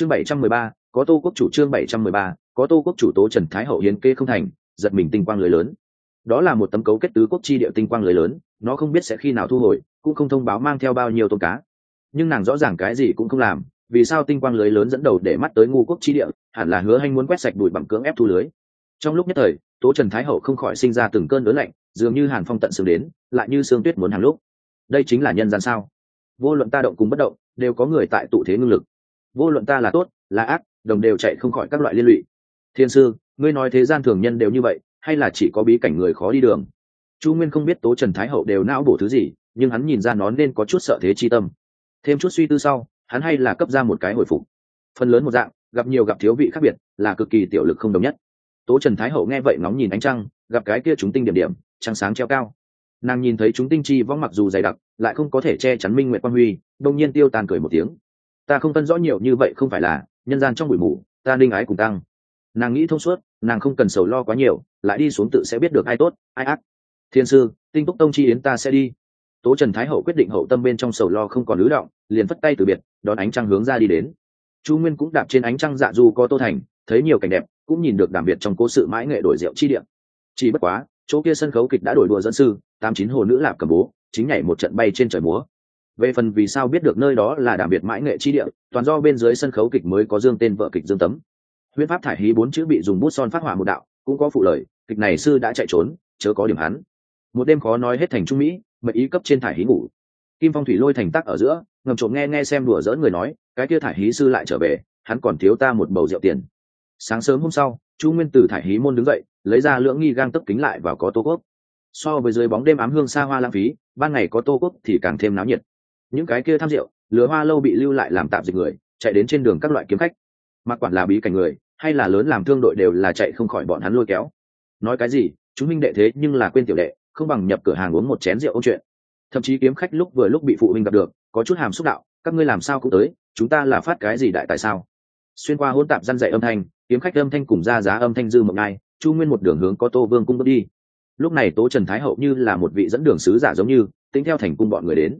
chương bảy trăm mười ba, có tô quốc chủ Chương bảy trăm mười ba, có tô quốc chủ tố trần thái hậu hiến kê không thành, giật mình tinh quang lưới lớn. Đó là một tấm cấu kết tứ quốc chi địa tinh quang lưới lớn, nó không biết sẽ khi nào thu hồi, cũng không thông báo mang theo bao nhiêu tôm cá. Nhưng nàng rõ ràng cái gì cũng không làm, vì sao tinh quang lưới lớn dẫn đầu để mắt tới ngu quốc chi địa, hẳn là hứa hanh muốn quét sạch bụi bằng cưỡng ép thu lưới. Trong lúc nhất thời, tố trần thái hậu không khỏi sinh ra từng cơn lớn lạnh, dường như hàn phong tận sương đến, lại như sương tuyết muốn hàng lúc. Đây chính là nhân gian sao? Vô luận ta động cùng bất động, đều có người tại tụ thế ngưng lực vô luận ta là tốt, là ác, đồng đều chạy không khỏi các loại liên lụy. Thiên sư, ngươi nói thế gian thường nhân đều như vậy, hay là chỉ có bí cảnh người khó đi đường? Chu nguyên không biết tố trần thái hậu đều não bổ thứ gì, nhưng hắn nhìn ra nó nên có chút sợ thế chi tâm. Thêm chút suy tư sau, hắn hay là cấp ra một cái hồi phục. Phần lớn một dạng, gặp nhiều gặp thiếu vị khác biệt, là cực kỳ tiểu lực không đồng nhất. Tố trần thái hậu nghe vậy ngóng nhìn ánh trăng, gặp cái kia chúng tinh điểm điểm, trăng sáng treo cao. Nàng nhìn thấy chúng tinh chi võng mặc dù dày đặc, lại không có thể che chắn minh nguyện quan huy, đông nhiên tiêu tàn cười một tiếng ta không phân rõ nhiều như vậy không phải là nhân gian trong bụi mù, ta ninh ái cùng tăng. Nàng nghĩ thông suốt, nàng không cần sầu lo quá nhiều, lại đi xuống tự sẽ biết được ai tốt, ai ác. Thiên sư, tinh túc tông chi yến ta sẽ đi. Tố trần thái hậu quyết định hậu tâm bên trong sầu lo không còn lứ động, liền phất tay từ biệt, đón ánh trăng hướng ra đi đến. Chu nguyên cũng đạp trên ánh trăng dạ du có tô thành, thấy nhiều cảnh đẹp, cũng nhìn được đảm biệt trong cố sự mãi nghệ đổi rượu chi điểm chỉ bất quá, chỗ kia sân khấu kịch đã đổi đùa dân sư, tám chín hồ nữ lạp cầm bố chính nhảy một trận bay trên trời múa về phần vì sao biết được nơi đó là đảm biệt mãi nghệ chi địa, toàn do bên dưới sân khấu kịch mới có dương tên vợ kịch dương tấm. Huyễn pháp thải hí bốn chữ bị dùng bút son phát hỏa một đạo, cũng có phụ lời, kịch này sư đã chạy trốn, chớ có điểm hắn. Một đêm khó nói hết thành trung mỹ mật ý cấp trên thải hí ngủ. Kim phong thủy lôi thành tắc ở giữa, ngầm trộm nghe nghe xem đùa dỡ người nói, cái kia thải hí sư lại trở về, hắn còn thiếu ta một bầu rượu tiền. Sáng sớm hôm sau, chu nguyên từ thải hí môn đứng dậy, lấy ra lưỡng nghi gang tấp kính lại vào có tô quốc. So với dưới bóng đêm ám hương xa hoa lãng phí, ban ngày có tô quốc thì càng thêm náo nhiệt những cái kia tham rượu lứa hoa lâu bị lưu lại làm tạm dịch người, chạy đến trên đường các loại kiếm khách. Mặc quản là bí cảnh người, hay là lớn làm thương đội đều là chạy không khỏi bọn hắn lôi kéo. Nói cái gì, chúng minh đệ thế nhưng là quên tiểu đệ, không bằng nhập cửa hàng uống một chén rượu ôn chuyện. Thậm chí kiếm khách lúc vừa lúc bị phụ huynh gặp được, có chút hàm xúc đạo, các ngươi làm sao cũng tới, chúng ta là phát cái gì đại tại sao? Xuyên qua hỗn tạp răn dạy âm thanh, kiếm khách âm thanh cùng ra giá âm thanh dư mộng ai chu nguyên một đường hướng có tô vương cung bước đi. Lúc này tố trần thái hậu như là một vị dẫn đường sứ giả giống như, tính theo thành cung bọn người đến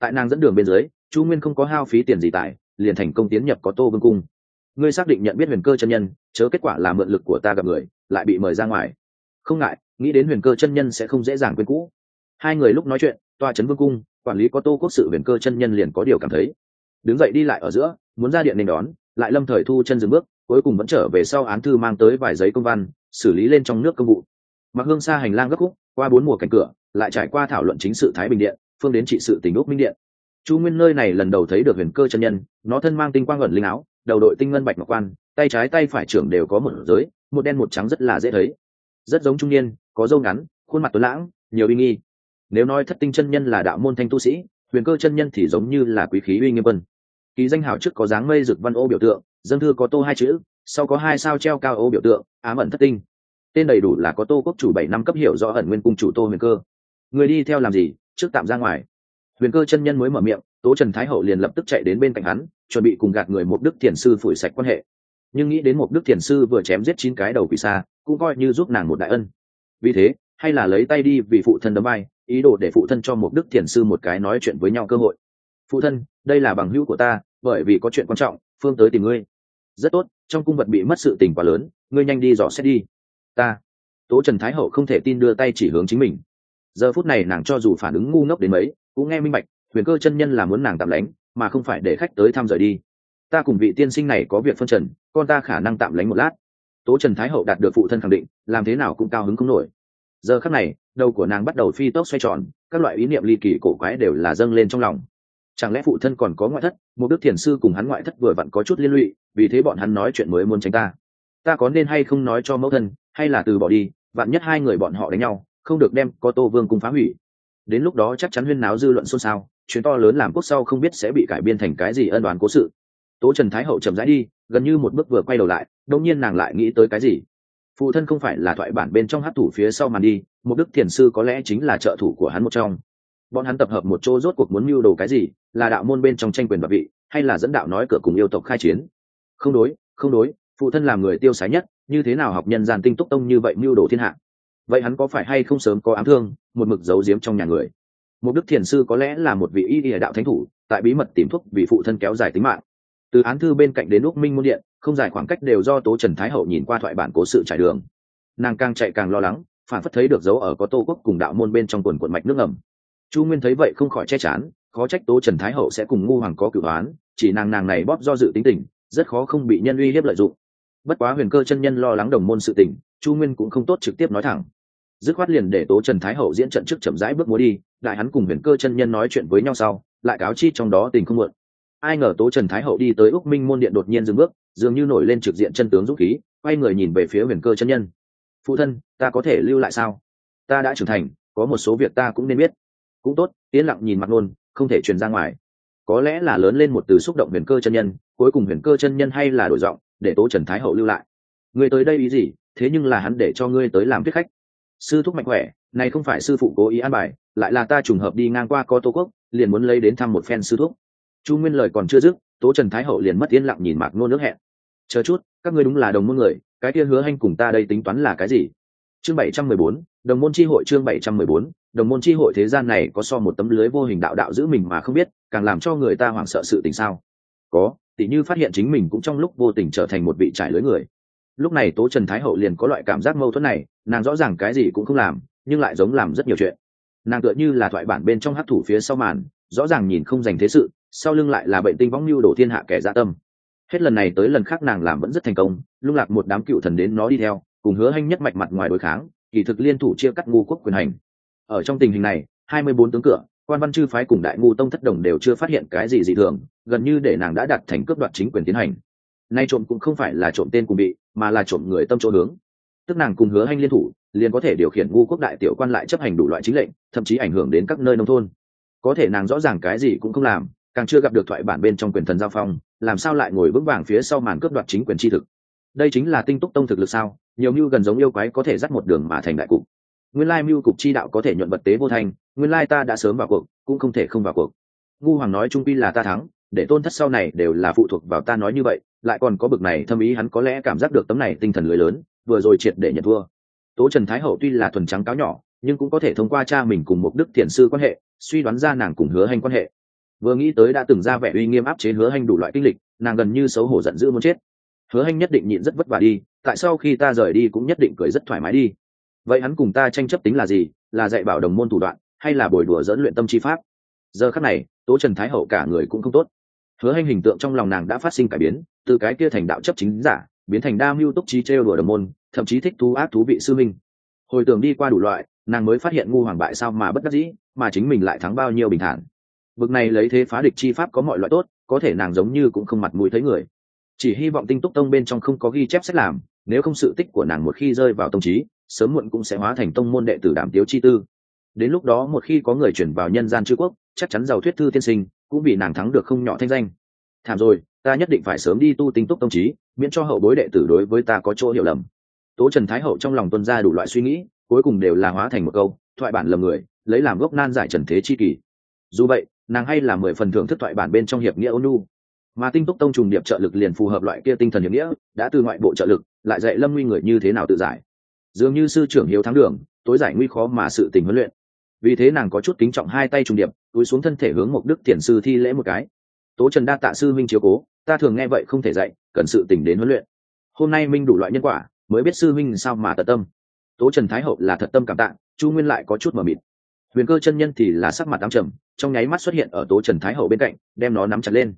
tại nàng dẫn đường bên dưới, chu nguyên không có hao phí tiền gì tại, liền thành công tiến nhập có tô vương cung. Ngươi xác định nhận biết huyền cơ chân nhân, chớ kết quả là mượn lực của ta gặp người, lại bị mời ra ngoài. Không ngại, nghĩ đến huyền cơ chân nhân sẽ không dễ dàng quên cũ. Hai người lúc nói chuyện, tòa trấn vương cung, quản lý có tô quốc sự huyền cơ chân nhân liền có điều cảm thấy. Đứng dậy đi lại ở giữa, muốn ra điện nên đón, lại lâm thời thu chân dừng bước, cuối cùng vẫn trở về sau án thư mang tới vài giấy công văn, xử lý lên trong nước công vụ. Mặc hương xa hành lang gấp khúc, qua bốn mùa cánh cửa, lại trải qua thảo luận chính sự thái bình điện phương đến trị sự tình úc minh điện. Chu nguyên nơi này lần đầu thấy được huyền cơ chân nhân, nó thân mang tinh quang ẩn linh áo, đầu đội tinh ngân bạch ngọc quan, tay trái tay phải trưởng đều có một giới, một đen một trắng rất là dễ thấy. Rất giống trung niên, có dâu ngắn, khuôn mặt tuấn lãng, nhiều uy nghi. Nếu nói thất tinh chân nhân là đạo môn thanh tu sĩ, huyền cơ chân nhân thì giống như là quý khí uy nghiêm vân ký danh hào trước có dáng mây rực văn ô biểu tượng, dân thư có tô hai chữ, sau có hai sao treo cao ô biểu tượng, ám ẩn thất tinh. Tên đầy đủ là có tô quốc chủ bảy năm cấp hiểu rõ ẩn nguyên cung chủ tô huyền cơ. Người đi theo làm gì? Trước tạm ra ngoài. Huyền cơ chân nhân mới mở miệng, tố trần thái hậu liền lập tức chạy đến bên cạnh hắn, chuẩn bị cùng gạt người một đức thiền sư phủi sạch quan hệ. Nhưng nghĩ đến một đức thiền sư vừa chém giết chín cái đầu quỷ xa, cũng coi như giúp nàng một đại ân. Vì thế, hay là lấy tay đi vì phụ thân đấm bay ý đồ để phụ thân cho một đức thiền sư một cái nói chuyện với nhau cơ hội. Phụ thân, đây là bằng hữu của ta, bởi vì có chuyện quan trọng, phương tới tìm ngươi. Rất tốt, trong cung vật bị mất sự tình quá lớn, ngươi nhanh đi dò xét đi. Ta. Tố trần thái hậu không thể tin đưa tay chỉ hướng chính mình giờ phút này nàng cho dù phản ứng ngu ngốc đến mấy, cũng nghe minh bạch, huyền cơ chân nhân là muốn nàng tạm lánh, mà không phải để khách tới thăm rời đi. Ta cùng vị tiên sinh này có việc phân trần, con ta khả năng tạm lánh một lát. Tố trần thái hậu đạt được phụ thân khẳng định, làm thế nào cũng cao hứng không nổi. Giờ khắc này, đầu của nàng bắt đầu phi tốc xoay tròn, các loại ý niệm ly kỳ cổ quái đều là dâng lên trong lòng. Chẳng lẽ phụ thân còn có ngoại thất? Một đức thiền sư cùng hắn ngoại thất vừa vặn có chút liên lụy, vì thế bọn hắn nói chuyện mới muốn tránh ta. Ta có nên hay không nói cho mẫu thân, hay là từ bỏ đi, vạn nhất hai người bọn họ đánh nhau không được đem có tô vương cung phá hủy. Đến lúc đó chắc chắn huyên náo dư luận xôn xao, chuyến to lớn làm quốc sau không biết sẽ bị cải biên thành cái gì ân đoán cố sự. Tố trần thái hậu chậm rãi đi, gần như một bước vừa quay đầu lại đông nhiên nàng lại nghĩ tới cái gì? Phụ thân không phải là thoại bản bên trong hát thủ phía sau màn đi, một đức thiền sư có lẽ chính là trợ thủ của hắn một trong. Bọn hắn tập hợp một chỗ rốt cuộc muốn mưu đồ cái gì, là đạo môn bên trong tranh quyền và vị, hay là dẫn đạo nói cửa cùng yêu tộc khai chiến? Không đối không đối, phụ thân làm người tiêu sái nhất, như thế nào học nhân gian tinh túc tông như vậy mưu đồ thiên hạ? Vậy hắn có phải hay không sớm có ám thương, một mực giấu giếm trong nhà người? Một đức thiền sư có lẽ là một vị y y đạo thánh thủ, tại bí mật tìm thuốc vì phụ thân kéo dài tính mạng. Từ án thư bên cạnh đến lúc minh môn điện, không dài khoảng cách đều do tố trần thái hậu nhìn qua thoại bản cố sự trải đường. Nàng càng chạy càng lo lắng, phản phất thấy được dấu ở có tô quốc cùng đạo môn bên trong quần quận mạch nước ngầm. Chu nguyên thấy vậy không khỏi che chán, khó trách tố trần thái hậu sẽ cùng ngu hoàng có cửu đoán, chỉ nàng nàng này bóp do dự tính tình, rất khó không bị nhân uy hiếp lợi dụng. Bất quá huyền cơ chân nhân lo lắng đồng môn sự tình, chu nguyên cũng không tốt trực tiếp nói thẳng dứt khoát liền để tố trần thái hậu diễn trận trước chậm rãi bước múa đi, đại hắn cùng huyền cơ chân nhân nói chuyện với nhau sau, lại cáo chi trong đó tình không muộn. Ai ngờ tố trần thái hậu đi tới úc minh môn điện đột nhiên dừng bước, dường như nổi lên trực diện chân tướng dũng khí, quay người nhìn về phía huyền cơ chân nhân. Phụ thân, ta có thể lưu lại sao? Ta đã trưởng thành, có một số việc ta cũng nên biết. Cũng tốt. Yên lặng nhìn mặt nôn không thể truyền ra ngoài. Có lẽ là lớn lên một từ xúc động huyền cơ chân nhân, cuối cùng huyền cơ chân nhân hay là đổi giọng, để tố trần thái hậu lưu lại. Người tới đây ý gì? Thế nhưng là hắn để cho ngươi tới làm viết khách sư thúc mạnh khỏe, này không phải sư phụ cố ý an bài, lại là ta trùng hợp đi ngang qua có tô quốc, liền muốn lấy đến thăm một phen sư thúc. Chu nguyên lời còn chưa dứt, tố trần thái hậu liền mất yên lặng nhìn mạc nô nước hẹn. Chờ chút, các ngươi đúng là đồng môn người, cái kia hứa hanh cùng ta đây tính toán là cái gì? Chương bảy trăm mười bốn, đồng môn tri hội chương bảy trăm mười bốn, đồng môn tri hội thế gian này có so một tấm lưới vô hình đạo đạo giữ mình mà không biết, càng làm cho người ta hoảng sợ sự tình sao? Có tỉ như phát hiện chính mình cũng trong lúc vô tình trở thành một vị trải lưới người lúc này tố trần thái hậu liền có loại cảm giác mâu thuẫn này, nàng rõ ràng cái gì cũng không làm, nhưng lại giống làm rất nhiều chuyện. Nàng tựa như là thoại bản bên trong hát thủ phía sau màn, rõ ràng nhìn không dành thế sự, sau lưng lại là bệnh tinh võng mưu đổ thiên hạ kẻ dạ tâm. Hết lần này tới lần khác nàng làm vẫn rất thành công, lung lạc một đám cựu thần đến nó đi theo, cùng hứa hanh nhất mạch mặt ngoài đối kháng, kỳ thực liên thủ chia cắt ngu quốc quyền hành. Ở trong tình hình này, hai mươi bốn tướng cửa, quan văn chư phái cùng đại ngu tông thất đồng đều chưa phát hiện cái gì dị thường, gần như để nàng đã đặt thành cướp đoạt chính quyền tiến hành nay trộm cũng không phải là trộm tên cùng bị mà là trộm người tâm chỗ hướng. Tức nàng cùng hứa hanh liên thủ, liền có thể điều khiển ngu quốc đại tiểu quan lại chấp hành đủ loại chính lệnh, thậm chí ảnh hưởng đến các nơi nông thôn. Có thể nàng rõ ràng cái gì cũng không làm, càng chưa gặp được thoại bản bên trong quyền thần giao phong, làm sao lại ngồi vững vàng phía sau màn cướp đoạt chính quyền tri thực? Đây chính là tinh túc tông thực lực sao? Nhiều mưu gần giống yêu quái có thể dắt một đường mà thành đại cục. Nguyên lai mưu cục chi đạo có thể nhuận vật tế vô thành nguyên lai ta đã sớm vào cuộc, cũng không thể không vào cuộc. Ngu hoàng nói trung pi là ta thắng, để tôn thất sau này đều là phụ thuộc vào ta nói như vậy lại còn có bực này thâm ý hắn có lẽ cảm giác được tấm này tinh thần lưới lớn, vừa rồi triệt để nhận thua. Tố trần thái hậu tuy là thuần trắng cáo nhỏ, nhưng cũng có thể thông qua cha mình cùng một đức thiền sư quan hệ, suy đoán ra nàng cùng hứa hành quan hệ. Vừa nghĩ tới đã từng ra vẻ uy nghiêm áp chế hứa hành đủ loại kinh lịch, nàng gần như xấu hổ giận dữ muốn chết. Hứa hành nhất định nhịn rất vất vả đi, tại sao khi ta rời đi cũng nhất định cười rất thoải mái đi. Vậy hắn cùng ta tranh chấp tính là gì? Là dạy bảo đồng môn thủ đoạn, hay là bồi đùa dẫn luyện tâm chi pháp? Giờ khắc này, tố trần thái hậu cả người cũng không tốt hứa hành hình tượng trong lòng nàng đã phát sinh cải biến, từ cái kia thành đạo chấp chính giả, biến thành đa mưu túc trí trêu đùa đồng môn, thậm chí thích thú ác thú vị sư minh hồi tưởng đi qua đủ loại, nàng mới phát hiện ngu hoàng bại sao mà bất đắc dĩ, mà chính mình lại thắng bao nhiêu bình thản. Vực này lấy thế phá địch chi pháp có mọi loại tốt, có thể nàng giống như cũng không mặt mũi thấy người. Chỉ hy vọng tinh túc tông bên trong không có ghi chép sách làm, nếu không sự tích của nàng một khi rơi vào tông trí, sớm muộn cũng sẽ hóa thành tông môn đệ tử đảm tiếu chi tư. Đến lúc đó một khi có người chuyển vào nhân gian chư quốc, chắc chắn giàu thuyết thư tiên sinh cũng vì nàng thắng được không nhỏ thanh danh. Thảm rồi, ta nhất định phải sớm đi tu tinh túc tông trí, miễn cho hậu bối đệ tử đối với ta có chỗ hiểu lầm. Tố trần thái hậu trong lòng tuân ra đủ loại suy nghĩ, cuối cùng đều là hóa thành một câu, thoại bản lầm người, lấy làm gốc nan giải trần thế chi kỳ. Dù vậy, nàng hay là mười phần thưởng thức thoại bản bên trong hiệp nghĩa ôn ônu mà tinh túc tông trùng điệp trợ lực liền phù hợp loại kia tinh thần hiệp nghĩa, đã từ ngoại bộ trợ lực, lại dạy lâm nguy người như thế nào tự giải. Dường như sư trưởng hiếu thắng đường, tối giải nguy khó mà sự tình huấn luyện vì thế nàng có chút kính trọng hai tay trùng điệp, túi xuống thân thể hướng một đức thiền sư thi lễ một cái. Tố trần đa tạ sư minh chiếu cố, ta thường nghe vậy không thể dạy, cần sự tỉnh đến huấn luyện. Hôm nay minh đủ loại nhân quả, mới biết sư minh sao mà tận tâm. Tố trần thái hậu là thật tâm cảm tạ, chu nguyên lại có chút mờ mịt. Huyền cơ chân nhân thì là sắc mặt ám trầm, trong nháy mắt xuất hiện ở tố trần thái hậu bên cạnh, đem nó nắm chặt lên.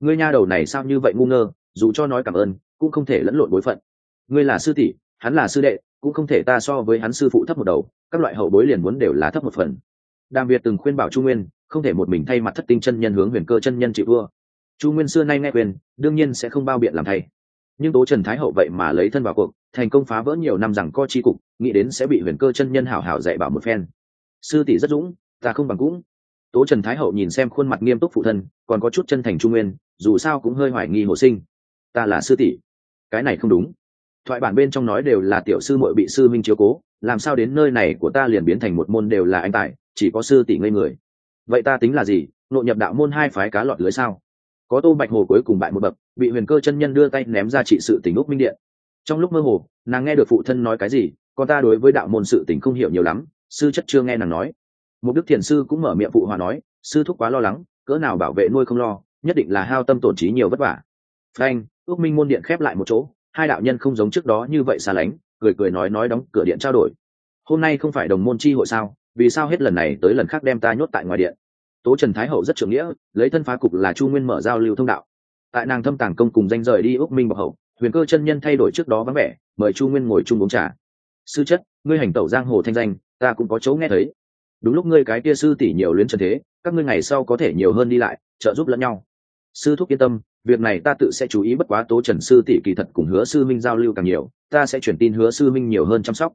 Ngươi nha đầu này sao như vậy ngu ngơ, dù cho nói cảm ơn, cũng không thể lẫn lộn bối phận. Ngươi là sư tỷ, hắn là sư đệ cũng không thể ta so với hắn sư phụ thấp một đầu, các loại hậu bối liền muốn đều là thấp một phần. Đàm việt từng khuyên bảo chu nguyên, không thể một mình thay mặt thất tinh chân nhân hướng huyền cơ chân nhân chịu thua. Chu nguyên xưa nay nghe quyền đương nhiên sẽ không bao biện làm thay. Nhưng tố trần thái hậu vậy mà lấy thân vào cuộc, thành công phá vỡ nhiều năm rằng co chi cục, nghĩ đến sẽ bị huyền cơ chân nhân hảo hảo dạy bảo một phen. Sư tỷ rất dũng, ta không bằng cũng. Tố trần thái hậu nhìn xem khuôn mặt nghiêm túc phụ thân, còn có chút chân thành trung nguyên, dù sao cũng hơi hoài nghi hồ sinh. Ta là sư tỷ. Cái này không đúng thoại bản bên trong nói đều là tiểu sư muội bị sư minh chiếu cố, làm sao đến nơi này của ta liền biến thành một môn đều là anh tài, chỉ có sư tỷ ngây người. Vậy ta tính là gì, nội nhập đạo môn hai phái cá lọt lưới sao? Có tô bạch hồ cuối cùng bại một bậc, bị huyền cơ chân nhân đưa tay ném ra trị sự tình úc minh điện. Trong lúc mơ hồ, nàng nghe được phụ thân nói cái gì còn ta đối với đạo môn sự tình không hiểu nhiều lắm, sư chất chưa nghe nàng nói. Một đức thiền sư cũng mở miệng phụ hòa nói, sư thúc quá lo lắng, cỡ nào bảo vệ nuôi không lo, nhất định là hao tâm tổn trí nhiều vất vả. Frank ước minh môn điện khép lại một chỗ hai đạo nhân không giống trước đó như vậy xa lánh, cười cười nói nói đóng cửa điện trao đổi. Hôm nay không phải đồng môn chi hội sao? Vì sao hết lần này tới lần khác đem ta nhốt tại ngoài điện? Tố trần thái hậu rất trưởng nghĩa, lấy thân phá cục là chu nguyên mở giao lưu thông đạo. Tại nàng thâm tàng công cùng danh rời đi ước minh bọc hậu, huyền cơ chân nhân thay đổi trước đó vắng vẻ, mời chu nguyên ngồi chung uống trà. Sư chất, ngươi hành tẩu giang hồ thanh danh, ta cũng có chỗ nghe thấy. Đúng lúc ngươi cái kia sư tỷ nhiều luyến trần thế, các ngươi ngày sau có thể nhiều hơn đi lại, trợ giúp lẫn nhau. Sư thúc yên tâm việc này ta tự sẽ chú ý bất quá tố trần sư tỷ kỳ thật cùng hứa sư minh giao lưu càng nhiều, ta sẽ chuyển tin hứa sư minh nhiều hơn chăm sóc.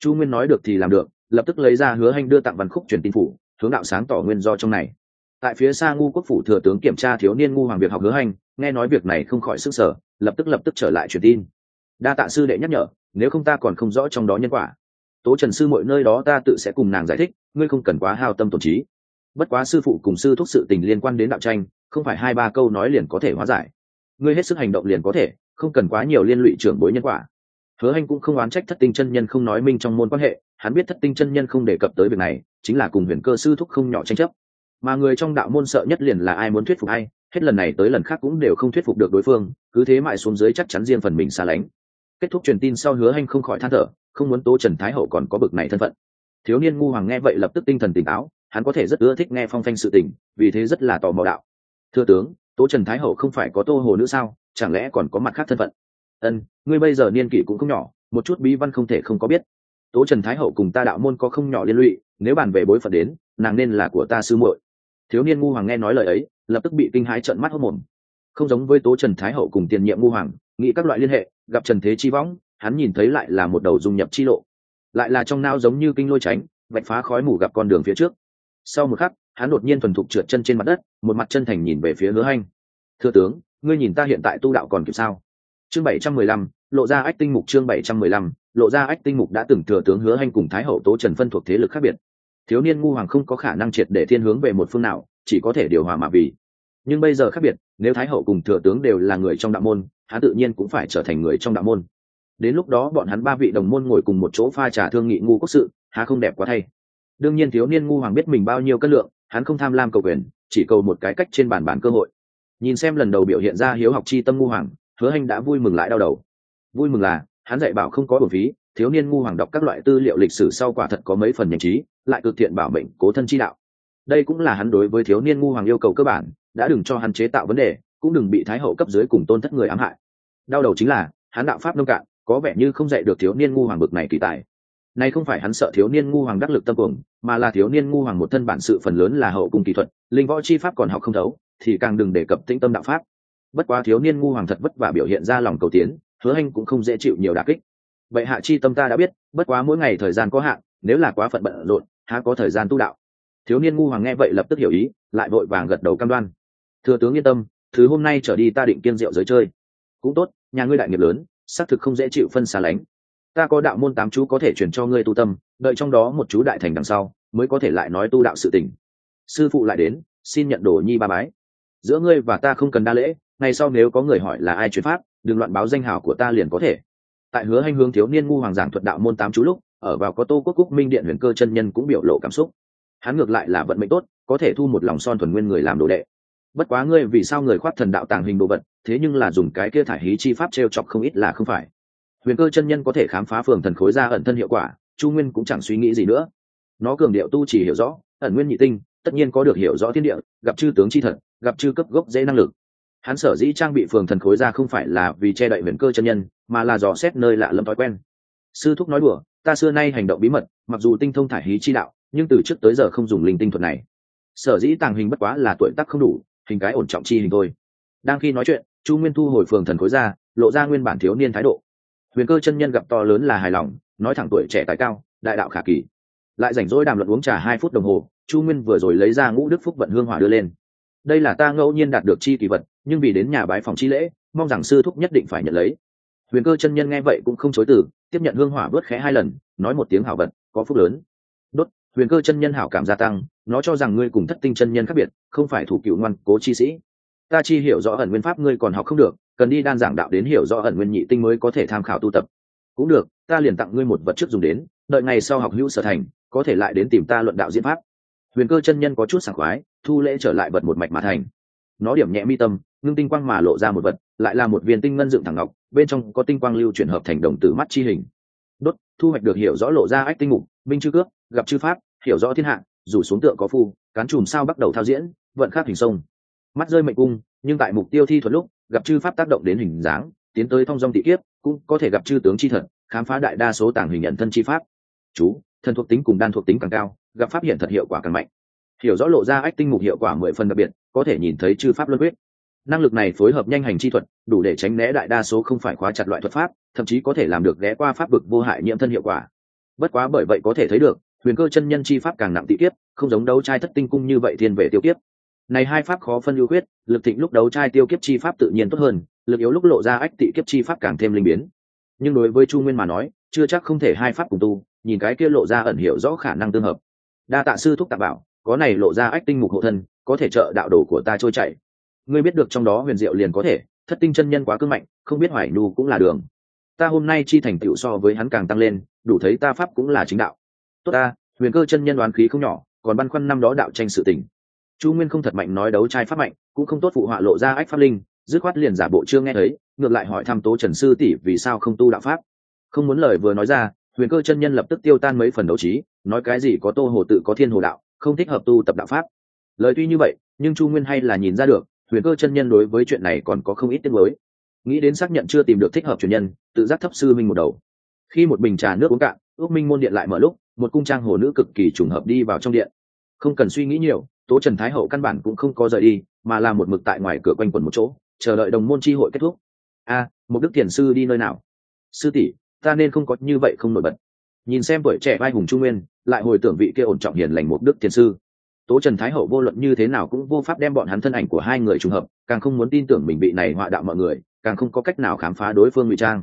Chu nguyên nói được thì làm được, lập tức lấy ra hứa hành đưa tặng văn khúc truyền tin phủ, hướng đạo sáng tỏ nguyên do trong này. Tại phía xa ngu quốc phủ thừa tướng kiểm tra thiếu niên ngu hoàng việc học hứa hành nghe nói việc này không khỏi sức sở, lập tức lập tức trở lại truyền tin. Đa tạ sư đệ nhắc nhở, nếu không ta còn không rõ trong đó nhân quả. Tố trần sư mọi nơi đó ta tự sẽ cùng nàng giải thích, ngươi không cần quá hao tâm tổn trí. Bất quá sư phụ cùng sư thúc sự tình liên quan đến đạo tranh không phải hai ba câu nói liền có thể hóa giải. Ngươi hết sức hành động liền có thể, không cần quá nhiều liên lụy trưởng bối nhân quả. Hứa anh cũng không oán trách thất tinh chân nhân không nói minh trong môn quan hệ, hắn biết thất tinh chân nhân không đề cập tới việc này, chính là cùng huyền cơ sư thúc không nhỏ tranh chấp. Mà người trong đạo môn sợ nhất liền là ai muốn thuyết phục ai, hết lần này tới lần khác cũng đều không thuyết phục được đối phương, cứ thế mãi xuống dưới chắc chắn riêng phần mình xa lánh. Kết thúc truyền tin sau hứa anh không khỏi than thở, không muốn tố trần thái hậu còn có bực này thân phận. Thiếu niên ngu hoàng nghe vậy lập tức tinh thần tỉnh táo, hắn có thể rất ưa thích nghe phong phanh sự tình, vì thế rất là tò mò đạo thưa tướng, tố trần thái hậu không phải có tô hồ nữa sao? Chẳng lẽ còn có mặt khác thân phận? Ân, ngươi bây giờ niên kỷ cũng không nhỏ, một chút bí văn không thể không có biết. Tố trần thái hậu cùng ta đạo môn có không nhỏ liên lụy, nếu bàn về bối phận đến, nàng nên là của ta sư muội. Thiếu niên ngu hoàng nghe nói lời ấy, lập tức bị kinh hãi trợn mắt hốc mồm. Không giống với tố trần thái hậu cùng tiền nhiệm ngu hoàng, nghĩ các loại liên hệ, gặp trần thế chi võng, hắn nhìn thấy lại là một đầu dung nhập chi lộ. Lại là trong nao giống như kinh lôi tránh, vạch phá khói mù gặp con đường phía trước. Sau một khắc hắn đột nhiên thuần thục trượt chân trên mặt đất, một mặt chân thành nhìn về phía hứa hanh. Thưa tướng, ngươi nhìn ta hiện tại tu đạo còn kịp sao? Chương bảy trăm mười lăm, lộ ra ách tinh mục chương bảy trăm mười lăm, lộ ra ách tinh mục đã từng thừa tướng hứa hanh cùng thái hậu tố trần phân thuộc thế lực khác biệt. Thiếu niên ngu hoàng không có khả năng triệt để thiên hướng về một phương nào, chỉ có thể điều hòa mà vì. Nhưng bây giờ khác biệt, nếu thái hậu cùng thừa tướng đều là người trong đạo môn, hắn tự nhiên cũng phải trở thành người trong đạo môn. Đến lúc đó bọn hắn ba vị đồng môn ngồi cùng một chỗ pha trà thương nghị ngu quốc sự, há không đẹp quá thay. Đương nhiên thiếu niên ngu hoàng biết mình bao nhiêu cân lượng hắn không tham lam cầu quyền, chỉ cầu một cái cách trên bàn bàn cơ hội. Nhìn xem lần đầu biểu hiện ra hiếu học chi tâm ngu hoàng, hứa hành đã vui mừng lại đau đầu. Vui mừng là, hắn dạy bảo không có bổ phí, thiếu niên ngu hoàng đọc các loại tư liệu lịch sử sau quả thật có mấy phần nhanh trí, lại cực thiện bảo mệnh cố thân chi đạo. Đây cũng là hắn đối với thiếu niên ngu hoàng yêu cầu cơ bản, đã đừng cho hắn chế tạo vấn đề, cũng đừng bị thái hậu cấp dưới cùng tôn thất người ám hại. Đau đầu chính là, hắn đạo pháp nông cạn, có vẻ như không dạy được thiếu niên ngu hoàng bực này kỳ tài này không phải hắn sợ thiếu niên ngu hoàng đắc lực tâm cuồng, mà là thiếu niên ngu hoàng một thân bản sự phần lớn là hậu cung kỳ thuật, linh võ chi pháp còn học không thấu, thì càng đừng đề cập tĩnh tâm đạo pháp. Bất quá thiếu niên ngu hoàng thật vất vả biểu hiện ra lòng cầu tiến, hứa anh cũng không dễ chịu nhiều đả kích. Vậy hạ chi tâm ta đã biết, bất quá mỗi ngày thời gian có hạn, nếu là quá phận bận rộn, há có thời gian tu đạo. Thiếu niên ngu hoàng nghe vậy lập tức hiểu ý, lại vội vàng gật đầu cam đoan. Thừa tướng yên tâm, thứ hôm nay trở đi ta định kiên rượu giới chơi. Cũng tốt, nhà ngươi đại nghiệp lớn, xác thực không dễ chịu phân xa lánh ta có đạo môn tám chú có thể truyền cho ngươi tu tâm, đợi trong đó một chú đại thành đằng sau, mới có thể lại nói tu đạo sự tình. Sư phụ lại đến, xin nhận đồ nhi ba bái. Giữa ngươi và ta không cần đa lễ, ngày sau nếu có người hỏi là ai truyền pháp, đừng loạn báo danh hào của ta liền có thể. Tại hứa hành hướng thiếu niên ngu hoàng giảng thuật đạo môn tám chú lúc, ở vào có tô quốc quốc minh điện huyền cơ chân nhân cũng biểu lộ cảm xúc. Hắn ngược lại là vận mệnh tốt, có thể thu một lòng son thuần nguyên người làm đồ đệ. Bất quá ngươi vì sao người khoác thần đạo tàng hình đồ vật, thế nhưng là dùng cái kia thải hí chi pháp t r e o chọc không ít là không phải huyền cơ chân nhân có thể khám phá phường thần khối ra ẩn thân hiệu quả, chu nguyên cũng chẳng suy nghĩ gì nữa. Nó cường điệu tu chỉ hiểu rõ, ẩn nguyên nhị tinh, tất nhiên có được hiểu rõ thiên địa, gặp chư tướng chi thật, gặp chư cấp gốc dễ năng lực. Hắn sở dĩ trang bị phường thần khối ra không phải là vì che đậy huyền cơ chân nhân, mà là dò xét nơi lạ lẫm thói quen. Sư thúc nói đùa, ta xưa nay hành động bí mật, mặc dù tinh thông thải hí chi đạo, nhưng từ trước tới giờ không dùng linh tinh thuật này. Sở dĩ tàng hình bất quá là tuổi tác không đủ, hình cái ổn trọng chi hình thôi. Đang khi nói chuyện, chu nguyên thu hồi phường thần khối ra, lộ ra nguyên bản thiếu niên thái độ huyền cơ chân nhân gặp to lớn là hài lòng, nói thẳng tuổi trẻ tài cao, đại đạo khả kỳ. Lại rảnh rỗi đàm luận uống trà hai phút đồng hồ, chu nguyên vừa rồi lấy ra ngũ đức phúc vận hương hỏa đưa lên. Đây là ta ngẫu nhiên đạt được chi kỳ vật, nhưng vì đến nhà bái phòng chi lễ, mong rằng sư thúc nhất định phải nhận lấy. Huyền cơ chân nhân nghe vậy cũng không chối từ, tiếp nhận hương hỏa bớt khẽ hai lần, nói một tiếng hảo vật có phúc lớn. Đốt, huyền cơ chân nhân hảo cảm gia tăng, nó cho rằng ngươi cùng thất tinh chân nhân khác biệt, không phải thủ cựu ngoan cố chi sĩ. Ta chi hiểu rõ ẩn nguyên pháp ngươi còn học không được cần đi đan giảng đạo đến hiểu rõ ẩn nguyên nhị tinh mới có thể tham khảo tu tập. Cũng được, ta liền tặng ngươi một vật trước dùng đến, đợi ngày sau học hữu sở thành, có thể lại đến tìm ta luận đạo diễn pháp. Huyền cơ chân nhân có chút sảng khoái, thu lễ trở lại vật một mạch mà thành. Nó điểm nhẹ mi tâm, ngưng tinh quang mà lộ ra một vật, lại là một viên tinh ngân dựng thẳng ngọc, bên trong có tinh quang lưu chuyển hợp thành đồng tử mắt chi hình. Đốt, thu hoạch được hiểu rõ lộ ra ách tinh ngục, minh chư cước, gặp chư pháp, hiểu rõ thiên hạ, dù xuống tượng có phu, cán chùm sao bắt đầu thao diễn, vận khác hình sông. Mắt rơi mệnh cung, nhưng tại mục tiêu thi thuật lúc gặp chư pháp tác động đến hình dáng, tiến tới thông dong thị kiếp, cũng có thể gặp chư tướng chi thật, khám phá đại đa số tàng hình nhận thân chi pháp. Chú thân thuộc tính cùng đan thuộc tính càng cao, gặp pháp hiện thật hiệu quả càng mạnh. Hiểu rõ lộ ra ách tinh mục hiệu quả mười phần đặc biệt, có thể nhìn thấy chư pháp luân huyết năng lực này phối hợp nhanh hành chi thuật, đủ để tránh né đại đa số không phải khóa chặt loại thuật pháp, thậm chí có thể làm được ghé qua pháp vực vô hại nhiễm thân hiệu quả. Bất quá bởi vậy có thể thấy được, huyền cơ chân nhân chi pháp càng nặng tị kiếp, không giống đấu trai thất tinh cung như vậy thiên về tiêu kiếp này hai pháp khó phân ưu quyết lực thịnh lúc đấu trai tiêu kiếp chi pháp tự nhiên tốt hơn, lực yếu lúc lộ ra ách tị kiếp chi pháp càng thêm linh biến. Nhưng đối với chu nguyên mà nói, chưa chắc không thể hai pháp cùng tu, nhìn cái kia lộ ra ẩn hiểu rõ khả năng tương hợp. Đa tạ sư thúc tạ bảo, có này lộ ra ách tinh mục hộ thân, có thể trợ đạo đồ của ta trôi chảy. Ngươi biết được trong đó huyền diệu liền có thể, thất tinh chân nhân quá cưng mạnh, không biết hoài nhu cũng là đường. Ta hôm nay chi thành tựu so với hắn càng tăng lên, đủ thấy ta pháp cũng là chính đạo. Tốt ta, huyền cơ chân nhân đoán khí không nhỏ, còn băn khoăn năm đó đạo tranh sự tình chu nguyên không thật mạnh nói đấu trai pháp mạnh, cũng không tốt phụ họa lộ ra ách pháp linh, dứt khoát liền giả bộ chưa nghe thấy, ngược lại hỏi thăm tố trần sư tỷ vì sao không tu đạo pháp. Không muốn lời vừa nói ra, huyền cơ chân nhân lập tức tiêu tan mấy phần đấu trí, nói cái gì có tô hồ tự có thiên hồ đạo, không thích hợp tu tập đạo pháp. Lời tuy như vậy, nhưng chu nguyên hay là nhìn ra được, huyền cơ chân nhân đối với chuyện này còn có không ít tiếng mới nghĩ đến xác nhận chưa tìm được thích hợp truyền nhân, tự giác thấp sư minh một đầu. Khi một bình trà nước uống cạn, ước minh môn điện lại mở lúc, một cung trang hồ nữ cực kỳ trùng hợp đi vào trong điện. Không cần suy nghĩ nhiều tố trần thái hậu căn bản cũng không có rời đi mà là một mực tại ngoài cửa quanh quẩn một chỗ chờ đợi đồng môn tri hội kết thúc. A à, một đức thiền sư đi nơi nào? Sư tỷ ta nên không có như vậy không nổi bật. Nhìn xem tuổi trẻ vai hùng trung nguyên lại hồi tưởng vị kia ổn trọng hiền lành một đức thiền sư. Tố trần thái hậu vô luận như thế nào cũng vô pháp đem bọn hắn thân ảnh của hai người trùng hợp càng không muốn tin tưởng mình bị này họa đạo mọi người càng không có cách nào khám phá đối phương ngụy trang.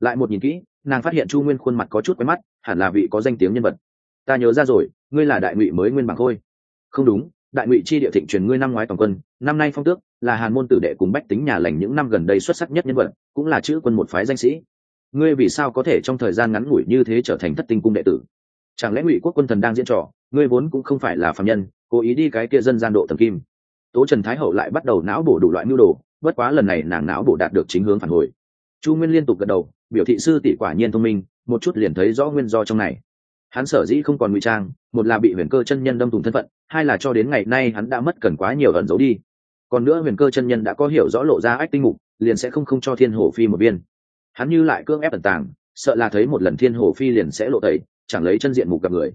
Lại một nhìn kỹ nàng phát hiện chu nguyên khuôn mặt có chút quen mắt hẳn là vị có danh tiếng nhân vật. Ta nhớ ra rồi ngươi là đại ngụy mới nguyên bằng khôi. Không đúng đại ngụy chi địa thịnh truyền ngươi năm ngoái toàn quân, năm nay phong tước, là hàn môn tử đệ cùng bách tính nhà lành những năm gần đây xuất sắc nhất nhân vật, cũng là chữ quân một phái danh sĩ. Ngươi vì sao có thể trong thời gian ngắn ngủi như thế trở thành thất tinh cung đệ tử? Chẳng lẽ ngụy quốc quân thần đang diễn trò, ngươi vốn cũng không phải là phạm nhân, cố ý đi cái kia dân gian độ tầm kim. Tố trần thái hậu lại bắt đầu não bổ đủ loại mưu đồ, bất quá lần này nàng não bổ đạt được chính hướng phản hồi. Chu nguyên liên tục gật đầu, biểu thị sư tỷ quả nhiên thông minh, một chút liền thấy rõ nguyên do trong này. Hắn sở dĩ không còn ngụy trang, một là bị huyền cơ chân nhân đâm thủng thân phận hai là cho đến ngày nay hắn đã mất cần quá nhiều ẩn giấu đi. Còn nữa huyền cơ chân nhân đã có hiểu rõ lộ ra ách tinh mục, liền sẽ không không cho thiên hồ phi một viên. Hắn như lại cưỡng ép ẩn tàng, sợ là thấy một lần thiên hồ phi liền sẽ lộ tẩy, chẳng lấy chân diện mục gặp người.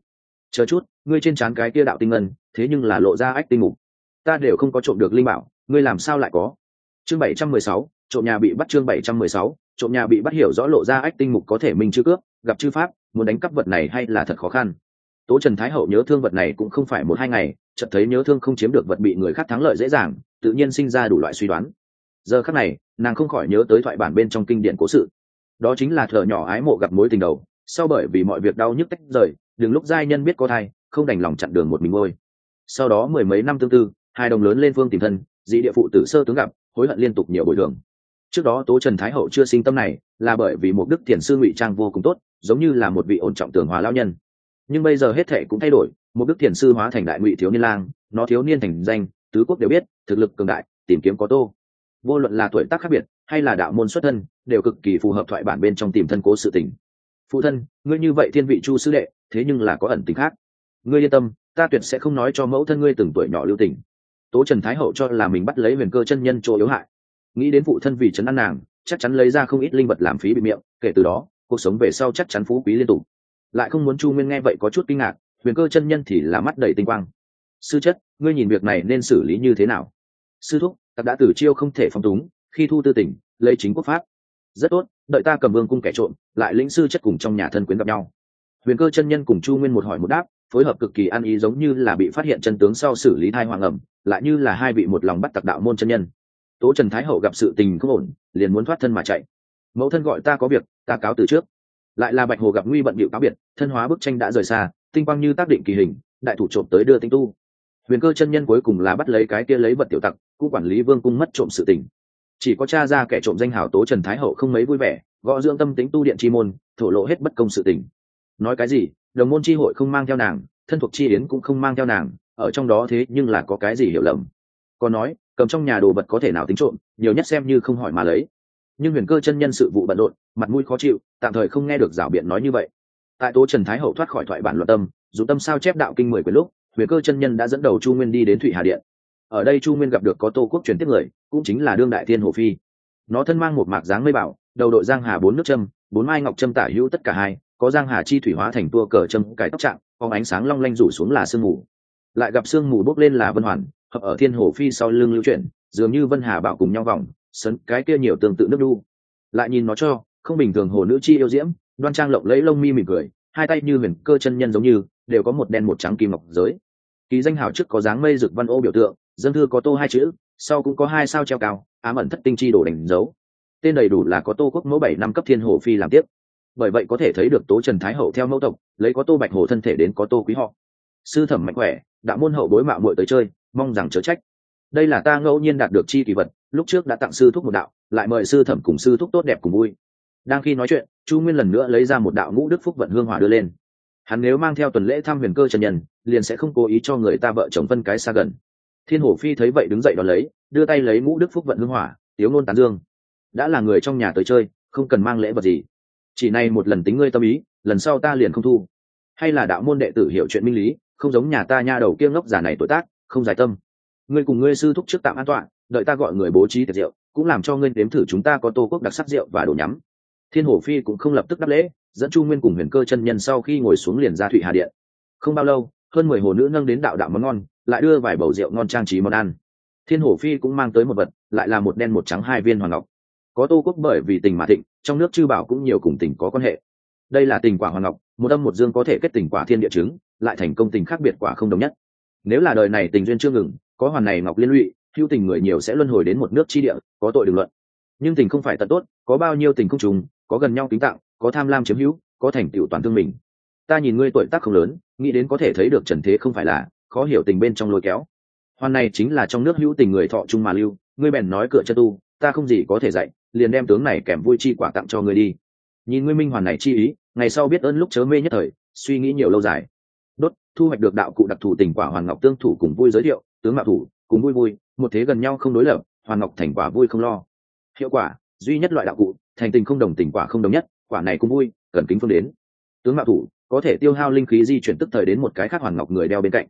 Chờ chút, ngươi trên trán cái kia đạo tinh ngân, thế nhưng là lộ ra ách tinh mục. Ta đều không có trộm được linh bảo, ngươi làm sao lại có? Chương bảy trăm mười sáu, trộm nhà bị bắt chương bảy trăm mười sáu, trộm nhà bị bắt hiểu rõ lộ ra ách tinh mục có thể minh chư cướp gặp chư pháp, muốn đánh cắp vật này hay là thật khó khăn? Tố trần thái hậu nhớ thương vật này cũng không phải một hai ngày, chợt thấy nhớ thương không chiếm được vật bị người khác thắng lợi dễ dàng, tự nhiên sinh ra đủ loại suy đoán. Giờ khắc này, nàng không khỏi nhớ tới thoại bản bên trong kinh điển cố sự. Đó chính là thợ nhỏ ái mộ gặp mối tình đầu, sau bởi vì mọi việc đau nhức tách rời, đừng lúc giai nhân biết có thai, không đành lòng chặn đường một mình ngôi. Sau đó mười mấy năm tương tư, hai đồng lớn lên phương tìm thân, dị địa phụ tử sơ tướng gặp, hối hận liên tục nhiều bồi thường. Trước đó tố trần thái hậu chưa sinh tâm này, là bởi vì một đức thiền sư ngụy trang vô cùng tốt, giống như là một vị ổn trọng tường hòa lao nhân nhưng bây giờ hết thệ cũng thay đổi, một đức thiền sư hóa thành đại ngụy thiếu niên lang, nó thiếu niên thành danh, tứ quốc đều biết, thực lực cường đại, tìm kiếm có tô. Vô luận là tuổi tác khác biệt, hay là đạo môn xuất thân, đều cực kỳ phù hợp thoại bản bên trong tìm thân cố sự tình. Phụ thân, ngươi như vậy thiên vị chu sư đệ, thế nhưng là có ẩn tính khác. Ngươi yên tâm, ta tuyệt sẽ không nói cho mẫu thân ngươi từng tuổi nhỏ lưu tình. Tố trần thái hậu cho là mình bắt lấy huyền cơ chân nhân chỗ yếu hại. Nghĩ đến phụ thân vì chấn an nàng, chắc chắn lấy ra không ít linh vật làm phí bị miệng, kể từ đó, cuộc sống về sau chắc chắn phú quý liên tục lại không muốn chu nguyên nghe vậy có chút kinh ngạc, huyền cơ chân nhân thì là mắt đầy tinh quang. Sư chất, ngươi nhìn việc này nên xử lý như thế nào? Sư thúc tặc đã tử chiêu không thể phong túng, khi thu tư tỉnh lấy chính quốc pháp. Rất tốt, đợi ta cầm vương cung kẻ trộm, lại lĩnh sư chất cùng trong nhà thân quyến gặp nhau. Huyền cơ chân nhân cùng chu nguyên một hỏi một đáp, phối hợp cực kỳ ăn ý giống như là bị phát hiện chân tướng sau xử lý thai hoàng ẩm, lại như là hai vị một lòng bắt tặc đạo môn chân nhân. Tố trần thái hậu gặp sự tình không ổn, liền muốn thoát thân mà chạy. Mẫu thân gọi ta có việc, ta cáo từ trước lại là bạch hồ gặp nguy bận bịu cáo biệt, thân hóa bức tranh đã rời xa, tinh quang như tác định kỳ hình, đại thủ trộm tới đưa tinh tu. Huyền cơ chân nhân cuối cùng là bắt lấy cái kia lấy vật tiểu tặc, cũng quản lý vương cung mất trộm sự tình. Chỉ có cha ra kẻ trộm danh hảo tố trần thái hậu không mấy vui vẻ, gõ dưỡng tâm tính tu điện chi môn, thổ lộ hết bất công sự tình. Nói cái gì, đồng môn chi hội không mang theo nàng, thân thuộc chi yến cũng không mang theo nàng, ở trong đó thế nhưng là có cái gì hiểu lầm. Còn nói, cầm trong nhà đồ vật có thể nào tính trộm, nhiều nhất xem như không hỏi mà lấy nhưng huyền cơ chân nhân sự vụ bận rộn, mặt mũi khó chịu, tạm thời không nghe được rảo biện nói như vậy. Tại tố trần thái hậu thoát khỏi thoại bản luận tâm, dù tâm sao chép đạo kinh mười quyển lúc, huyền cơ chân nhân đã dẫn đầu chu nguyên đi đến thụy hà điện. Ở đây chu nguyên gặp được có tô quốc truyền tiếp người, cũng chính là đương đại thiên hồ phi. Nó thân mang một mạc dáng mây bảo, đầu đội giang hà bốn nước châm, bốn mai ngọc châm tả hữu tất cả hai, có giang hà chi thủy hóa thành tua cờ châm cải tóc trạng, có ánh sáng long lanh rủ xuống là sương mù. Lại gặp sương mù bốc lên là vân hoàn, hợp ở thiên hồ phi sau lưng lưu chuyển, dường như vân hà bảo cùng nhau vòng sấn, cái kia nhiều tương tự nước đu. Lại nhìn nó cho, không bình thường hồ nữ chi yêu diễm, đoan trang lộng lấy lông mi mỉm cười, hai tay như huyền cơ chân nhân giống như, đều có một đen một trắng kim ngọc giới. Ký danh hào trước có dáng mây rực văn ô biểu tượng, dân thư có tô hai chữ, sau cũng có hai sao treo cao, ám ẩn thất tinh chi đổ đánh dấu tên đầy đủ là có tô quốc mẫu bảy năm cấp thiên hồ phi làm tiếp. Bởi vậy có thể thấy được tố trần thái hậu theo mẫu tộc, lấy có tô bạch hồ thân thể đến có tô quý họ. Sư thẩm mạnh khỏe đã môn hậu bối mạo muội tới chơi, mong rằng chớ trách. Đây là ta ngẫu nhiên đạt được chi kỳ vật lúc trước đã tặng sư thúc một đạo, lại mời sư thẩm cùng sư thúc tốt đẹp cùng vui. Đang khi nói chuyện, chu nguyên lần nữa lấy ra một đạo ngũ đức phúc vận hương hỏa đưa lên. Hắn nếu mang theo tuần lễ thăm huyền cơ trần nhân, liền sẽ không cố ý cho người ta vợ chồng phân cái xa gần. Thiên hổ phi thấy vậy đứng dậy đón lấy, đưa tay lấy ngũ đức phúc vận hương hỏa, tiếu ngôn tán dương. Đã là người trong nhà tới chơi, không cần mang lễ vật gì. Chỉ này một lần tính ngươi tâm ý, lần sau ta liền không thu. Hay là đạo môn đệ tử hiểu chuyện minh lý, không giống nhà ta nha đầu kia ngốc giả này tuổi tác, không giải tâm. Ngươi cùng ngươi sư thúc trước tạm an toàn đợi ta gọi người bố trí tiệc rượu, cũng làm cho ngươi đếm thử chúng ta có tô quốc đặc sắc rượu và đồ nhắm. Thiên hổ phi cũng không lập tức đáp lễ, dẫn chu nguyên cùng huyền cơ chân nhân sau khi ngồi xuống liền ra thụy hà điện. Không bao lâu, hơn mười hồ nữ nâng đến đạo đạo món ngon, lại đưa vài bầu rượu ngon trang trí món ăn. Thiên hổ phi cũng mang tới một vật, lại là một đen một trắng hai viên hoàng ngọc. Có tô quốc bởi vì tình mà thịnh, trong nước chư bảo cũng nhiều cùng tình có quan hệ. Đây là tình quả hoàng ngọc, một âm một dương có thể kết tình quả thiên địa chứng, lại thành công tình khác biệt quả không đồng nhất. Nếu là đời này tình duyên chưa ngừng, có hoàn này ngọc liên lụy hữu tình người nhiều sẽ luân hồi đến một nước chi địa, có tội đường luận. Nhưng tình không phải tận tốt, có bao nhiêu tình không trùng, có gần nhau kính tặng, có tham lam chiếm hữu, có thành tựu toàn thương mình. Ta nhìn ngươi tuổi tác không lớn, nghĩ đến có thể thấy được trần thế không phải là, khó hiểu tình bên trong lôi kéo. Hoàn này chính là trong nước hữu tình người thọ trung mà lưu, ngươi bèn nói cửa chân tu, ta không gì có thể dạy, liền đem tướng này kèm vui chi quả tặng cho ngươi đi. Nhìn ngươi minh hoàn này chi ý, ngày sau biết ơn lúc chớ mê nhất thời, suy nghĩ nhiều lâu dài. Đốt, thu hoạch được đạo cụ đặc thù tình quả hoàn ngọc tương thủ cùng vui giới thiệu, tướng mạo thủ, cùng vui vui một thế gần nhau không đối lập hoàn ngọc thành quả vui không lo. Hiệu quả, duy nhất loại đạo cụ, thành tình không đồng tình quả không đồng nhất, quả này cũng vui, cần kính phương đến. Tướng mạo thủ, có thể tiêu hao linh khí di chuyển tức thời đến một cái khác hoàn ngọc người đeo bên cạnh.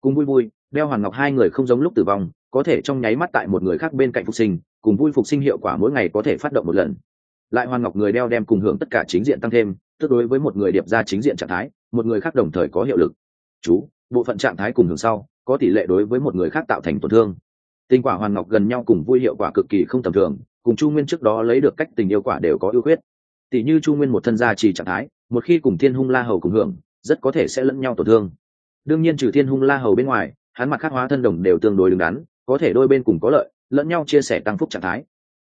Cùng vui vui, đeo hoàn ngọc hai người không giống lúc tử vong, có thể trong nháy mắt tại một người khác bên cạnh phục sinh, cùng vui phục sinh hiệu quả mỗi ngày có thể phát động một lần. Lại hoàn ngọc người đeo đem cùng hưởng tất cả chính diện tăng thêm, tương đối với một người điệp ra chính diện trạng thái, một người khác đồng thời có hiệu lực. Chú, bộ phận trạng thái cùng hưởng sau, có tỷ lệ đối với một người khác tạo thành tổn thương tình quả hoàn ngọc gần nhau cùng vui hiệu quả cực kỳ không tầm thường, cùng chu nguyên trước đó lấy được cách tình yêu quả đều có ưu khuyết. Tỷ như chu nguyên một thân gia trì trạng thái, một khi cùng thiên hung la hầu cùng hưởng, rất có thể sẽ lẫn nhau tổn thương. Đương nhiên trừ thiên hung la hầu bên ngoài, hắn mặt khắc hóa thân đồng đều tương đối đứng đắn, có thể đôi bên cùng có lợi, lẫn nhau chia sẻ tăng phúc trạng thái.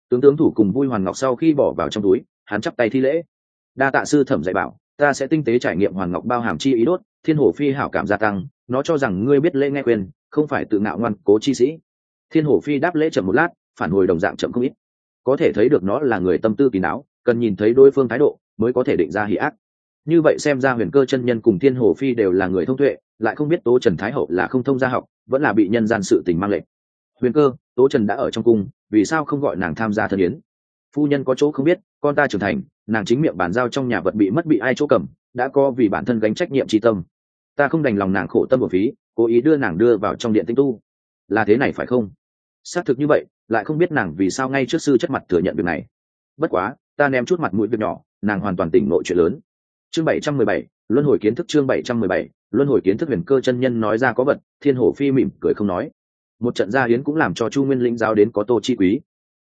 Tướng tướng thủ cùng vui hoàn ngọc sau khi bỏ vào trong túi, hắn chắp tay thi lễ. Đa tạ sư thẩm dạy bảo, ta sẽ tinh tế trải nghiệm hoàn ngọc bao hàm chi ý đốt, thiên hổ phi hảo cảm gia tăng, nó cho rằng ngươi biết lễ nghe quyền không phải tự ngạo ngoan cố chi sĩ thiên hổ phi đáp lễ chậm một lát, phản hồi đồng dạng chậm không ít. Có thể thấy được nó là người tâm tư kỳ não, cần nhìn thấy đối phương thái độ mới có thể định ra hỷ ác. Như vậy xem ra huyền cơ chân nhân cùng thiên hồ phi đều là người thông tuệ, lại không biết tố trần thái hậu là không thông gia học, vẫn là bị nhân gian sự tình mang lệnh huyền cơ, tố trần đã ở trong cung, vì sao không gọi nàng tham gia thân yến? Phu nhân có chỗ không biết, con ta trưởng thành, nàng chính miệng bàn giao trong nhà vật bị mất bị ai chỗ cầm, đã có vì bản thân gánh trách nhiệm tri tâm. Ta không đành lòng nàng khổ tâm bổ phí, cố ý đưa nàng đưa vào trong điện tinh tu. Là thế này phải không? Xác thực như vậy, lại không biết nàng vì sao ngay trước sư chất mặt thừa nhận việc này. Bất quá, ta ném chút mặt mũi việc nhỏ, nàng hoàn toàn tỉnh nội chuyện lớn. Chương bảy trăm mười bảy, luân hồi kiến thức chương bảy trăm mười bảy, luân hồi kiến thức huyền cơ chân nhân nói ra có vật, thiên hổ phi mỉm cười không nói. Một trận gia hiến cũng làm cho chu nguyên linh giáo đến có tô chi quý.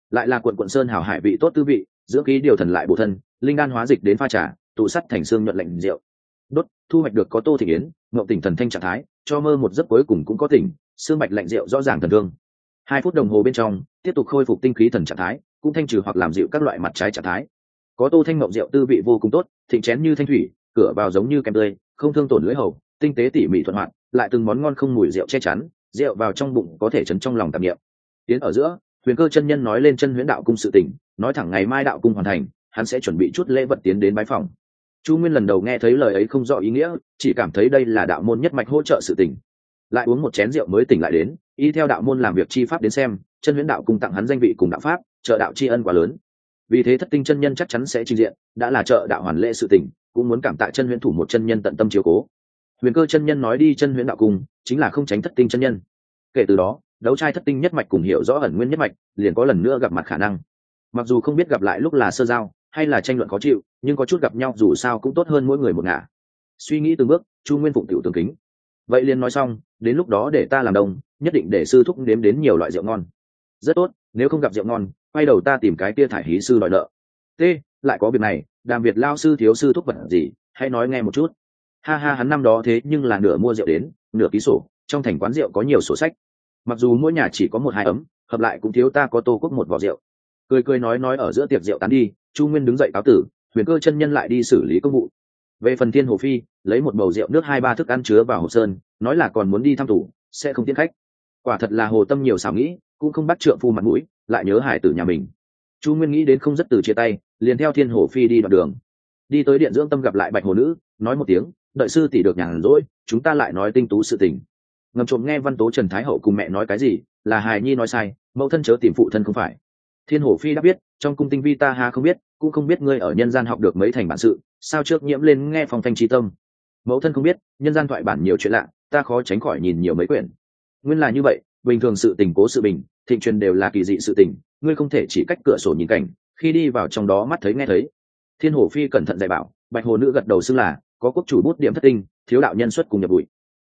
Lại là quận quận sơn hảo hải vị tốt tư vị, dưỡng khí điều thần lại bổ thân, linh đan hóa dịch đến pha trà, tụ sắt thành xương nhuận lạnh rượu. Đốt, thu hoạch được có tô thị yến ngậu tỉnh thần thanh trạng thái, cho mơ một giấc cuối cùng cũng có tỉnh, xương mạch lạnh rượu rõ ràng thần thương hai phút đồng hồ bên trong, tiếp tục khôi phục tinh khí thần trạng thái, cũng thanh trừ hoặc làm dịu các loại mặt trái trạng thái. Có tô thanh mộng rượu tư vị vô cùng tốt, thịnh chén như thanh thủy, cửa vào giống như kem tươi, không thương tổn lưỡi hầu, tinh tế tỉ mỉ thuận hoạt, lại từng món ngon không mùi rượu che chắn, rượu vào trong bụng có thể chấn trong lòng tạp nghiệm tiến ở giữa, huyền cơ chân nhân nói lên chân huyễn đạo cung sự tỉnh nói thẳng ngày mai đạo cung hoàn thành, hắn sẽ chuẩn bị chút lễ vật tiến đến bái phòng. Chu nguyên lần đầu nghe thấy lời ấy không rõ ý nghĩa, chỉ cảm thấy đây là đạo môn nhất mạch hỗ trợ sự tình lại uống một chén rượu mới tỉnh lại đến, y theo đạo môn làm việc chi pháp đến xem, chân huyễn đạo cùng tặng hắn danh vị cùng đạo pháp, trợ đạo tri ân quá lớn. Vì thế thất tinh chân nhân chắc chắn sẽ trình diện, đã là trợ đạo hoàn lễ sự tỉnh, cũng muốn cảm tạ chân huyễn thủ một chân nhân tận tâm chiều cố. Huyền cơ chân nhân nói đi chân huyễn đạo cung chính là không tránh thất tinh chân nhân. Kể từ đó, đấu trai thất tinh nhất mạch cùng hiểu rõ ẩn nguyên nhất mạch, liền có lần nữa gặp mặt khả năng. Mặc dù không biết gặp lại lúc là sơ giao, hay là tranh luận khó chịu, nhưng có chút gặp nhau dù sao cũng tốt hơn mỗi người một ngả. Suy nghĩ từng bước, chu nguyên phụng tiểu tường kính. Vậy liền nói xong đến lúc đó để ta làm đồng nhất định để sư thúc nếm đến nhiều loại rượu ngon. Rất tốt, nếu không gặp rượu ngon, quay đầu ta tìm cái kia thải hí sư đòi nợ. T, lại có việc này, đàm việt lao sư thiếu sư thúc vật gì, hãy nói nghe một chút. Ha ha, hắn năm đó thế nhưng là nửa mua rượu đến, nửa ký sổ, trong thành quán rượu có nhiều sổ sách. Mặc dù mỗi nhà chỉ có một hai ấm, hợp lại cũng thiếu ta có tô quốc một vỏ rượu. Cười cười nói nói ở giữa tiệc rượu tán đi, chu nguyên đứng dậy cáo tử, huyền cơ chân nhân lại đi xử lý công vụ về phần thiên hồ phi, lấy một bầu rượu nước hai ba thức ăn chứa vào hộp sơn, nói là còn muốn đi thăm thủ sẽ không tiến khách. Quả thật là hồ tâm nhiều xảo nghĩ, cũng không bắt trượng phu mặt mũi, lại nhớ hải tử nhà mình. Chu nguyên nghĩ đến không rất từ chia tay, liền theo thiên hồ phi đi đoạn đường. Đi tới điện dưỡng tâm gặp lại bạch hồ nữ, nói một tiếng, đợi sư tỷ được nhàn rỗi, chúng ta lại nói tinh tú sự tình. Ngầm trộm nghe văn tố trần thái hậu cùng mẹ nói cái gì, là hài nhi nói sai, mẫu thân chớ tìm phụ thân không phải. Thiên hổ phi đã biết, trong cung tinh vi ta ha không biết, cũng không biết ngươi ở nhân gian học được mấy thành bản sự sao trước nhiễm lên nghe phong thanh trí tâm? Mẫu thân không biết, nhân gian thoại bản nhiều chuyện lạ, ta khó tránh khỏi nhìn nhiều mấy quyển. Nguyên là như vậy, bình thường sự tình cố sự bình, thịnh truyền đều là kỳ dị sự tình, ngươi không thể chỉ cách cửa sổ nhìn cảnh, khi đi vào trong đó mắt thấy nghe thấy. Thiên hồ phi cẩn thận dạy bảo, bạch hồ nữ gật đầu xưng là, có quốc chủ bút điểm thất tinh, thiếu đạo nhân xuất cùng nhập bụi.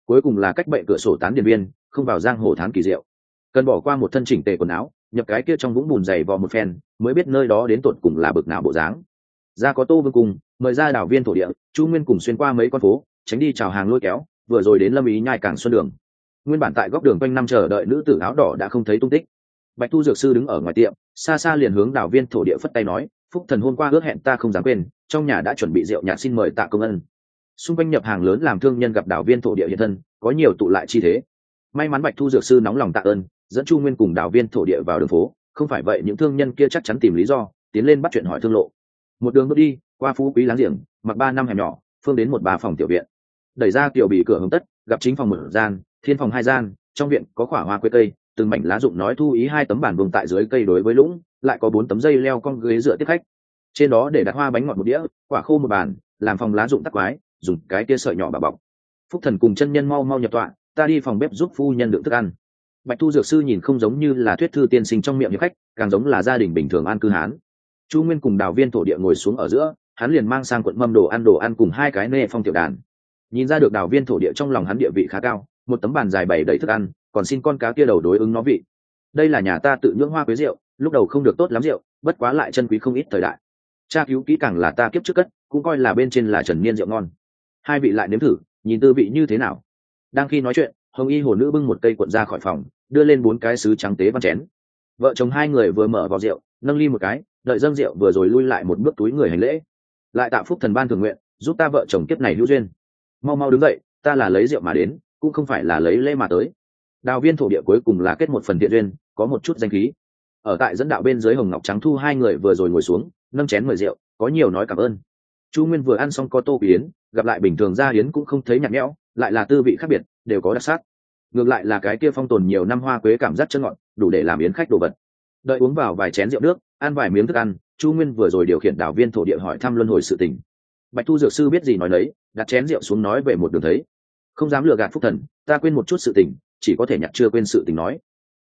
Cuối cùng là cách bệ cửa sổ tán điện viên, không vào giang hồ thán kỳ diệu. Cần bỏ qua một thân chỉnh tề quần áo, nhập cái kia trong vũng bùn dày vò một phen, mới biết nơi đó đến tột cùng là bực nào bộ dáng ra có tô vương cùng, mời ra đảo viên thổ địa, chu nguyên cùng xuyên qua mấy con phố, tránh đi chào hàng lôi kéo, vừa rồi đến lâm ý nhai càng xuân đường. Nguyên bản tại góc đường quanh năm chờ đợi nữ tử áo đỏ đã không thấy tung tích. Bạch thu dược sư đứng ở ngoài tiệm, xa xa liền hướng đảo viên thổ địa phất tay nói, phúc thần hôm qua ước hẹn ta không dám quên, trong nhà đã chuẩn bị rượu nhạc xin mời tạ công ân. Xung quanh nhập hàng lớn làm thương nhân gặp đảo viên thổ địa hiện thân, có nhiều tụ lại chi thế. May mắn bạch thu dược sư nóng lòng tạ ơn, dẫn chu nguyên cùng đảo viên thổ địa vào đường phố. Không phải vậy, những thương nhân kia chắc chắn tìm lý do, tiến lên bắt chuyện hỏi thương lộ một đường bước đi, qua phú quý láng giềng, mặc ba năm hẻm nhỏ, phương đến một bà phòng tiểu viện. Đẩy ra tiểu bị cửa hướng tất, gặp chính phòng một gian, thiên phòng hai gian, trong viện có khỏa hoa quế cây, từng mảnh lá rụng nói thu ý hai tấm bản vùng tại dưới cây đối với lũng, lại có bốn tấm dây leo con ghế dựa tiếp khách. Trên đó để đặt hoa bánh ngọt một đĩa, quả khô một bàn, làm phòng lá rụng tắc quái, dùng cái kia sợi nhỏ bà bọc. Phúc thần cùng chân nhân mau mau nhập tọa, ta đi phòng bếp giúp phu nhân đựng thức ăn. Bạch thu dược sư nhìn không giống như là thuyết thư tiên sinh trong miệng hiệp khách, càng giống là gia đình bình thường an cư hán chu nguyên cùng đào viên thổ địa ngồi xuống ở giữa, hắn liền mang sang quận mâm đồ ăn đồ ăn cùng hai cái nê phong tiểu đàn. Nhìn ra được đào viên thổ địa trong lòng hắn địa vị khá cao, một tấm bàn dài bày đầy thức ăn, còn xin con cá kia đầu đối ứng nó vị. Đây là nhà ta tự nhưỡng hoa quế rượu, lúc đầu không được tốt lắm rượu, bất quá lại chân quý không ít thời đại. Tra cứu kỹ càng là ta kiếp trước cất, cũng coi là bên trên là trần niên rượu ngon. Hai vị lại nếm thử, nhìn tư vị như thế nào. Đang khi nói chuyện, hồng y hồ nữ bưng một cây cuộn ra khỏi phòng, đưa lên bốn cái sứ trắng tế văn chén. Vợ chồng hai người vừa mở vào rượu, nâng ly một cái đợi dâng rượu vừa rồi lui lại một bước túi người hành lễ. Lại tạo phúc thần ban thường nguyện, giúp ta vợ chồng kiếp này hữu duyên. Mau mau đứng dậy, ta là lấy rượu mà đến, cũng không phải là lấy lễ mà tới. Đào viên thổ địa cuối cùng là kết một phần thiện duyên, có một chút danh khí. Ở tại dẫn đạo bên dưới hồng ngọc trắng thu hai người vừa rồi ngồi xuống, nâng chén mời rượu, có nhiều nói cảm ơn. Chu nguyên vừa ăn xong có tô yến, gặp lại bình thường ra yến cũng không thấy nhạt nhẽo, lại là tư vị khác biệt, đều có đặc sắc. Ngược lại là cái kia phong tồn nhiều năm hoa quế cảm giác chân ngọn đủ để làm yến khách đồ vật đợi uống vào vài chén rượu nước, ăn vài miếng thức ăn, chu nguyên vừa rồi điều khiển đảo viên thổ địa hỏi thăm luân hồi sự tình. Bạch thu dược sư biết gì nói lấy đặt chén rượu xuống nói về một đường thấy. Không dám lừa gạt phúc thần, ta quên một chút sự tình, chỉ có thể nhặt chưa quên sự tình nói.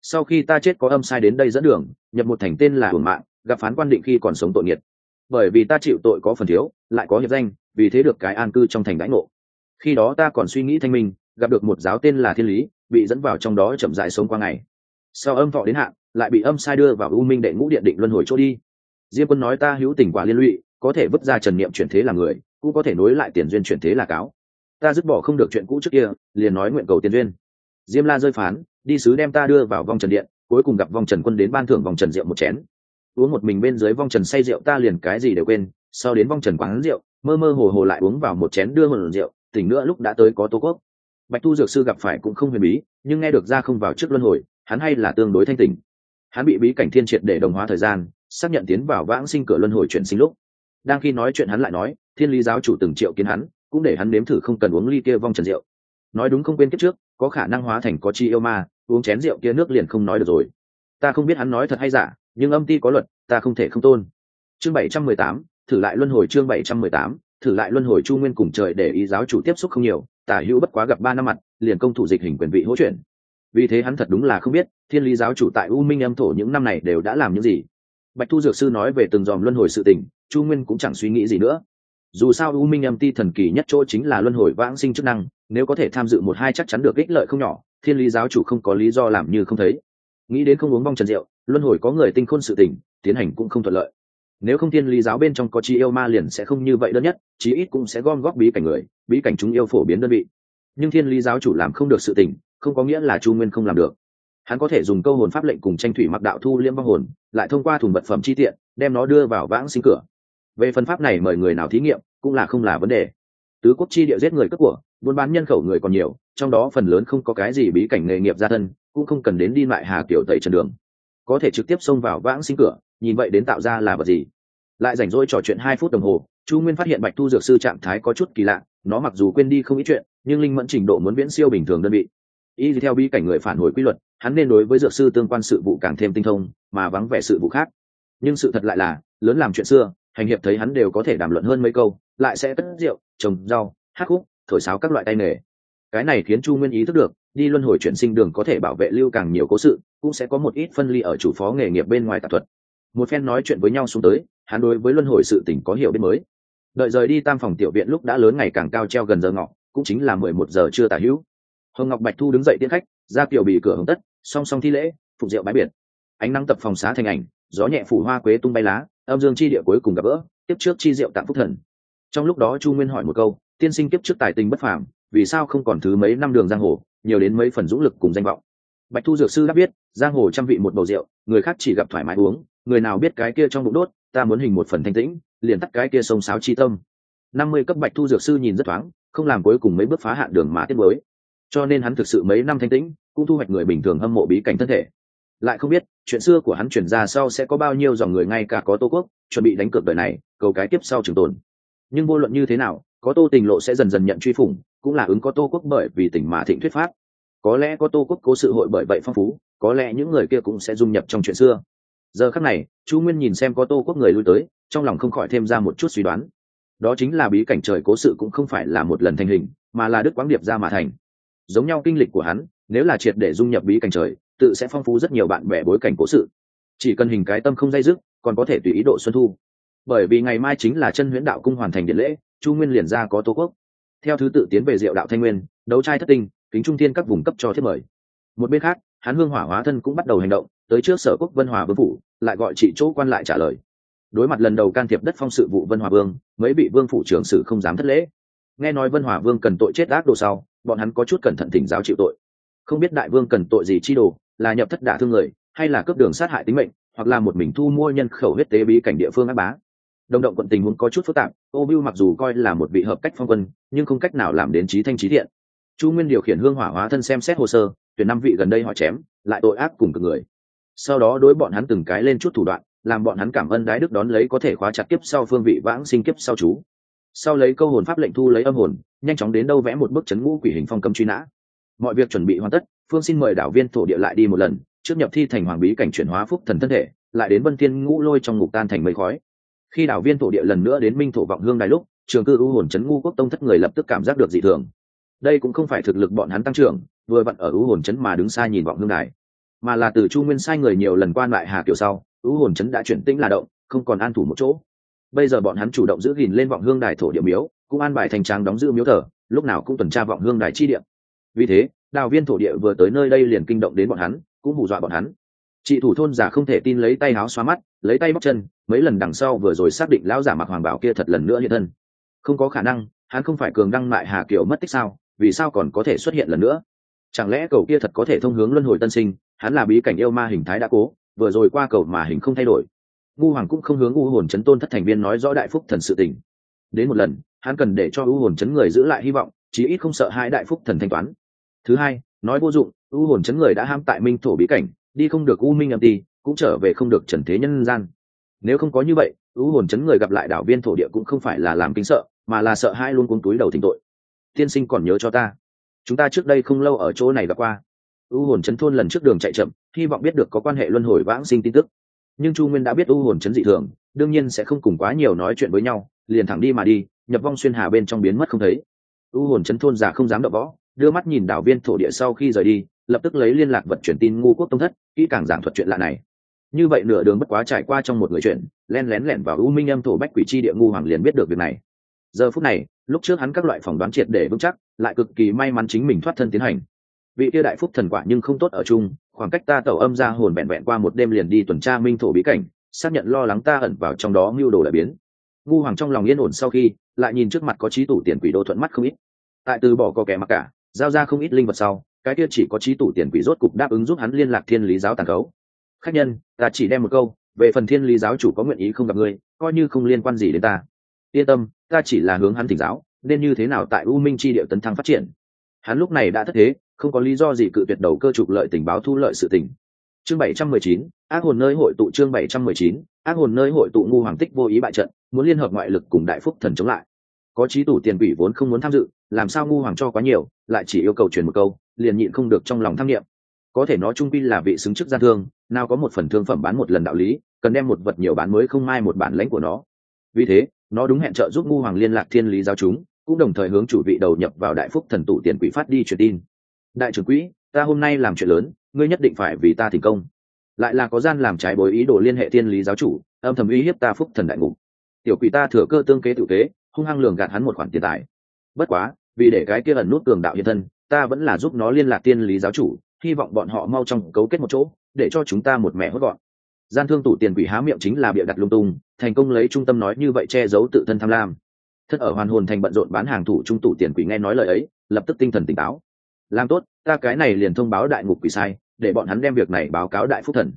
Sau khi ta chết có âm sai đến đây dẫn đường, nhập một thành tên là hưởng mạng, gặp phán quan định khi còn sống tội nghiệt. Bởi vì ta chịu tội có phần thiếu, lại có hiệp danh, vì thế được cái an cư trong thành đãi ngộ. Khi đó ta còn suy nghĩ thanh minh, gặp được một giáo tên là thiên lý, bị dẫn vào trong đó chậm dại sống qua ngày. Sau âm thọ đến hạn lại bị âm sai đưa vào u minh đệ ngũ điện định luân hồi chỗ đi. Diêm quân nói ta hữu tình quả liên lụy, có thể vứt ra trần niệm chuyển thế là người, cũng có thể nối lại tiền duyên chuyển thế là cáo. Ta dứt bỏ không được chuyện cũ trước kia, liền nói nguyện cầu tiền duyên. Diêm la rơi phán, đi sứ đem ta đưa vào vòng trần điện, cuối cùng gặp vòng trần quân đến ban thưởng vòng trần rượu một chén. Uống một mình bên dưới vong trần say rượu ta liền cái gì đều quên, sau đến vong trần quán rượu, mơ mơ hồ hồ lại uống vào một chén đưa hồn rượu, tỉnh nữa lúc đã tới có tô quốc. Bạch tu dược sư gặp phải cũng không huyền bí, nhưng nghe được ra không vào trước luân hồi, hắn hay là tương đối thanh tỉnh hắn bị bí cảnh thiên triệt để đồng hóa thời gian, xác nhận tiến vào vãng sinh cửa luân hồi chuyển sinh lúc. Đang khi nói chuyện hắn lại nói, thiên lý giáo chủ từng triệu kiến hắn, cũng để hắn nếm thử không cần uống ly kia vong trần rượu. Nói đúng không quên kiếp trước, có khả năng hóa thành có chi yêu ma, uống chén rượu kia nước liền không nói được rồi. Ta không biết hắn nói thật hay giả, nhưng âm ti có luật, ta không thể không tôn. Chương bảy trăm mười tám, thử lại luân hồi chương bảy trăm mười tám, thử lại luân hồi chu nguyên cùng trời để ý giáo chủ tiếp xúc không nhiều, tả hữu bất quá gặp ba năm mặt, liền công thủ dịch hình quyền vị hỗ chuyển. Vì thế hắn thật đúng là không biết thiên lý giáo chủ tại u minh âm thổ những năm này đều đã làm những gì? Bạch thu dược sư nói về từng dòm luân hồi sự tình, chu nguyên cũng chẳng suy nghĩ gì nữa. Dù sao u minh âm ti thần kỳ nhất chỗ chính là luân hồi vãng sinh chức năng, nếu có thể tham dự một hai chắc chắn được ích lợi không nhỏ, thiên lý giáo chủ không có lý do làm như không thấy. Nghĩ đến không uống bong trần rượu, luân hồi có người tinh khôn sự tình, tiến hành cũng không thuận lợi. Nếu không thiên lý giáo bên trong có chi yêu ma liền sẽ không như vậy đơn nhất, chí ít cũng sẽ gom góp bí cảnh người, bí cảnh chúng yêu phổ biến đơn vị. Nhưng thiên lý giáo chủ làm không được sự tình, không có nghĩa là chu nguyên không làm được hắn có thể dùng câu hồn pháp lệnh cùng tranh thủy mặc đạo thu liêm vong hồn, lại thông qua thùng vật phẩm chi tiện, đem nó đưa vào vãng sinh cửa. Về phần pháp này mời người nào thí nghiệm, cũng là không là vấn đề. Tứ quốc chi địa giết người cất của, buôn bán nhân khẩu người còn nhiều, trong đó phần lớn không có cái gì bí cảnh nghề nghiệp gia thân, cũng không cần đến đi lại hà kiểu tẩy trần đường. Có thể trực tiếp xông vào vãng sinh cửa, nhìn vậy đến tạo ra là vật gì? Lại rảnh rỗi trò chuyện hai phút đồng hồ, chu nguyên phát hiện bạch thu dược sư trạng thái có chút kỳ lạ, nó mặc dù quên đi không ít chuyện, nhưng linh mẫn trình độ muốn viễn siêu bình thường đơn vị y theo bi cảnh người phản hồi quy luật, hắn nên đối với dược sư tương quan sự vụ càng thêm tinh thông, mà vắng vẻ sự vụ khác. Nhưng sự thật lại là, lớn làm chuyện xưa, hành hiệp thấy hắn đều có thể đàm luận hơn mấy câu, lại sẽ cất rượu, trồng rau, hát khúc, thổi sáo các loại tay nghề. Cái này khiến chu nguyên ý thức được, đi luân hồi chuyển sinh đường có thể bảo vệ lưu càng nhiều cố sự, cũng sẽ có một ít phân ly ở chủ phó nghề nghiệp bên ngoài tạp thuật. Một phen nói chuyện với nhau xuống tới, hắn đối với luân hồi sự tỉnh có hiểu biết mới. Đợi rời đi tam phòng tiểu viện lúc đã lớn ngày càng cao treo gần giờ ngọ, cũng chính là mười một giờ chưa tả hữu hồng ngọc bạch thu đứng dậy tiến khách, ra kiểu bị cửa hồng tất, song song thi lễ, phục rượu bãi biển ánh nắng tập phòng xá thành ảnh, gió nhẹ phủ hoa quế tung bay lá, âm dương chi địa cuối cùng gặp gỡ, tiếp trước chi rượu tạm phúc thần. Trong lúc đó chu nguyên hỏi một câu, tiên sinh tiếp trước tài tình bất phàm, vì sao không còn thứ mấy năm đường giang hồ, nhiều đến mấy phần dũng lực cùng danh vọng? Bạch thu dược sư đã biết, giang hồ trăm vị một bầu rượu, người khác chỉ gặp thoải mái uống, người nào biết cái kia trong bụng đốt, ta muốn hình một phần thanh tĩnh, liền tắt cái kia sông sáo chi tâm. Năm mươi cấp bạch thu dược sư nhìn rất thoáng, không làm cuối cùng mấy bước phá hạn đường mà tiếp với cho nên hắn thực sự mấy năm thanh tĩnh, cũng thu hoạch người bình thường hâm mộ bí cảnh thân thể. Lại không biết, chuyện xưa của hắn chuyển ra sau sẽ có bao nhiêu dòng người ngay cả có tô quốc, chuẩn bị đánh cược đời này, cầu cái tiếp sau trường tồn. Nhưng vô luận như thế nào, có tô tình lộ sẽ dần dần nhận truy phủng, cũng là ứng có tô quốc bởi vì tình mà thịnh thuyết pháp. Có lẽ có tô quốc cố sự hội bởi vậy phong phú, có lẽ những người kia cũng sẽ dung nhập trong chuyện xưa. Giờ khắc này, chu nguyên nhìn xem có tô quốc người lui tới, trong lòng không khỏi thêm ra một chút suy đoán. Đó chính là bí cảnh trời cố sự cũng không phải là một lần thành hình, mà là đức quáng điệp ra mà thành giống nhau kinh lịch của hắn, nếu là triệt để dung nhập bí cảnh trời, tự sẽ phong phú rất nhiều bạn bè bối cảnh cố sự. Chỉ cần hình cái tâm không dây dứt, còn có thể tùy ý độ xuân thu. Bởi vì ngày mai chính là chân huyễn đạo cung hoàn thành điện lễ, chu nguyên liền ra có tô quốc. Theo thứ tự tiến về diệu đạo thanh nguyên, đấu trai thất tinh, kính trung thiên các vùng cấp cho thiết mời. Một bên khác hán hương hỏa hóa thân cũng bắt đầu hành động, tới trước sở quốc vân hòa vương phủ, lại gọi chị chỗ quan lại trả lời. Đối mặt lần đầu can thiệp đất phong sự vụ vân hòa vương mới bị vương phủ trưởng sử không dám thất lễ. Nghe nói vân hòa vương cần tội chết ác đồ sau bọn hắn có chút cẩn thận thỉnh giáo chịu tội. Không biết đại vương cần tội gì chi đồ, là nhập thất đả thương người, hay là cướp đường sát hại tính mệnh, hoặc là một mình thu mua nhân khẩu huyết tế bí cảnh địa phương áp bá. Đồng động quận tình huống có chút phức tạp, ô biu mặc dù coi là một vị hợp cách phong quân, nhưng không cách nào làm đến trí thanh trí thiện. Chu nguyên điều khiển hương hỏa hóa thân xem xét hồ sơ, tuyển năm vị gần đây họ chém, lại tội ác cùng cực người. Sau đó đối bọn hắn từng cái lên chút thủ đoạn, làm bọn hắn cảm ơn đái đức đón lấy có thể khóa chặt kiếp sau phương vị vãng sinh kiếp sau chú. Sau lấy câu hồn pháp lệnh thu lấy âm hồn nhanh chóng đến đâu vẽ một bức chấn ngũ quỷ hình phong cầm truy nã. Mọi việc chuẩn bị hoàn tất, phương xin mời đảo viên thổ địa lại đi một lần, trước nhập thi thành hoàng bí cảnh chuyển hóa phúc thần thân thể, lại đến vân thiên ngũ lôi trong ngục tan thành mây khói. Khi đảo viên thổ địa lần nữa đến minh thổ vọng hương đài lúc, trường cư u hồn chấn ngu quốc tông thất người lập tức cảm giác được dị thường. Đây cũng không phải thực lực bọn hắn tăng trưởng, vừa vặn ở u hồn chấn mà đứng xa nhìn vọng hương đài, mà là từ chu nguyên sai người nhiều lần quan lại hà tiểu sau u hồn chấn đã chuyển tĩnh là động, không còn an thủ một chỗ. Bây giờ bọn hắn chủ động giữ gìn lên vọng hương đài thổ địa miếu cũng an bài thành trang đóng giữ miếu thờ, lúc nào cũng tuần tra vọng hương đài chi địa. Vì thế, đào viên thổ địa vừa tới nơi đây liền kinh động đến bọn hắn, cũng hù dọa bọn hắn. Chị thủ thôn giả không thể tin lấy tay háo xóa mắt, lấy tay bóc chân, mấy lần đằng sau vừa rồi xác định lão giả mặc hoàng bảo kia thật lần nữa hiện thân. Không có khả năng, hắn không phải cường đăng mại hà kiều mất tích sao, vì sao còn có thể xuất hiện lần nữa? Chẳng lẽ cầu kia thật có thể thông hướng luân hồi tân sinh, hắn là bí cảnh yêu ma hình thái đã cố, vừa rồi qua cầu mà hình không thay đổi. Ngu hoàng cũng không hướng u hồn chấn tôn thất thành viên nói rõ đại phúc thần sự tình. Đến một lần hắn cần để cho u hồn chấn người giữ lại hy vọng, chí ít không sợ hai đại phúc thần thanh toán. Thứ hai, nói vô dụng u hồn chấn người đã ham tại minh thổ bí cảnh, đi không được u minh âm ti, cũng trở về không được trần thế nhân gian. Nếu không có như vậy u hồn chấn người gặp lại đảo viên thổ địa cũng không phải là làm kinh sợ, mà là sợ hai luôn cuống túi đầu thỉnh tội. Tiên sinh còn nhớ cho ta, chúng ta trước đây không lâu ở chỗ này gặp qua. U hồn chấn thôn lần trước đường chạy chậm, hy vọng biết được có quan hệ luân hồi vãng sinh tin tức. Nhưng chu nguyên đã biết u hồn chấn dị thường, đương nhiên sẽ không cùng quá nhiều nói chuyện với nhau, liền thẳng đi mà đi nhập vong xuyên hà bên trong biến mất không thấy. U hồn chấn thôn giả không dám đập võ, đưa mắt nhìn đảo viên thổ địa sau khi rời đi, lập tức lấy liên lạc vật chuyển tin ngu quốc tông thất, kỹ càng giảng thuật chuyện lạ này. Như vậy nửa đường bất quá trải qua trong một người chuyện len lén lẻn vào u minh âm thổ bách quỷ chi địa ngu hoàng liền biết được việc này. Giờ phút này, lúc trước hắn các loại phỏng đoán triệt để vững chắc, lại cực kỳ may mắn chính mình thoát thân tiến hành. Vị kia đại phúc thần quả nhưng không tốt ở chung, khoảng cách ta tẩu âm ra hồn vẹn vẹn qua một đêm liền đi tuần tra minh thổ bí cảnh, xác nhận lo lắng ta ẩn vào trong đó mưu đồ đại biến. Ngu hoàng trong lòng yên ổn sau khi lại nhìn trước mặt có trí tủ tiền quỷ đô thuận mắt không ít. Tại từ bỏ có kẻ mặc cả, giao ra không ít linh vật sau, cái kia chỉ có trí tủ tiền quỷ rốt cục đáp ứng giúp hắn liên lạc thiên lý giáo tàn khấu. Khách nhân, ta chỉ đem một câu, về phần thiên lý giáo chủ có nguyện ý không gặp ngươi coi như không liên quan gì đến ta. Yên tâm, ta chỉ là hướng hắn thỉnh giáo, nên như thế nào tại u minh chi địa tấn thăng phát triển. Hắn lúc này đã thất thế, không có lý do gì cự tuyệt đầu cơ trục lợi tình báo thu lợi sự tình. Chương bảy trăm mười chín, ác hồn nơi hội tụ chương bảy trăm mười chín, ác hồn nơi hội tụ ngu hoàng tích vô ý bại trận, muốn liên hợp ngoại lực cùng đại phúc thần chống lại có trí tủ tiền quỷ vốn không muốn tham dự, làm sao ngu hoàng cho quá nhiều, lại chỉ yêu cầu truyền một câu, liền nhịn không được trong lòng tham nghiệm có thể nó trung quy là vị xứng chức gian thương, nào có một phần thương phẩm bán một lần đạo lý, cần đem một vật nhiều bán mới không mai một bản lãnh của nó. Vì thế, nó đúng hẹn trợ giúp ngu hoàng liên lạc thiên lý giáo chúng, cũng đồng thời hướng chủ vị đầu nhập vào đại phúc thần tụ tiền quỷ phát đi truyền tin. Đại trưởng quỹ, ta hôm nay làm chuyện lớn, ngươi nhất định phải vì ta thành công. Lại là có gian làm trái bối ý đồ liên hệ thiên lý giáo chủ, âm thầm uy hiếp ta phúc thần đại ngục. Tiểu quỷ ta thừa cơ tương kế tự kế hung hăng lường gạt hắn một khoản tiền tài. Bất quá, vì để cái kia ẩn nút cường đạo hiện thân, ta vẫn là giúp nó liên lạc tiên lý giáo chủ, hy vọng bọn họ mau trong cấu kết một chỗ, để cho chúng ta một mẹ hốt gọn. Gian thương tủ tiền quỷ há miệng chính là bịa đặt lung tung, thành công lấy trung tâm nói như vậy che giấu tự thân tham lam. Thất ở hoàn hồn thành bận rộn bán hàng thủ trung tủ tiền quỷ nghe nói lời ấy, lập tức tinh thần tỉnh táo. Làm tốt, ta cái này liền thông báo đại ngục quỷ sai, để bọn hắn đem việc này báo cáo đại phúc thần.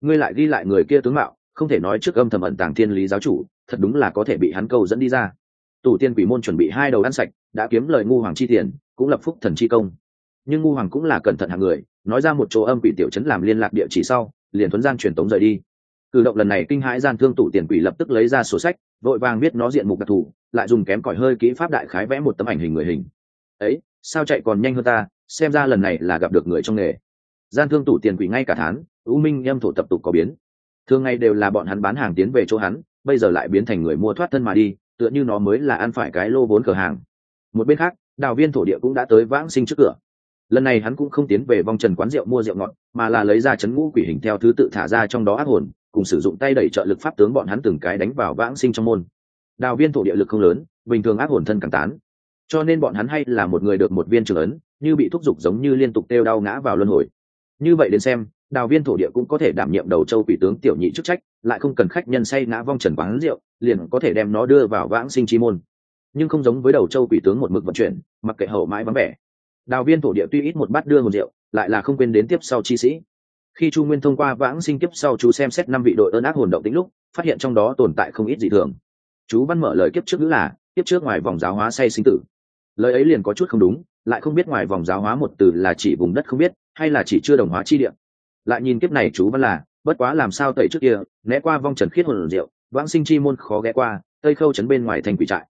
Ngươi lại ghi lại người kia tướng mạo, không thể nói trước âm thầm ẩn tàng thiên lý giáo chủ, thật đúng là có thể bị hắn câu dẫn đi ra tủ tiên quỷ môn chuẩn bị hai đầu ăn sạch, đã kiếm lời ngu hoàng chi tiền, cũng lập phúc thần chi công. Nhưng ngu hoàng cũng là cẩn thận hàng người, nói ra một chỗ âm quỷ tiểu chấn làm liên lạc địa chỉ sau, liền thuấn gian truyền tống rời đi. Cử động lần này kinh hãi gian thương tủ tiền quỷ lập tức lấy ra sổ sách, vội vàng biết nó diện mục đặc thù, lại dùng kém cỏi hơi kỹ pháp đại khái vẽ một tấm ảnh hình người hình. Ấy, sao chạy còn nhanh hơn ta, xem ra lần này là gặp được người trong nghề. Gian thương tủ tiền quỷ ngay cả tháng u minh em thổ tập tục có biến. Thường ngày đều là bọn hắn bán hàng tiến về chỗ hắn, bây giờ lại biến thành người mua thoát thân mà đi tựa như nó mới là ăn phải cái lô vốn cửa hàng. Một bên khác, đào viên thổ địa cũng đã tới vãng sinh trước cửa. Lần này hắn cũng không tiến về vòng trần quán rượu mua rượu ngọt, mà là lấy ra chấn ngũ quỷ hình theo thứ tự thả ra trong đó ác hồn, cùng sử dụng tay đẩy trợ lực pháp tướng bọn hắn từng cái đánh vào vãng sinh trong môn. Đào viên thổ địa lực không lớn, bình thường ác hồn thân càng tán. Cho nên bọn hắn hay là một người được một viên trường ấn, như bị thúc giục giống như liên tục têu đau ngã vào luân hồi. Như vậy đến xem đào viên thổ địa cũng có thể đảm nhiệm đầu châu quỷ tướng tiểu nhị chức trách, lại không cần khách nhân say ngã vong trần quán rượu, liền có thể đem nó đưa vào vãng sinh chi môn. Nhưng không giống với đầu châu quỷ tướng một mực vận chuyển, mặc kệ hậu mãi vắng vẻ. Đào viên thổ địa tuy ít một bát đưa một rượu, lại là không quên đến tiếp sau chi sĩ. Khi chu nguyên thông qua vãng sinh kiếp sau chú xem xét năm vị đội ơn ác hồn động tính lúc, phát hiện trong đó tồn tại không ít dị thường. Chú văn mở lời kiếp trước ngữ là, kiếp trước ngoài vòng giáo hóa say sinh tử. Lời ấy liền có chút không đúng, lại không biết ngoài vòng giáo hóa một từ là chỉ vùng đất không biết, hay là chỉ chưa đồng hóa chi địa lại nhìn kiếp này chú văn là, bất quá làm sao tẩy trước kia, né qua vong trần khiết hồn rượu, vãng sinh chi môn khó ghé qua, tây khâu trấn bên ngoài thành quỷ trại.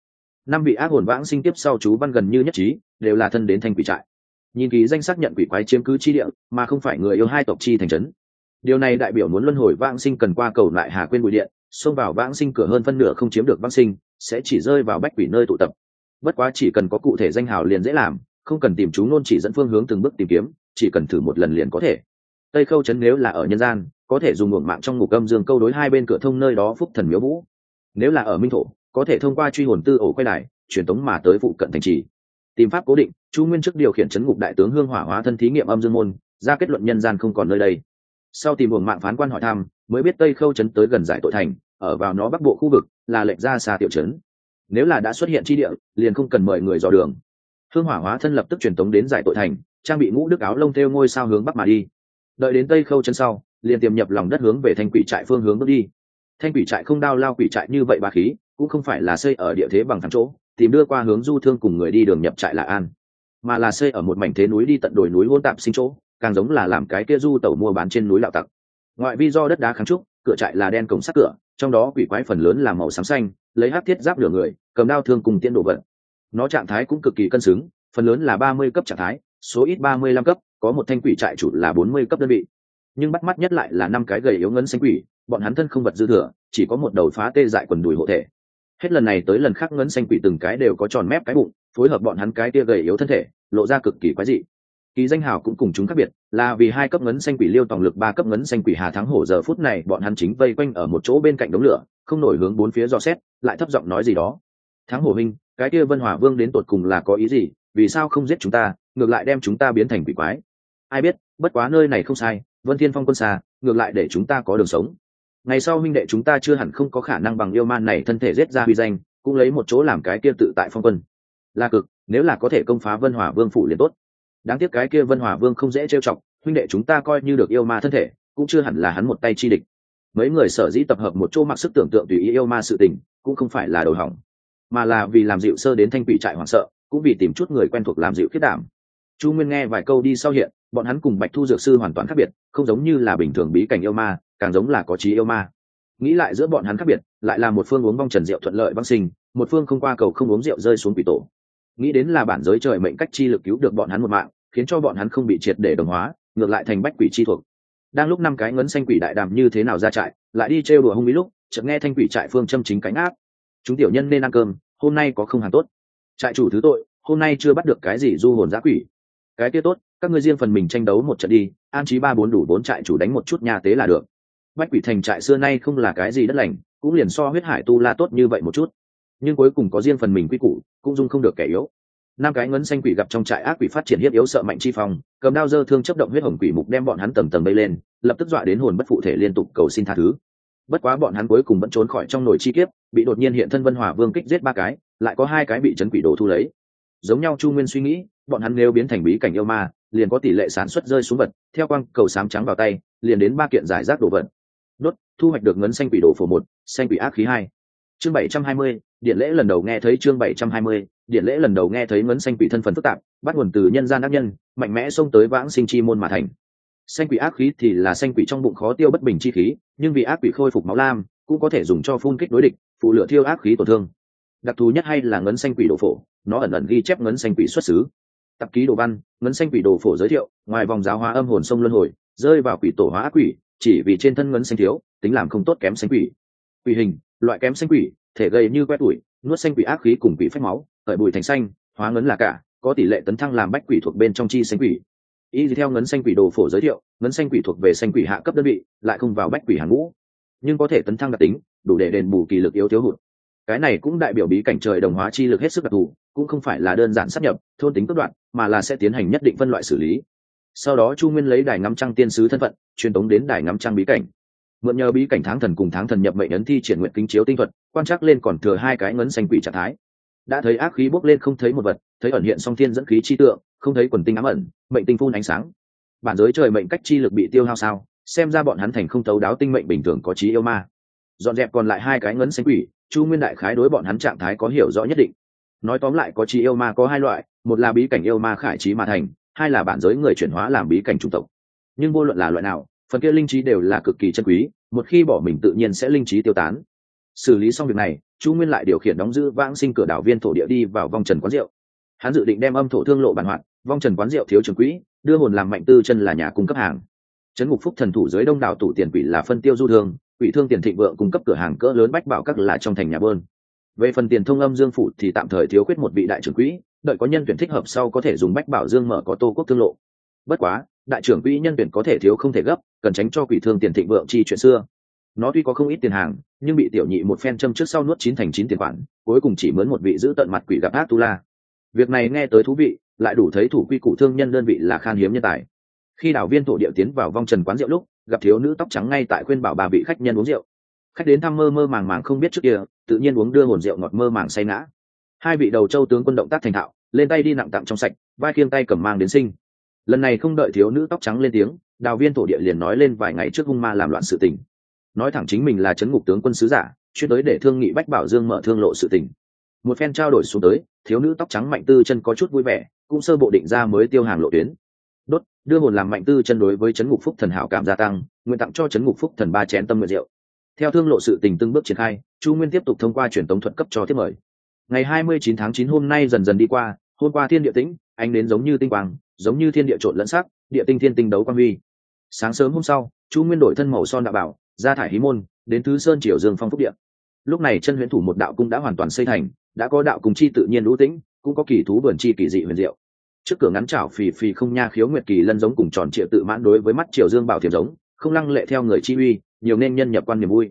Năm vị ác hồn vãng sinh tiếp sau chú văn gần như nhất trí, đều là thân đến thành quỷ trại. Nhìn ký danh xác nhận quỷ quái chiếm cứ chi địa, mà không phải người yêu hai tộc chi thành trấn. Điều này đại biểu muốn luân hồi vãng sinh cần qua cầu lại hà quên bụi điện, xông vào vãng sinh cửa hơn phân nửa không chiếm được vãng sinh, sẽ chỉ rơi vào bách quỷ nơi tụ tập. Bất quá chỉ cần có cụ thể danh hào liền dễ làm, không cần tìm chú nôn chỉ dẫn phương hướng từng bước tìm kiếm, chỉ cần thử một lần liền có thể tây khâu trấn nếu là ở nhân gian, có thể dùng nguồn mạng trong ngục âm dương câu đối hai bên cửa thông nơi đó phúc thần miếu vũ. Nếu là ở minh thổ, có thể thông qua truy hồn tư ổ quay lại, truyền tống mà tới phụ cận thành trì. Tìm pháp cố định, chu nguyên trước điều khiển chấn ngục đại tướng hương hỏa hóa thân thí nghiệm âm dương môn, ra kết luận nhân gian không còn nơi đây. Sau tìm buồng mạng phán quan hỏi thăm, mới biết tây khâu chấn tới gần giải tội thành, ở vào nó bắc bộ khu vực, là lệnh ra xa tiểu chấn nếu là đã xuất hiện chi địa, liền không cần mời người dò đường. Hương hỏa hóa thân lập tức truyền tống đến giải tội thành, trang bị ngũ đức áo lông theo ngôi sao hướng bắc mà đi đợi đến tây khâu chân sau, liền tiềm nhập lòng đất hướng về thanh quỷ trại phương hướng bước đi. Thanh quỷ trại không đao lao quỷ trại như vậy bà khí, cũng không phải là xây ở địa thế bằng thẳng chỗ, tìm đưa qua hướng du thương cùng người đi đường nhập trại là an. Mà là xây ở một mảnh thế núi đi tận đồi núi hôn tạp sinh chỗ, càng giống là làm cái kia du tàu mua bán trên núi lạo tặc. Ngoại vi do đất đá kháng trúc, cửa trại là đen cổng sắt cửa, trong đó quỷ quái phần lớn là màu xám xanh, lấy hát thiết giáp lửa người, cầm đao thương cùng tiên đồ vận nó trạng thái cũng cực kỳ cân xứng, phần lớn là ba mươi cấp trạng thái, số ít ba mươi lăm cấp có một thanh quỷ trại chủ là bốn mươi cấp đơn vị. Nhưng bắt mắt nhất lại là năm cái gầy yếu ngấn xanh quỷ, bọn hắn thân không vật dư thừa, chỉ có một đầu phá tê dại quần đùi hộ thể. Hết lần này tới lần khác ngấn xanh quỷ từng cái đều có tròn mép cái bụng, phối hợp bọn hắn cái tia gầy yếu thân thể, lộ ra cực kỳ quái dị. Kỳ danh hào cũng cùng chúng khác biệt, là vì hai cấp ngấn xanh quỷ liêu tổng lực, ba cấp ngấn xanh quỷ hà thắng hổ giờ phút này bọn hắn chính vây quanh ở một chỗ bên cạnh đống lửa, không nổi hướng bốn phía dò xét, lại thấp giọng nói gì đó. Thắng hổ minh cái kia vân hỏa vương đến tột cùng là có ý gì? Vì sao không giết chúng ta? Ngược lại đem chúng ta biến thành quỷ quái. Ai biết, bất quá nơi này không sai, vân thiên phong quân xa, ngược lại để chúng ta có đường sống. Ngày sau huynh đệ chúng ta chưa hẳn không có khả năng bằng yêu man này thân thể giết ra huy danh, cũng lấy một chỗ làm cái kia tự tại phong quân. Là cực, nếu là có thể công phá vân hỏa vương phủ liền tốt. Đáng tiếc cái kia vân hỏa vương không dễ trêu chọc, huynh đệ chúng ta coi như được yêu ma thân thể, cũng chưa hẳn là hắn một tay chi địch. Mấy người sở dĩ tập hợp một chỗ mặc sức tưởng tượng tùy ý yêu ma sự tình, cũng không phải là đầu hỏng, mà là vì làm dịu sơ đến thanh quỷ trại hoảng sợ, cũng vì tìm chút người quen thuộc làm dịu khiết đảm chu nguyên nghe vài câu đi sau hiện, bọn hắn cùng bạch thu dược sư hoàn toàn khác biệt, không giống như là bình thường bí cảnh yêu ma, càng giống là có trí yêu ma. Nghĩ lại giữa bọn hắn khác biệt, lại là một phương uống vong trần rượu thuận lợi văng sinh, một phương không qua cầu không uống rượu rơi xuống quỷ tổ. Nghĩ đến là bản giới trời mệnh cách chi lực cứu được bọn hắn một mạng, khiến cho bọn hắn không bị triệt để đồng hóa, ngược lại thành bách quỷ chi thuộc. Đang lúc năm cái ngấn xanh quỷ đại đàm như thế nào ra trại, lại đi trêu đùa hung mỹ lúc, chợt nghe thanh quỷ trại phương châm chính cánh áp. Chúng tiểu nhân nên ăn cơm, hôm nay có không hàng tốt. Trại chủ thứ tội, hôm nay chưa bắt được cái gì du hồn giã quỷ cái kia tốt, các ngươi riêng phần mình tranh đấu một trận đi, an trí ba bốn đủ bốn trại chủ đánh một chút nhà tế là được. Bách quỷ thành trại xưa nay không là cái gì đất lành, cũng liền so huyết hải tu la tốt như vậy một chút. Nhưng cuối cùng có riêng phần mình quy củ, cũng dung không được kẻ yếu. Năm cái ngấn xanh quỷ gặp trong trại ác quỷ phát triển hiếp yếu sợ mạnh chi phong, cầm đao dơ thương chấp động huyết hồng quỷ mục đem bọn hắn tầm tầm bay lên, lập tức dọa đến hồn bất phụ thể liên tục cầu xin tha thứ. Bất quá bọn hắn cuối cùng vẫn trốn khỏi trong nồi chi kiếp, bị đột nhiên hiện thân vân hỏa vương kích giết ba cái, lại có hai cái bị chấn quỷ đồ thu lấy. Giống nhau chu nguyên suy nghĩ bọn hắn nếu biến thành bí cảnh yêu ma, liền có tỷ lệ sản xuất rơi xuống vật, theo quang cầu sám trắng vào tay, liền đến ba kiện giải rác đồ vật. Đốt, thu hoạch được ngấn xanh quỷ đồ phổ một, xanh quỷ ác khí hai. Chương bảy trăm hai mươi, điện lễ lần đầu nghe thấy chương bảy trăm hai mươi, điện lễ lần đầu nghe thấy ngấn xanh quỷ thân phần phức tạp, bắt nguồn từ nhân gian ác nhân, mạnh mẽ xông tới vãng sinh chi môn mà thành. Xanh quỷ ác khí thì là xanh quỷ trong bụng khó tiêu bất bình chi khí, nhưng vì ác quỷ khôi phục máu lam, cũng có thể dùng cho phun kích đối địch phụ lửa thiêu ác khí tổn thương. Đặc thù nhất hay là ngấn xanh quỷ đồ phổ, nó ẩn ẩn ghi chép ngấn xanh quỷ xuất xứ tập ký đồ văn, ngấn xanh quỷ đồ phổ giới thiệu, ngoài vòng giáo hóa âm hồn sông luân hồi, rơi vào quỷ tổ hóa ác quỷ, chỉ vì trên thân ngấn xanh thiếu, tính làm không tốt kém xanh quỷ. Quỷ hình, loại kém xanh quỷ, thể gây như quét tuổi nuốt xanh quỷ ác khí cùng quỷ phách máu, khởi bụi thành xanh, hóa ngấn là cả, có tỷ lệ tấn thăng làm bách quỷ thuộc bên trong chi xanh quỷ. Ý gì theo ngấn xanh quỷ đồ phổ giới thiệu, ngấn xanh quỷ thuộc về xanh quỷ hạ cấp đơn vị, lại không vào bách quỷ hàng ngũ. Nhưng có thể tấn thăng đặc tính, đủ để đền bù kỳ lực yếu thiếu hụt cái này cũng đại biểu bí cảnh trời đồng hóa chi lực hết sức đặc thù, cũng không phải là đơn giản sắp nhập, thôn tính cất đoạn mà là sẽ tiến hành nhất định phân loại xử lý. Sau đó chu nguyên lấy đài ngắm trăng tiên sứ thân phận, truyền tống đến đài ngắm trăng bí cảnh. Mượn nhờ bí cảnh tháng thần cùng tháng thần nhập mệnh ấn thi triển nguyện kính chiếu tinh thuật, quan trắc lên còn thừa hai cái ngấn xanh quỷ trạng thái. Đã thấy ác khí bốc lên không thấy một vật, thấy ẩn hiện song thiên dẫn khí chi tượng, không thấy quần tinh ám ẩn, mệnh tinh phun ánh sáng. Bản giới trời mệnh cách chi lực bị tiêu hao sao, xem ra bọn hắn thành không tấu đáo tinh mệnh bình thường có trí yêu ma dọn dẹp còn lại hai cái ngấn xanh quỷ, chu nguyên đại khái đối bọn hắn trạng thái có hiểu rõ nhất định. Nói tóm lại có trí yêu ma có hai loại, một là bí cảnh yêu ma khải trí mà thành, hai là bản giới người chuyển hóa làm bí cảnh trung tộc. Nhưng vô luận là loại nào, phần kia linh trí đều là cực kỳ chân quý, một khi bỏ mình tự nhiên sẽ linh trí tiêu tán. Xử lý xong việc này, chu nguyên lại điều khiển đóng giữ vãng sinh cửa đảo viên thổ địa đi vào vòng trần quán rượu. Hắn dự định đem âm thổ thương lộ bản hoạt vong trần quán rượu thiếu trường quỹ, đưa hồn làm mạnh tư chân là nhà cung cấp hàng. Trấn ngục phúc thần thủ dưới đông đảo tủ tiền quỷ là phân tiêu du thương quỷ thương tiền thịnh vượng cung cấp cửa hàng cỡ lớn bách bảo các là trong thành nhà bơn. Về phần tiền thông âm dương phủ thì tạm thời thiếu khuyết một vị đại trưởng quỹ, đợi có nhân tuyển thích hợp sau có thể dùng bách bảo dương mở có tô quốc thương lộ. Bất quá, đại trưởng quỹ nhân tuyển có thể thiếu không thể gấp, cần tránh cho quỷ thương tiền thịnh vượng chi chuyện xưa. Nó tuy có không ít tiền hàng, nhưng bị tiểu nhị một phen châm trước sau nuốt chín thành chín tiền khoản, cuối cùng chỉ mướn một vị giữ tận mặt quỷ gặp ác tu la việc này nghe tới thú vị, lại đủ thấy thủ quy củ thương nhân đơn vị là khan hiếm nhân tài. Khi đảo viên thổ địa tiến vào vong trần quán rượu lúc gặp thiếu nữ tóc trắng ngay tại khuyên bảo bà vị khách nhân uống rượu. Khách đến thăm mơ mơ màng màng không biết trước kia, tự nhiên uống đưa hồn rượu ngọt mơ màng say ngã. Hai vị đầu châu tướng quân động tác thành thạo, lên tay đi nặng tặng trong sạch, vai khiêng tay cầm mang đến sinh. Lần này không đợi thiếu nữ tóc trắng lên tiếng, đào viên thổ địa liền nói lên vài ngày trước hung ma làm loạn sự tình. Nói thẳng chính mình là chấn ngục tướng quân sứ giả, chuyên tới để thương nghị bách bảo dương mở thương lộ sự tình. Một phen trao đổi xuống tới, thiếu nữ tóc trắng mạnh tư chân có chút vui vẻ, cũng sơ bộ định ra mới tiêu hàng lộ tuyến đốt, đưa hồn làm mạnh tư chân đối với chấn ngục phúc thần hảo cảm gia tăng, nguyện tặng cho chấn ngục phúc thần ba chén tâm nguyện rượu. Theo thương lộ sự tình từng bước triển khai, chu nguyên tiếp tục thông qua truyền tống thuận cấp cho thiết mời. Ngày hai mươi chín tháng chín hôm nay dần dần đi qua, hôm qua thiên địa tĩnh anh đến giống như tinh quang, giống như thiên địa trộn lẫn sắc, địa tinh thiên tinh đấu quang huy. Sáng sớm hôm sau, chu nguyên đổi thân màu son đạo bảo, ra thải hí môn, đến thứ sơn triều dương phong phúc điện lúc này chân huyễn thủ một đạo cung đã hoàn toàn xây thành, đã có đạo cùng chi tự nhiên lũ tĩnh, cũng có kỳ thú vườn chi kỳ dị huyền diệu trước cửa ngắn chảo phì phì không nha khiếu nguyệt kỳ lân giống cùng tròn triệu tự mãn đối với mắt triều dương bảo thiềm giống, không lăng lệ theo người chi uy, nhiều nên nhân nhập quan niềm vui.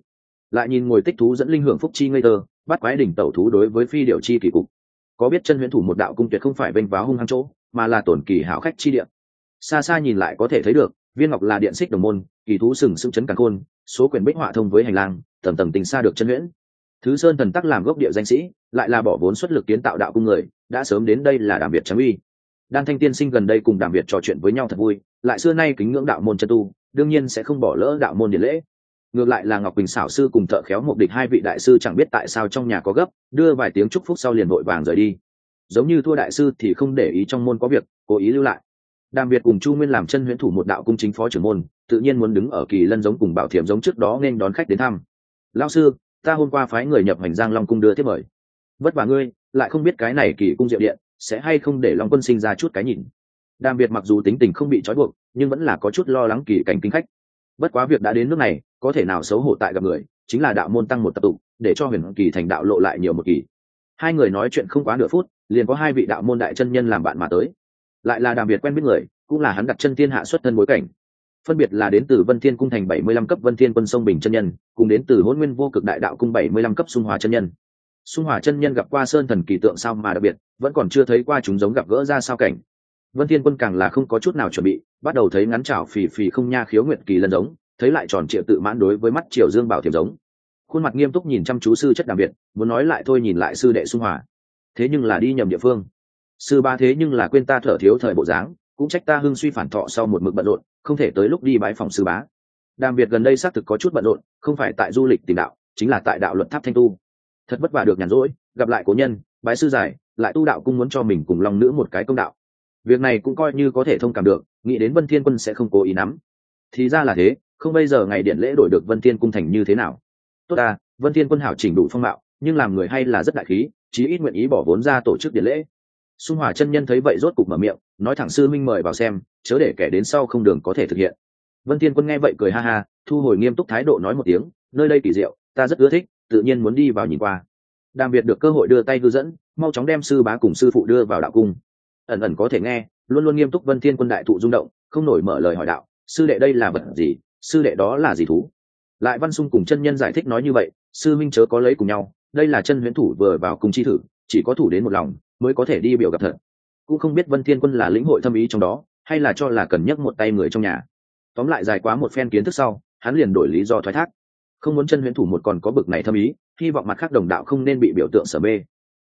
Lại nhìn ngồi tích thú dẫn linh hưởng phúc chi ngây tơ bắt quái đỉnh tẩu thú đối với phi điệu chi kỳ cục. Có biết chân huyễn thủ một đạo cung tuyệt không phải vênh váo hung hăng chỗ, mà là tổn kỳ hảo khách chi điện xa xa nhìn lại có thể thấy được, viên ngọc là điện xích đồng môn, kỳ thú sừng sững chấn càng khôn, số quyển bích họa thông với hành lang, tầm tầm tình xa được chân huyễn. Thứ sơn thần tắc làm gốc địa danh sĩ, lại là bỏ vốn xuất lực kiến tạo đạo cung người, đã sớm đến đây là đảm biệt trắng uy đan thanh tiên sinh gần đây cùng đàm việt trò chuyện với nhau thật vui, lại xưa nay kính ngưỡng đạo môn chân tu, đương nhiên sẽ không bỏ lỡ đạo môn điện lễ. Ngược lại là ngọc bình xảo sư cùng thợ khéo mục địch hai vị đại sư chẳng biết tại sao trong nhà có gấp, đưa vài tiếng chúc phúc sau liền vội vàng rời đi. Giống như thua đại sư thì không để ý trong môn có việc, cố ý lưu lại. Đàm việt cùng chu nguyên làm chân huyễn thủ một đạo cung chính phó trưởng môn, tự nhiên muốn đứng ở kỳ lân giống cùng bảo thiểm giống trước đó nên đón khách đến thăm. Lao sư, ta hôm qua phái người nhập hành giang long cung đưa tiếp mời. Vất vả ngươi, lại không biết cái này kỳ cung diệu điện sẽ hay không để long quân sinh ra chút cái nhìn? Đàm việt mặc dù tính tình không bị trói buộc, nhưng vẫn là có chút lo lắng kỳ cảnh kinh khách. Bất quá việc đã đến nước này, có thể nào xấu hổ tại gặp người, chính là đạo môn tăng một tập tụ, để cho huyền kỳ thành đạo lộ lại nhiều một kỳ. Hai người nói chuyện không quá nửa phút, liền có hai vị đạo môn đại chân nhân làm bạn mà tới. Lại là đàm biệt quen biết người, cũng là hắn đặt chân thiên hạ xuất thân bối cảnh. Phân biệt là đến từ vân thiên cung thành bảy mươi lăm cấp vân thiên quân sông bình chân nhân, cùng đến từ hôn nguyên vô cực đại đạo cung bảy mươi lăm cấp xung hòa chân nhân xung hòa chân nhân gặp qua sơn thần kỳ tượng sao mà đặc biệt, vẫn còn chưa thấy qua chúng giống gặp gỡ ra sao cảnh. Vân thiên quân càng là không có chút nào chuẩn bị, bắt đầu thấy ngắn chảo phì phì không nha khiếu nguyện kỳ lân giống, thấy lại tròn triệu tự mãn đối với mắt triều dương bảo thiểm giống. Khuôn mặt nghiêm túc nhìn chăm chú sư chất đặc biệt, muốn nói lại thôi nhìn lại sư đệ xung hòa thế nhưng là đi nhầm địa phương. Sư ba thế nhưng là quên ta thở thiếu thời bộ dáng, cũng trách ta hưng suy phản thọ sau một mực bận rộn, không thể tới lúc đi bãi phòng sư bá. Đàm việt gần đây xác thực có chút bận rộn, không phải tại du lịch tìm đạo, chính là tại đạo luận tháp thanh tu thật vất vả được nhàn rỗi, gặp lại cố nhân, bái sư giải, lại tu đạo cũng muốn cho mình cùng lòng nữ một cái công đạo. Việc này cũng coi như có thể thông cảm được, nghĩ đến vân thiên quân sẽ không cố ý nắm. Thì ra là thế, không bây giờ ngày điện lễ đổi được vân thiên cung thành như thế nào? Tốt ta, vân thiên quân hảo chỉnh đủ phong mạo, nhưng làm người hay là rất đại khí, chí ít nguyện ý bỏ vốn ra tổ chức điện lễ. Xung hòa chân nhân thấy vậy rốt cục mở miệng, nói thẳng sư minh mời vào xem, chớ để kẻ đến sau không đường có thể thực hiện. Vân thiên quân nghe vậy cười ha ha, thu hồi nghiêm túc thái độ nói một tiếng, nơi đây kỳ diệu, ta rất ưa thích tự nhiên muốn đi vào nhìn qua. Đàm biệt được cơ hội đưa tay hướng dẫn, mau chóng đem sư bá cùng sư phụ đưa vào đạo cung. Ẩn ẩn có thể nghe, luôn luôn nghiêm túc vân thiên quân đại thụ rung động, không nổi mở lời hỏi đạo, sư đệ đây là vật gì? Sư đệ đó là gì thú? Lại văn sung cùng chân nhân giải thích nói như vậy, sư minh chớ có lấy cùng nhau, đây là chân huyễn thủ vừa vào cùng chi thử, chỉ có thủ đến một lòng, mới có thể đi biểu gặp thật. Cũng không biết vân thiên quân là lĩnh hội thâm ý trong đó, hay là cho là cần nhấc một tay người trong nhà. Tóm lại dài quá một phen kiến thức sau, hắn liền đổi lý do thoái thác không muốn chân huyễn thủ một còn có bực này thâm ý hy vọng mặt khác đồng đạo không nên bị biểu tượng sở mê.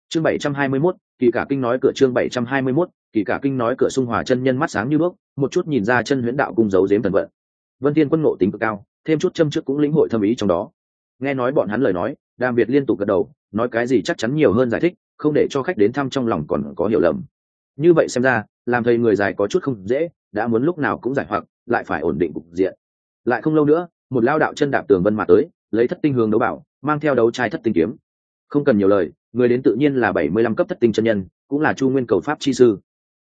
Chương 721, kỳ cả kinh nói cửa chương 721, kỳ cả kinh nói cửa sung hòa chân nhân mắt sáng như bước một chút nhìn ra chân huyễn đạo cung giấu giếm thần vận. Vân thiên quân ngộ tính cực cao thêm chút châm trước cũng lĩnh hội thâm ý trong đó. Nghe nói bọn hắn lời nói đàm việt liên tục gật đầu nói cái gì chắc chắn nhiều hơn giải thích không để cho khách đến thăm trong lòng còn có hiểu lầm. Như vậy xem ra làm thầy người dài có chút không dễ đã muốn lúc nào cũng giải hoặc lại phải ổn định cục diện. Lại không lâu nữa một lao đạo chân đạp tường vân mà tới, lấy thất tinh hướng đấu bảo, mang theo đấu trai thất tinh kiếm. Không cần nhiều lời, người đến tự nhiên là bảy mươi lăm cấp thất tinh chân nhân, cũng là chu nguyên cầu pháp chi sư.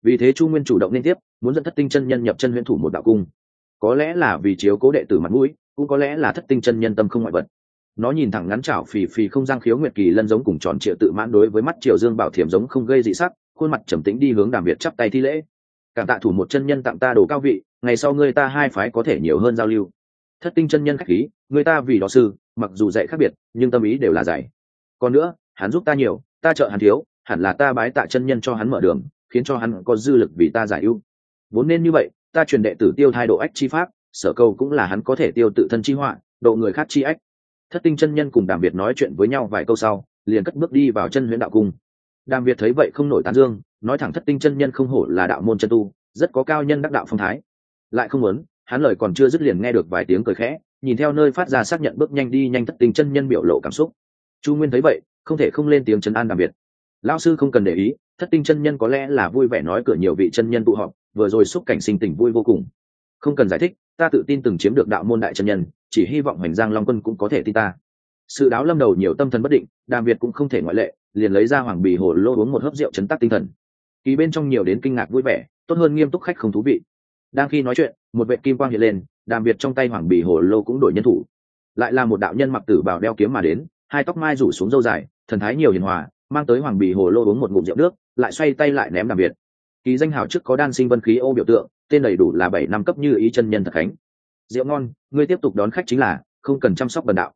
Vì thế chu nguyên chủ động liên tiếp, muốn dẫn thất tinh chân nhân nhập chân huyễn thủ một đạo cung. Có lẽ là vì chiếu cố đệ tử mặt mũi, cũng có lẽ là thất tinh chân nhân tâm không ngoại vật. Nó nhìn thẳng ngắn chảo phì phì không giang khiếu nguyệt kỳ lân giống cùng tròn triệu tự mãn đối với mắt triều dương bảo thiểm giống không gây dị sắc, khuôn mặt trầm tĩnh đi hướng đàm việt chắp tay thi lễ. Cảm tạ thủ một chân nhân tặng ta đồ cao vị, ngày sau ngươi ta hai phái có thể nhiều hơn giao lưu thất tinh chân nhân khách khí, người ta vì đó sư, mặc dù dạy khác biệt, nhưng tâm ý đều là dạy. Còn nữa, hắn giúp ta nhiều, ta trợ hắn thiếu, hẳn là ta bái tạ chân nhân cho hắn mở đường, khiến cho hắn có dư lực vì ta giải ưu. Vốn nên như vậy, ta truyền đệ tử tiêu thai độ ách chi pháp, sở câu cũng là hắn có thể tiêu tự thân chi họa, độ người khác chi ách. Thất tinh chân nhân cùng đàm việt nói chuyện với nhau vài câu sau, liền cất bước đi vào chân huyễn đạo cung. Đàm việt thấy vậy không nổi tán dương, nói thẳng thất tinh chân nhân không hổ là đạo môn chân tu, rất có cao nhân đắc đạo phong thái. Lại không muốn hắn lời còn chưa dứt liền nghe được vài tiếng cười khẽ, nhìn theo nơi phát ra xác nhận bước nhanh đi nhanh thất tinh chân nhân biểu lộ cảm xúc. Chu nguyên thấy vậy, không thể không lên tiếng chân an đàm việt lão sư không cần để ý, thất tinh chân nhân có lẽ là vui vẻ nói cửa nhiều vị chân nhân tụ họp, vừa rồi xúc cảnh sinh tình vui vô cùng. Không cần giải thích, ta tự tin từng chiếm được đạo môn đại chân nhân, chỉ hy vọng hoành giang long quân cũng có thể tin ta. Sự đáo lâm đầu nhiều tâm thần bất định, đàm việt cũng không thể ngoại lệ, liền lấy ra hoàng bì hồ lô uống một hớp rượu chấn tắc tinh thần. Kỳ bên trong nhiều đến kinh ngạc vui vẻ, tốt hơn nghiêm túc khách không thú vị đang khi nói chuyện, một vệ kim quang hiện lên, đàm việt trong tay hoàng bì hồ lô cũng đổi nhân thủ. Lại là một đạo nhân mặc tử bào đeo kiếm mà đến, hai tóc mai rủ xuống dâu dài, thần thái nhiều hiền hòa, mang tới hoàng bì hồ lô uống một ngụm rượu nước, lại xoay tay lại ném đàm việt. Kỳ danh hào trước có đan sinh vân khí ô biểu tượng, tên đầy đủ là bảy năm cấp như ý chân nhân thật khánh rượu ngon ngươi tiếp tục đón khách chính là, không cần chăm sóc bần đạo.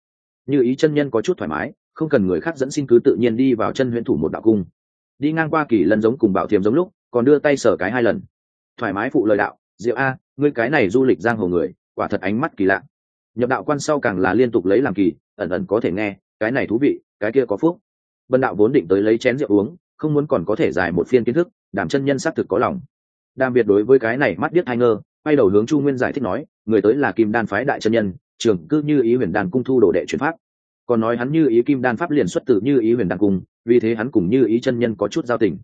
Như ý chân nhân có chút thoải mái, không cần người khác dẫn xin cứ tự nhiên đi vào chân huyễn thủ một đạo cung. Đi ngang qua kỳ lân giống cùng bảo thiềm giống lúc, còn đưa tay sở cái hai lần. Thoải mái phụ lời đạo diệu a, ngươi cái này du lịch giang hồ người, quả thật ánh mắt kỳ lạ. Nhập đạo quan sau càng là liên tục lấy làm kỳ, ẩn ẩn có thể nghe, cái này thú vị, cái kia có phúc. Bần đạo vốn định tới lấy chén rượu uống, không muốn còn có thể giải một phiên kiến thức đảm chân nhân xác thực có lòng. Đàm biệt đối với cái này mắt biết hai ngơ, quay đầu hướng chu nguyên giải thích nói, người tới là kim đan phái đại chân nhân trường cư như ý huyền đàn cung thu đồ đệ chuyển pháp. Còn nói hắn như ý kim đan pháp liền xuất từ như ý huyền đàn cung, vì thế hắn cùng như ý chân nhân có chút giao tình.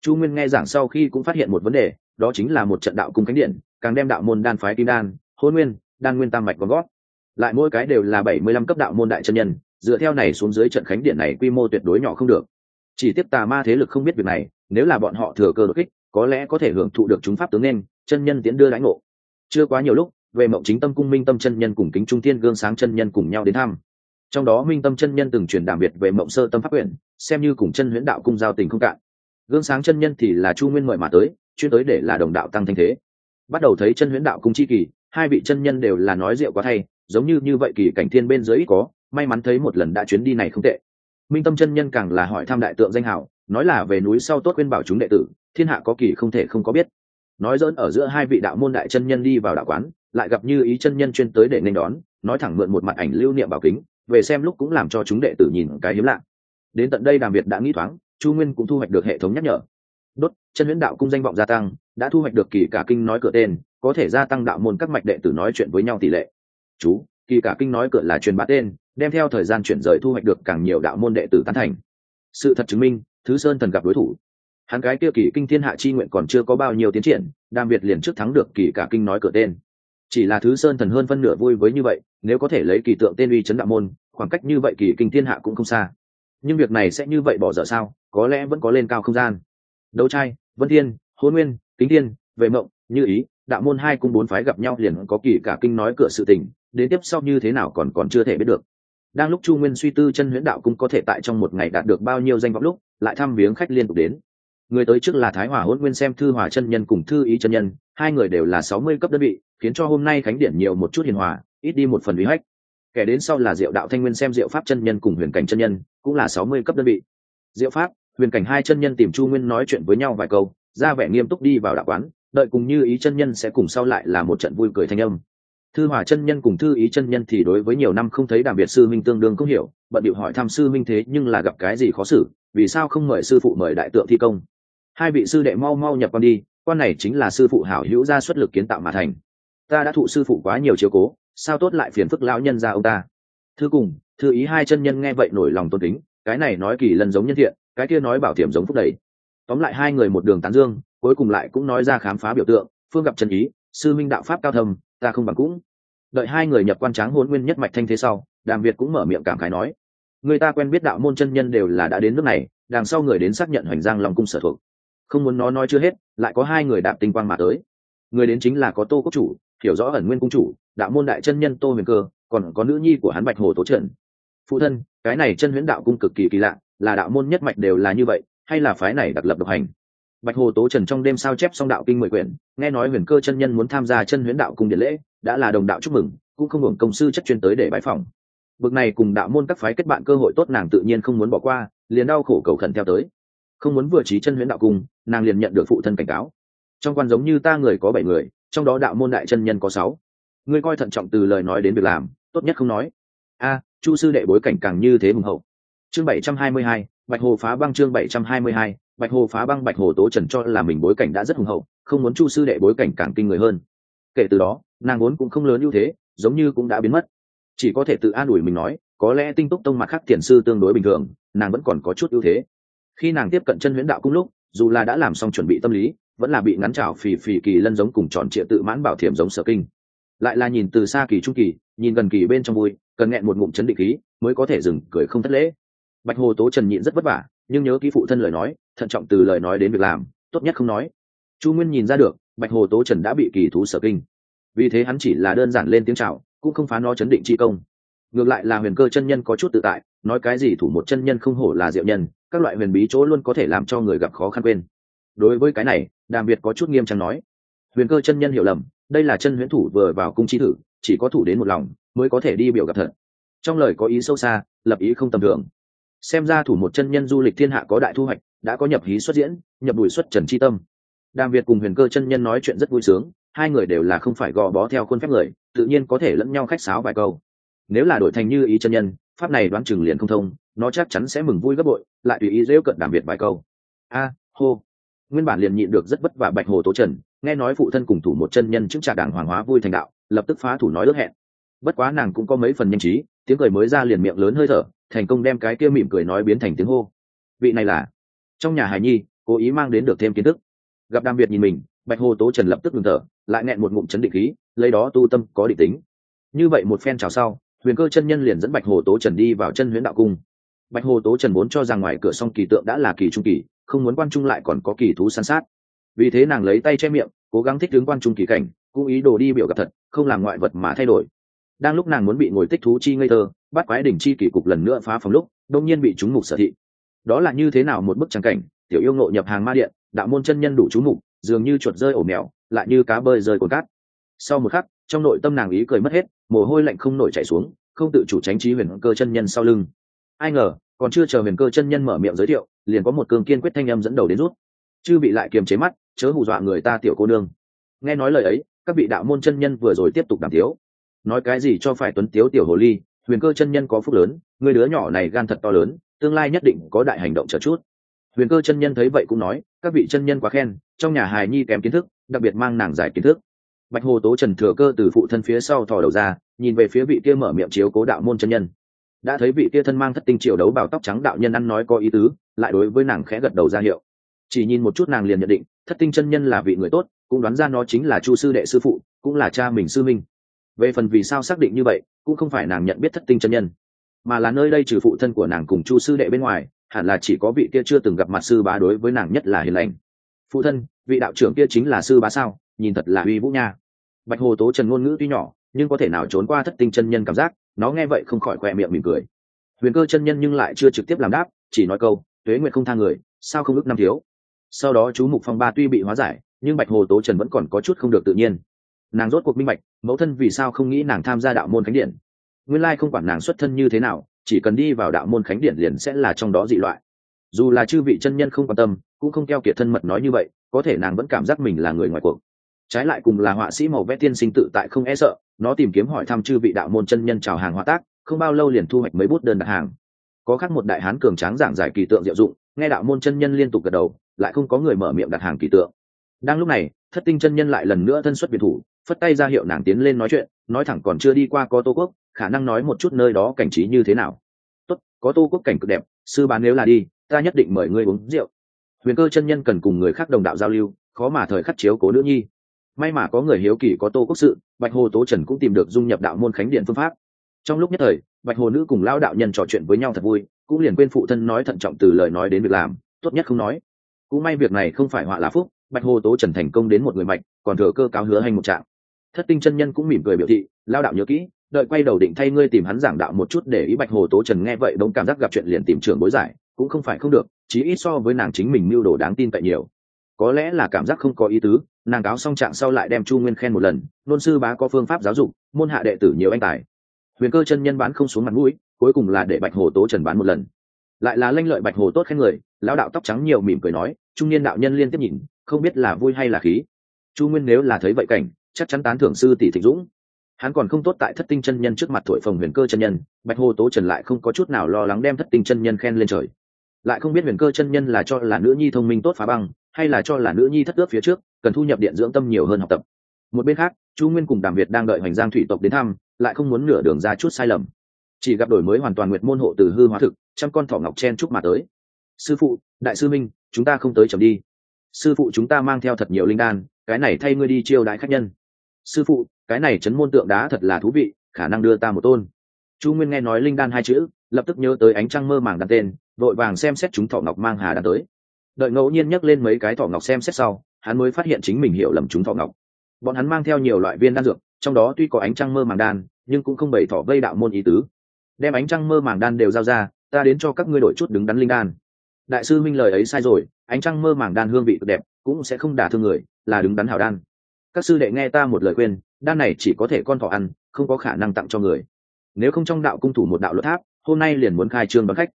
Chu nguyên nghe giảng sau khi cũng phát hiện một vấn đề đó chính là một trận đạo cung khánh điện, càng đem đạo môn đan phái kim đan, hôn nguyên, đan nguyên tam mạch con gót lại mỗi cái đều là bảy mươi lăm cấp đạo môn đại chân nhân, dựa theo này xuống dưới trận khánh điện này quy mô tuyệt đối nhỏ không được. Chỉ tiếp tà ma thế lực không biết việc này, nếu là bọn họ thừa cơ đột kích, có lẽ có thể hưởng thụ được chúng pháp tướng nên, chân nhân tiến đưa lãnh ngộ. Chưa quá nhiều lúc, về mộng chính tâm cung minh tâm chân nhân cùng kính trung thiên gương sáng chân nhân cùng nhau đến thăm. Trong đó minh tâm chân nhân từng truyền đàm biệt về mộng sơ tâm pháp huyện xem như cùng chân huyễn đạo cung giao tình không cạn. Gương sáng chân nhân thì là chu nguyên mời mà tới chuyên tới để là đồng đạo tăng thanh thế. Bắt đầu thấy chân huyễn đạo cung chi kỳ, hai vị chân nhân đều là nói rượu quá thay, giống như như vậy kỳ cảnh thiên bên dưới ít có, may mắn thấy một lần đã chuyến đi này không tệ. Minh tâm chân nhân càng là hỏi thăm đại tượng danh hảo, nói là về núi sau tốt quên bảo chúng đệ tử, thiên hạ có kỳ không thể không có biết. Nói dỡn ở giữa hai vị đạo môn đại chân nhân đi vào đạo quán, lại gặp như ý chân nhân chuyên tới để nên đón, nói thẳng mượn một mặt ảnh lưu niệm bảo kính, về xem lúc cũng làm cho chúng đệ tử nhìn cái hiếm lạ. Đến tận đây đàm việt đã nghĩ thoáng, chu nguyên cũng thu hoạch được hệ thống nhắc nhở đốt, chân huyễn đạo cung danh vọng gia tăng, đã thu hoạch được kỳ cả kinh nói cửa tên, có thể gia tăng đạo môn các mạch đệ tử nói chuyện với nhau tỷ lệ. Chú, kỳ cả kinh nói cửa là truyền bá tên, đem theo thời gian chuyển rời thu hoạch được càng nhiều đạo môn đệ tử tán thành. Sự thật chứng minh, thứ sơn thần gặp đối thủ. Hắn cái kia kỳ kinh thiên hạ chi nguyện còn chưa có bao nhiêu tiến triển, đàm việt liền trước thắng được kỳ cả kinh nói cửa tên. Chỉ là thứ sơn thần hơn phân nửa vui với như vậy, nếu có thể lấy kỳ tượng tên uy chấn đạo môn, khoảng cách như vậy kỳ kinh thiên hạ cũng không xa. Nhưng việc này sẽ như vậy bỏ dở sao? Có lẽ vẫn có lên cao không gian đấu trai, vân thiên, hôn nguyên, kính thiên, vệ mộng, như ý, đạo môn hai cung bốn phái gặp nhau liền có kỳ cả kinh nói cửa sự tình, đến tiếp sau như thế nào còn còn chưa thể biết được. Đang lúc chu nguyên suy tư chân huyễn đạo cũng có thể tại trong một ngày đạt được bao nhiêu danh vọng lúc, lại thăm viếng khách liên tục đến. Người tới trước là thái hòa hôn nguyên xem thư hòa chân nhân cùng thư ý chân nhân, hai người đều là sáu mươi cấp đơn vị, khiến cho hôm nay khánh điện nhiều một chút hiền hòa, ít đi một phần uy hách. Kẻ đến sau là diệu đạo thanh nguyên xem diệu pháp chân nhân cùng huyền cảnh chân nhân, cũng là sáu mươi cấp đơn vị. Diệu pháp huyền cảnh hai chân nhân tìm chu nguyên nói chuyện với nhau vài câu, ra vẻ nghiêm túc đi vào đạo quán, đợi cùng như ý chân nhân sẽ cùng sau lại là một trận vui cười thanh âm. Thư hòa chân nhân cùng thư ý chân nhân thì đối với nhiều năm không thấy đàm biệt sư minh tương đương không hiểu, bận điệu hỏi thăm sư minh thế nhưng là gặp cái gì khó xử, vì sao không mời sư phụ mời đại tượng thi công? Hai vị sư đệ mau mau nhập con đi, quan này chính là sư phụ hảo hữu ra xuất lực kiến tạo mà thành. Ta đã thụ sư phụ quá nhiều chiếu cố, sao tốt lại phiền phức lão nhân ra ông ta? Thư cùng, thư ý hai chân nhân nghe vậy nổi lòng tôn kính, cái này nói kỳ lần giống nhân thiện cái kia nói bảo tiềm giống phúc đầy. Tóm lại hai người một đường tán dương, cuối cùng lại cũng nói ra khám phá biểu tượng, phương gặp chân ý, sư minh đạo pháp cao thầm ta không bằng cũng. Đợi hai người nhập quan tráng hôn nguyên nhất mạch thanh thế sau, đàm việt cũng mở miệng cảm khái nói, người ta quen biết đạo môn chân nhân đều là đã đến nước này, đằng sau người đến xác nhận hoành giang lòng cung sở thuộc. Không muốn nó nói chưa hết, lại có hai người đạp tinh quang mà tới. Người đến chính là có tô quốc chủ, hiểu rõ ẩn nguyên cung chủ, đạo môn đại chân nhân tô huyền cơ, còn có nữ nhi của hắn bạch hồ tố trần. Phụ thân, cái này chân huyễn đạo cung cực kỳ kỳ lạ là đạo môn nhất mạch đều là như vậy, hay là phái này đặc lập độc hành? Bạch hồ tố trần trong đêm sao chép xong đạo kinh mười quyển, nghe nói huyền cơ chân nhân muốn tham gia chân huyễn đạo cung điện lễ, đã là đồng đạo chúc mừng, cũng không hưởng công sư chất chuyên tới để bãi phòng bực này cùng đạo môn các phái kết bạn cơ hội tốt nàng tự nhiên không muốn bỏ qua, liền đau khổ cầu khẩn theo tới. Không muốn vừa trí chân huyễn đạo cung, nàng liền nhận được phụ thân cảnh cáo. Trong quan giống như ta người có bảy người, trong đó đạo môn đại chân nhân có sáu. Ngươi coi thận trọng từ lời nói đến việc làm, tốt nhất không nói. A, chu sư đệ bối cảnh càng như thế hùng hậu chương bảy trăm hai mươi hai, bạch hồ phá băng chương bảy trăm hai mươi hai, bạch hồ phá băng bạch hồ tố trần cho là mình bối cảnh đã rất hùng hậu, không muốn chu sư đệ bối cảnh càng kinh người hơn. Kể từ đó, nàng vốn cũng không lớn ưu thế, giống như cũng đã biến mất. Chỉ có thể tự an ủi mình nói, có lẽ tinh túc tông mặt khác thiền sư tương đối bình thường, nàng vẫn còn có chút ưu thế. Khi nàng tiếp cận chân huyễn đạo cung lúc, dù là đã làm xong chuẩn bị tâm lý, vẫn là bị ngắn trào phì phì kỳ lân giống cùng tròn trịa tự mãn bảo thiểm giống sở kinh. Lại là nhìn từ xa kỳ trung kỳ, nhìn gần kỳ bên trong vui, cần nghẹn một ngụm chấn định khí, mới có thể dừng, cười không thất lễ bạch hồ tố trần nhịn rất vất vả, nhưng nhớ ký phụ thân lời nói, thận trọng từ lời nói đến việc làm, tốt nhất không nói. Chu nguyên nhìn ra được, bạch hồ tố trần đã bị kỳ thú sở kinh. Vì thế hắn chỉ là đơn giản lên tiếng chào, cũng không phá nó chấn định chi công. Ngược lại là huyền cơ chân nhân có chút tự tại, nói cái gì thủ một chân nhân không hổ là diệu nhân, các loại huyền bí chỗ luôn có thể làm cho người gặp khó khăn quên. Đối với cái này, đàm việt có chút nghiêm trang nói, huyền cơ chân nhân hiểu lầm, đây là chân huyễn thủ vừa vào cung chi thử, chỉ có thủ đến một lòng, mới có thể đi biểu gặp thật. Trong lời có ý sâu xa, lập ý không tầm thường xem ra thủ một chân nhân du lịch thiên hạ có đại thu hoạch, đã có nhập hí xuất diễn, nhập bùi xuất trần chi tâm. Đàm việt cùng huyền cơ chân nhân nói chuyện rất vui sướng, hai người đều là không phải gò bó theo khuôn phép người, tự nhiên có thể lẫn nhau khách sáo vài câu. Nếu là đổi thành như ý chân nhân, pháp này đoán chừng liền không thông, nó chắc chắn sẽ mừng vui gấp bội, lại tùy ý rêu cận đàm việt vài câu. A, hô. Nguyên bản liền nhịn được rất vất vả bạch hồ tố trần, nghe nói phụ thân cùng thủ một chân nhân chứng trả đảng hoàng hóa vui thành đạo, lập tức phá thủ nói ước hẹn. Bất quá nàng cũng có mấy phần nhanh trí, tiếng cười mới ra liền miệng lớn hơi thở thành công đem cái kia mỉm cười nói biến thành tiếng hô. Vị này là? Trong nhà hài nhi, cố ý mang đến được thêm kiến thức. Gặp đàm việt nhìn mình, bạch hồ tố trần lập tức ngừng thở, lại nghẹn một ngụm chấn định khí, lấy đó tu tâm có định tính. Như vậy một phen chào sau, huyền cơ chân nhân liền dẫn bạch hồ tố trần đi vào chân huyễn đạo cung. Bạch hồ tố trần muốn cho rằng ngoài cửa song kỳ tượng đã là kỳ trung kỳ, không muốn quan trung lại còn có kỳ thú săn sát. Vì thế nàng lấy tay che miệng, cố gắng thích tướng quan trung kỳ cảnh, cũng ý đồ đi biểu gặp thật, không làm ngoại vật mà thay đổi. Đang lúc nàng muốn bị ngồi tích thú chi ngây thơ bắt quái đỉnh chi kỳ cục lần nữa phá phòng lúc đông nhiên bị chúng mục sở thị. Đó là như thế nào một bức trắng cảnh, tiểu yêu ngộ nhập hàng ma điện, đạo môn chân nhân đủ chú mục, dường như chuột rơi ổ mèo, lại như cá bơi rơi cồn cát. Sau một khắc, trong nội tâm nàng ý cười mất hết, mồ hôi lạnh không nổi chảy xuống, không tự chủ tránh trí huyền cơ chân nhân sau lưng. Ai ngờ, còn chưa chờ huyền cơ chân nhân mở miệng giới thiệu, liền có một cường kiên quyết thanh âm dẫn đầu đến rút. Chư bị lại kiềm chế mắt, chớ hù dọa người ta tiểu cô nương. Nghe nói lời ấy, các vị đạo môn chân nhân vừa rồi tiếp tục đàm thiếu nói cái gì cho phải tuấn tiếu tiểu hồ ly huyền cơ chân nhân có phúc lớn, người đứa nhỏ này gan thật to lớn, tương lai nhất định có đại hành động chờ chút. Huyền cơ chân nhân thấy vậy cũng nói, các vị chân nhân quá khen, trong nhà hài nhi kém kiến thức, đặc biệt mang nàng giải kiến thức. Bạch hồ tố trần thừa cơ từ phụ thân phía sau thò đầu ra, nhìn về phía vị kia mở miệng chiếu cố đạo môn chân nhân. Đã thấy vị kia thân mang thất tinh triều đấu bào tóc trắng đạo nhân ăn nói có ý tứ, lại đối với nàng khẽ gật đầu ra hiệu. Chỉ nhìn một chút nàng liền nhận định, thất tinh chân nhân là vị người tốt, cũng đoán ra nó chính là chu sư đệ sư phụ, cũng là cha mình sư minh. Về phần vì sao xác định như vậy cũng không phải nàng nhận biết thất tinh chân nhân, mà là nơi đây trừ phụ thân của nàng cùng chu sư đệ bên ngoài, hẳn là chỉ có vị kia chưa từng gặp mặt sư bá đối với nàng nhất là hiền lành. Phụ thân, vị đạo trưởng kia chính là sư bá sao? Nhìn thật là uy vũ nha. Bạch hồ tố trần ngôn ngữ tuy nhỏ, nhưng có thể nào trốn qua thất tinh chân nhân cảm giác, nó nghe vậy không khỏi khoe miệng mỉm cười. Huyền cơ chân nhân nhưng lại chưa trực tiếp làm đáp, chỉ nói câu, tuế nguyện không tha người, sao không ước năm thiếu? Sau đó chú mục phong ba tuy bị hóa giải, nhưng bạch hồ tố trần vẫn còn có chút không được tự nhiên nàng rốt cuộc minh bạch, mẫu thân vì sao không nghĩ nàng tham gia đạo môn khánh điện nguyên lai không quản nàng xuất thân như thế nào, chỉ cần đi vào đạo môn khánh điện liền sẽ là trong đó dị loại. Dù là chư vị chân nhân không quan tâm, cũng không keo kiệt thân mật nói như vậy, có thể nàng vẫn cảm giác mình là người ngoài cuộc. Trái lại cùng là họa sĩ màu vẽ tiên sinh tự tại không e sợ, nó tìm kiếm hỏi thăm chư vị đạo môn chân nhân chào hàng hóa tác, không bao lâu liền thu hoạch mấy bút đơn đặt hàng. Có khác một đại hán cường tráng giảng giải kỳ tượng diệu dụng, nghe đạo môn chân nhân liên tục gật đầu, lại không có người mở miệng đặt hàng kỳ tượng. Đang lúc này, thất tinh chân nhân lại lần nữa thân xuất biệt thủ phất tay ra hiệu nàng tiến lên nói chuyện, nói thẳng còn chưa đi qua có tô quốc, khả năng nói một chút nơi đó cảnh trí như thế nào. Tốt, có tô quốc cảnh cực đẹp, sư bán nếu là đi, ta nhất định mời ngươi uống rượu. Huyền cơ chân nhân cần cùng người khác đồng đạo giao lưu, khó mà thời khắc chiếu cố nữ nhi. May mà có người hiếu kỳ có tô quốc sự, bạch hồ tố trần cũng tìm được dung nhập đạo môn khánh điện phương pháp. Trong lúc nhất thời, bạch hồ nữ cùng lao đạo nhân trò chuyện với nhau thật vui, cũng liền quên phụ thân nói thận trọng từ lời nói đến việc làm, tốt nhất không nói. Cũng may việc này không phải họa lá phúc, bạch hồ tố trần thành công đến một người mạch còn thừa cơ cáo hứa hành một trạng thất tinh chân nhân cũng mỉm cười biểu thị, lao đạo nhớ kỹ, đợi quay đầu định thay ngươi tìm hắn giảng đạo một chút để ý bạch hồ tố trần nghe vậy đống cảm giác gặp chuyện liền tìm trường bối giải, cũng không phải không được, chí ít so với nàng chính mình mưu đồ đáng tin cậy nhiều. Có lẽ là cảm giác không có ý tứ, nàng cáo xong trạng sau lại đem chu nguyên khen một lần, nôn sư bá có phương pháp giáo dục, môn hạ đệ tử nhiều anh tài. Huyền cơ chân nhân bán không xuống mặt mũi, cuối cùng là để bạch hồ tố trần bán một lần. Lại là lanh lợi bạch hồ tốt khen người, lão đạo tóc trắng nhiều mỉm cười nói, trung niên đạo nhân liên tiếp nhìn, không biết là vui hay là khí. Chu nguyên nếu là thấy vậy cảnh chắc chắn tán thưởng sư tỷ thịnh dũng. Hắn còn không tốt tại thất tinh chân nhân trước mặt thổi phồng huyền cơ chân nhân, bạch hồ tố trần lại không có chút nào lo lắng đem thất tinh chân nhân khen lên trời. Lại không biết huyền cơ chân nhân là cho là nữ nhi thông minh tốt phá băng, hay là cho là nữ nhi thất ước phía trước, cần thu nhập điện dưỡng tâm nhiều hơn học tập. Một bên khác, chu nguyên cùng đàm việt đang đợi hoành giang thủy tộc đến thăm, lại không muốn nửa đường ra chút sai lầm. Chỉ gặp đổi mới hoàn toàn nguyệt môn hộ từ hư hóa thực, trăm con thỏ ngọc chen chúc mà tới. Sư phụ, đại sư minh, chúng ta không tới chậm đi. Sư phụ chúng ta mang theo thật nhiều linh đan, cái này thay ngươi đi chiêu đại khách nhân sư phụ, cái này chấn môn tượng đá thật là thú vị, khả năng đưa ta một tôn. Chu nguyên nghe nói linh đan hai chữ, lập tức nhớ tới ánh trăng mơ màng đan tên, vội vàng xem xét chúng thọ ngọc mang hà đan tới. Đợi ngẫu nhiên nhắc lên mấy cái thọ ngọc xem xét sau, hắn mới phát hiện chính mình hiểu lầm chúng thọ ngọc. Bọn hắn mang theo nhiều loại viên đan dược, trong đó tuy có ánh trăng mơ màng đan, nhưng cũng không bày thỏ vây đạo môn ý tứ. Đem ánh trăng mơ màng đan đều giao ra, ta đến cho các ngươi đổi chút đứng đắn linh đan. Đại sư minh lời ấy sai rồi, ánh trăng mơ màng đan hương vị cực đẹp, cũng sẽ không đả thương người, là đứng đắn hảo đan các sư đệ nghe ta một lời khuyên, đan này chỉ có thể con thỏ ăn, không có khả năng tặng cho người. Nếu không trong đạo cung thủ một đạo luật tháp, hôm nay liền muốn khai trương đón khách.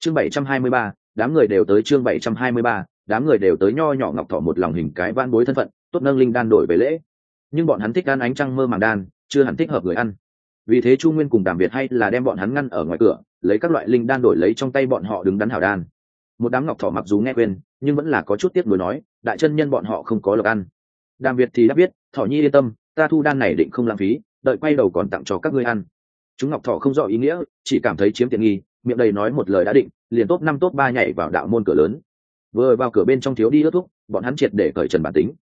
Chương bảy trăm hai mươi ba, đám người đều tới chương bảy trăm hai mươi ba, đám người đều tới nho nhỏ ngọc thỏ một lòng hình cái van bối thân phận, tốt nâng linh đan đổi về lễ. Nhưng bọn hắn thích đan ánh trăng mơ màng đan, chưa hẳn thích hợp người ăn. Vì thế chu nguyên cùng đàm việt hay là đem bọn hắn ngăn ở ngoài cửa, lấy các loại linh đan đổi lấy trong tay bọn họ đứng đắn hảo đan. Một đám ngọc thỏ mặc dù nghe quên nhưng vẫn là có chút tiếc nuối nói, đại chân nhân bọn họ không có lộc ăn đàm việt thì đã biết thỏ nhi yên tâm, ta thu đan này định không lãng phí, đợi quay đầu còn tặng cho các ngươi ăn. Chúng ngọc thỏ không rõ ý nghĩa, chỉ cảm thấy chiếm tiện nghi, miệng đầy nói một lời đã định, liền tốt năm tốt ba nhảy vào đạo môn cửa lớn. Vừa vào cửa bên trong thiếu đi ướt thuốc bọn hắn triệt để cởi trần bản tính.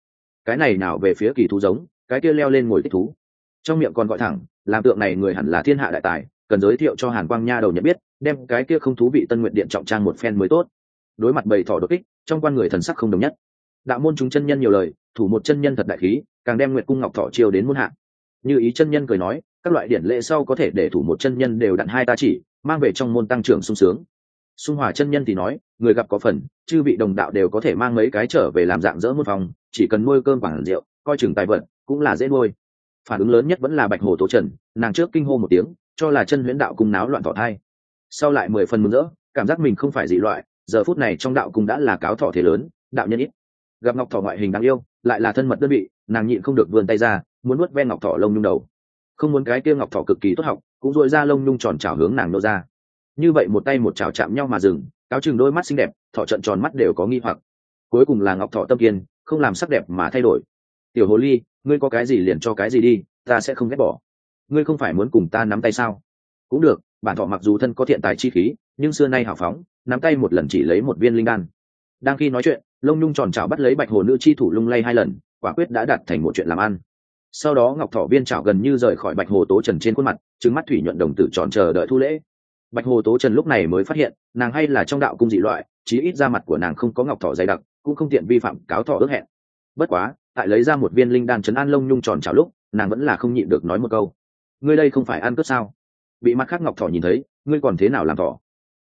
Cái này nào về phía kỳ thú giống, cái kia leo lên ngồi thích thú. Trong miệng còn gọi thẳng, làm tượng này người hẳn là thiên hạ đại tài, cần giới thiệu cho hàn quang nha đầu nhận biết, đem cái kia không thú vị tân nguyện điện trọng trang một phen mới tốt. Đối mặt bầy thỏ đột kích, trong quan người thần sắc không đồng nhất. Đạo môn chúng chân nhân nhiều lời thủ một chân nhân thật đại khí, càng đem nguyệt cung ngọc thọ chiêu đến muôn hạ như ý chân nhân cười nói, các loại điển lễ sau có thể để thủ một chân nhân đều đặn hai ta chỉ, mang về trong môn tăng trưởng sung sướng. Xung hòa chân nhân thì nói, người gặp có phần, chư vị đồng đạo đều có thể mang mấy cái trở về làm dạng dỡ môn phòng, chỉ cần nuôi cơm bằng rượu, coi chừng tài vật, cũng là dễ nuôi. Phản ứng lớn nhất vẫn là bạch hồ tố trần, nàng trước kinh hô một tiếng, cho là chân huyễn đạo cung náo loạn thọ thai. Sau lại mười phần mừng rỡ, cảm giác mình không phải dị loại, giờ phút này trong đạo cung đã là cáo thọ thể lớn, đạo nhân ít. Gặp ngọc thọ ngoại hình đáng yêu lại là thân mật đơn vị, nàng nhịn không được vươn tay ra, muốn nuốt ven ngọc thọ lông nhung đầu. Không muốn cái kia ngọc thọ cực kỳ tốt học, cũng dội ra lông nhung tròn trào hướng nàng nô ra. Như vậy một tay một trào chạm nhau mà dừng, cáo chừng đôi mắt xinh đẹp thọ trận tròn mắt đều có nghi hoặc. Cuối cùng là ngọc thọ tâm kiên, không làm sắc đẹp mà thay đổi. Tiểu hồ ly, ngươi có cái gì liền cho cái gì đi, ta sẽ không ghét bỏ. Ngươi không phải muốn cùng ta nắm tay sao? Cũng được, bản thọ mặc dù thân có thiện tài chi khí, nhưng xưa nay hào phóng, nắm tay một lần chỉ lấy một viên linh đan. Đang khi nói chuyện lông nhung tròn trào bắt lấy bạch hồ nữ chi thủ lung lay hai lần, quả quyết đã đặt thành một chuyện làm ăn. Sau đó ngọc thọ viên trào gần như rời khỏi bạch hồ tố trần trên khuôn mặt trứng mắt thủy nhuận đồng tử tròn chờ đợi thu lễ. Bạch hồ tố trần lúc này mới phát hiện, nàng hay là trong đạo cung dị loại, chí ít ra mặt của nàng không có ngọc thọ dày đặc, cũng không tiện vi phạm cáo thọ ước hẹn. Bất quá, tại lấy ra một viên linh đan chấn an lông nhung tròn trào lúc, nàng vẫn là không nhịn được nói một câu. Ngươi đây không phải ăn cướp sao? Bị mặt khác ngọc thọ nhìn thấy, ngươi còn thế nào làm thọ?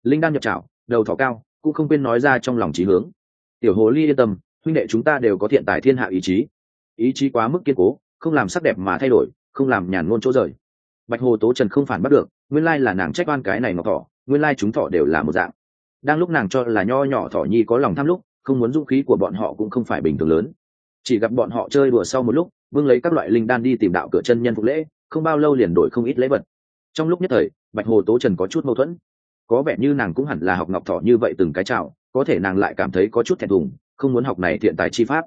Linh đan nhập trào đầu thọ cao, cũng không quên nói ra trong lòng trí hướng tiểu hồ ly yên tâm, huynh đệ chúng ta đều có thiện tài thiên hạ ý chí. Ý chí quá mức kiên cố, không làm sắc đẹp mà thay đổi, không làm nhàn ngôn chỗ rời. Bạch hồ tố trần không phản bắt được, nguyên lai là nàng trách oan cái này ngọc thỏ nguyên lai chúng thỏ đều là một dạng. Đang lúc nàng cho là nho nhỏ thỏ nhi có lòng tham lúc, không muốn dũng khí của bọn họ cũng không phải bình thường lớn. Chỉ gặp bọn họ chơi đùa sau một lúc, vương lấy các loại linh đan đi tìm đạo cửa chân nhân phục lễ, không bao lâu liền đổi không ít lễ vật. Trong lúc nhất thời, bạch hồ tố trần có chút mâu thuẫn. Có vẻ như nàng cũng hẳn là học ngọc thỏ như vậy từng cái chào có thể nàng lại cảm thấy có chút thẹn thùng, không muốn học này thiện tài chi pháp.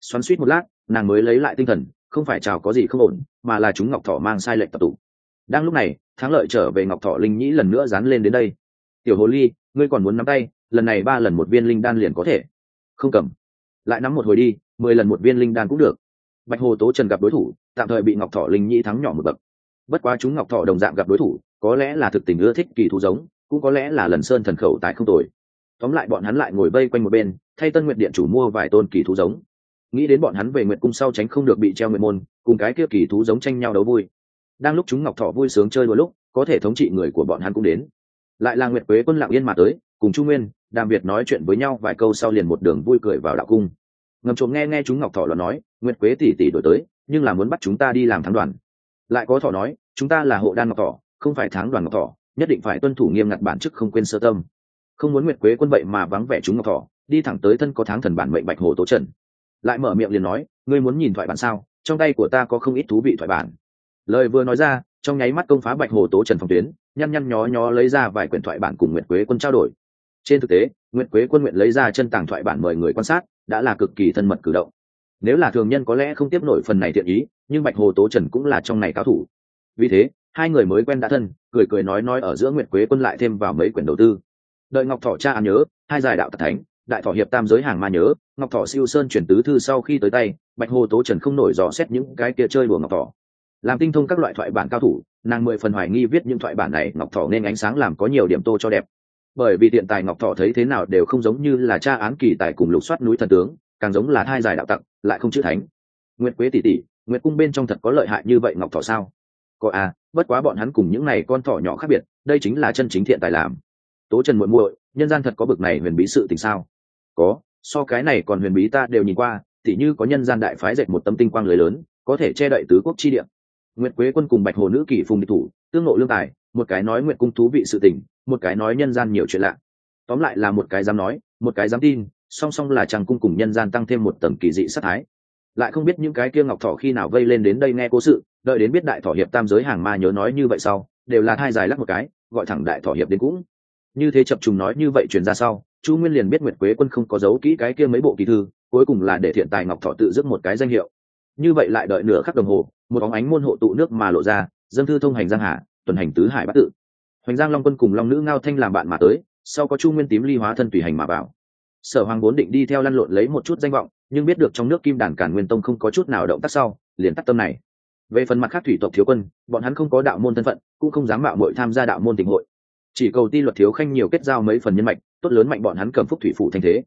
Xoắn suýt một lát, nàng mới lấy lại tinh thần, không phải chào có gì không ổn, mà là chúng ngọc thọ mang sai lệch tập tụ. Đang lúc này, thắng lợi trở về ngọc thọ linh nhĩ lần nữa dán lên đến đây. Tiểu hồ ly, ngươi còn muốn nắm tay, lần này ba lần một viên linh đan liền có thể. Không cầm. Lại nắm một hồi đi, mười lần một viên linh đan cũng được. Bạch hồ tố trần gặp đối thủ, tạm thời bị ngọc thọ linh nhĩ thắng nhỏ một bậc. Bất quá chúng ngọc thọ đồng dạng gặp đối thủ, có lẽ là thực tình ưa thích kỳ thú giống, cũng có lẽ là lần sơn thần khẩu tại không tồi tóm lại bọn hắn lại ngồi vây quanh một bên, thay tân nguyện điện chủ mua vài tôn kỳ thú giống. Nghĩ đến bọn hắn về nguyện cung sau tránh không được bị treo nguyện môn, cùng cái kia kỳ thú giống tranh nhau đấu vui. Đang lúc chúng ngọc thọ vui sướng chơi đôi lúc, có thể thống trị người của bọn hắn cũng đến. Lại là nguyệt quế quân lặng yên mà tới, cùng trung nguyên, đàm việt nói chuyện với nhau vài câu sau liền một đường vui cười vào đạo cung. Ngầm trộm nghe nghe chúng ngọc thọ luận nói, nguyệt quế tỷ tỷ đổi tới, nhưng là muốn bắt chúng ta đi làm thắng đoàn. Lại có thọ nói, chúng ta là hộ đan ngọc thọ, không phải thắng đoàn ngọc thọ, nhất định phải tuân thủ nghiêm ngặt bản chức không quên sơ tâm không muốn nguyệt quế quân vậy mà vắng vẻ chúng ngọc thỏ đi thẳng tới thân có tháng thần bản mệnh bạch hồ tố trần. Lại mở miệng liền nói, ngươi muốn nhìn thoại bản sao? Trong tay của ta có không ít thú vị thoại bản. Lời vừa nói ra, trong nháy mắt công phá bạch hồ tố trần phòng tuyến, nhăn nhăn nhó nhó lấy ra vài quyển thoại bản cùng nguyệt quế quân trao đổi. Trên thực tế, nguyệt quế quân nguyện lấy ra chân tàng thoại bản mời người quan sát, đã là cực kỳ thân mật cử động. Nếu là thường nhân có lẽ không tiếp nổi phần này thiện ý, nhưng bạch hồ tố trần cũng là trong này cao thủ. Vì thế, hai người mới quen đã thân, cười cười nói nói ở giữa nguyệt quế quân lại thêm vào mấy quyển đầu tư đợi ngọc thọ cha án nhớ, hai giải đạo tật thánh, đại thọ hiệp tam giới hàng ma nhớ, ngọc thọ siêu sơn chuyển tứ thư sau khi tới tay, bạch hồ tố trần không nổi dò xét những cái kia chơi đùa ngọc thọ. Làm tinh thông các loại thoại bản cao thủ, nàng mười phần hoài nghi viết những thoại bản này ngọc thọ nên ánh sáng làm có nhiều điểm tô cho đẹp. Bởi vì tiện tài ngọc thọ thấy thế nào đều không giống như là cha án kỳ tài cùng lục soát núi thần tướng, càng giống là thai giải đạo tặc, lại không chữ thánh. Nguyệt quế tỷ tỷ, nguyệt cung bên trong thật có lợi hại như vậy ngọc thọ sao? Có à bất quá bọn hắn cùng những này con thỏ nhỏ khác biệt, đây chính là chân chính thiện tài làm tố trần muội muội, nhân gian thật có bực này huyền bí sự tình sao? Có, so cái này còn huyền bí ta đều nhìn qua, tỉ như có nhân gian đại phái dệt một tấm tinh quang lưới lớn, có thể che đậy tứ quốc chi địa. Nguyệt quế quân cùng bạch hồ nữ kỷ phùng địch thủ, tương nộ lương tài, một cái nói nguyệt cung thú vị sự tình, một cái nói nhân gian nhiều chuyện lạ. Tóm lại là một cái dám nói, một cái dám tin, song song là chàng cung cùng nhân gian tăng thêm một tầng kỳ dị sát thái. Lại không biết những cái kia ngọc thỏ khi nào vây lên đến đây nghe cố sự, đợi đến biết đại thỏ hiệp tam giới hàng ma nhớ nói như vậy sau, đều là thai dài lắc một cái, gọi thẳng đại thỏ hiệp đến cũng như thế chập trùng nói như vậy truyền ra sau, chu nguyên liền biết nguyệt quế quân không có giấu kỹ cái kia mấy bộ kỳ thư, cuối cùng là để thiện tài ngọc thọ tự dứt một cái danh hiệu. Như vậy lại đợi nửa khắc đồng hồ, một bóng ánh môn hộ tụ nước mà lộ ra, dân thư thông hành giang hà, tuần hành tứ hải bắt tự. Hoành giang long quân cùng long nữ ngao thanh làm bạn mà tới, sau có chu nguyên tím ly hóa thân tùy hành mà vào. Sở hoàng vốn định đi theo lăn lộn lấy một chút danh vọng, nhưng biết được trong nước kim đàn cản nguyên tông không có chút nào động tác sau, liền tắt tâm này. Về phần mặt khác thủy tộc thiếu quân, bọn hắn không có đạo môn thân phận, cũng không dám mạo mội tham gia đạo môn tình hội chỉ cầu ti luật thiếu khanh nhiều kết giao mấy phần nhân mạch, tốt lớn mạnh bọn hắn cầm phúc thủy phủ thành thế.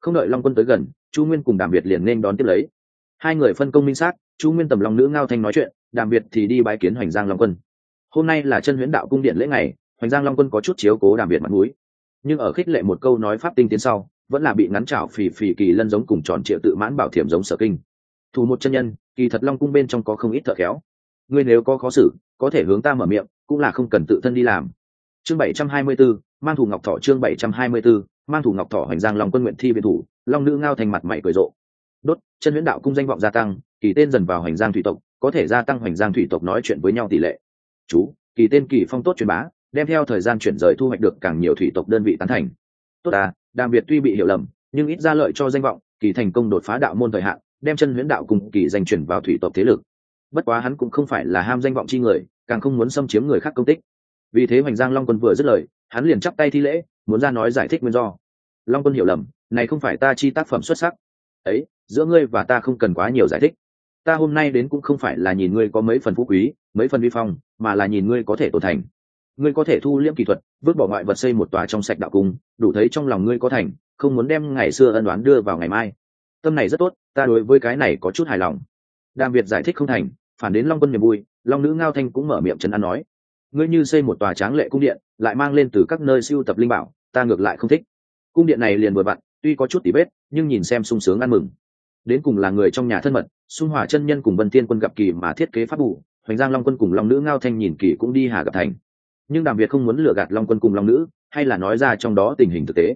Không đợi long quân tới gần, chu nguyên cùng đàm việt liền nên đón tiếp lấy. Hai người phân công minh sát, chu nguyên tầm long nữ ngao thanh nói chuyện, đàm việt thì đi bái kiến hoành giang long quân. Hôm nay là chân huyễn đạo cung điện lễ ngày, hoành giang long quân có chút chiếu cố đàm việt mặt mũi. Nhưng ở khích lệ một câu nói pháp tinh tiến sau, vẫn là bị ngắn chảo phì phì kỳ lân giống cùng tròn triệu tự mãn bảo thiểm giống sở kinh. Thủ một chân nhân, kỳ thật long cung bên trong có không ít thợ khéo. Ngươi nếu có khó xử, có thể hướng ta mở miệng, cũng là không cần tự thân đi làm chương bảy trăm hai mươi 724, mang thủ ngọc thỏ chương bảy trăm hai mươi 724, mang thủ ngọc thỏ hành giang long quân nguyện thi biệt thủ long nữ ngao thành mặt mày cười rộ. Đốt chân huyễn đạo cung danh vọng gia tăng kỳ tên dần vào hành giang thủy tộc có thể gia tăng hành giang thủy tộc nói chuyện với nhau tỷ lệ. Chú kỳ tên kỳ phong tốt truyền bá đem theo thời gian chuyển rời thu hoạch được càng nhiều thủy tộc đơn vị tán thành. Tốt à đàm biệt tuy bị hiểu lầm nhưng ít ra lợi cho danh vọng kỳ thành công đột phá đạo môn thời hạn đem chân huyễn đạo cùng kỳ danh chuyển vào thủy tộc thế lực. Bất quá hắn cũng không phải là ham danh vọng chi người càng không muốn xâm chiếm người khác công tích vì thế hoành giang long quân vừa dứt lời, hắn liền chắp tay thi lễ, muốn ra nói giải thích nguyên do. Long quân hiểu lầm, này không phải ta chi tác phẩm xuất sắc. Ấy, giữa ngươi và ta không cần quá nhiều giải thích. Ta hôm nay đến cũng không phải là nhìn ngươi có mấy phần phú quý, mấy phần vi phong, mà là nhìn ngươi có thể tổ thành. Ngươi có thể thu liễm kỹ thuật, vứt bỏ ngoại vật xây một tòa trong sạch đạo cung, đủ thấy trong lòng ngươi có thành, không muốn đem ngày xưa ân đoán đưa vào ngày mai. Tâm này rất tốt, ta đối với cái này có chút hài lòng. Đàm việt giải thích không thành, phản đến long quân niềm vui, long nữ ngao thanh cũng mở miệng trấn an nói ngươi như xây một tòa tráng lệ cung điện, lại mang lên từ các nơi siêu tập linh bảo, ta ngược lại không thích. Cung điện này liền vừa vặn, tuy có chút tỉ vết, nhưng nhìn xem sung sướng ăn mừng. Đến cùng là người trong nhà thân mật, xung hỏa chân nhân cùng vân tiên quân gặp kỳ mà thiết kế pháp vụ, hoành giang long quân cùng long nữ ngao thanh nhìn kỳ cũng đi hà gặp thành. Nhưng đàm việt không muốn lừa gạt long quân cùng long nữ, hay là nói ra trong đó tình hình thực tế.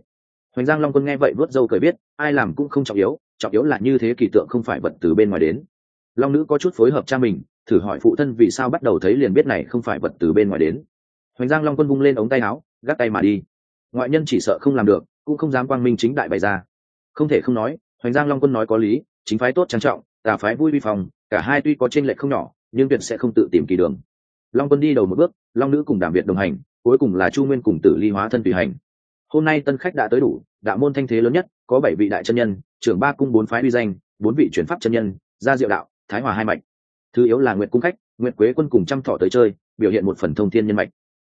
Hoành giang long quân nghe vậy vớt dâu cười biết, ai làm cũng không trọng yếu trọng yếu là như thế kỳ tượng không phải vật từ bên ngoài đến. Long nữ có chút phối hợp cha mình thử hỏi phụ thân vì sao bắt đầu thấy liền biết này không phải vật từ bên ngoài đến. Hoành giang long quân vung lên ống tay áo gác tay mà đi. Ngoại nhân chỉ sợ không làm được, cũng không dám quang minh chính đại bày ra. Không thể không nói, hoành giang long quân nói có lý, chính phái tốt trang trọng, tà phái vui vi phòng, cả hai tuy có t r ê n lệch không nhỏ, nhưng tuyệt sẽ không tự tìm kỳ đường. Long quân đi đầu một bước, long nữ cùng đảm biệt đồng hành, cuối cùng là chu nguyên cùng tử ly hóa thân tùy hành. Hôm nay tân khách đã tới đủ, đạo môn thanh thế lớn nhất, có bảy vị đại chân nhân, trưởng ba cung bốn phái uy danh, bốn vị chuyển pháp chân nhân, gia diệu đạo, thái hòa hai mạch thứ yếu là nguyệt cung khách, nguyệt quế quân cùng trăm thọ tới chơi, biểu hiện một phần thông thiên nhân mạch.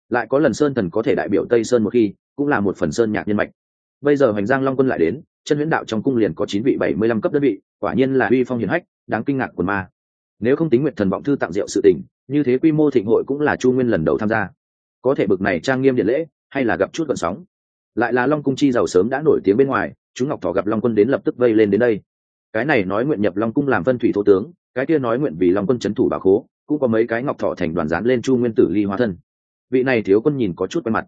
Lại có lần sơn thần có thể đại biểu tây sơn một khi, cũng là một phần sơn nhạc nhân mạch. Bây giờ hoành giang long quân lại đến, chân huyễn đạo trong cung liền có chín vị bảy mươi lăm cấp đơn vị, quả nhiên là uy phong hiển hách, đáng kinh ngạc quần ma. Nếu không tính nguyện thần vọng thư tặng rượu sự tình, như thế quy mô thịnh hội cũng là chu nguyên lần đầu tham gia. Có thể bực này trang nghiêm điện lễ, hay là gặp chút vận sóng. Lại là long cung chi giàu sớm đã nổi tiếng bên ngoài chúng ngọc thỏ gặp long quân đến lập tức vây lên đến đây. Cái này nói nguyện nhập long cung làm vân thủy thủ tướng cái kia nói nguyện vì long quân c h ấ n thủ bà khố, cũng có mấy cái ngọc thọ thành đoàn dán lên chu nguyên tử ly hóa thân. Vị này thiếu quân nhìn có chút quen mặt.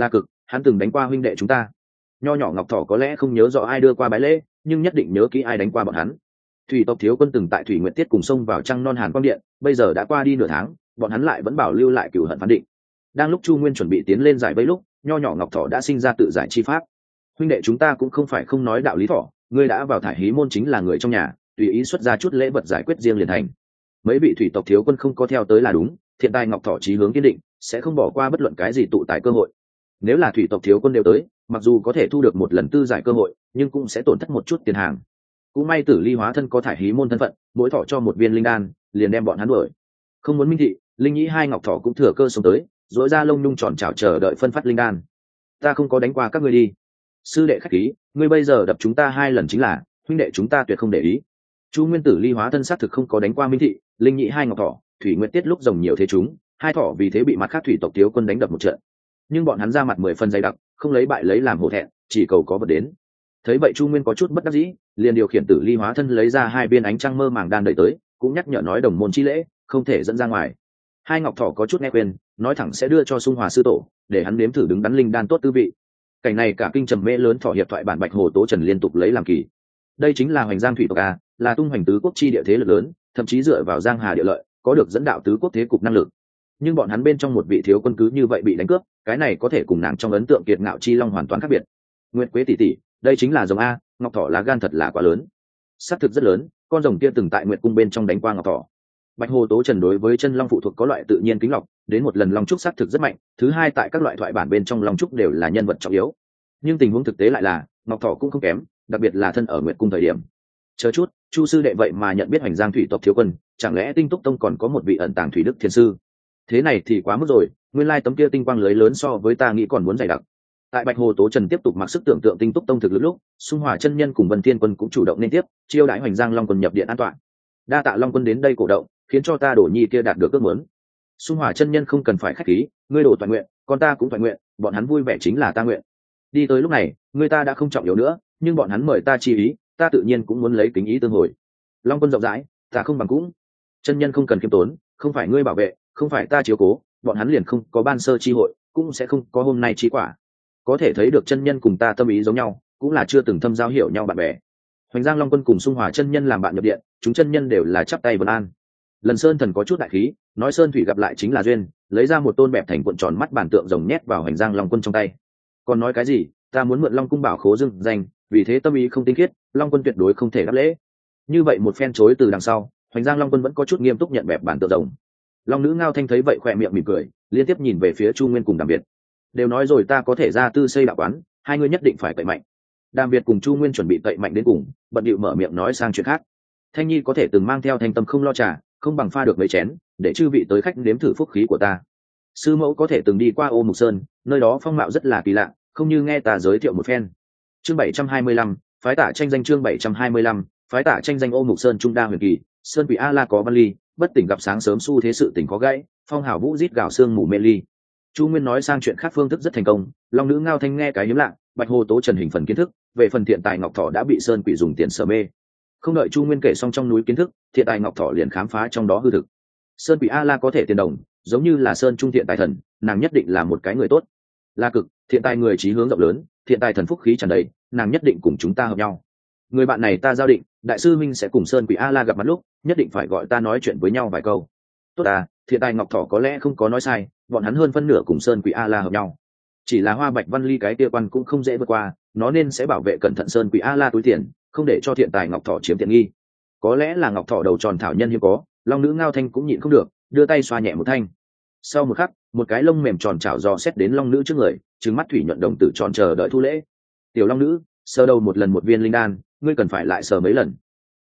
La cực, hắn từng đánh qua huynh đệ chúng ta. Nho nhỏ ngọc thọ có lẽ không nhớ rõ ai đưa qua bái lễ, nhưng nhất định nhớ kỹ ai đánh qua bọn hắn. Thủy tộc thiếu quân từng tại thủy nguyện tiết cùng sông vào trăng non hàn quang điện, bây giờ đã qua đi nửa tháng, bọn hắn lại vẫn bảo lưu lại cửu hận phán định. Đang lúc chu nguyên chuẩn bị tiến lên giải vây lúc, nho nhỏ ngọc thọ đã sinh ra tự giải chi pháp. Huynh đệ chúng ta cũng không phải không nói đạo lý thọ, ngươi đã vào thải hí môn chính là người trong nhà tùy ý xuất ra chút lễ vật giải quyết riêng liền thành. Mấy vị thủy tộc thiếu quân không có theo tới là đúng, thiện tài ngọc thọ trí hướng kiên định, sẽ không bỏ qua bất luận cái gì tụ tại cơ hội. Nếu là thủy tộc thiếu quân đều tới, mặc dù có thể thu được một lần tư giải cơ hội, nhưng cũng sẽ tổn thất một chút tiền hàng. Cũng may tử ly hóa thân có thải hí môn thân phận, mỗi thọ cho một viên linh đan, liền đem bọn hắn đuổi. Không muốn minh thị, linh nhĩ hai ngọc thọ cũng thừa cơ sống tới dỗi ra lông nhung tròn trào chờ đợi phân phát linh đan. Ta không có đánh qua các ngươi đi. Sư đệ khách khí, ngươi bây giờ đập chúng ta hai lần chính là, huynh đệ chúng ta tuyệt không để ý chu nguyên tử ly hóa thân xác thực không có đánh qua minh thị, linh nhị hai ngọc thỏ, thủy nguyệt tiết lúc rồng nhiều thế chúng, hai thỏ vì thế bị mặt khác thủy tộc thiếu quân đánh đập một trận. Nhưng bọn hắn ra mặt mười phân dày đặc, không lấy bại lấy làm hổ thẹn, chỉ cầu có vật đến. Thấy vậy chu nguyên có chút bất đắc dĩ, liền điều khiển tử ly hóa thân lấy ra hai viên ánh trăng mơ màng đan đợi tới, cũng nhắc nhở nói đồng môn chi lễ, không thể dẫn ra ngoài. Hai ngọc thỏ có chút nghe quên, nói thẳng sẽ đưa cho sung hòa sư tổ, để hắn nếm thử đứng đắn linh đan tốt tư vị. Cảnh này cả kinh trầm mê lớn thỏ hiệp thoại bản bạch hồ tố trần liên tục lấy làm kỳ đây chính là hoành giang thủy tộc a, là tung hoành tứ quốc chi địa thế lực lớn, thậm chí dựa vào giang hà địa lợi, có được dẫn đạo tứ quốc thế cục năng lực. Nhưng bọn hắn bên trong một vị thiếu quân cứ như vậy bị đánh cướp, cái này có thể cùng nàng trong ấn tượng kiệt ngạo chi long hoàn toàn khác biệt. Nguyệt quế tỷ tỷ, đây chính là rồng a, ngọc thỏ lá gan thật là quá lớn. Xác thực rất lớn, con rồng kia từng tại nguyệt cung bên trong đánh qua ngọc thỏ. Bạch hồ tố trần đối với chân long phụ thuộc có loại tự nhiên kính lọc, đến một lần long trúc xác thực rất mạnh, thứ hai tại các loại thoại bản bên trong long trúc đều là nhân vật trọng yếu. Nhưng tình huống thực tế lại là, ngọc thỏ cũng không kém đặc biệt là thân ở nguyệt cung thời điểm. Chờ chút, chu sư đệ vậy mà nhận biết hoành giang thủy tộc thiếu quân, chẳng lẽ tinh túc tông còn có một vị ẩn tàng thủy đức thiên sư? Thế này thì quá mức rồi, nguyên lai tấm kia tinh quang lưới lớn so với ta nghĩ còn muốn dày đặc. Tại bạch hồ tố trần tiếp tục mặc sức tưởng tượng tinh túc tông thực lực lúc, xung hòa chân nhân cùng vân thiên quân cũng chủ động nên tiếp, chiêu đãi hoành giang long quân nhập điện an toàn. Đa tạ long quân đến đây cổ động, khiến cho ta đổ nhi kia đạt được ước muốn. Xung hòa chân nhân không cần phải khách khí, ngươi đổ toàn nguyện, con ta cũng toàn nguyện, bọn hắn vui vẻ chính là ta nguyện. Đi tới lúc này, người ta đã không trọng yếu nữa nhưng bọn hắn mời ta chi ý, ta tự nhiên cũng muốn lấy kính ý tương hồi. Long quân rộng rãi, ta không bằng cũng. Chân nhân không cần khiêm tốn, không phải ngươi bảo vệ, không phải ta chiếu cố, bọn hắn liền không có ban sơ chi hội, cũng sẽ không có hôm nay chi quả. Có thể thấy được chân nhân cùng ta tâm ý giống nhau, cũng là chưa từng thâm giao hiểu nhau bạn bè. Hoành giang long quân cùng xung hòa chân nhân làm bạn nhập điện, chúng chân nhân đều là chắp tay vân an. Lần sơn thần có chút đại khí, nói sơn thủy gặp lại chính là duyên, lấy ra một tôn bẹp thành cuộn tròn mắt bản tượng rồng nhét vào hoành giang long quân trong tay. Còn nói cái gì ta muốn mượn long cung bảo khố dưng danh, vì thế tâm ý không tinh khiết, long quân tuyệt đối không thể đáp lễ. Như vậy một phen chối từ đằng sau, hoành giang long quân vẫn có chút nghiêm túc nhận bẹp bản tượng rồng. Long nữ ngao thanh thấy vậy khỏe miệng mỉm cười, liên tiếp nhìn về phía chu nguyên cùng đàm việt. Đều nói rồi ta có thể ra tư xây đạo quán, hai người nhất định phải cậy mạnh. Đàm việt cùng chu nguyên chuẩn bị cậy mạnh đến cùng, bận điệu mở miệng nói sang chuyện khác. Thanh nhi có thể từng mang theo thanh tâm không lo trà, không bằng pha được mấy chén, để chư vị tới khách nếm thử phúc khí của ta. Sư mẫu có thể từng đi qua ô mục sơn, nơi đó phong mạo rất là kỳ lạ không như nghe ta giới thiệu một phen. Chương bảy trăm hai mươi lăm, phái tả tranh danh chương bảy trăm hai mươi lăm, phái tả tranh danh ô mục sơn trung đa huyền kỳ, sơn quỷ a la có văn ly, bất tỉnh gặp sáng sớm xu thế sự tỉnh có gãy, phong hào vũ rít gào xương mù mê ly. Chu nguyên nói sang chuyện khác phương thức rất thành công, long nữ ngao thanh nghe cái hiếm lạ, bạch hồ tố trần hình phần kiến thức, về phần thiện tài ngọc thọ đã bị sơn quỷ dùng tiền sở mê. Không đợi chu nguyên kể xong trong núi kiến thức, thiện tài ngọc thọ liền khám phá trong đó hư thực. Sơn quỷ a la có thể tiền đồng, giống như là sơn trung thiện tài thần, nàng nhất định là một cái người tốt. Là cực thiện tài người trí hướng rộng lớn, thiện tài thần phúc khí tràn đầy, nàng nhất định cùng chúng ta hợp nhau. Người bạn này ta giao định, đại sư minh sẽ cùng sơn quỷ a la gặp mặt lúc, nhất định phải gọi ta nói chuyện với nhau vài câu. Tốt à thiện tài ngọc thọ có lẽ không có nói sai, bọn hắn hơn phân nửa cùng sơn quỷ a la hợp nhau. Chỉ là hoa bạch văn ly cái kia quan cũng không dễ vượt qua, nó nên sẽ bảo vệ cẩn thận sơn quỷ a la túi tiền, không để cho thiện tài ngọc thọ chiếm tiện nghi. Có lẽ là ngọc thọ đầu tròn thảo nhân hiếm có, long nữ ngao thanh cũng nhịn không được, đưa tay xoa nhẹ một thanh sau một khắc, một cái lông mềm tròn trào dò xét đến long nữ trước người trứng mắt thủy nhuận đồng tử tròn chờ đợi thu lễ. Tiểu long nữ sơ đầu một lần một viên linh đan, ngươi cần phải lại sờ mấy lần.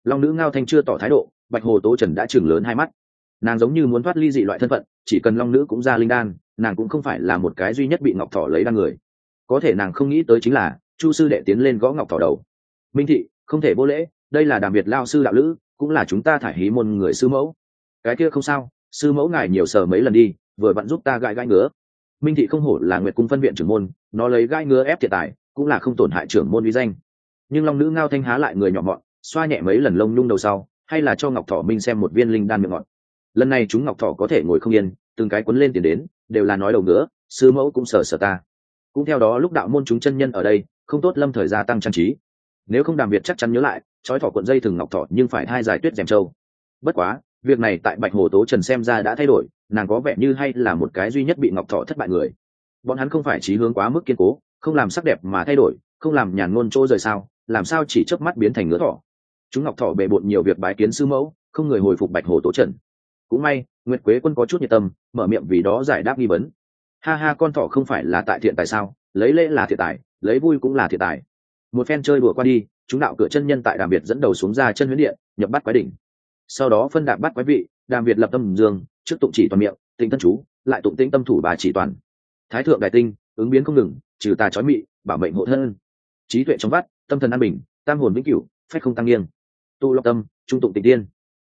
Long nữ ngao thanh chưa tỏ thái độ, bạch hồ tố trần đã chừng lớn hai mắt. Nàng giống như muốn thoát ly dị loại thân phận, chỉ cần long nữ cũng ra linh đan, nàng cũng không phải là một cái duy nhất bị ngọc thỏ lấy đan người. Có thể nàng không nghĩ tới chính là, chu sư đệ tiến lên gõ ngọc thỏ đầu. Minh thị, không thể vô lễ, đây là đàm biệt lao sư đạo lữ, cũng là chúng ta thải hí môn người sư mẫu. Cái kia không sao, sư mẫu ngài nhiều sờ mấy lần đi vừa vặn giúp ta gãi gãi ngứa. Minh thị không hổ là nguyệt cung phân viện trưởng môn, nó lấy gãi ngứa ép thiệt tài, cũng là không tổn hại trưởng môn uy danh. Nhưng long nữ ngao thanh há lại người nhỏ mọn, xoa nhẹ mấy lần lông nhung đầu sau, hay là cho ngọc thỏ minh xem một viên linh đan miệng ngọt. Lần này chúng ngọc thỏ có thể ngồi không yên, từng cái quấn lên tiền đến, đều là nói đầu nữa sư mẫu cũng sờ sờ ta. Cũng theo đó lúc đạo môn chúng chân nhân ở đây, không tốt lâm thời gia tăng trang trí. Nếu không đàm việt chắc chắn nhớ lại, trói thỏ cuộn dây thừng ngọc thỏ nhưng phải hai giải tuyết dèm trâu. Bất quá, việc này tại bạch hồ tố trần xem ra đã thay đổi nàng có vẻ như hay là một cái duy nhất bị ngọc thọ thất bại người. Bọn hắn không phải trí hướng quá mức kiên cố, không làm sắc đẹp mà thay đổi, không làm nhàn ngôn chỗ rời sao, làm sao chỉ chớp mắt biến thành ngứa thọ chúng ngọc thọ bề bộn nhiều việc bái kiến sư mẫu, không người hồi phục bạch hồ tố trần. Cũng may, nguyệt quế quân có chút nhiệt tâm, mở miệng vì đó giải đáp nghi vấn. Ha ha, con thọ không phải là tại thiện tại sao? Lấy lễ là thiện tài, lấy vui cũng là thiện tài. Một phen chơi đùa qua đi, chúng đạo cửa chân nhân tại đàm việt dẫn đầu xuống ra chân huyến điện, nhập bắt quái đỉnh. Sau đó phân đạp bắt quái vị, đàm việt lập tâm dương trước tụng chỉ toàn miệng tinh tân chú lại tụng tinh tâm thủ bà chỉ toàn. Thái thượng đại tinh ứng biến không ngừng trừ tà chói mị bảo mệnh hộ thân. Trí tuệ trong vắt tâm thần an bình tam hồn vĩnh cửu phách không tăng nghiêng. Tu lọc tâm trung tụng tịch tiên.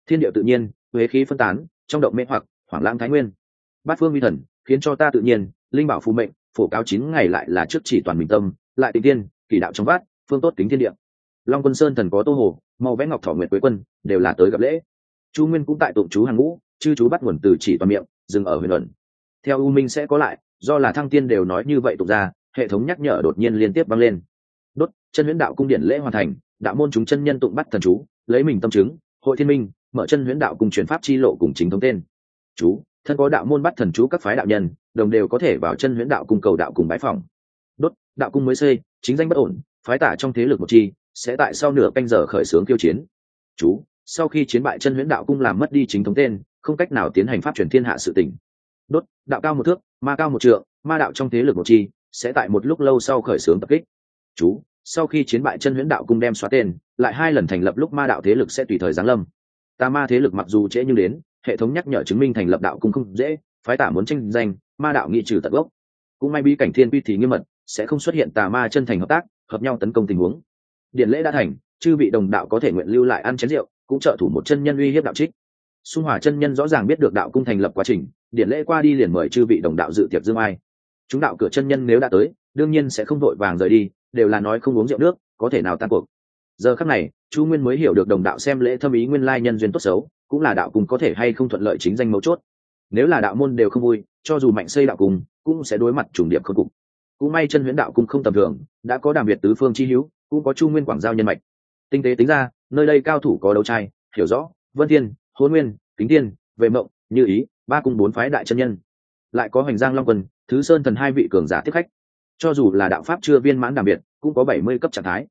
Thiên điệu tự nhiên huế khí phân tán trong động mê hoặc hoảng lãng thái nguyên. Bát phương vi thần khiến cho ta tự nhiên linh bảo phù mệnh phổ cáo chín ngày lại là trước chỉ toàn bình tâm lại tịch tiên kỳ đạo trong vắt, phương tốt kính thiên địa. Long quân sơn thần có tô hồ màu vẽ ngọc thọ nguyệt quế quân đều là tới gặp lễ. Chu nguyên cũng tại tụng chú hàng ngũ chư chú bắt nguồn từ chỉ toàn miệng, dừng ở huyền luận. Theo u minh sẽ có lại, do là thăng tiên đều nói như vậy tục ra, hệ thống nhắc nhở đột nhiên liên tiếp vang lên. Đốt, chân huyễn đạo cung điện lễ hoàn thành, đạo môn chúng chân nhân tụng bắt thần chú, lấy mình tâm chứng, hội thiên minh, mở chân huyễn đạo cùng chuyển pháp chi lộ cùng chính thống tên. Chú, thân có đạo môn bắt thần chú các phái đạo nhân, đồng đều có thể vào chân huyễn đạo cung cầu đạo cùng bái phòng đốt, đạo cung mới xây, chính danh bất ổn, phái tả trong thế lực một chi, sẽ tại sau nửa canh giờ khởi xướng tiêu chiến. Chú, sau khi chiến bại chân huyễn đạo cung làm mất đi chính thống tên không cách nào tiến hành pháp truyền thiên hạ sự tỉnh đốt, đạo cao một thước, ma cao một trượng, ma đạo trong thế lực một chi, sẽ tại một lúc lâu sau khởi xướng tập kích. Chú, sau khi chiến bại chân huyễn đạo cung đem xóa tên, lại hai lần thành lập lúc ma đạo thế lực sẽ tùy thời giáng lâm. Tà ma thế lực mặc dù trễ nhưng đến, hệ thống nhắc nhở chứng minh thành lập đạo cung không dễ, phái tả muốn tranh danh ma đạo nghị trừ tận gốc. Cũng may bi cảnh thiên quy thì nghiêm mật, sẽ không xuất hiện tà ma chân thành hợp tác, hợp nhau tấn công tình huống. Điện lễ đã thành, chư vị đồng đạo có thể nguyện lưu lại ăn chén rượu, cũng trợ thủ một chân nhân uy hiếp đạo trích xung hòa chân nhân rõ ràng biết được đạo cung thành lập quá trình điện lễ qua đi liền mời chư vị đồng đạo dự tiệc dương ai. Chúng đạo cửa chân nhân nếu đã tới, đương nhiên sẽ không vội vàng rời đi, đều là nói không uống rượu nước, có thể nào tan cuộc. Giờ khắc này, chu nguyên mới hiểu được đồng đạo xem lễ thâm ý nguyên lai nhân duyên tốt xấu, cũng là đạo cùng có thể hay không thuận lợi chính danh mấu chốt. Nếu là đạo môn đều không vui, cho dù mạnh xây đạo cùng cũng sẽ đối mặt trùng điệp khôi cục. Cũng may chân huyễn đạo cung không tầm thường, đã có đàm việt tứ phương chi hữu, cũng có chu nguyên quảng giao nhân mạch. Tinh tế tính ra, nơi đây cao thủ có đấu trai, hiểu rõ, vân thiên hôn nguyên, kính tiên vệ mộng, như ý, ba cung bốn phái đại chân nhân. Lại có hoành giang long quân, thứ sơn thần hai vị cường giả tiếp khách. Cho dù là đạo pháp chưa viên mãn đặc biệt, cũng có bảy mươi cấp trạng thái.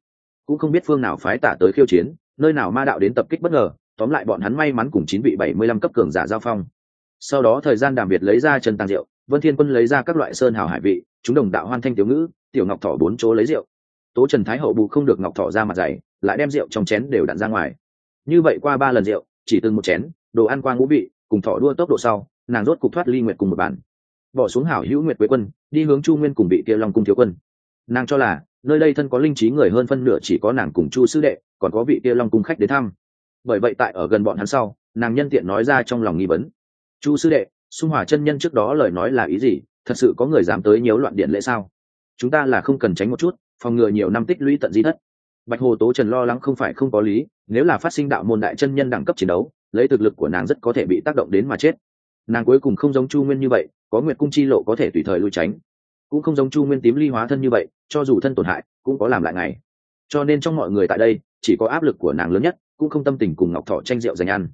Cũng không biết phương nào phái tả tới khiêu chiến, nơi nào ma đạo đến tập kích bất ngờ, tóm lại bọn hắn may mắn cùng chín vị bảy mươi lăm cấp cường giả giao phong. Sau đó thời gian đàm biệt lấy ra chân tàng rượu vân thiên quân lấy ra các loại sơn hào hải vị, chúng đồng đạo hoan thanh tiểu ngữ, tiểu ngọc thỏ bốn chỗ lấy rượu. Tố trần thái hậu bù không được ngọc thỏ ra mặt dày, lại đem rượu trong chén đều đặn ra ngoài. Như vậy qua ba lần rượu chỉ từng một chén, đồ ăn qua ngũ vị, cùng thọ đua tốc độ sau, nàng rốt cục thoát ly nguyệt cùng một bản. Bỏ xuống hảo hữu nguyệt quế quân, đi hướng chu nguyên cùng bị kia long cung thiếu quân. Nàng cho là, nơi đây thân có linh trí người hơn phân nửa chỉ có nàng cùng chu sư đệ, còn có vị kia long cung khách đến thăm. Bởi vậy tại ở gần bọn hắn sau, nàng nhân tiện nói ra trong lòng nghi vấn. Chu sư đệ, xung hòa chân nhân trước đó lời nói là ý gì? Thật sự có người dám tới nhiễu loạn điện lễ sao? Chúng ta là không cần tránh một chút, phòng ngừa nhiều năm tích lũy tận di thất bạch hồ tố trần lo lắng không phải không có lý, nếu là phát sinh đạo môn đại chân nhân đẳng cấp chiến đấu, lấy thực lực của nàng rất có thể bị tác động đến mà chết. Nàng cuối cùng không giống chu nguyên như vậy, có nguyệt cung chi lộ có thể tùy thời lui tránh. Cũng không giống chu nguyên tím ly hóa thân như vậy, cho dù thân tổn hại, cũng có làm lại ngày. Cho nên trong mọi người tại đây, chỉ có áp lực của nàng lớn nhất, cũng không tâm tình cùng ngọc thọ tranh rượu dành ăn.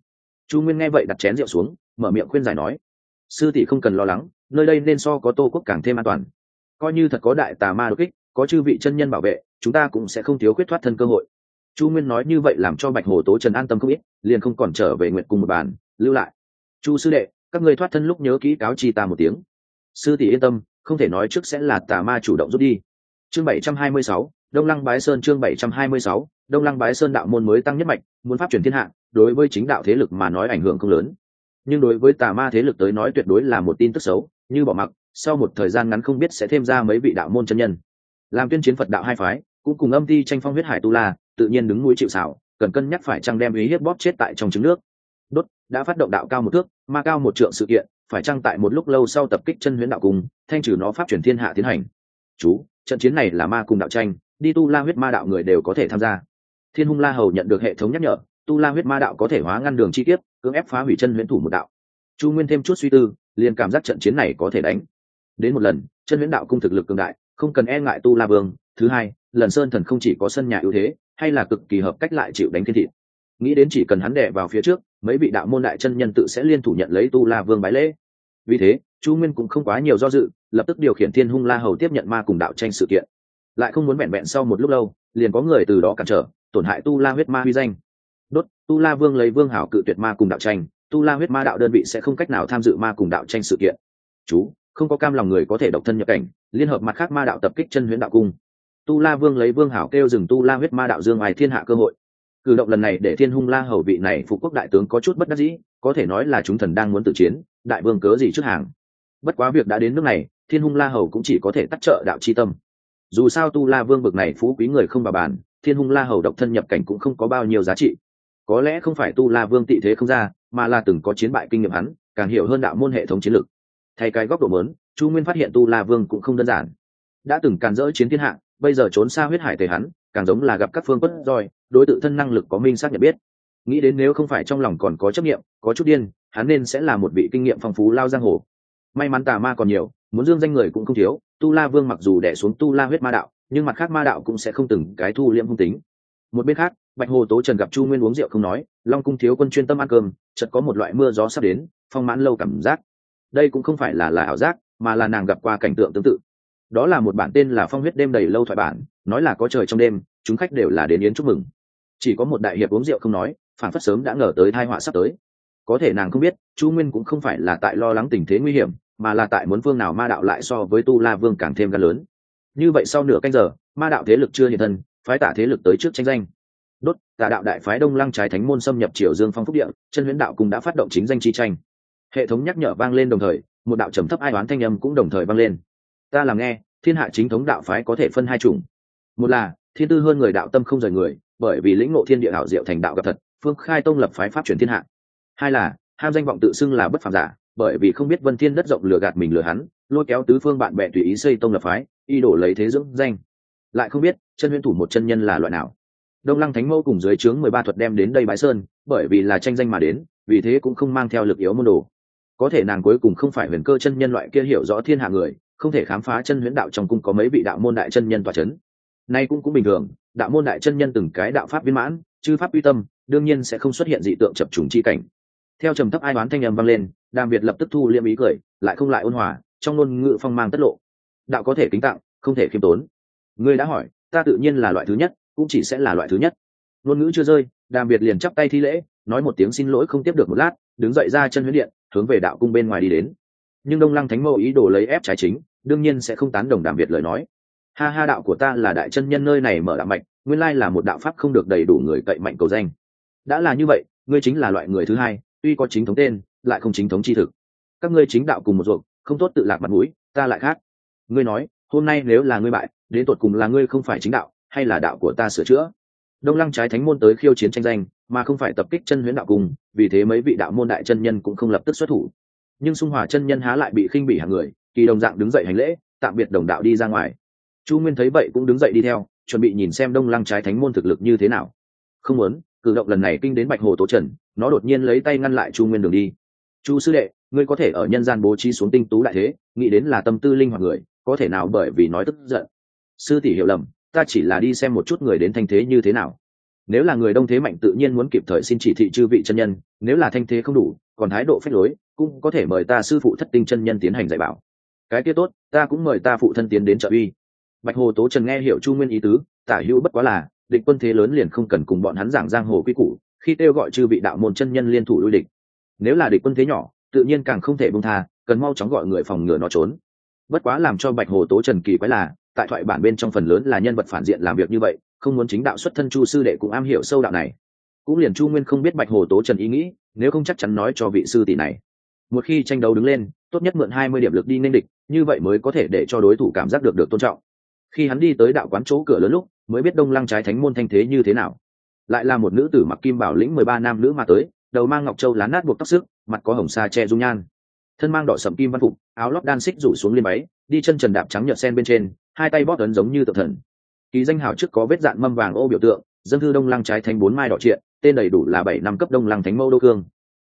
Chu nguyên nghe vậy đặt chén rượu xuống, mở miệng khuyên giải nói, sư tỷ không cần lo lắng, nơi đây nên so có tô quốc càng thêm an toàn. Coi như thật có đại tà ma đột kích, có chư vị chân nhân bảo vệ chúng ta cũng sẽ không thiếu khuyết thoát thân cơ hội. Chu nguyên nói như vậy làm cho bạch hồ tố trần an tâm không ít liền không còn trở về nguyện cùng một bàn lưu lại. Chu sư đệ các người thoát thân lúc nhớ kỹ cáo chi ta một tiếng. Sư tỷ yên tâm không thể nói trước sẽ là tà ma chủ động rút đi. Chương bảy trăm hai mươi sáu đông lăng bái sơn chương bảy trăm hai mươi sáu đông lăng bái sơn đạo môn mới tăng nhất mạnh, muốn pháp truyền thiên hạ đối với chính đạo thế lực mà nói ảnh hưởng không lớn. Nhưng đối với tà ma thế lực tới nói tuyệt đối là một tin tức xấu như bỏ mặc sau một thời gian ngắn không biết sẽ thêm ra mấy vị đạo môn chân nhân. Làm tuyên chiến phật đạo hai phái cũng cùng âm ti tranh phong huyết hải tu la, tự nhiên đứng núi chịu xảo cần cân nhắc phải chăng đem ý hiếp bóp chết tại trong trứng nước. Đốt, đã phát động đạo cao một thước, ma cao một trượng sự kiện, phải chăng tại một lúc lâu sau tập kích chân huyễn đạo cùng, thanh trừ nó pháp chuyển thiên hạ tiến hành. Chú, trận chiến này là ma cùng đạo tranh, đi tu la huyết ma đạo người đều có thể tham gia. Thiên hung la hầu nhận được hệ thống nhắc nhở, tu la huyết ma đạo có thể hóa ngăn đường chi tiết cưỡng ép phá hủy chân huyễn thủ một đạo. Chu nguyên thêm chút suy tư, liền cảm giác trận chiến này có thể đánh. Đến một lần, chân huyễn đạo cung thực lực cường đại, không cần e ngại tu la vương. Thứ hai lần sơn thần không chỉ có sân nhà ưu thế, hay là cực kỳ hợp cách lại chịu đánh thiên thịt nghĩ đến chỉ cần hắn đẻ vào phía trước, mấy vị đạo môn đại chân nhân tự sẽ liên thủ nhận lấy tu la vương bái lễ. Vì thế, chu nguyên cũng không quá nhiều do dự, lập tức điều khiển thiên hung la hầu tiếp nhận ma cùng đạo tranh sự kiện. Lại không muốn vẹn vẹn sau một lúc lâu, liền có người từ đó cản trở, tổn hại tu la huyết ma huy danh. Đốt, tu la vương lấy vương hảo cự tuyệt ma cùng đạo tranh, tu la huyết ma đạo đơn vị sẽ không cách nào tham dự ma cùng đạo tranh sự kiện. Chú, không có cam lòng người có thể độc thân nhập cảnh, liên hợp mặt khác ma đạo tập kích chân huyễn đạo cung tu la vương lấy vương hảo kêu dừng tu la huyết ma đạo dương ai thiên hạ cơ hội. Cử động lần này để thiên hung la hầu vị này phục quốc đại tướng có chút bất đắc dĩ, có thể nói là chúng thần đang muốn tự chiến, đại vương cớ gì trước hàng. Bất quá việc đã đến nước này, thiên hung la hầu cũng chỉ có thể tắt trợ đạo c h i tâm. Dù sao tu la vương vực này phú quý người không bà bàn thiên hung la hầu độc thân nhập cảnh cũng không có bao nhiêu giá trị. Có lẽ không phải tu la vương tị thế không ra, mà là từng có chiến bại kinh nghiệm hắn, càng hiểu hơn đạo môn hệ thống chiến lược. Thay cái góc độ lớn, chu nguyên phát hiện tu la vương cũng không đơn giản. Đã từng càn dỡ chiến thiên hạ bây giờ trốn xa huyết hải tề hắn, càng giống là gặp các phương bất roi, đối tự thân năng lực có minh xác nhận biết. Nghĩ đến nếu không phải trong lòng còn có chấp nghiệm có chút điên, hắn nên sẽ là một vị kinh nghiệm phong phú lao giang hồ. May mắn tà ma còn nhiều, muốn dương danh người cũng không thiếu, tu la vương mặc dù đẻ xuống tu la huyết ma đạo, nhưng mặt khác ma đạo cũng sẽ không từng cái thu liễm hung tính. Một bên khác, bạch hồ tố trần gặp chu nguyên uống rượu không nói, long cung thiếu quân chuyên tâm ăn cơm, chợt có một loại mưa gió sắp đến, phong mãn lâu cảm giác. Đây cũng không phải là là ảo giác, mà là nàng gặp qua cảnh tượng tương tự đó là một bản tên là phong huyết đêm đầy lâu thoại bản, nói là có trời trong đêm, chúng khách đều là đến yến chúc mừng. Chỉ có một đại hiệp uống rượu không nói, phản phất sớm đã ngờ tới thai họa sắp tới. Có thể nàng không biết, chu nguyên cũng không phải là tại lo lắng tình thế nguy hiểm, mà là tại muốn vương nào ma đạo lại so với tu la vương càng thêm gan lớn. Như vậy sau nửa canh giờ, ma đạo thế lực chưa hiện thân, phái tả thế lực tới trước tranh danh. Đốt, tà đạo đại phái đông lăng trái thánh môn xâm nhập triều dương phong phúc địa, chân huyễn đạo cũng đã phát động chính danh chi tranh. Hệ thống nhắc nhở vang lên đồng thời, một đạo trầm thấp ai oán thanh âm cũng đồng thời vang lên ta làm nghe, thiên hạ chính thống đạo phái có thể phân hai chủng. Một là, thiên tư hơn người đạo tâm không rời người, bởi vì lĩnh ngộ thiên địa hảo diệu thành đạo gặp thật, phương khai tông lập phái pháp truyền thiên hạ. Hai là, ham danh vọng tự xưng là bất phàm giả, bởi vì không biết vân thiên đất rộng lừa gạt mình lừa hắn, lôi kéo tứ phương bạn bè tùy ý xây tông lập phái, y đổ lấy thế dưỡng danh. Lại không biết, chân huyễn thủ một chân nhân là loại nào. Đông lăng thánh mẫu cùng dưới trướng mười ba thuật đem đến đây bãi sơn, bởi vì là tranh danh mà đến, vì thế cũng không mang theo lực yếu môn đồ. Có thể nàng cuối cùng không phải huyền cơ chân nhân loại kia hiểu rõ thiên hạ người không thể khám phá chân huyễn đạo trong cung có mấy vị đạo môn đại chân nhân tòa chấn. Nay cũng cũng bình thường, đạo môn đại chân nhân từng cái đạo pháp viên mãn, chư pháp uy tâm, đương nhiên sẽ không xuất hiện dị tượng chập trùng chi cảnh. Theo trầm thấp ai đoán thanh âm vang lên, đàm việt lập tức thu liêm ý cười, lại không lại ôn hòa, trong ngôn ngữ phong mang tất lộ. Đạo có thể kính tặng, không thể khiêm tốn. Ngươi đã hỏi, ta tự nhiên là loại thứ nhất, cũng chỉ sẽ là loại thứ nhất. Ngôn ngữ chưa rơi, đàm việt liền chắp tay thi lễ, nói một tiếng xin lỗi không tiếp được một lát, đứng dậy ra chân huyết điện, hướng về đạo cung bên ngoài đi đến nhưng đông lăng thánh mẫu ý đồ lấy ép trái chính đương nhiên sẽ không tán đồng đàm việt lời nói. Ha ha đạo của ta là đại chân nhân nơi này mở đạo mạnh nguyên lai là một đạo pháp không được đầy đủ người cậy mạnh cầu danh. Đã là như vậy ngươi chính là loại người thứ hai tuy có chính thống tên lại không chính thống chi thực. Các ngươi chính đạo cùng một ruộng, không tốt tự lạc mặt mũi ta lại khác. Ngươi nói hôm nay nếu là ngươi bại đến tột cùng là ngươi không phải chính đạo hay là đạo của ta sửa chữa? Đông lăng trái thánh môn tới khiêu chiến tranh danh mà không phải tập kích chân huyễn đạo cùng vì thế mấy vị đạo môn đại chân nhân cũng không lập tức xuất thủ nhưng xung hòa chân nhân há lại bị khinh bỉ hàng người, kỳ đồng dạng đứng dậy hành lễ, tạm biệt đồng đạo đi ra ngoài. Chu nguyên thấy vậy cũng đứng dậy đi theo, chuẩn bị nhìn xem đông lăng trái thánh môn thực lực như thế nào. Không muốn, cử động lần này kinh đến bạch hồ tố trần, nó đột nhiên lấy tay ngăn lại chu nguyên đường đi. Chu sư đệ, ngươi có thể ở nhân gian bố trí xuống tinh tú đại thế, nghĩ đến là tâm tư linh hoạt người, có thể nào bởi vì nói tức giận? Sư tỷ hiểu lầm, ta chỉ là đi xem một chút người đến thanh thế như thế nào. Nếu là người đông thế mạnh tự nhiên muốn kịp thời xin chỉ thị chư vị chân nhân, nếu là thanh thế không đủ còn thái độ phách lối, cũng có thể mời ta sư phụ thất tinh chân nhân tiến hành dạy bảo. Cái kia tốt, ta cũng mời ta phụ thân tiến đến trợ uy. Bạch hồ tố trần nghe hiểu chu nguyên ý tứ, tả hữu bất quá là, địch quân thế lớn liền không cần cùng bọn hắn giảng giang hồ quy củ, khi kêu gọi chư vị đạo môn chân nhân liên thủ lui địch. Nếu là địch quân thế nhỏ, tự nhiên càng không thể bông tha, cần mau chóng gọi người phòng ngừa nó trốn. Bất quá làm cho bạch hồ tố trần kỳ quái là, tại thoại bản bên trong phần lớn là nhân vật phản diện làm việc như vậy, không muốn chính đạo xuất thân chu sư đệ cũng am hiểu sâu đạo này cũng liền chu nguyên không biết bạch hồ tố trần ý nghĩ, nếu không chắc chắn nói cho vị sư tỷ này. Một khi tranh đấu đứng lên, tốt nhất mượn hai mươi điểm lực đi nên địch, như vậy mới có thể để cho đối thủ cảm giác được được tôn trọng. Khi hắn đi tới đạo quán chỗ cửa lớn lúc, mới biết đông lăng trái thánh môn thanh thế như thế nào. Lại là một nữ tử mặc kim bảo lĩnh mười ba nam nữ mà tới, đầu mang ngọc châu lá nát buộc tóc sức mặt có hồng sa che dung nhan. Thân mang đỏ sậm kim văn phục, áo lót đan xích rủ xuống liên máy đi chân trần đạp trắng nhợt sen bên trên, hai tay bóp ấn giống như tự thần. Ký danh hào trước có vết dạn mâm vàng ô biểu tượng, dân thư đông lăng trái thánh bốn mai đỏ triện tên đầy đủ là bảy năm cấp đông lăng thánh mâu đô cương.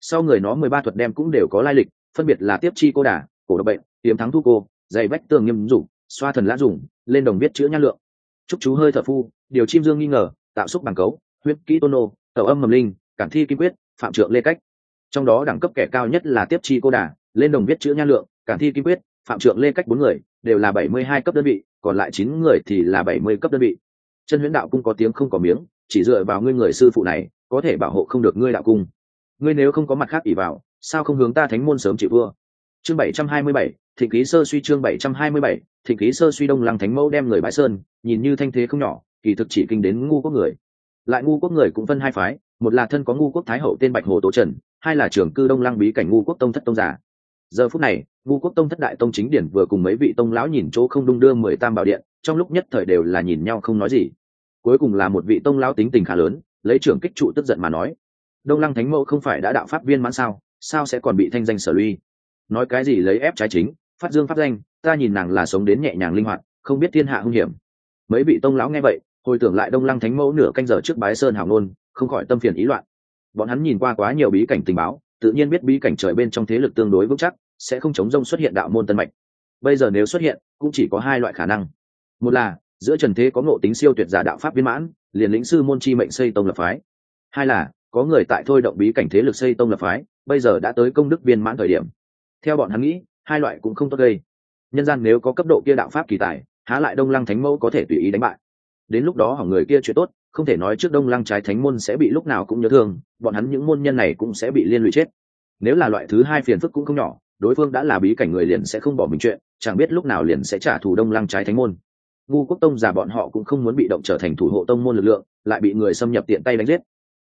Sau người nó mười ba thuật đem cũng đều có lai lịch, phân biệt là tiếp chi cô đà, cổ độc bệnh, hiếm thắng thu cô, dày vách tường nghiêm dụng xoa thần lã dùng, lên đồng biết chữa nhan lượng. Chúc chú hơi thợ phu, điều chim dương nghi ngờ, tạo xúc bằng cấu, huyết kỹ tôn nô tàu âm mầm linh, cản thi kim quyết, phạm trượng lê cách. Trong đó đẳng cấp kẻ cao nhất là tiếp chi cô đà, lên đồng biết chữa nhan lượng, cản thi kim quyết, phạm trượng lê cách bốn người, đều là bảy mươi hai cấp đơn vị, còn lại chín người thì là bảy mươi cấp đơn vị. Chân huyễn đạo cũng có tiếng không có miếng chỉ dựa vào ngươi người sư phụ này, có thể bảo hộ không được ngươi đạo cung. Ngươi nếu không có mặt khác ỷ vào, sao không hướng ta thánh môn sớm chịu vua? Chương bảy trăm hai mươi bảy, thịnh ký sơ suy chương bảy trăm hai mươi bảy, thịnh ký sơ suy đông lăng thánh mẫu đem người bãi sơn, nhìn như thanh thế không nhỏ, kỳ thực chỉ kinh đến ngu quốc người. Lại ngu quốc người cũng phân hai phái, một là thân có ngu quốc thái hậu tên bạch hồ tố trần, hai là trưởng cư đông lăng bí cảnh ngu quốc tông thất tông giả. Giờ phút này, ngu quốc tông thất đại tông chính điển vừa cùng mấy vị tông lão nhìn chỗ không đung đưa mười tam bảo điện, trong lúc nhất thời đều là nhìn nhau không nói gì cuối cùng là một vị tông lão tính tình khá lớn, lấy trưởng kích trụ tức giận mà nói, đông lăng thánh mẫu không phải đã đạo pháp viên mãn sao sao sẽ còn bị thanh danh sở luy nói cái gì lấy ép trái chính, phát dương pháp danh, ta nhìn nàng là sống đến nhẹ nhàng linh hoạt, không biết thiên hạ hung hiểm. Mấy vị tông lão nghe vậy, hồi tưởng lại đông lăng thánh mẫu nửa canh giờ trước bái sơn hào nôn không khỏi tâm phiền ý loạn. Bọn hắn nhìn qua quá nhiều bí cảnh tình báo, tự nhiên biết bí cảnh trời bên trong thế lực tương đối vững chắc, sẽ không chống rông xuất hiện đạo môn tân mạch. Bây giờ nếu xuất hiện, cũng chỉ có hai loại khả năng. Một là giữa trần thế có ngộ tính siêu tuyệt giả đạo pháp viên mãn, liền lĩnh sư môn chi mệnh xây tông lập phái. Hai là, có người tại thôi động bí cảnh thế lực xây tông lập phái, bây giờ đã tới công đức viên mãn thời điểm. Theo bọn hắn nghĩ, hai loại cũng không tốt gây. Nhân gian nếu có cấp độ kia đạo pháp kỳ tài, há lại đông lăng thánh mẫu có thể tùy ý đánh bại. Đến lúc đó hỏng người kia chuyện tốt, không thể nói trước đông lăng trái thánh môn sẽ bị lúc nào cũng nhớ thương, bọn hắn những môn nhân này cũng sẽ bị liên lụy chết. Nếu là loại thứ hai phiền phức cũng không nhỏ, đối phương đã là bí cảnh người liền sẽ không bỏ mình chuyện, chẳng biết lúc nào liền sẽ trả thù đông lăng trái thánh môn ngu quốc tông giả bọn họ cũng không muốn bị động trở thành thủ hộ tông môn lực lượng, lại bị người xâm nhập tiện tay đánh giết.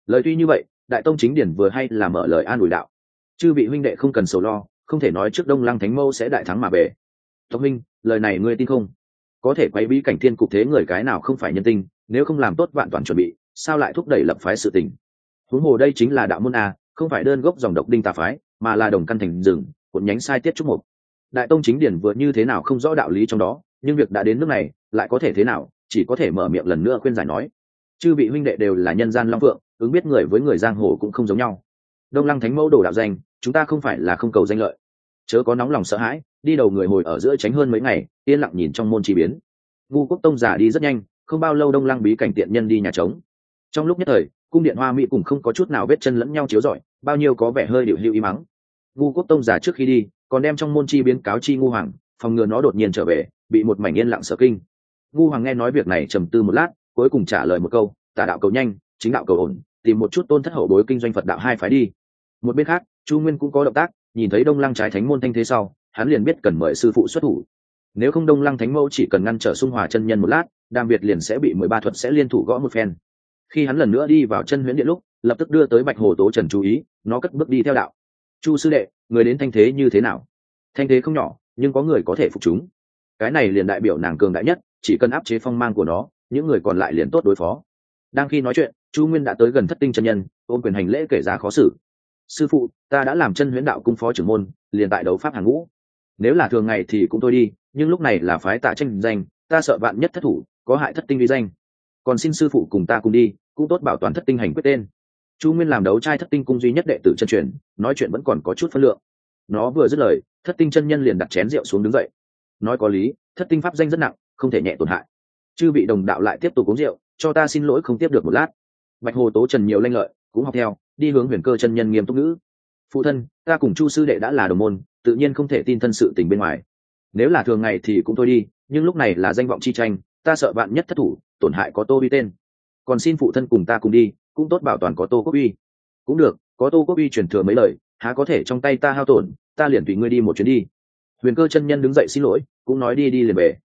Lời tuy như vậy, đại tông chính điển vừa hay là mở lời an ủi đạo. Chư vị huynh đệ không cần sầu lo, không thể nói trước đông lăng thánh mâu sẽ đại thắng mà về. Tộc minh, lời này ngươi tin không? Có thể quay bí cảnh thiên cục thế người cái nào không phải nhân tinh nếu không làm tốt vạn toàn chuẩn bị, sao lại thúc đẩy lập phái sự tình? Huống hồ đây chính là đạo môn a, không phải đơn gốc dòng độc đinh tà phái, mà là đồng căn thành rừng, cuộn nhánh sai tiết trúc mục. Đại tông chính điển vừa như thế nào không rõ đạo lý trong đó, nhưng việc đã đến nước này lại có thể thế nào, chỉ có thể mở miệng lần nữa khuyên giải nói. Chư vị huynh đệ đều là nhân gian long phượng, ứng biết người với người giang hồ cũng không giống nhau. Đông lăng thánh mẫu đồ đạo danh, chúng ta không phải là không cầu danh lợi. Chớ có nóng lòng sợ hãi, đi đầu người hồi ở giữa tránh hơn mấy ngày, yên lặng nhìn trong môn chi biến. Ngu quốc tông giả đi rất nhanh, không bao lâu đông lăng bí cảnh tiện nhân đi nhà trống. Trong lúc nhất thời, cung điện hoa mỹ cùng không có chút nào vết chân lẫn nhau chiếu rọi, bao nhiêu có vẻ hơi điệu hữu y mắng. Ngu quốc tông giả trước khi đi, còn đem trong môn chi biến cáo chi ngu hoàng, phòng ngừa nó đột nhiên trở về, bị một mảnh yên lặng sở kinh ngu hoàng nghe nói việc này trầm tư một lát, cuối cùng trả lời một câu tả đạo cầu nhanh, chính đạo cầu ổn, tìm một chút tôn thất hậu bối kinh doanh phật đạo hai phái đi. Một bên khác, chu nguyên cũng có động tác, nhìn thấy đông lăng trái thánh môn thanh thế sau, hắn liền biết cần mời sư phụ xuất thủ. Nếu không đông lăng thánh mẫu chỉ cần ngăn trở xung hòa chân nhân một lát, đàm việt liền sẽ bị mười ba thuật sẽ liên thủ gõ một phen. Khi hắn lần nữa đi vào chân huyễn điện lúc, lập tức đưa tới bạch hồ tố trần chú ý, nó cất bước đi theo đạo. Chu sư đệ, người đến thanh thế như thế nào? Thanh thế không nhỏ, nhưng có người có thể phục chúng cái này liền đại biểu nàng cường đại nhất, chỉ cần áp chế phong mang của nó, những người còn lại liền tốt đối phó. Đang khi nói chuyện, chu nguyên đã tới gần thất tinh chân nhân, ôm quyền hành lễ kể ra khó xử. Sư phụ, ta đã làm chân huyễn đạo cung phó trưởng môn, liền tại đấu pháp hàng ngũ. Nếu là thường ngày thì cũng thôi đi, nhưng lúc này là phái tạ tranh danh, ta sợ bạn nhất thất thủ, có hại thất tinh vi danh. Còn xin sư phụ cùng ta cùng đi, cũng tốt bảo toàn thất tinh hành quyết tên. Chu nguyên làm đấu trai thất tinh cung duy nhất đệ tử chân truyền, nói chuyện vẫn còn có chút phân lượng. Nó vừa dứt lời, thất tinh chân nhân liền đặt chén rượu xuống đứng dậy nói có lý, thất tinh pháp danh rất nặng, không thể nhẹ tổn hại. Chư bị đồng đạo lại tiếp tục uống rượu, cho ta xin lỗi không tiếp được một lát. Bạch hồ tố trần nhiều lanh lợi, cũng học theo, đi hướng huyền cơ chân nhân nghiêm túc ngữ. Phụ thân, ta cùng chu sư đệ đã là đồng môn, tự nhiên không thể tin thân sự tình bên ngoài. Nếu là thường ngày thì cũng thôi đi, nhưng lúc này là danh vọng chi tranh, ta sợ bạn nhất thất thủ, tổn hại có tô uy tên. Còn xin phụ thân cùng ta cùng đi, cũng tốt bảo toàn có tô quốc uy. Cũng được, có tô quốc uy truyền thừa mấy lời, há có thể trong tay ta hao tổn, ta liền tùy ngươi đi một chuyến đi huyền cơ chân nhân đứng dậy xin lỗi, cũng nói đi đi liền về.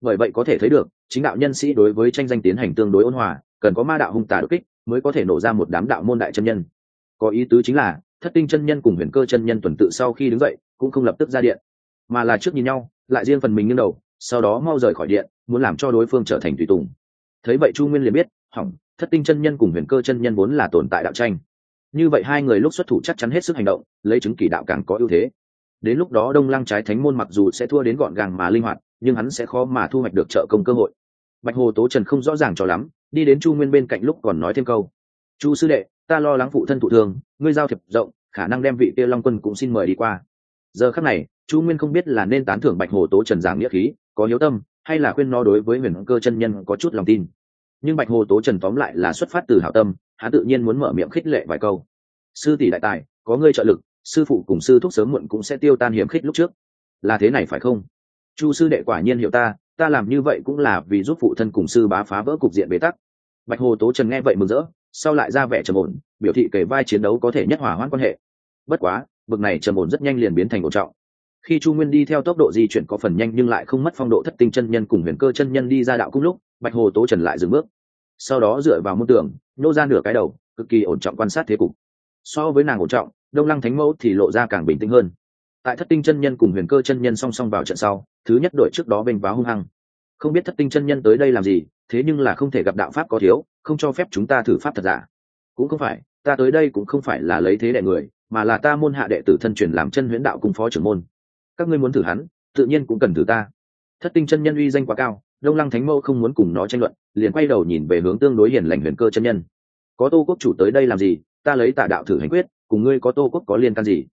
Bởi vậy có thể thấy được, chính đạo nhân sĩ đối với tranh danh tiến hành tương đối ôn hòa, cần có ma đạo hung tà đột kích mới có thể nổ ra một đám đạo môn đại chân nhân. Có ý tứ chính là, thất tinh chân nhân cùng huyền cơ chân nhân tuần tự sau khi đứng dậy, cũng không lập tức ra điện, mà là trước nhìn nhau, lại riêng phần mình nghiêng đầu, sau đó mau rời khỏi điện, muốn làm cho đối phương trở thành tùy tùng. Thấy vậy chu nguyên liền biết, hỏng, thất tinh chân nhân cùng huyền cơ chân nhân vốn là tồn tại đạo tranh. Như vậy hai người lúc xuất thủ chắc chắn hết sức hành động, lấy chứng kỷ đạo càng có ưu thế đến lúc đó đông lăng trái thánh môn mặc dù sẽ thua đến gọn gàng mà linh hoạt, nhưng hắn sẽ khó mà thu hoạch được trợ công cơ hội. Bạch hồ tố trần không rõ ràng cho lắm, đi đến chu nguyên bên cạnh lúc còn nói thêm câu. Chu sư đệ, ta lo lắng phụ thân thụ thương, ngươi giao thiệp rộng, khả năng đem vị kia long quân cũng xin mời đi qua. Giờ khắc này, chu nguyên không biết là nên tán thưởng bạch hồ tố trần giảng nghĩa khí, có hiếu tâm, hay là khuyên nó đối với huyền cơ chân nhân có chút lòng tin. Nhưng bạch hồ tố trần tóm lại là xuất phát từ hảo tâm, hắn tự nhiên muốn mở miệng khích lệ vài câu. Sư tỷ đại tài, có ngươi trợ lực sư phụ cùng sư thúc sớm muộn cũng sẽ tiêu tan hiểm khích lúc trước. Là thế này phải không? Chu sư đệ quả nhiên hiểu ta ta làm như vậy cũng là vì giúp phụ thân cùng sư bá phá vỡ cục diện bế tắc. Bạch hồ tố trần nghe vậy mừng rỡ, sau lại ra vẻ trầm ổn, biểu thị kể vai chiến đấu có thể nhất hỏa hoãn quan hệ. Bất quá, bực này trầm ổn rất nhanh liền biến thành ổn trọng. Khi chu nguyên đi theo tốc độ di chuyển có phần nhanh nhưng lại không mất phong độ thất tinh chân nhân cùng huyền cơ chân nhân đi ra đạo cung lúc, bạch hồ tố trần lại dừng bước. Sau đó dựa vào môn tường, nô ra nửa cái đầu, cực kỳ ổn trọng quan sát thế cục. So với nàng ổn trọng đông lăng thánh mẫu thì lộ ra càng bình tĩnh hơn. Tại thất tinh chân nhân cùng huyền cơ chân nhân song song vào trận sau, thứ nhất đội trước đó bênh váo hung hăng. Không biết thất tinh chân nhân tới đây làm gì, thế nhưng là không thể gặp đạo pháp có thiếu, không cho phép chúng ta thử pháp thật giả. Cũng không phải, ta tới đây cũng không phải là lấy thế đệ người, mà là ta môn hạ đệ tử thân truyền làm chân huyễn đạo cung phó trưởng môn. Các ngươi muốn thử hắn, tự nhiên cũng cần thử ta. Thất tinh chân nhân uy danh quá cao, đông lăng thánh mẫu không muốn cùng nó tranh luận, liền quay đầu nhìn về hướng tương đối hiền lành huyền cơ chân nhân. Có tô quốc chủ tới đây làm gì, ta lấy tả đạo thử hành quyết cùng ngươi có tô quốc có liên can gì?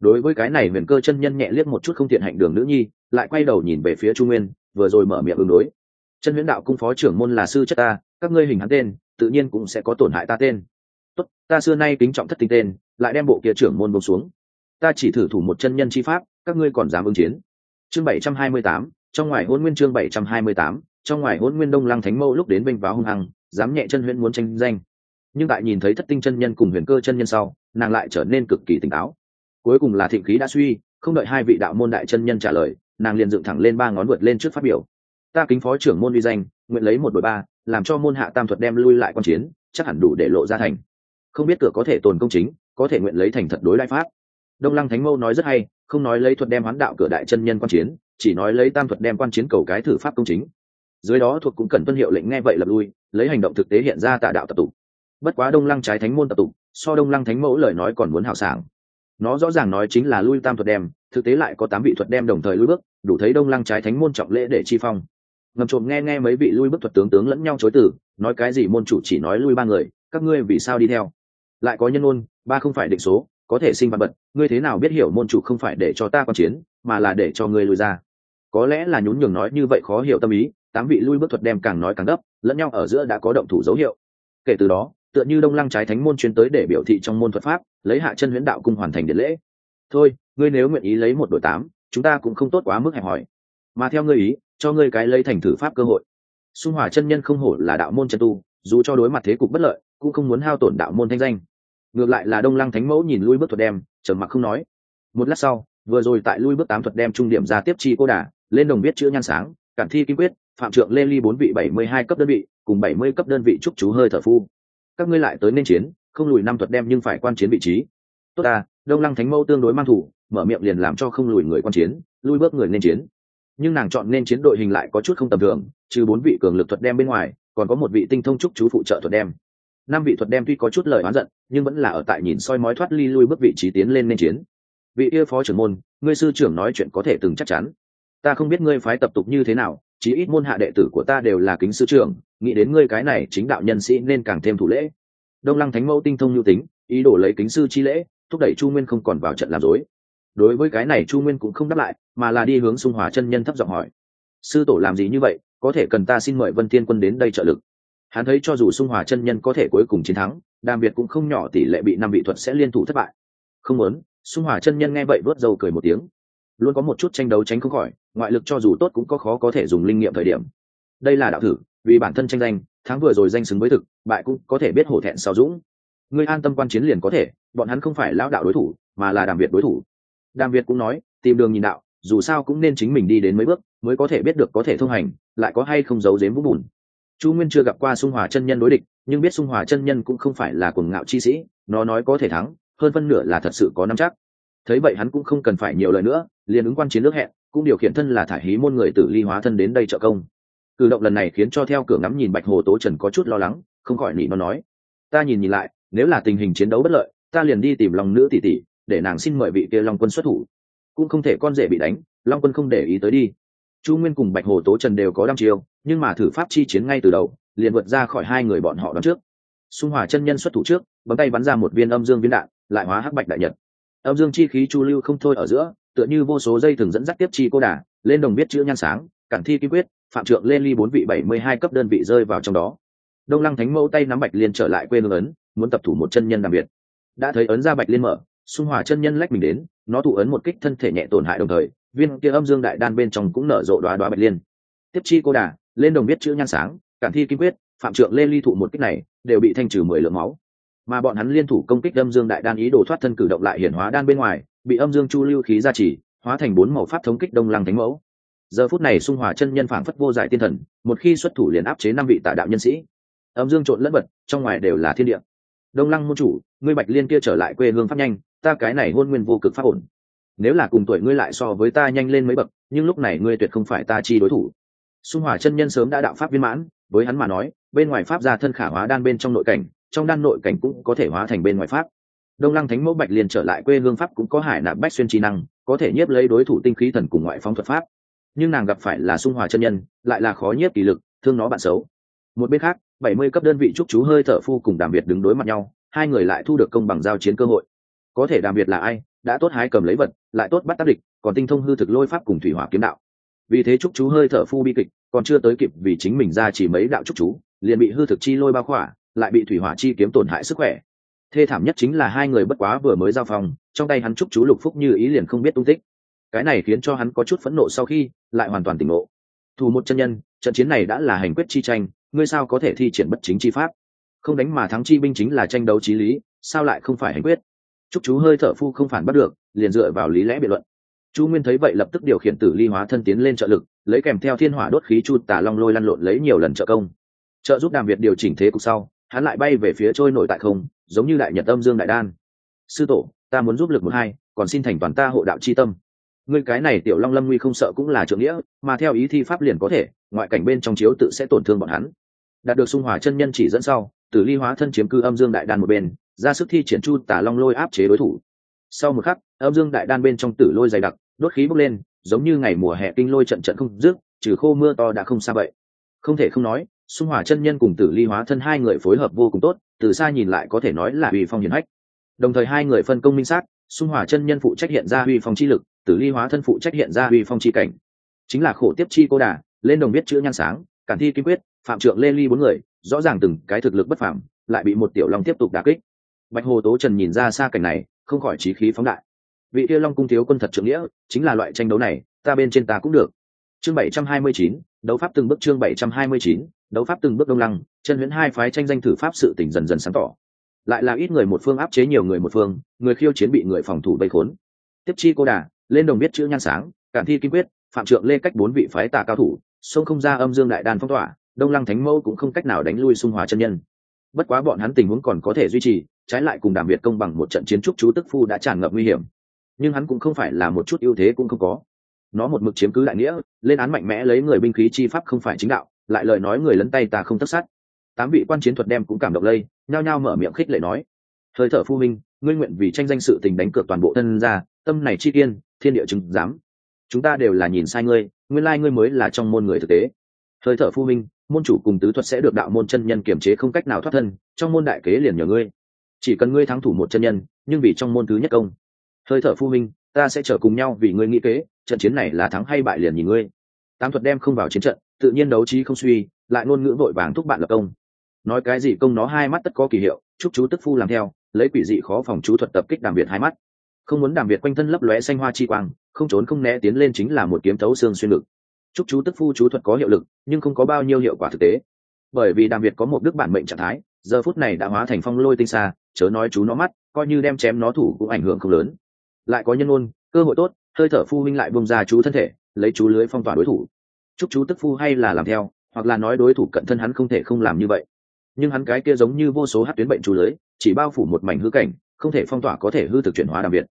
Đối với cái này huyền cơ chân nhân nhẹ liếc một chút không thiện hạnh đường nữ nhi, lại quay đầu nhìn về phía trung nguyên, vừa rồi mở miệng ứng đối. Chân huyễn đạo cung phó trưởng môn là sư chất ta, các ngươi hình hắn tên, tự nhiên cũng sẽ có tổn hại ta tên. Tốt, ta xưa nay kính trọng thất tinh tên, lại đem bộ kia trưởng môn bông xuống. Ta chỉ thử thủ một chân nhân chi pháp, các ngươi còn dám ứng chiến. Chương bảy trăm hai mươi tám, trong ngoài hôn nguyên chương bảy trăm hai mươi tám, trong ngoài hôn nguyên đông lăng thánh mâu lúc đến bênh váo hung hăng, dám nhẹ chân huyễn muốn tranh danh nhưng tại nhìn thấy thất tinh chân nhân cùng huyền cơ chân nhân sau, nàng lại trở nên cực kỳ tỉnh táo. Cuối cùng là thịnh khí đã suy, không đợi hai vị đạo môn đại chân nhân trả lời, nàng liền dựng thẳng lên ba ngón vượt lên trước phát biểu. Ta kính phó trưởng môn uy danh, nguyện lấy một đội ba, làm cho môn hạ tam thuật đem lui lại quan chiến, chắc hẳn đủ để lộ ra thành. Không biết cửa có thể tồn công chính, có thể nguyện lấy thành thật đối đại pháp. Đông lăng thánh mâu nói rất hay, không nói lấy thuật đem hoán đạo cửa đại chân nhân quan chiến, chỉ nói lấy tam thuật đem quan chiến cầu cái thử pháp công chính. Dưới đó thuộc cũng cần tuân hiệu lệnh nghe vậy lập lui, lấy hành động thực tế hiện ra tà đạo tập tục bất quá đông lăng trái thánh môn tập tục, so đông lăng thánh mẫu lời nói còn muốn hào sảng. Nó rõ ràng nói chính là lui tam thuật đem, thực tế lại có tám vị thuật đem đồng thời lui bước, đủ thấy đông lăng trái thánh môn trọng lễ để chi phong. Ngầm trộm nghe nghe mấy vị lui bước thuật tướng tướng lẫn nhau chối từ, nói cái gì môn chủ chỉ nói lui ba người, các ngươi vì sao đi theo? Lại có nhân ôn, ba không phải định số, có thể sinh vật bật ngươi thế nào biết hiểu môn chủ không phải để cho ta quan chiến, mà là để cho ngươi lui ra? Có lẽ là nhún nhường nói như vậy khó hiểu tâm ý, tám vị lui bước thuật đem càng nói càng gấp, lẫn nhau ở giữa đã có động thủ dấu hiệu. Kể từ đó tựa như đông lăng trái thánh môn chuyến tới để biểu thị trong môn thuật pháp, lấy hạ chân huyễn đạo cung hoàn thành điện lễ. Thôi, ngươi nếu nguyện ý lấy một đội tám, chúng ta cũng không tốt quá mức hẹp hỏi mà theo ngươi ý, cho ngươi cái lấy thành thử pháp cơ hội. Xung hỏa chân nhân không hổ là đạo môn chân tu, dù cho đối mặt thế cục bất lợi, cũng không muốn hao tổn đạo môn thanh danh. Ngược lại là đông lăng thánh mẫu nhìn lui bước thuật đem, trầm mặc không nói. Một lát sau, vừa rồi tại lui bước tám thuật đem trung điểm ra tiếp chi cô đà, lên đồng biết chữ nhan sáng cảm thi kim quyết, phạm trượng lê ly bốn vị bảy mươi hai cấp đơn vị, cùng bảy mươi cấp đơn vị trúc chú hơi thở phu các ngươi lại tới nên chiến, không lùi năm thuật đem nhưng phải quan chiến vị trí. Tốt ta, đông lăng thánh mẫu tương đối mang thủ, mở miệng liền làm cho không lùi người quan chiến, lui bước người nên chiến. Nhưng nàng chọn nên chiến đội hình lại có chút không tầm thường, trừ bốn vị cường lực thuật đem bên ngoài, còn có một vị tinh thông trúc chú phụ trợ thuật đem. Năm vị thuật đem tuy có chút lời oán giận, nhưng vẫn là ở tại nhìn soi mói thoát ly lui bước vị trí tiến lên nên chiến. Vị yêu phó trưởng môn, ngươi sư trưởng nói chuyện có thể từng chắc chắn. Ta không biết ngươi phái tập tục như thế nào chí ít môn hạ đệ tử của ta đều là kính sư trưởng, nghĩ đến ngươi cái này chính đạo nhân sĩ nên càng thêm thủ lễ. Đông lăng thánh mẫu tinh thông nhu tính, ý đồ lấy kính sư chi lễ, thúc đẩy chu nguyên không còn vào trận làm dối đối với cái này chu nguyên cũng không đáp lại, mà là đi hướng xung hòa chân nhân thấp giọng hỏi. Sư tổ làm gì như vậy, có thể cần ta xin mời vân thiên quân đến đây trợ lực? Hắn thấy cho dù xung hòa chân nhân có thể cuối cùng chiến thắng, đàm việt cũng không nhỏ tỷ lệ bị năm vị thuật sẽ liên thủ thất bại. Không muốn, xung hòa chân nhân nghe vậy vớt dầu cười một tiếng luôn có một chút tranh đấu tránh không khỏi, ngoại lực cho dù tốt cũng có khó có thể dùng linh nghiệm thời điểm. Đây là đạo thử, vì bản thân tranh danh, tháng vừa rồi danh xứng với thực, bại cũng có thể biết hổ thẹn sao dũng. Ngươi an tâm quan chiến liền có thể, bọn hắn không phải lão đạo đối thủ, mà là đàm việt đối thủ. Đàm việt cũng nói, tìm đường nhìn đạo, dù sao cũng nên chính mình đi đến mấy bước, mới có thể biết được có thể thông hành, lại có hay không giấu giếm vũ bùn. Chu nguyên chưa gặp qua sung hòa chân nhân đối địch, nhưng biết sung hòa chân nhân cũng không phải là cuồng ngạo chi sĩ, nó nói có thể thắng, hơn phân nửa là thật sự có nắm chắc thấy vậy hắn cũng không cần phải nhiều lời nữa, liền ứng quan chiến nước hẹn, cũng điều khiển thân là thải hí môn người tử ly hóa thân đến đây trợ công. Cử động lần này khiến cho theo cửa ngắm nhìn bạch hồ tố trần có chút lo lắng, không khỏi nị nó nói, ta nhìn nhìn lại, nếu là tình hình chiến đấu bất lợi, ta liền đi tìm lòng nữ tỷ tỷ, để nàng xin mời vị kia long quân xuất thủ. Cũng không thể con rể bị đánh, long quân không để ý tới đi. Chu nguyên cùng bạch hồ tố trần đều có đăm chiêu, nhưng mà thử pháp chi chiến ngay từ đầu, liền vượt ra khỏi hai người bọn họ đón trước. Xung hòa chân nhân xuất thủ trước, bấm tay bắn ra một viên âm dương viên đạn, lại hóa hắc bạch đại nhật âm dương chi khí chu lưu không thôi ở giữa, tựa như vô số dây thường dẫn dắt tiếp chi cô đà, lên đồng biết chữ nhan sáng, cản thi kim quyết, phạm trượng lên ly bốn vị bảy mươi hai cấp đơn vị rơi vào trong đó. Đông lăng thánh mẫu tay nắm bạch liên trở lại quê hương ấn, muốn tập thủ một chân nhân đặc biệt đã thấy ấn ra bạch liên mở, xung hòa chân nhân lách mình đến, nó thụ ấn một kích thân thể nhẹ tổn hại đồng thời, viên kia âm dương đại đan bên trong cũng nở rộ đoá đoá bạch liên. Tiếp chi cô đà, lên đồng biết chữ nhan sáng, cản thi kim quyết, phạm trượng lê ly thụ một kích này, đều bị thanh trừ mười lượng máu mà bọn hắn liên thủ công kích âm dương đại đan ý đồ thoát thân cử động lại hiển hóa đan bên ngoài, bị âm dương chu lưu khí gia trì, hóa thành bốn màu pháp thống kích đông lăng thánh mẫu. Giờ phút này xung hòa chân nhân phảng phất vô giải tiên thần, một khi xuất thủ liền áp chế năm vị tà đạo nhân sĩ. Âm dương trộn lẫn bật trong ngoài đều là thiên địa. Đông lăng môn chủ, ngươi bạch liên kia trở lại quê hương pháp nhanh, ta cái này hôn nguyên vô cực pháp ổn. Nếu là cùng tuổi ngươi lại so với ta nhanh lên mấy bậc, nhưng lúc này ngươi tuyệt không phải ta chi đối thủ. Xung hòa chân nhân sớm đã đạo pháp viên mãn, với hắn mà nói, bên ngoài pháp gia thân khả hóa đan bên trong nội cảnh trong đan nội cảnh cũng có thể hóa thành bên ngoài pháp. Đông lăng thánh mẫu bạch liền trở lại quê hương pháp cũng có hải nạp bách xuyên trí năng, có thể nhiếp lấy đối thủ tinh khí thần cùng ngoại phóng thuật pháp. Nhưng nàng gặp phải là xung hòa chân nhân, lại là khó nhiếp kỳ lực, thương nó bạn xấu. Một bên khác, bảy mươi cấp đơn vị trúc chú hơi thở phu cùng đàm việt đứng đối mặt nhau, hai người lại thu được công bằng giao chiến cơ hội. Có thể đàm việt là ai, đã tốt hái cầm lấy vật, lại tốt bắt tác địch, còn tinh thông hư thực lôi pháp cùng thủy hỏa kiếm đạo. Vì thế trúc chú hơi thở phu bi kịch, còn chưa tới kịp vì chính mình ra chỉ mấy đạo trúc chú, liền bị hư thực chi lôi bao khỏa lại bị thủy hỏa chi kiếm tổn hại sức khỏe. Thê thảm nhất chính là hai người bất quá vừa mới giao phòng, trong tay hắn trúc chú lục phúc như ý liền không biết tung tích. Cái này khiến cho hắn có chút phẫn nộ sau khi lại hoàn toàn tỉnh ngộ. Thủ một chân nhân, trận chiến này đã là hành quyết chi tranh, ngươi sao có thể thi triển bất chính chi pháp? Không đánh mà thắng chi binh chính là tranh đấu trí lý, sao lại không phải hành quyết? Chúc chú hơi thở phu không phản bắt được, liền dựa vào lý lẽ biện luận. Chu nguyên thấy vậy lập tức điều khiển tử ly hóa thân tiến lên trợ lực, lấy kèm theo thiên hỏa đốt khí chu tà long lôi lăn lộn lấy nhiều lần trợ công. Trợ giúp đàm việt điều chỉnh thế cục sau hắn lại bay về phía trôi nổi tại không, giống như đại nhật âm dương đại đan. Sư tổ, ta muốn giúp lực một hai, còn xin thành toàn ta hộ đạo c h i tâm. Ngươi cái này tiểu long lâm nguy không sợ cũng là trưởng nghĩa, mà theo ý thi pháp liền có thể, ngoại cảnh bên trong chiếu tự sẽ tổn thương bọn hắn. Đạt được xung hòa chân nhân chỉ dẫn sau, tử ly hóa thân chiếm cư âm dương đại đan một bên, ra sức thi triển chu tả long lôi áp chế đối thủ. Sau một khắc, âm dương đại đan bên trong tử lôi dày đặc, đốt khí bốc lên, giống như ngày mùa hè kinh lôi trận trận không dứt, trừ khô mưa to đã không xa vậy không thể không nói xung hỏa chân nhân cùng tử ly hóa thân hai người phối hợp vô cùng tốt, từ xa nhìn lại có thể nói là uy phong hiển hách. Đồng thời hai người phân công minh sát, xung hỏa chân nhân phụ trách hiện ra uy phong chi lực, tử ly hóa thân phụ trách hiện ra uy phong chi cảnh. Chính là khổ tiếp chi cô đà, lên đồng biết chữ nhan sáng, cản thi kim quyết, phạm trượng lê ly bốn người, rõ ràng từng cái thực lực bất phạm lại bị một tiểu long tiếp tục đả kích. Bạch hồ tố trần nhìn ra xa cảnh này, không khỏi trí khí phóng đại. Vị kia long cung thiếu quân thật trưởng nghĩa, chính là loại tranh đấu này, ta bên trên ta cũng được. Chương bảy trăm hai mươi chín, đấu pháp từng bước chương bảy trăm hai mươi chín đấu pháp từng bước đông lăng, chân huyễn hai phái tranh danh thử pháp sự tỉnh dần dần sáng tỏ. Lại là ít người một phương áp chế nhiều người một phương, người khiêu chiến bị người phòng thủ vây khốn. Tiếp chi cô đà, lên đồng biết chữ nhan sáng, cản thi kim quyết, phạm trượng lê cách bốn vị phái tà cao thủ sông không ra âm dương đại đàn phong tỏa, đông lăng thánh mẫu cũng không cách nào đánh lui xung hòa chân nhân. Bất quá bọn hắn tình huống còn có thể duy trì, trái lại cùng đàm việt công bằng một trận chiến trúc chú tức phu đã tràn ngập nguy hiểm. Nhưng hắn cũng không phải là một chút ưu thế cũng không có. Nó một mực chiếm cứ đại nghĩa, lên án mạnh mẽ lấy người binh khí chi pháp không phải chính đạo lại lời nói người lấn tay ta không tất sát. Tám vị quan chiến thuật đem cũng cảm động lây, nhao nhao mở miệng khích lệ nói. Hơi thở phu minh ngươi nguyện vì tranh danh sự tình đánh cược toàn bộ thân ra tâm này chi kiên, thiên địa chứng giám. Chúng ta đều là nhìn sai ngươi, nguyên lai ngươi mới là trong môn người thực tế. Hơi thở phu minh môn chủ cùng tứ thuật sẽ được đạo môn chân nhân kiểm chế không cách nào thoát thân, trong môn đại kế liền nhờ ngươi. Chỉ cần ngươi thắng thủ một chân nhân, nhưng vì trong môn thứ nhất công. Hơi thở phu minh ta sẽ chờ cùng nhau vì ngươi nghĩ kế, trận chiến này là thắng hay bại liền nhìn ngươi. Tám thuật đem không vào chiến trận tự nhiên đấu trí không suy, lại ngôn ngữ vội vàng thúc bạn lập công. Nói cái gì công nó hai mắt tất có kỳ hiệu, chúc chú tức phu làm theo, lấy quỷ dị khó phòng chú thuật tập kích đàm biệt hai mắt. Không muốn đàm biệt quanh thân lấp lóe xanh hoa chi quang, không trốn không né tiến lên chính là một kiếm thấu xương xuyên lực. Chúc chú tức phu chú thuật có hiệu lực, nhưng không có bao nhiêu hiệu quả thực tế. Bởi vì đàm việt có một đức bản mệnh trạng thái, giờ phút này đã hóa thành phong lôi tinh xa chớ nói chú nó mắt, coi như đem chém nó thủ cũng ảnh hưởng không lớn. Lại có nhân ôn cơ hội tốt, hơi thở phu minh lại bông ra chú thân thể, lấy chú lưới phong tỏa đối thủ chúc chú tức phu hay là làm theo, hoặc là nói đối thủ cận thân hắn không thể không làm như vậy. Nhưng hắn cái kia giống như vô số hát tuyến bệnh chú lưới, chỉ bao phủ một mảnh hư cảnh, không thể phong tỏa có thể hư thực chuyển hóa đàm biệt.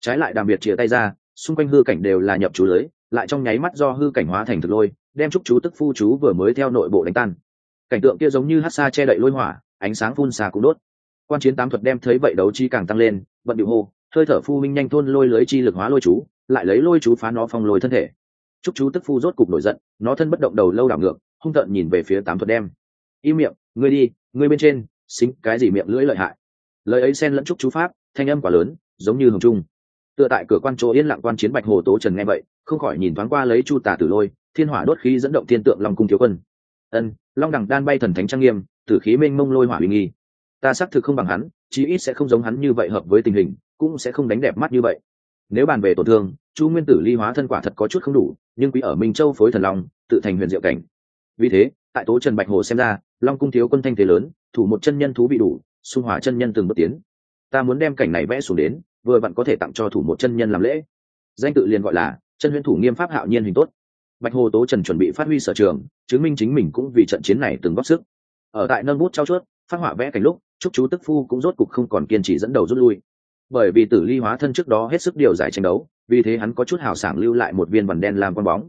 Trái lại đàm biệt chia tay ra, xung quanh hư cảnh đều là nhập chú lưới, lại trong nháy mắt do hư cảnh hóa thành thực lôi, đem chúc chú tức phu chú vừa mới theo nội bộ đánh tan. Cảnh tượng kia giống như hát xa che đậy lôi hỏa, ánh sáng phun xa cũng đốt. Quan chiến tám thuật đem thấy vậy đấu chi càng tăng lên, vận điệu hô, hơi thở phu minh nhanh thôn lôi lưới chi lực hóa lôi chú, lại lấy lôi chú phá nó phong lôi thân thể. Chúc chú tức phu rốt cục nổi giận nó thân bất động đầu lâu đảo ngược, hung tợn nhìn về phía tám thuật đem. Im miệng, ngươi đi, ngươi bên trên, xính cái gì miệng lưỡi lợi hại? Lời ấy xen lẫn chúc chú pháp, thanh âm quả lớn, giống như hồng trung. Tựa tại cửa quan chỗ yên lặng quan chiến bạch hồ tố trần nghe vậy, không khỏi nhìn thoáng qua lấy chu tà tử lôi, thiên hỏa đốt khí dẫn động thiên tượng long cung thiếu quân. Ân, long đẳng đan bay thần thánh trang nghiêm, tử khí mênh mông lôi hỏa uy nghi. Ta xác thực không bằng hắn, chí ít sẽ không giống hắn như vậy hợp với tình hình, cũng sẽ không đánh đẹp mắt như vậy. Nếu bàn về tổn thương, chu nguyên tử ly hóa thân quả thật có chút không đủ nhưng quý ở minh châu phối thần long, tự thành huyền diệu cảnh. Vì thế, tại tố trần bạch hồ xem ra, long cung thiếu quân thanh thế lớn, thủ một chân nhân thú bị đủ, xung hỏa chân nhân từng bước tiến. Ta muốn đem cảnh này vẽ xuống đến, vừa vặn có thể tặng cho thủ một chân nhân làm lễ. Danh tự liền gọi là, chân huyễn thủ nghiêm pháp hạo nhiên hình tốt. Bạch hồ tố trần chuẩn bị phát huy sở trường, chứng minh chính mình cũng vì trận chiến này từng góp sức. Ở tại nâng bút trao chuốt, phát họa vẽ cảnh lúc, chúc chú tức phu cũng rốt cục không còn kiên trì dẫn đầu rút lui. Bởi vì tử ly hóa thân trước đó hết sức điều giải tranh đấu vì thế hắn có chút hào sảng lưu lại một viên vằn đen làm con bóng.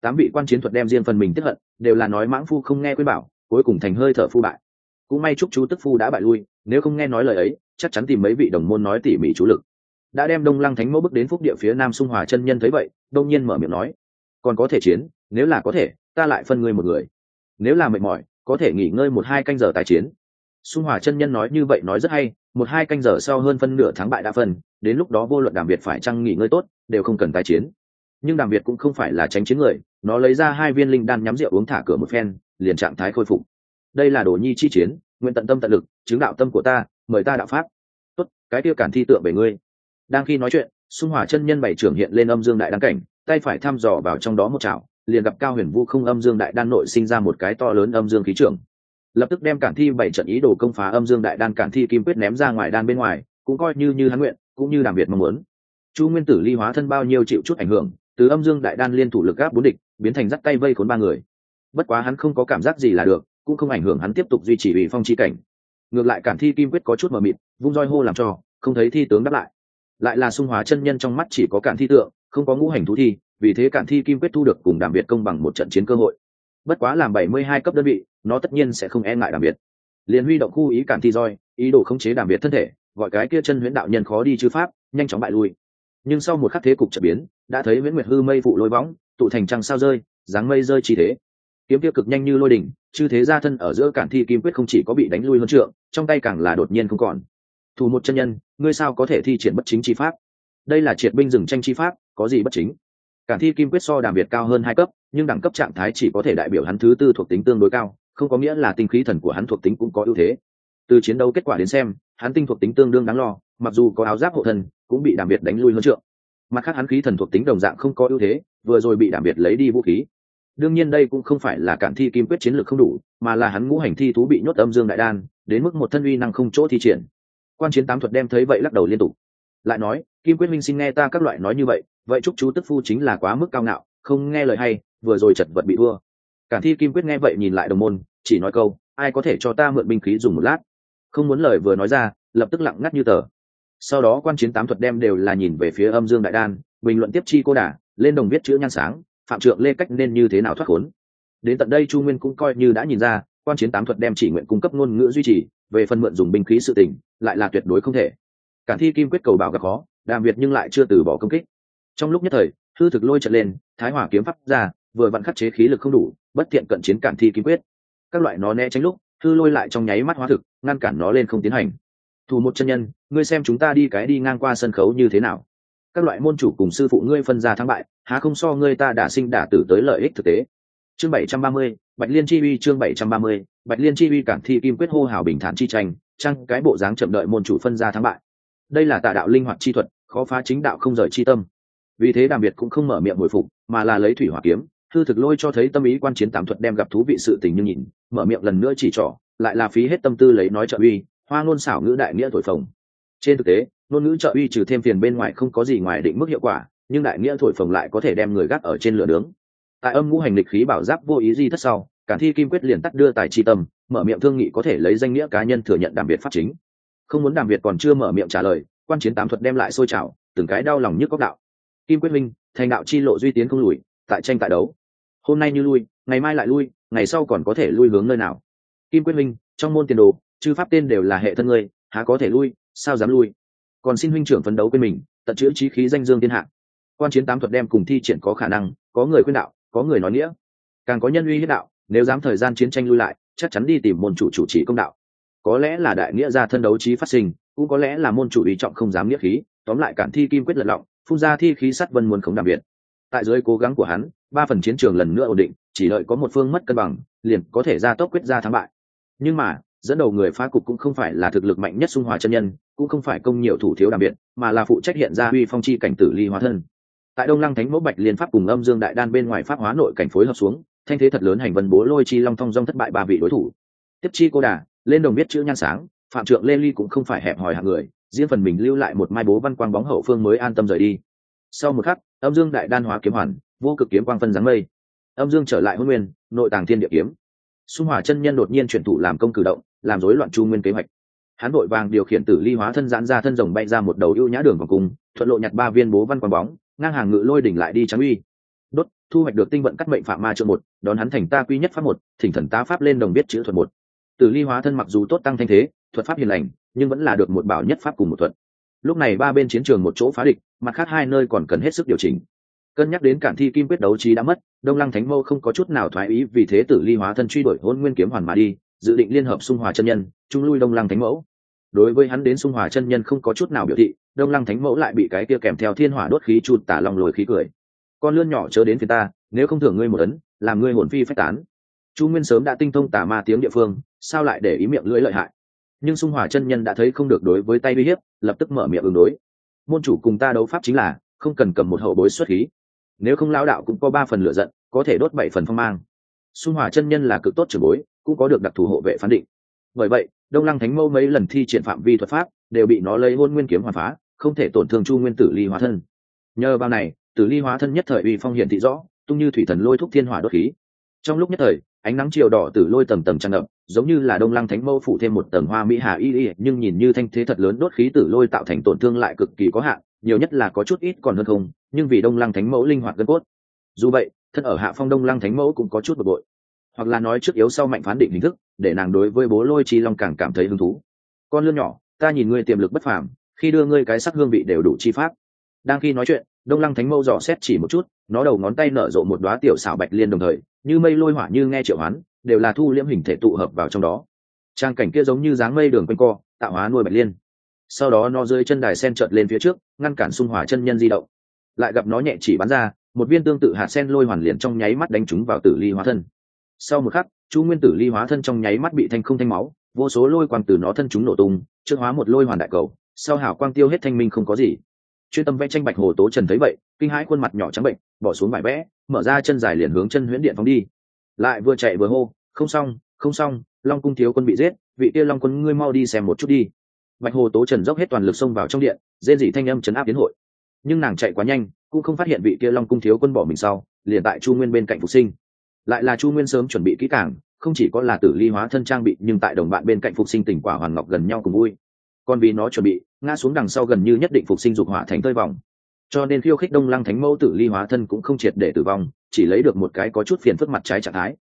Tám vị quan chiến thuật đem riêng phần mình tiếp hận, đều là nói mãng phu không nghe khuyên bảo, cuối cùng thành hơi thở phu bại. Cũng may chúc chú tức phu đã bại lui, nếu không nghe nói lời ấy, chắc chắn tìm mấy vị đồng môn nói tỉ mỉ chú lực. Đã đem đông lăng thánh mẫu bước đến phúc địa phía nam sung hòa chân nhân thấy vậy, đông nhiên mở miệng nói, còn có thể chiến, nếu là có thể, ta lại phân ngươi một người. Nếu là mệt mỏi, có thể nghỉ ngơi một hai canh giờ tài chiến. Sung hòa chân nhân nói như vậy nói rất hay, một hai canh giờ sau hơn phân nửa tháng bại đã phân đến lúc đó vô luận đàm việt phải chăng nghỉ ngơi tốt, đều không cần tái chiến. Nhưng đàm việt cũng không phải là tránh chiến người, nó lấy ra hai viên linh đan nhắm rượu uống thả cửa một phen, liền trạng thái khôi phục. Đây là đồ nhi chi chiến, nguyện tận tâm tận lực, chứng đạo tâm của ta, mời ta đạo pháp. Tốt, cái tiêu cản thi tượng về ngươi. Đang khi nói chuyện xung hòa chân nhân bảy trưởng hiện lên âm dương đại đăng cảnh, tay phải thăm dò vào trong đó một chảo, liền gặp cao huyền vu không âm dương đại đan nội sinh ra một cái to lớn âm dương khí trưởng. Lập tức đem cản thi bảy trận ý đồ công phá âm dương đại đan cản thi kim quyết ném ra ngoài đan bên ngoài, cũng coi như như hắn nguyện cũng như đàm việt mong muốn. Chu nguyên tử ly hóa thân bao nhiêu chịu chút ảnh hưởng, từ âm dương đại đan liên thủ lực gáp bốn địch, biến thành dắt tay vây khốn ba người. Bất quá hắn không có cảm giác gì là được, cũng không ảnh hưởng hắn tiếp tục duy trì ủy phong chi cảnh. Ngược lại cản thi kim quyết có chút mờ mịt, vung roi hô làm cho, không thấy thi tướng đáp lại. Lại là sung hóa chân nhân trong mắt chỉ có cản thi tượng, không có ngũ hành thú thi, vì thế cản thi kim quyết thu được cùng đàm việt công bằng một trận chiến cơ hội. Bất quá làm bảy mươi hai cấp đơn vị, nó tất nhiên sẽ không e ngại đàm việt. Liền huy động khu ý cản thi roi, ý đồ khống chế đàm việt thân thể gọi cái kia chân huyễn đạo nhân khó đi chư pháp, nhanh chóng bại lui. Nhưng sau một khắc thế cục trở biến, đã thấy nguyễn nguyệt hư mây phụ lôi võng, tụ thành trăng sao rơi, dáng mây rơi chi thế. Kiếm tiêu cực nhanh như lôi đỉnh, chư thế gia thân ở giữa cản thi kim quyết không chỉ có bị đánh lui hơn trượng, trong tay càng là đột nhiên không còn. Thủ một chân nhân, ngươi sao có thể thi triển bất chính chi pháp? Đây là triệt binh dừng tranh chi pháp, có gì bất chính? Cản thi kim quyết so đàm việt cao hơn hai cấp, nhưng đẳng cấp trạng thái chỉ có thể đại biểu hắn thứ tư thuộc tính tương đối cao, không có nghĩa là tinh khí thần của hắn thuộc tính cũng có ưu thế. Từ chiến đấu kết quả đến xem hắn tinh thuộc tính tương đương đáng lo, mặc dù có áo giáp hộ thân, cũng bị đảm biệt đánh lui hơn trượng. Mặt khác hắn khí thần thuộc tính đồng dạng không có ưu thế, vừa rồi bị đảm biệt lấy đi vũ khí. Đương nhiên đây cũng không phải là cản thi kim quyết chiến lược không đủ, mà là hắn ngũ hành thi thú bị nhốt âm dương đại đan, đến mức một thân uy năng không chỗ thi triển. Quan chiến tám thuật đem thấy vậy lắc đầu liên tục. Lại nói, kim quyết minh xin nghe ta các loại nói như vậy vậy chúc chú tức phu chính là quá mức cao ngạo, không nghe lời hay, vừa rồi chật vật bị thua. Cản thi kim quyết nghe vậy nhìn lại đồng môn, chỉ nói câu, ai có thể cho ta mượn binh khí dùng một lát? Không muốn lời vừa nói ra, lập tức lặng ngắt như tờ. Sau đó quan chiến tám thuật đem đều là nhìn về phía âm dương đại đan, bình luận tiếp chi cô đà lên đồng viết chữ nhan sáng, phạm trượng lê cách nên như thế nào thoát khốn. Đến tận đây chu nguyên cũng coi như đã nhìn ra, quan chiến tám thuật đem chỉ nguyện cung cấp ngôn ngữ duy trì, về phần mượn dùng binh khí sự tình, lại là tuyệt đối không thể. Cản thi kim quyết cầu bảo gặp khó, đàm việt nhưng lại chưa từ bỏ công kích. Trong lúc nhất thời hư thực lôi trận lên, thái hỏa kiếm pháp ra, vừa vặn khắc chế khí lực không đủ, bất tiện cận chiến cản thi kim quyết. Các loại nó né tránh lúc hư lôi lại trong nháy mắt hóa thực, ngăn cản nó lên không tiến hành. Thủ một chân nhân, ngươi xem chúng ta đi cái đi ngang qua sân khấu như thế nào. Các loại môn chủ cùng sư phụ ngươi phân ra thắng bại, há không so ngươi ta đã sinh đả tử tới lợi ích thực tế. Chương bảy trăm ba mươi, bạch liên chi uy, chương bảy trăm ba mươi, bạch liên chi uy cản thi kim quyết hô hào bình thản chi tranh trăng cái bộ dáng chậm đợi môn chủ phân ra thắng bại. Đây là tà đạo linh hoạt chi thuật, khó phá chính đạo không rời chi tâm. Vì thế đàm biệt cũng không mở miệng hồi phục, mà là lấy thủy hỏa kiếm thư thực lôi cho thấy tâm ý quan chiến tạm thuật đem gặp thú vị sự tình như nhìn, mở miệng lần nữa chỉ trỏ, lại là phí hết tâm tư lấy nói trợ uy, hoa ngôn xảo ngữ đại nghĩa thổi phồng. Trên thực tế, ngôn ngữ trợ uy trừ thêm phiền bên ngoài không có gì ngoài định mức hiệu quả, nhưng đại nghĩa thổi phồng lại có thể đem người gác ở trên lửa nướng. Tại âm ngũ hành lịch khí bảo giáp vô ý di thất sau cản thi kim quyết liền tắt đưa tài chi tâm, mở miệng thương nghị có thể lấy danh nghĩa cá nhân thừa nhận đàm việt pháp chính. Không muốn đàm việt còn chưa mở miệng trả lời, quan chiến tám thuật đem lại sôi trào, từng cái đau lòng nhức góc đạo. Kim quyết minh, thành đạo chi lộ duy tiến không lùi tại tranh tại đấu. Hôm nay như lui, ngày mai lại lui, ngày sau còn có thể lui hướng nơi nào? Kim quyết minh, trong môn tiền đồ, chư pháp tên đều là hệ thân ngươi, há có thể lui, sao dám lui? Còn xin huynh trưởng phấn đấu quên mình, tận chữ trí khí danh dương thiên hạ. Quan chiến tám thuật đem cùng thi triển có khả năng, có người khuyên đạo, có người nói nghĩa. Càng có nhân uy hiếp đạo, nếu dám thời gian chiến tranh lui lại, chắc chắn đi tìm môn chủ chủ trì công đạo. Có lẽ là đại nghĩa gia thân đấu trí phát sinh, cũng có lẽ là môn chủ ý trọng không dám nghĩa khí, tóm lại cản thi kim quyết lật lọng, phun ra thi khí sắt vân muốn không đặc biệt tại dưới cố gắng của hắn, ba phần chiến trường lần nữa ổn định, chỉ đợi có một phương mất cân bằng, liền có thể ra tốc quyết ra thắng bại. Nhưng mà, dẫn đầu người phá cục cũng không phải là thực lực mạnh nhất xung hòa chân nhân, cũng không phải công nhiều thủ thiếu đặc biệt mà là phụ trách hiện ra huy phong chi cảnh tử ly hóa thân. Tại đông lăng thánh mẫu bạch liên pháp cùng âm dương đại đan bên ngoài pháp hóa nội cảnh phối hợp xuống, thanh thế thật lớn hành vân bố lôi chi long thong dong thất bại ba vị đối thủ. Tiếp chi cô đà, lên đồng biết chữ nhan sáng, phạm trượng lê ly cũng không phải hẹp hòi hạng người, riêng phần mình lưu lại một mai bố văn quang bóng hậu phương mới an tâm rời đi. Sau một khắc âm dương đại đan hóa kiếm hoàn, vô cực kiếm quang phân dáng mây. Âm dương trở lại hôn nguyên, nội tàng thiên địa kiếm. Xung Hòa chân nhân đột nhiên chuyển thủ làm công cử động, làm rối loạn chu nguyên kế hoạch. Hắn vội vàng điều khiển tử ly hóa thân giãn ra thân rồng bay ra một đầu ưu nhã đường vòng cung, thuận lộ nhặt ba viên bố văn quang bóng, ngang hàng ngự lôi đỉnh lại đi trắng uy. Đốt, thu hoạch được tinh vận cắt mệnh phạm ma trượng một, đón hắn thành ta quy nhất pháp một, thỉnh thần ta pháp lên đồng biết chữ thuật một. Tử ly hóa thân mặc dù tốt tăng thanh thế, thuật pháp hiền lành, nhưng vẫn là được một bảo nhất pháp cùng một thuật. Lúc này ba bên chiến trường một chỗ phá địch mặt khác hai nơi còn cần hết sức điều chỉnh. Cân nhắc đến cản thi kim quyết đấu trí đã mất, đông lăng thánh mâu không có chút nào thoái ý vì thế tử ly hóa thân truy đuổi hôn nguyên kiếm hoàn mà đi, dự định liên hợp xung hòa chân nhân trung lui đông lăng thánh mẫu. Đối với hắn đến xung hòa chân nhân không có chút nào biểu thị, đông lăng thánh mẫu lại bị cái kia kèm theo thiên hỏa đốt khí chụt tả lòng lồi khí cười. Con lươn nhỏ chớ đến phía ta, nếu không thưởng ngươi một ấn, làm ngươi hồn phi phách tán. Chu nguyên sớm đã tinh thông tà ma tiếng địa phương, sao lại để ý miệng lưỡi lợi hại? Nhưng xung hòa chân nhân đã thấy không được đối với tay uy hiếp, lập tức mở miệng ứng đối môn chủ cùng ta đấu pháp chính là, không cần cầm một hậu bối xuất khí. Nếu không lao đạo cũng có ba phần lựa giận, có thể đốt bảy phần phong mang. Xung hòa chân nhân là cực tốt trưởng bối, cũng có được đặc thù hộ vệ phán định. Bởi vậy, đông lăng thánh mâu mấy lần thi triển phạm vi thuật pháp, đều bị nó lấy hôn nguyên kiếm hoàn phá, không thể tổn thương chu nguyên tử ly hóa thân. Nhờ bao này, tử ly hóa thân nhất thời uy phong hiển thị rõ, tung như thủy thần lôi thúc thiên hỏa đốt khí. Trong lúc nhất thời ánh nắng chiều đỏ từ lôi tầng tầng tràn ngập, giống như là đông lăng thánh mâu phủ thêm một tầng hoa mỹ hà y y, nhưng nhìn như thanh thế thật lớn đốt khí tử lôi tạo thành tổn thương lại cực kỳ có hạn, nhiều nhất là có chút ít còn hơn không, nhưng vì đông lăng thánh mẫu linh hoạt gân cốt. Dù vậy, thân ở hạ phong đông lăng thánh mẫu cũng có chút bực bội. Hoặc là nói trước yếu sau mạnh phán định hình thức, để nàng đối với bố lôi chi long càng cảm thấy hứng thú. Con lươn nhỏ, ta nhìn ngươi tiềm lực bất phàm, khi đưa ngươi cái sắc hương vị đều đủ chi pháp. Đang khi nói chuyện đông lăng thánh mâu dò xét chỉ một chút, nó đầu ngón tay nở rộ một đoá tiểu xảo bạch liên đồng thời, như mây lôi hỏa như nghe triệu hoán, đều là thu liễm hình thể tụ hợp vào trong đó. Trang cảnh kia giống như dáng mây đường quanh co, tạo hóa nuôi bạch liên. Sau đó nó rơi chân đài sen trợt lên phía trước, ngăn cản xung hỏa chân nhân di động. Lại gặp nó nhẹ chỉ bắn ra, một viên tương tự hạt sen lôi hoàn liền trong nháy mắt đánh trúng vào tử ly hóa thân. Sau một khắc chu nguyên tử ly hóa thân trong nháy mắt bị thanh không thanh máu, vô số lôi quang từ nó thân chúng nổ tung, trước hóa một lôi hoàn đại cầu, sau hảo quang tiêu hết thanh minh không có gì chuyên tâm vẽ tranh bạch hồ tố trần thấy vậy, kinh hãi khuôn mặt nhỏ trắng bệnh, bỏ xuống bài vẽ, mở ra chân dài liền hướng chân huyễn điện phóng đi. Lại vừa chạy vừa hô, không xong không xong, long cung thiếu quân bị giết, vị kia long quân ngươi mau đi xem một chút đi. Bạch hồ tố trần dốc hết toàn lực xông vào trong điện, rên dị thanh âm chấn áp đến hội. Nhưng nàng chạy quá nhanh, cũng không phát hiện vị kia long cung thiếu quân bỏ mình sau, liền tại chu nguyên bên cạnh phục sinh. Lại là chu nguyên sớm chuẩn bị kỹ càng, không chỉ có là tử ly hóa thân trang bị, nhưng tại đồng bạn bên cạnh phục sinh tỉnh quả hoàn ngọc gần nhau cùng vui. Còn vì nó chuẩn bị ngã xuống đằng sau gần như nhất định phục sinh dục hỏa thành tơi vòng. Cho nên khiêu khích đông lăng thánh mẫu tử ly hóa thân cũng không triệt để tử vong, chỉ lấy được một cái có chút phiền phức mặt trái trạng thái.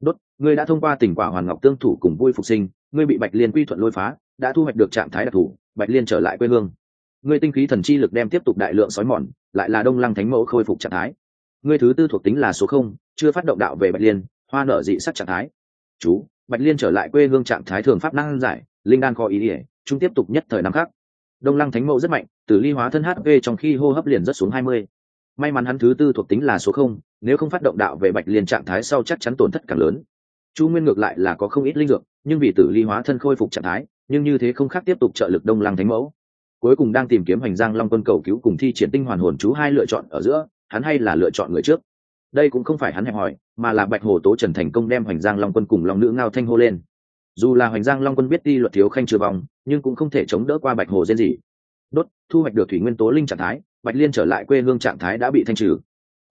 Đốt, ngươi đã thông qua tình quả hoàn ngọc tương thủ cùng vui phục sinh, ngươi bị bạch liên quy thuận lôi phá, đã thu hoạch được trạng thái đặc thù, bạch liên trở lại quê hương. Ngươi tinh khí thần chi lực đem tiếp tục đại lượng sói mòn, lại là đông lăng thánh mẫu khôi phục trạng thái. Ngươi thứ tư thuộc tính là số không, chưa phát động đạo về bạch liên, hoa nở dị sắc trạng thái. Chú, bạch liên trở lại quê hương trạng thái thường pháp năng giải, linh đan kho ý ỉa, chúng tiếp tục nhất thời năm khác đông lăng thánh mẫu rất mạnh tử ly hóa thân hp trong khi hô hấp liền rất xuống hai mươi. May mắn hắn thứ tư thuộc tính là số không, nếu không phát động đạo về bạch liền trạng thái sau chắc chắn tổn thất càng lớn. Chu nguyên ngược lại là có không ít linh dược, nhưng vì tử ly hóa thân khôi phục trạng thái, nhưng như thế không khác tiếp tục trợ lực đông lăng thánh mẫu. Cuối cùng đang tìm kiếm hành giang long quân cầu cứu cùng thi triển tinh hoàn hồn chú hai lựa chọn ở giữa, hắn hay là lựa chọn người trước. Đây cũng không phải hắn hẹp hỏi mà là bạch hồ tố trần thành công đem hoành giang long quân cùng long nữ ngao thanh hô lên. Dù là hoành giang long quân biết đi luật thiếu khanh chưa vòng nhưng cũng không thể chống đỡ qua bạch hồ dên gì. Đốt, thu hoạch được thủy nguyên tố linh trạng thái, bạch liên trở lại quê hương trạng thái đã bị thanh trừ.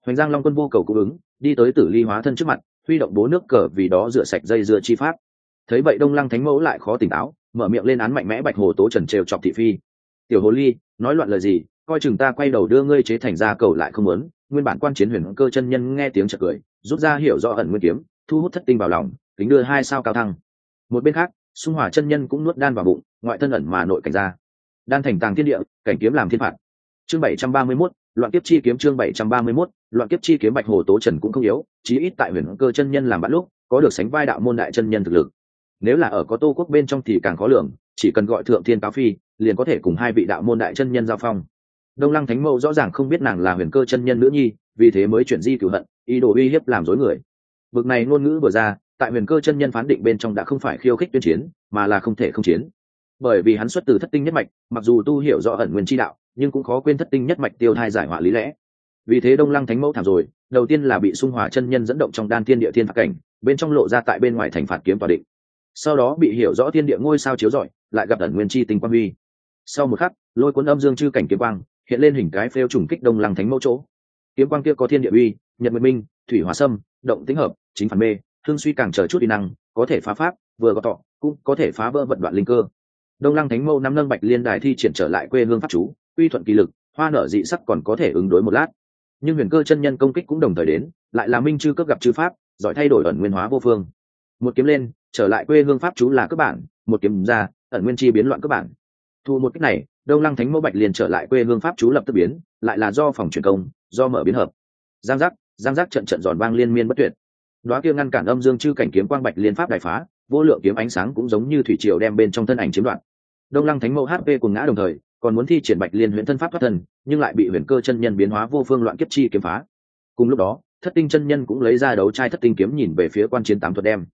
Hoành giang long quân vô cầu cung ứng, đi tới tử ly hóa thân trước mặt, huy động bố nước cờ vì đó rửa sạch dây dưa chi pháp. Thấy vậy đông lăng thánh mẫu lại khó tỉnh táo, mở miệng lên án mạnh mẽ bạch hồ tố trần trêu chọc thị phi. Tiểu hồ ly, nói loạn lời gì, coi chừng ta quay đầu đưa ngươi chế thành ra cầu lại không muốn. Nguyên bản quan chiến huyền cơ chân nhân nghe tiếng chợt cười, rút ra hiểu rõ ẩn nguyên kiếm, thu hút thất tinh vào lòng, kính đưa hai sao cao thăng. Một bên khác, xung hỏa chân nhân cũng nuốt đan vào bụng ngoại thân ẩn mà nội cảnh ra. Đan thành tàng thiên địa cảnh kiếm làm thiên phạt. Chương bảy trăm ba mươi 731, loạn kiếp chi kiếm chương bảy trăm ba mươi 731, loạn kiếp chi kiếm bạch hồ tố trần cũng không yếu chí ít tại huyền cơ chân nhân làm bạn lúc có được sánh vai đạo môn đại chân nhân thực lực. Nếu là ở có tô quốc bên trong thì càng khó lường chỉ cần gọi thượng thiên cáo phi liền có thể cùng hai vị đạo môn đại chân nhân giao phong. Đông lăng thánh mẫu rõ ràng không biết nàng là huyền cơ chân nhân nữ nhi vì thế mới chuyển di cửu hận ý đồ uy hiếp làm dối người. Bực này ngôn ngữ vừa ra tại huyền cơ chân nhân phán định bên trong đã không phải khiêu khích tuyên chiến mà là không thể không chiến bởi vì hắn xuất từ thất tinh nhất mạch, mặc dù tu hiểu rõ ẩn nguyên chi đạo, nhưng cũng khó quên thất tinh nhất mạch tiêu thai giải họa lý lẽ. Vì thế đông lăng thánh mẫu thảm rồi, đầu tiên là bị xung hỏa chân nhân dẫn động trong đan thiên địa thiên phạt cảnh, bên trong lộ ra tại bên ngoài thành phạt kiếm tòa định. Sau đó bị hiểu rõ thiên địa ngôi sao chiếu rọi, lại gặp ẩn nguyên chi tinh quang huy. Sau một khắc, lôi cuốn âm dương chư cảnh kiếm quang, hiện lên hình cái phêu trùng kích đông lăng thánh mẫu chỗ. Kiếm quang kia có thiên địa uy, nhật nguyệt minh, thủy hòa sâm, động tĩnh hợp, chính phản mê, thương suy càng chờ chút đi năng, có thể phá pháp, vừa có tọ, cũng có thể phá vỡ vận đoạn linh cơ đông lăng thánh Mâu năm nâng bạch liên đài thi triển trở lại quê hương pháp chú, uy thuận kỳ lực, hoa nở dị sắc còn có thể ứng đối một lát. Nhưng huyền cơ chân nhân công kích cũng đồng thời đến, lại là minh chư cấp gặp chư pháp, giỏi thay đổi ẩn nguyên hóa vô phương. Một kiếm lên, trở lại quê hương pháp chú là các bản một kiếm ra, ẩn nguyên chi biến loạn các bản thu một cách này, đông lăng thánh mẫu bạch liền trở lại quê hương pháp chú lập tức biến, lại là do phòng truyền công, do mở biến hợp. Giang giác giang giác trận trận giòn vang liên miên bất tuyệt. Đoá kia ngăn cản âm dương chư cảnh kiếm quang bạch liên pháp đại phá, vô lượng kiếm ánh sáng cũng giống như thủy triều đem bên trong thân ảnh chiếm đoạt đông lăng thánh mẫu hp cùng ngã đồng thời, còn muốn thi triển bạch liên huyễn thân pháp thoát thân, nhưng lại bị huyền cơ chân nhân biến hóa vô phương loạn kiếp chi kiếm phá. Cùng lúc đó, thất tinh chân nhân cũng lấy ra đấu trai thất tinh kiếm nhìn về phía quan chiến tám thuật đem.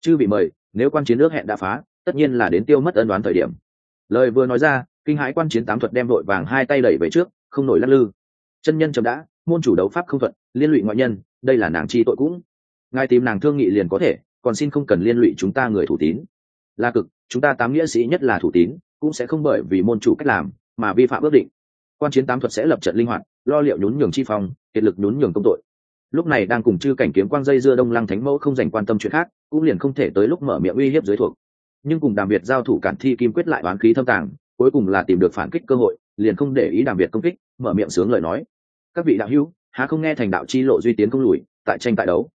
Chư bị mời, nếu quan chiến nước hẹn đã phá, tất nhiên là đến tiêu mất ân đoán thời điểm. Lời vừa nói ra, kinh hãi quan chiến tám thuật đem vội vàng hai tay đẩy về trước, không nổi lắc lư. Chân nhân chậm đã, môn chủ đấu pháp không thuận, liên lụy ngoại nhân, đây là nàng chi tội cũng. Ngài tìm nàng thương nghị liền có thể, còn xin không cần liên lụy chúng ta người thủ tín. Là cực, chúng ta tám nghĩa sĩ nhất là thủ tín cũng sẽ không bởi vì môn chủ cách làm mà vi phạm ước định. Quan chiến tám thuật sẽ lập trận linh hoạt, lo liệu nhún nhường chi phong, kiệt lực nhún nhường công tội. Lúc này đang cùng chư cảnh kiếm quang dây dưa đông lăng thánh mẫu không dành quan tâm chuyện khác, cũng liền không thể tới lúc mở miệng uy hiếp dưới thuộc. Nhưng cùng đàm việt giao thủ cản thi kim quyết lại oán khí thâm tàng, cuối cùng là tìm được phản kích cơ hội, liền không để ý đàm việt công kích, mở miệng sướng lời nói. Các vị đạo hữu, há không nghe thành đạo chi lộ duy tiến không lùi, tại tranh tại đấu.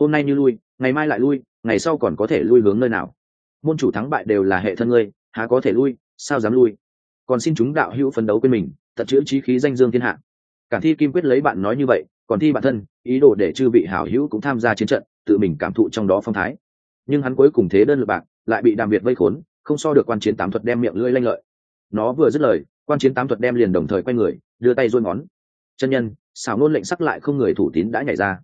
Hôm nay như lui, ngày mai lại lui, ngày sau còn có thể lui hướng nơi nào? Môn chủ thắng bại đều là hệ thân ngươi, há có thể lui? Sao dám lui? Còn xin chúng đạo hữu phấn đấu quên mình, tận chữ trí khí danh dương thiên hạ. Cản thi kim quyết lấy bạn nói như vậy, còn thi bản thân, ý đồ để chư vị hảo hữu cũng tham gia chiến trận, tự mình cảm thụ trong đó phong thái. Nhưng hắn cuối cùng thế đơn lực bạc, lại bị đàm việt vây khốn, không so được quan chiến tám thuật đem miệng lưỡi lanh lợi. Nó vừa dứt lời, quan chiến tám thuật đem liền đồng thời quay người, đưa tay dôi ngón. Chân nhân, xảo nôn lệnh sắc lại không người thủ tín đã nhảy ra.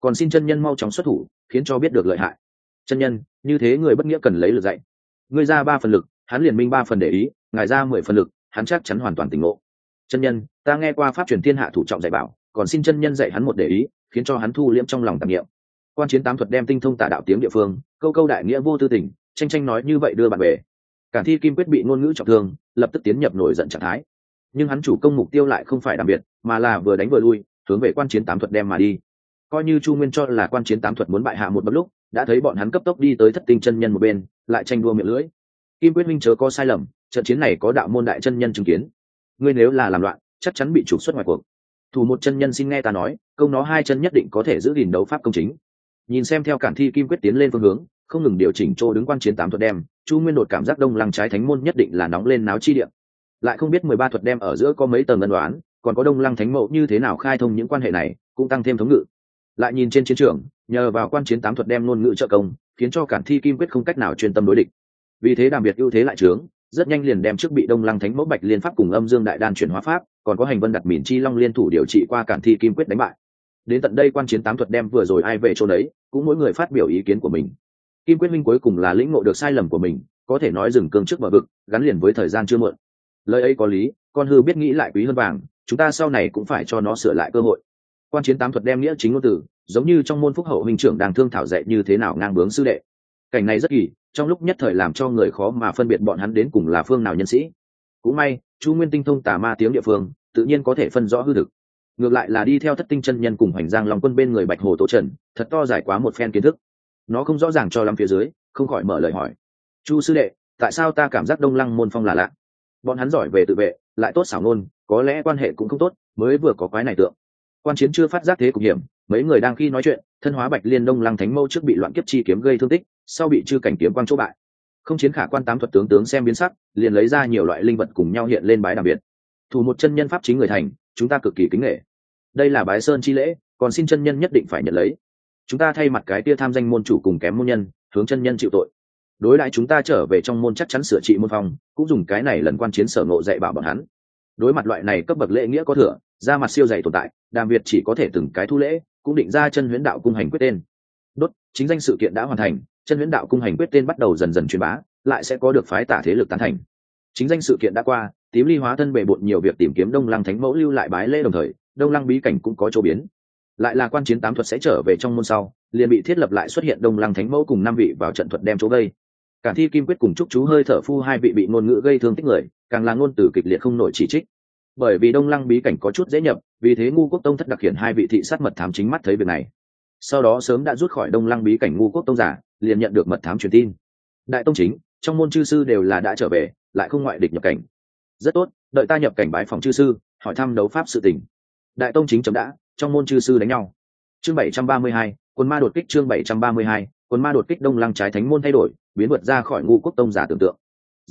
Còn xin chân nhân mau chóng xuất thủ, khiến cho biết được lợi hại. Chân nhân, như thế người bất nghĩa cần lấy lực dạy. Ngươi ra ba phần lực hắn liền minh ba phần để ý, ngài ra mười phần lực, hắn chắc chắn hoàn toàn tỉnh ngộ. Chân nhân, ta nghe qua pháp truyền thiên hạ thủ trọng dạy bảo, còn xin chân nhân dạy hắn một để ý, khiến cho hắn thu liễm trong lòng tạp nghiệm quan chiến tám thuật đem tinh thông tả đạo tiếng địa phương, câu câu đại nghĩa vô tư tình, tranh tranh nói như vậy đưa bạn về cản thi kim quyết bị ngôn ngữ trọng thương, lập tức tiến nhập nổi giận trạng thái. Nhưng hắn chủ công mục tiêu lại không phải đặc biệt, mà là vừa đánh vừa lui, hướng về quan chiến tám thuật đem mà đi. Coi như chu nguyên cho là quan chiến tám thuật muốn bại hạ một bấm lúc, đã thấy bọn hắn cấp tốc đi tới thất tinh chân nhân một bên, lại tranh đua miệng lưỡi kim quyết minh chớ có sai lầm, trận chiến này có đạo môn đại chân nhân chứng kiến. Ngươi nếu là làm loạn, chắc chắn bị trục xuất ngoài cuộc. Thủ một chân nhân xin nghe ta nói, câu nó hai chân nhất định có thể giữ gìn đấu pháp công chính. Nhìn xem theo cản thi kim quyết tiến lên phương hướng, không ngừng điều chỉnh chỗ đứng quan chiến tám thuật đem, chu nguyên đột cảm giác đông lăng trái thánh môn nhất định là nóng lên náo chi điện lại không biết mười ba thuật đem ở giữa có mấy tầng ân đoán còn có đông lăng thánh mẫu như thế nào khai thông những quan hệ này, cũng tăng thêm thống ngự. Lại nhìn trên chiến trường, nhờ vào quan chiến tám thuật đem ngôn ngữ trợ công, khiến cho cản thi kim quyết không cách nào chuyên tâm đối địch vì thế đặc biệt ưu thế lại trướng, rất nhanh liền đem trước bị đông lăng thánh mẫu bạch liên pháp cùng âm dương đại đan chuyển hóa pháp, còn có hành vân đặt mìn chi long liên thủ điều trị qua cản thi kim quyết đánh bại. Đến tận đây quan chiến tám thuật đem vừa rồi ai về chỗ đấy, cũng mỗi người phát biểu ý kiến của mình. Kim quyết minh cuối cùng là lĩnh ngộ được sai lầm của mình, có thể nói dừng cương trước bờ vực, gắn liền với thời gian chưa muộn. Lời ấy có lý, con hư biết nghĩ lại quý hơn vàng, chúng ta sau này cũng phải cho nó sửa lại cơ hội. Quan chiến tám thuật đem nghĩa chính ngôn từ, giống như trong môn phúc hậu huynh trưởng đang thương thảo dạy như thế nào ngang bướng sư đệ. Cảnh này rất kỳ trong lúc nhất thời làm cho người khó mà phân biệt bọn hắn đến cùng là phương nào nhân sĩ. Cũng may, chu nguyên tinh thông tà ma tiếng địa phương, tự nhiên có thể phân rõ hư thực. Ngược lại là đi theo thất tinh chân nhân cùng hoành giang lòng quân bên người bạch hồ tổ trần, thật to giải quá một phen kiến thức. Nó không rõ ràng cho lắm phía dưới, không khỏi mở lời hỏi. Chu sư đệ, tại sao ta cảm giác đông lăng môn phong là lạ? Bọn hắn giỏi về tự vệ, lại tốt xảo ngôn, có lẽ quan hệ cũng không tốt, mới vừa có quái này tượng quan chiến chưa phát giác thế cục hiểm, mấy người đang khi nói chuyện, thân hóa bạch liên đông lăng thánh mâu trước bị loạn kiếp chi kiếm gây thương tích, sau bị chư cảnh kiếm quang chỗ bại. Không chiến khả quan tám thuật tướng tướng xem biến sắc, liền lấy ra nhiều loại linh vật cùng nhau hiện lên bái đặc biệt. Thủ một chân nhân pháp chính người thành, chúng ta cực kỳ kính nghệ đây là bái sơn chi lễ, còn xin chân nhân nhất định phải nhận lấy. Chúng ta thay mặt cái tia tham danh môn chủ cùng kém môn nhân, hướng chân nhân chịu tội. Đối lại chúng ta trở về trong môn chắc chắn sửa trị môn phong cũng dùng cái này lần quan chiến sở ngộ dạy bảo bọn hắn. Đối mặt loại này cấp bậc lễ nghĩa có thừa ra mặt siêu dày tồn tại, đàm việt chỉ có thể từng cái thu lễ, cũng định ra chân huyễn đạo cung hành quyết tên. Đốt, chính danh sự kiện đã hoàn thành, chân huyễn đạo cung hành quyết tên bắt đầu dần dần truyền bá, lại sẽ có được phái tả thế lực tán thành. Chính danh sự kiện đã qua, tím ly hóa thân bề bộn nhiều việc tìm kiếm đông lăng thánh mẫu lưu lại bái lễ đồng thời, đông lăng bí cảnh cũng có chỗ biến. Lại là quan chiến tám thuật sẽ trở về trong môn sau, liền bị thiết lập lại xuất hiện đông lăng thánh mẫu cùng năm vị vào trận thuật đem chỗ gây cả thi kim quyết cùng chúc chú hơi thở phu hai vị bị ngôn ngữ gây thương tích người, càng là ngôn từ kịch liệt không nổi chỉ trích bởi vì đông lăng bí cảnh có chút dễ nhập, vì thế ngu quốc tông thất đặc hiện hai vị thị sát mật thám chính mắt thấy việc này. Sau đó sớm đã rút khỏi đông lăng bí cảnh ngu quốc tông giả, liền nhận được mật thám truyền tin. Đại tông chính, trong môn chư sư đều là đã trở về, lại không ngoại địch nhập cảnh. Rất tốt, đợi ta nhập cảnh bái phòng chư sư, hỏi thăm đấu pháp sự tình. Đại tông chính chấm đã, trong môn chư sư đánh nhau. Chương bảy trăm ba mươi hai, quân ma đột kích chương bảy trăm ba mươi hai, quân ma đột kích đông lăng trái thánh môn thay đổi, biến vượt ra khỏi ngu quốc tông giả tưởng tượng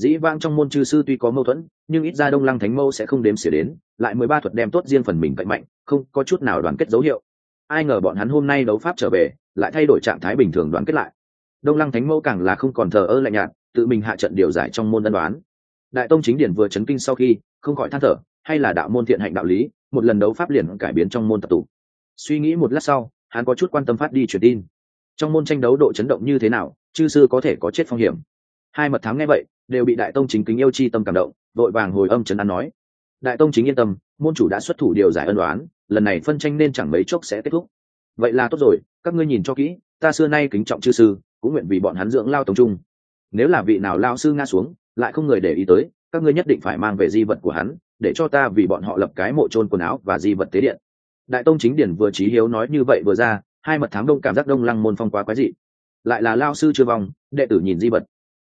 dĩ vang trong môn chư sư tuy có mâu thuẫn, nhưng ít ra đông lăng thánh mâu sẽ không đếm xỉa đến, lại mười ba thuật đem tốt riêng phần mình cạnh mạnh, không có chút nào đoàn kết dấu hiệu. Ai ngờ bọn hắn hôm nay đấu pháp trở về, lại thay đổi trạng thái bình thường đoàn kết lại. Đông lăng thánh mâu càng là không còn thờ ơ lạnh nhạt, tự mình hạ trận điều giải trong môn tân đoán đại tông chính điển vừa chấn kinh sau khi, không khỏi than thở, hay là đạo môn thiện hạnh đạo lý, một lần đấu pháp liền cải biến trong môn tập tụ. Suy nghĩ một lát sau, hắn có chút quan tâm phát đi truyền tin. Trong môn tranh đấu độ chấn động như thế nào, chư sư có thể có chết phong hiểm hai mật thám nghe vậy, đều bị đại tông chính kính yêu chi tâm cảm động, vội vàng hồi âm trấn an nói. Đại tông chính yên tâm, môn chủ đã xuất thủ điều giải ân đoán lần này phân tranh nên chẳng mấy chốc sẽ kết thúc. Vậy là tốt rồi, các ngươi nhìn cho kỹ, ta xưa nay kính trọng chư sư, cũng nguyện vì bọn hắn dưỡng lao tông trung. Nếu là vị nào lao sư nga xuống, lại không người để ý tới, các ngươi nhất định phải mang về di vật của hắn, để cho ta vì bọn họ lập cái mộ trôn quần áo và di vật tế điện. Đại tông chính điển vừa trí hiếu nói như vậy vừa ra, hai mật thám đông cảm giác đông lăng môn phong quá quái dị. Lại là lao sư chưa vong, đệ tử nhìn di vật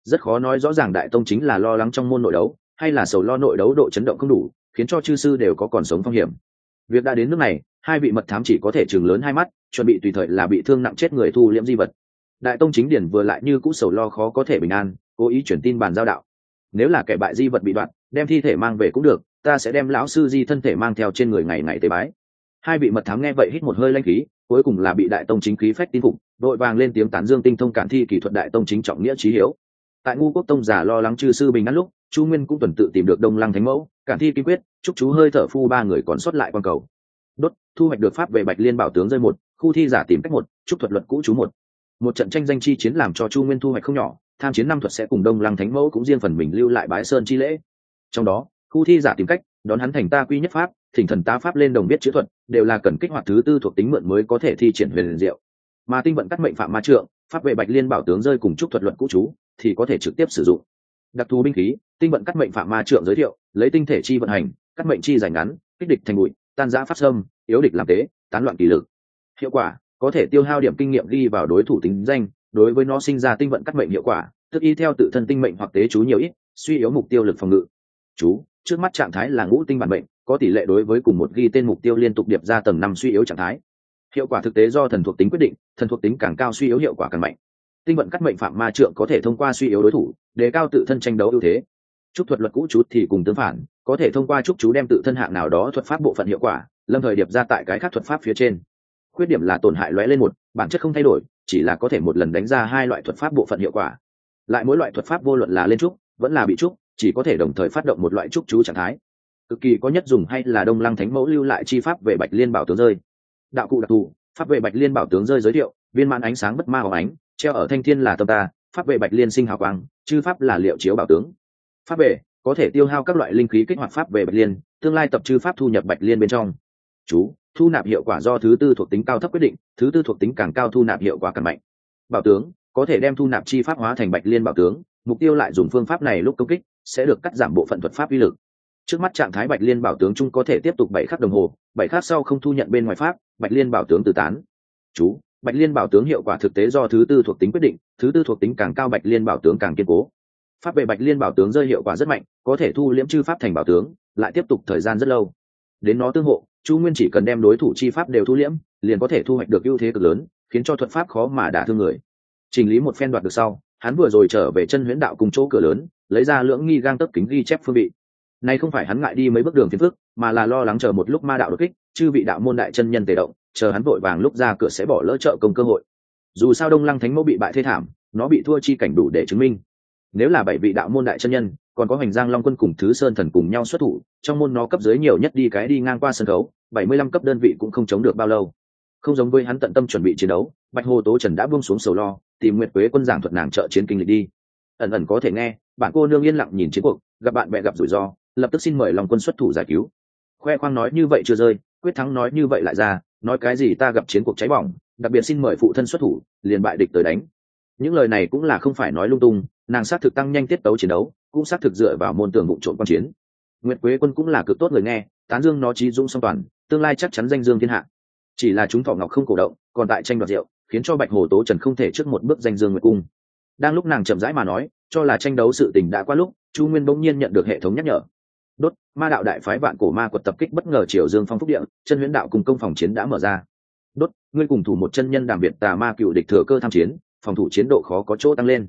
rất khó nói rõ ràng đại tông chính là lo lắng trong môn nội đấu, hay là sầu lo nội đấu độ chấn động không đủ, khiến cho chư sư đều có còn sống phong hiểm. Việc đã đến nước này, hai vị mật thám chỉ có thể chừng lớn hai mắt, chuẩn bị tùy thời là bị thương nặng chết người thu liễm di vật. Đại tông chính điển vừa lại như cũ sầu lo khó có thể bình an, cố ý chuyển tin bàn giao đạo. Nếu là kẻ bại di vật bị đoạn, đem thi thể mang về cũng được, ta sẽ đem lão sư di thân thể mang theo trên người ngày ngày tế bái. Hai vị mật thám nghe vậy hít một hơi lanh khí, cuối cùng là bị đại tông chính khí phách tin phục, đội vàng lên tiếng tán dương tinh thông cản thi kỹ thuật đại tông chính trọng nghĩa trí hiếu tại ngu quốc tông giả lo lắng chư sư bình ngắn lúc, chu nguyên cũng tuần tự tìm được đông lăng thánh mẫu, cản thi kim quyết, chúc chú hơi thở phu ba người còn sót lại quan cầu. Đốt, thu hoạch được pháp về bạch liên bảo tướng rơi một, khu thi giả tìm cách một, chúc thuật luật cũ chú một. Một trận tranh danh chi chiến làm cho chu nguyên thu hoạch không nhỏ, tham chiến năm thuật sẽ cùng đông lăng thánh mẫu cũng riêng phần mình lưu lại bái sơn chi lễ. Trong đó, khu thi giả tìm cách, đón hắn thành ta quy nhất pháp, thỉnh thần ta pháp lên đồng biết chữ thuật, đều là cần kích hoạt thứ tư thuộc tính mượn mới có thể thi triển huyền diệu. Mà tinh vận cắt mệnh phạm ma trượng, pháp vệ bạch liên bảo tướng rơi cùng chúc thuật luận cũ chú thì có thể trực tiếp sử dụng. Đặc thù binh khí, tinh vận cắt mệnh phạm ma trượng giới thiệu, lấy tinh thể chi vận hành, cắt mệnh chi dài ngắn, kích địch thành bụi, tan giã phát sâm, yếu địch làm tế, tán loạn kỳ lực. Hiệu quả, có thể tiêu hao điểm kinh nghiệm ghi vào đối thủ tính danh, đối với nó sinh ra tinh vận cắt mệnh hiệu quả, tức y theo tự thân tinh mệnh hoặc tế chú nhiều ít, suy yếu mục tiêu lực phòng ngự. Chú, trước mắt trạng thái là ngũ tinh bản mệnh, có tỷ lệ đối với cùng một ghi tên mục tiêu liên tục điệp ra tầng năm suy yếu trạng thái. Hiệu quả thực tế do thần thuộc tính quyết định, thần thuộc tính càng cao suy yếu hiệu quả càng mạnh tinh vận cắt mệnh phạm ma trượng có thể thông qua suy yếu đối thủ, đề cao tự thân tranh đấu ưu thế. Chúc thuật luật cũ chút thì cùng tương phản, có thể thông qua chúc chú đem tự thân hạng nào đó thuật pháp bộ phận hiệu quả, lâm thời điệp ra tại cái khác thuật pháp phía trên. Khuyết điểm là tổn hại lóe lên một, bản chất không thay đổi, chỉ là có thể một lần đánh ra hai loại thuật pháp bộ phận hiệu quả. Lại mỗi loại thuật pháp vô luận là lên trúc vẫn là bị trúc chỉ có thể đồng thời phát động một loại trúc chú trạng thái. Cực kỳ có nhất dùng hay là đông lăng thánh mẫu lưu lại chi pháp về bạch liên bảo tướng rơi. Đạo cụ đặc thù, pháp về bạch liên bảo tướng rơi giới thiệu, viên mãn ánh sáng bất ma hào ánh treo ở thanh thiên là tâm ta, pháp về bạch liên sinh hào quang, chư pháp là liệu chiếu bảo tướng. Pháp về có thể tiêu hao các loại linh khí kích hoạt pháp về bạch liên, tương lai tập chư pháp thu nhập bạch liên bên trong. Chú, thu nạp hiệu quả do thứ tư thuộc tính cao thấp quyết định, thứ tư thuộc tính càng cao thu nạp hiệu quả càng mạnh. Bảo tướng, có thể đem thu nạp chi pháp hóa thành bạch liên bảo tướng, mục tiêu lại dùng phương pháp này lúc công kích, sẽ được cắt giảm bộ phận thuật pháp uy lực. Trước mắt trạng thái bạch liên bảo tướng chung có thể tiếp tục bảy khắc đồng hồ, bảy khắc sau không thu nhận bên ngoài pháp, bạch liên bảo tướng từ tán. Chú bạch liên bảo tướng hiệu quả thực tế do thứ tư thuộc tính quyết định, thứ tư thuộc tính càng cao bạch liên bảo tướng càng kiên cố. Pháp về bạch liên bảo tướng rơi hiệu quả rất mạnh, có thể thu liễm chư pháp thành bảo tướng, lại tiếp tục thời gian rất lâu. Đến nó tương hộ, chu nguyên chỉ cần đem đối thủ chi pháp đều thu liễm, liền có thể thu hoạch được ưu thế cực lớn, khiến cho thuật pháp khó mà đả thương người. Chỉnh lý một phen đoạt được sau, hắn vừa rồi trở về chân huyễn đạo cùng chỗ cửa lớn, lấy ra lưỡng nghi gang tấp kính ghi chép phương vị. Nay không phải hắn ngại đi mấy bước đường phiền phức, mà là lo lắng chờ một lúc ma đạo đột kích, chư vị đạo môn đại chân nhân tề động chờ hắn vội vàng lúc ra cửa sẽ bỏ lỡ trợ công cơ hội. Dù sao đông lăng thánh mẫu bị bại thê thảm, nó bị thua chi cảnh đủ để chứng minh. Nếu là bảy vị đạo môn đại chân nhân, còn có hoành giang long quân cùng thứ sơn thần cùng nhau xuất thủ, trong môn nó cấp dưới nhiều nhất đi cái đi ngang qua sân khấu, bảy mươi lăm cấp đơn vị cũng không chống được bao lâu. Không giống với hắn tận tâm chuẩn bị chiến đấu, bạch hồ tố trần đã buông xuống sầu lo, tìm nguyệt quế quân giảng thuật nàng trợ chiến kinh lịch đi. Ẩn ẩn có thể nghe, bạn cô nương yên lặng nhìn chiến cuộc, gặp bạn bè gặp rủi ro, lập tức xin mời lòng quân xuất thủ giải cứu. Khoe khoang nói như vậy chưa rơi, quyết thắng nói như vậy lại ra nói cái gì ta gặp chiến cuộc cháy bỏng, đặc biệt xin mời phụ thân xuất thủ, liền bại địch tới đánh. Những lời này cũng là không phải nói lung tung, nàng xác thực tăng nhanh tiết tấu chiến đấu, cũng xác thực dựa vào môn tường vụ trộn quan chiến. Nguyệt quế quân cũng là cực tốt người nghe, tán dương nó trí dũng song toàn, tương lai chắc chắn danh dương thiên hạ. Chỉ là chúng thọ ngọc không cổ động, còn tại tranh đoạt rượu, khiến cho bạch hồ tố trần không thể trước một bước danh dương nguyệt cung. Đang lúc nàng chậm rãi mà nói, cho là tranh đấu sự tình đã qua lúc, chu nguyên bỗng nhiên nhận được hệ thống nhắc nhở đốt, ma đạo đại phái vạn cổ ma quật tập kích bất ngờ triều dương phong phúc điện chân huyễn đạo cùng công phòng chiến đã mở ra. Đốt, ngươi cùng thủ một chân nhân đàm biệt tà ma cựu địch thừa cơ tham chiến, phòng thủ chiến độ khó có chỗ tăng lên.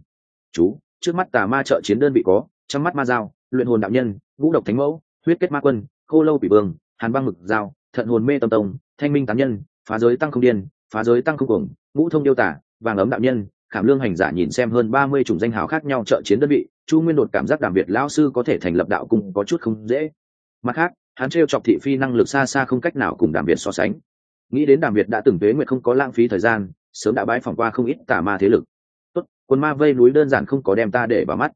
Chú, trước mắt tà ma trợ chiến đơn vị có trong mắt ma dao, luyện hồn đạo nhân vũ độc thánh mẫu, huyết kết ma quân, khô lâu bị vương, hàn băng mực dao, thận hồn mê tâm tông, thanh minh tán nhân, phá giới tăng không điên, phá giới tăng không cuồng, ngũ thông điêu tả, vàng ấm đạo nhân, khảm lương hành giả nhìn xem hơn ba mươi chủng danh hào khác nhau trợ chiến đơn vị chu nguyên đột cảm giác đàm việt lao sư có thể thành lập đạo cung có chút không dễ. Mặt khác, hắn trêu chọc thị phi năng lực xa xa không cách nào cùng đàm việt so sánh. Nghĩ đến đàm việt đã từng tuế nguyện không có lãng phí thời gian, sớm đã bãi phỏng qua không ít tà ma thế lực. Tốt quân ma vây núi đơn giản không có đem ta để vào mắt.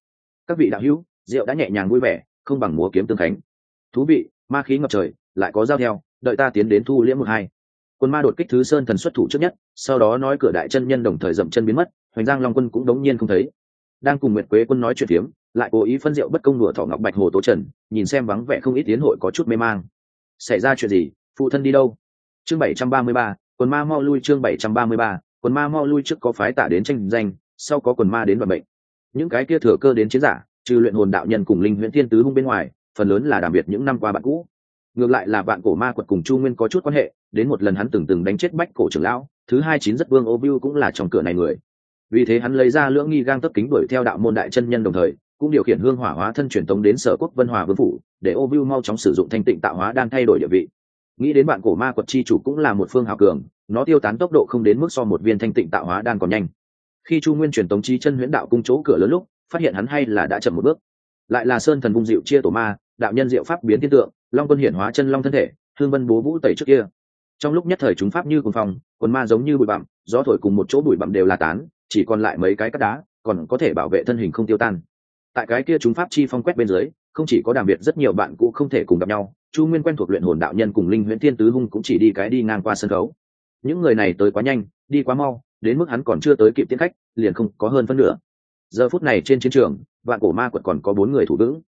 Các vị đạo hữu, rượu đã nhẹ nhàng vui vẻ, không bằng múa kiếm tương khánh. Thú vị, ma khí ngập trời, lại có giao theo, đợi ta tiến đến thu liễm một hai. Quân ma đột kích thứ sơn thần xuất thủ trước nhất, sau đó nói cửa đại chân nhân đồng thời dậm chân biến mất, hoành giang long quân cũng đống nhiên không thấy đang cùng nguyệt quế quân nói chuyện phiếm, lại cố ý phân rượu bất công đùa thọ ngọc bạch hồ tố trần, nhìn xem vắng vẻ không ít tiến hội có chút mê mang. Xảy ra chuyện gì? Phụ thân đi đâu? Chương bảy trăm ba mươi ba, quần ma mau lui chương bảy trăm ba mươi ba, quần ma mau lui trước có phái tả đến tranh danh, sau có quần ma đến vận bệnh những cái kia thừa cơ đến chiến giả, trừ luyện hồn đạo nhân cùng linh huyễn thiên tứ hung bên ngoài, phần lớn là đặc biệt những năm qua bạn cũ. Ngược lại là bạn cổ ma quật cùng chu nguyên có chút quan hệ, đến một lần hắn từng từng đánh chết bách cổ trưởng lão, thứ hai chín rất vương ô cũng là trong cửa này người vì thế hắn lấy ra lưỡng nghi gang tấp kính đuổi theo đạo môn đại chân nhân đồng thời, cũng điều khiển hương hỏa hóa thân truyền tống đến sở quốc vân hòa vương phủ, để ô viu mau chóng sử dụng thanh tịnh tạo hóa đang thay đổi địa vị. Nghĩ đến bạn cổ ma quật chi chủ cũng là một phương hào cường, nó tiêu tán tốc độ không đến mức so một viên thanh tịnh tạo hóa đang còn nhanh. Khi chu nguyên truyền tống chi chân huyễn đạo cung chỗ cửa lớn lúc, phát hiện hắn hay là đã chậm một bước. Lại là sơn thần vung diệu chia tổ ma, đạo nhân diệu pháp biến thiên tượng, long quân hiển hóa chân long thân thể, thương vân bố vũ tẩy trước kia. Trong lúc nhất thời chúng pháp như cùng phòng quần ma giống như bụi bặm, gió thổi cùng một chỗ bụi bặm đều là tán chỉ còn lại mấy cái cắt đá, còn có thể bảo vệ thân hình không tiêu tan. Tại cái kia chúng pháp chi phong quét bên dưới, không chỉ có đàm biệt rất nhiều bạn cũ không thể cùng gặp nhau, chu nguyên quen thuộc luyện hồn đạo nhân cùng linh huyễn thiên tứ hung cũng chỉ đi cái đi ngang qua sân khấu. Những người này tới quá nhanh, đi quá mau, đến mức hắn còn chưa tới kịp tiến khách, liền không có hơn phân nửa. Giờ phút này trên chiến trường, vạn cổ ma quật còn có bốn người thủ vững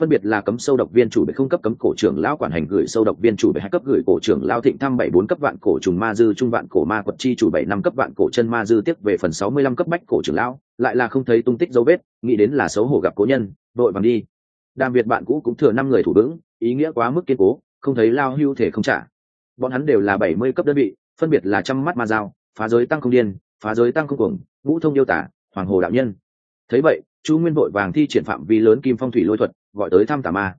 phân biệt là cấm sâu độc viên chủ bệ không cấp cấm cổ trưởng lão quản hành gửi sâu độc viên chủ bệ hai cấp gửi cổ trưởng lão thịnh thăm bảy bốn cấp vạn cổ trùng ma dư, trung vạn cổ ma quật chi chủ bảy năm cấp vạn cổ chân ma dư tiếp về phần sáu mươi lăm cấp bách cổ trưởng lão, lại là không thấy tung tích dấu vết, nghĩ đến là xấu hổ gặp cố nhân, vội vàng đi. Đàm việt bạn cũ cũng thừa năm người thủ vững, ý nghĩa quá mức kiên cố, không thấy lao hưu thể không trả. Bọn hắn đều là bảy mươi cấp đơn vị, phân biệt là trăm mắt ma dao, phá giới tăng không điên, phá giới tăng không cuồng vũ thông yêu tả, hoàng hồ đạo nhân. Thấy vậy, chu nguyên vội vàng thi triển phạm vi lớn kim phong thủy lôi thuật gọi tới thăm tà ma.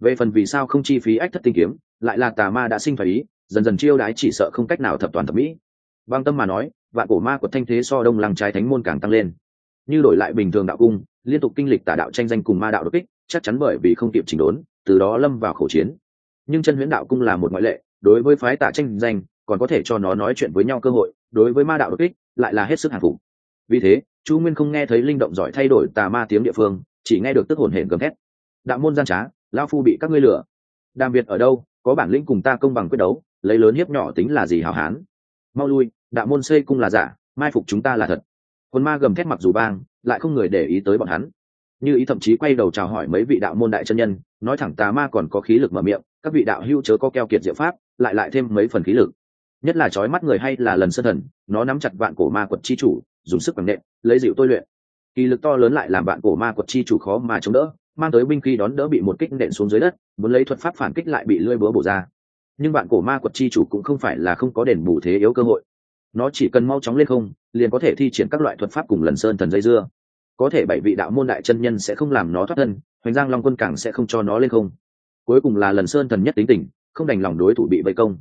Về phần vì sao không chi phí ách thất tinh kiếm, lại là tà ma đã sinh phải ý, dần dần chiêu đái chỉ sợ không cách nào thập toàn thập mỹ. Băng tâm mà nói, vạn cổ ma của thanh thế so đông lăng trái thánh môn càng tăng lên. Như đổi lại bình thường đạo cung, liên tục kinh lịch tà đạo tranh danh cùng ma đạo đột kích, chắc chắn bởi vì không kịp chỉnh đốn, từ đó lâm vào khẩu chiến. Nhưng chân huyễn đạo cung là một ngoại lệ, đối với phái tà tranh danh, còn có thể cho nó nói chuyện với nhau cơ hội, đối với ma đạo đột kích, lại là hết sức hạng phục. Vì thế, chu nguyên không nghe thấy linh động giỏi thay đổi tà ma tiếng địa phương, chỉ nghe được tức hồn hển gầm thét đạo môn gian trá lao phu bị các ngươi lừa. Đàm việt ở đâu, có bản lĩnh cùng ta công bằng quyết đấu, lấy lớn hiếp nhỏ tính là gì hào hán? Mau lui, đạo môn xây cung là giả, mai phục chúng ta là thật. Quân ma gầm thét mặc dù bang lại không người để ý tới bọn hắn. Như ý thậm chí quay đầu chào hỏi mấy vị đạo môn đại chân nhân, nói thẳng tà ma còn có khí lực mở miệng, các vị đạo hưu chớ có keo kiệt diệu pháp, lại lại thêm mấy phần khí lực. Nhất là trói mắt người hay là lần sân thần, nó nắm chặt vạn cổ ma quật chi chủ, dùng sức bằng nệm lấy dịu tôi luyện. Kỳ lực to lớn lại làm vạn cổ ma quật chi chủ khó mà chống đỡ mang tới binh khí đón đỡ bị một kích nện xuống dưới đất, muốn lấy thuật pháp phản kích lại bị lưỡi búa bổ ra. Nhưng bạn cổ ma quật chi chủ cũng không phải là không có đền bù thế yếu cơ hội. Nó chỉ cần mau chóng lên không, liền có thể thi triển các loại thuật pháp cùng lần sơn thần dây dưa. Có thể bảy vị đạo môn đại chân nhân sẽ không làm nó thoát thân, hoành giang long quân càng sẽ không cho nó lên không. Cuối cùng là lần sơn thần nhất tính tình, không đành lòng đối thủ bị vây công.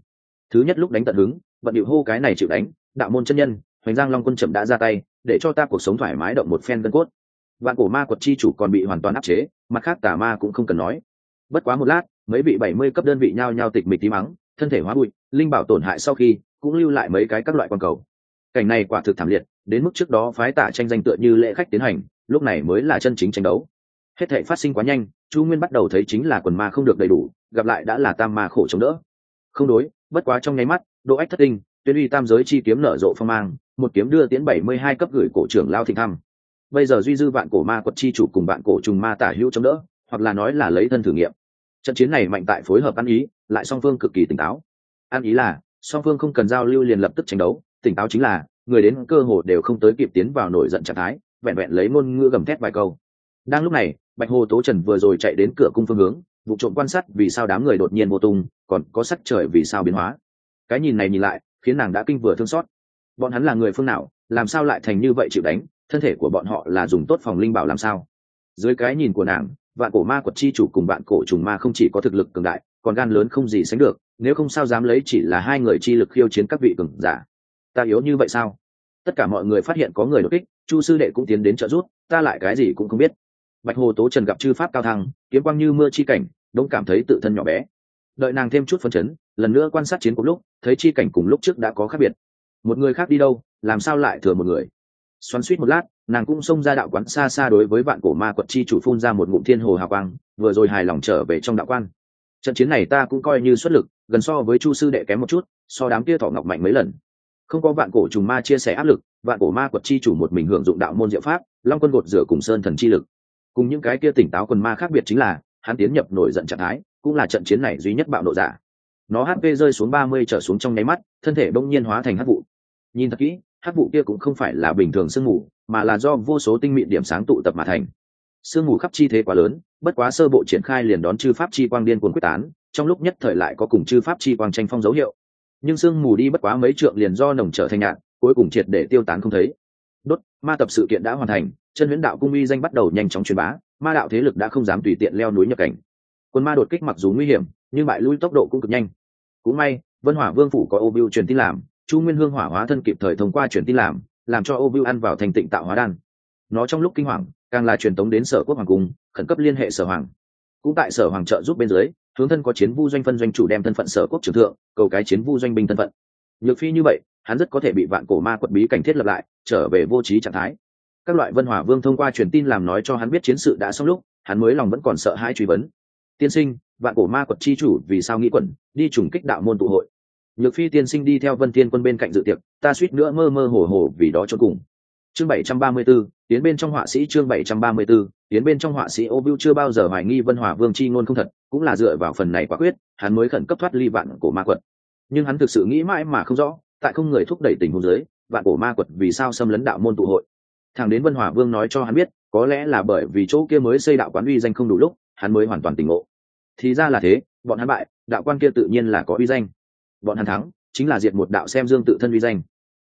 Thứ nhất lúc đánh tận hứng, vận điệu hô cái này chịu đánh, đạo môn chân nhân, hoành giang long quân chậm đã ra tay, để cho ta cuộc sống thoải mái động một phen gân cốt vạn cổ ma quật chi chủ còn bị hoàn toàn áp chế, mặt khác tà ma cũng không cần nói. Bất quá một lát, mấy vị bảy mươi cấp đơn vị nhao nhao tịch mịch tí mắng, thân thể hóa bụi, linh bảo tổn hại sau khi, cũng lưu lại mấy cái các loại quan cầu. Cảnh này quả thực thảm liệt, đến mức trước đó phái tả tranh danh tựa như lễ khách tiến hành, lúc này mới là chân chính tranh đấu. Hết thể phát sinh quá nhanh, chu nguyên bắt đầu thấy chính là quần ma không được đầy đủ, gặp lại đã là tam ma khổ chống đỡ. Không đối, bất quá trong nháy mắt độ ách thất tinh, tuyên uy tam giới chi kiếm nở rộ phong mang, một kiếm đưa tiến bảy mươi hai cấp gửi cổ trưởng lao thịnh thăm bây giờ duy dư vạn cổ ma quật chi chủ cùng vạn cổ trùng ma tả hữu chống đỡ, hoặc là nói là lấy thân thử nghiệm. Trận chiến này mạnh tại phối hợp ăn ý, lại song phương cực kỳ tỉnh táo. Ăn ý là, song phương không cần giao lưu liền lập tức tranh đấu, tỉnh táo chính là, người đến cơ hồ đều không tới kịp tiến vào nổi giận trạng thái, vẹn vẹn lấy ngôn ngữ gầm thét vài câu. Đang lúc này, bạch hồ tố trần vừa rồi chạy đến cửa cung phương hướng, vụ trộm quan sát vì sao đám người đột nhiên vô tung, còn có sắc trời vì sao biến hóa. Cái nhìn này nhìn lại, khiến nàng đã kinh vừa thương xót. Bọn hắn là người phương nào, làm sao lại thành như vậy chịu đánh? Thân thể của bọn họ là dùng tốt phòng linh bảo làm sao? Dưới cái nhìn của nàng, vạn cổ ma quật chi chủ cùng vạn cổ trùng ma không chỉ có thực lực cường đại, còn gan lớn không gì sánh được, nếu không sao dám lấy chỉ là hai người chi lực khiêu chiến các vị cường giả. Ta yếu như vậy sao? Tất cả mọi người phát hiện có người đột kích, chu sư đệ cũng tiến đến trợ giúp, ta lại cái gì cũng không biết. Bạch hồ tố trần gặp chư pháp cao thăng, kiếm quang như mưa chi cảnh đông cảm thấy tự thân nhỏ bé. Đợi nàng thêm chút phân chấn, lần nữa quan sát chiến cùng lúc, thấy chi cảnh cùng lúc trước đã có khác biệt. Một người khác đi đâu, làm sao lại thừa một người? Xoắn suýt một lát, nàng cũng xông ra đạo quán xa xa đối với vạn cổ ma quật chi chủ phun ra một ngụm thiên hồ hào quang, vừa rồi hài lòng trở về trong đạo quan. Trận chiến này ta cũng coi như xuất lực, gần so với chu sư đệ kém một chút, so đám kia thọ ngọc mạnh mấy lần. Không có vạn cổ trùng ma chia sẻ áp lực, vạn cổ ma quật chi chủ một mình hưởng dụng đạo môn diệu pháp, long quân gột rửa cùng sơn thần chi lực. Cùng những cái kia tỉnh táo quần ma khác biệt chính là, hắn tiến nhập nổi giận trạng thái, cũng là trận chiến này duy nhất bạo nộ giả. Nó hp rơi xuống ba mươi trở xuống trong nháy mắt, thân thể bỗng nhiên hóa thành hắc vụ. Nhìn thật kỹ hát vụ kia cũng không phải là bình thường sương mù, mà là do vô số tinh mịn điểm sáng tụ tập mà thành. Sương mù khắp chi thế quá lớn, bất quá sơ bộ triển khai liền đón chư pháp chi quang điên cuồng quyết tán, trong lúc nhất thời lại có cùng chư pháp chi quang tranh phong dấu hiệu. Nhưng sương mù đi bất quá mấy trượng liền do nồng trở thành nhạn, cuối cùng triệt để tiêu tán không thấy. Đốt, ma tập sự kiện đã hoàn thành, chân huyễn đạo cung uy danh bắt đầu nhanh chóng truyền bá, ma đạo thế lực đã không dám tùy tiện leo núi nhập cảnh. Quân ma đột kích mặc dù nguy hiểm, nhưng bại lui tốc độ cũng cực nhanh. Cũng may, vân hỏa vương phủ có ô biêu truyền tin làm chu nguyên hương hỏa hóa thân kịp thời thông qua truyền tin làm làm cho ô biêu ăn vào thành tịnh tạo hóa đan. Nó trong lúc kinh hoàng, càng là truyền tống đến sở quốc hoàng cung, khẩn cấp liên hệ sở hoàng. Cũng tại sở hoàng trợ giúp bên dưới, hướng thân có chiến vu doanh phân doanh chủ đem thân phận sở quốc trưởng thượng, cầu cái chiến vu doanh binh thân phận. Nhược phi như vậy, hắn rất có thể bị vạn cổ ma quật bí cảnh thiết lập lại, trở về vô trí trạng thái. Các loại vân hỏa vương thông qua truyền tin làm nói cho hắn biết chiến sự đã xong lúc, hắn mới lòng vẫn còn sợ hãi truy vấn. Tiên sinh, vạn cổ ma quật chi chủ vì sao nghĩ quẩn, đi trùng kích đạo môn tụ hội? Nhược phi tiên sinh đi theo vân thiên quân bên cạnh dự tiệc ta suýt nữa mơ mơ hồ hồ vì đó cho cùng. Chương bảy trăm ba mươi 734, tiến bên trong họa sĩ chương bảy trăm ba mươi 734, tiến bên trong họa sĩ ô bưu chưa bao giờ hoài nghi vân hòa vương chi ngôn không thật cũng là dựa vào phần này quả quyết hắn mới khẩn cấp thoát ly vạn cổ ma quật. Nhưng hắn thực sự nghĩ mãi mà không rõ tại không người thúc đẩy tình huống giới vạn cổ ma quật vì sao xâm lấn đạo môn tụ hội. Thằng đến vân hòa vương nói cho hắn biết có lẽ là bởi vì chỗ kia mới xây đạo quán uy danh không đủ lúc hắn mới hoàn toàn tỉnh ngộ. Thì ra là thế bọn hắn bại đạo quan kia tự nhiên là có uy danh bọn hắn thắng, chính là diệt một đạo xem dương tự thân uy danh.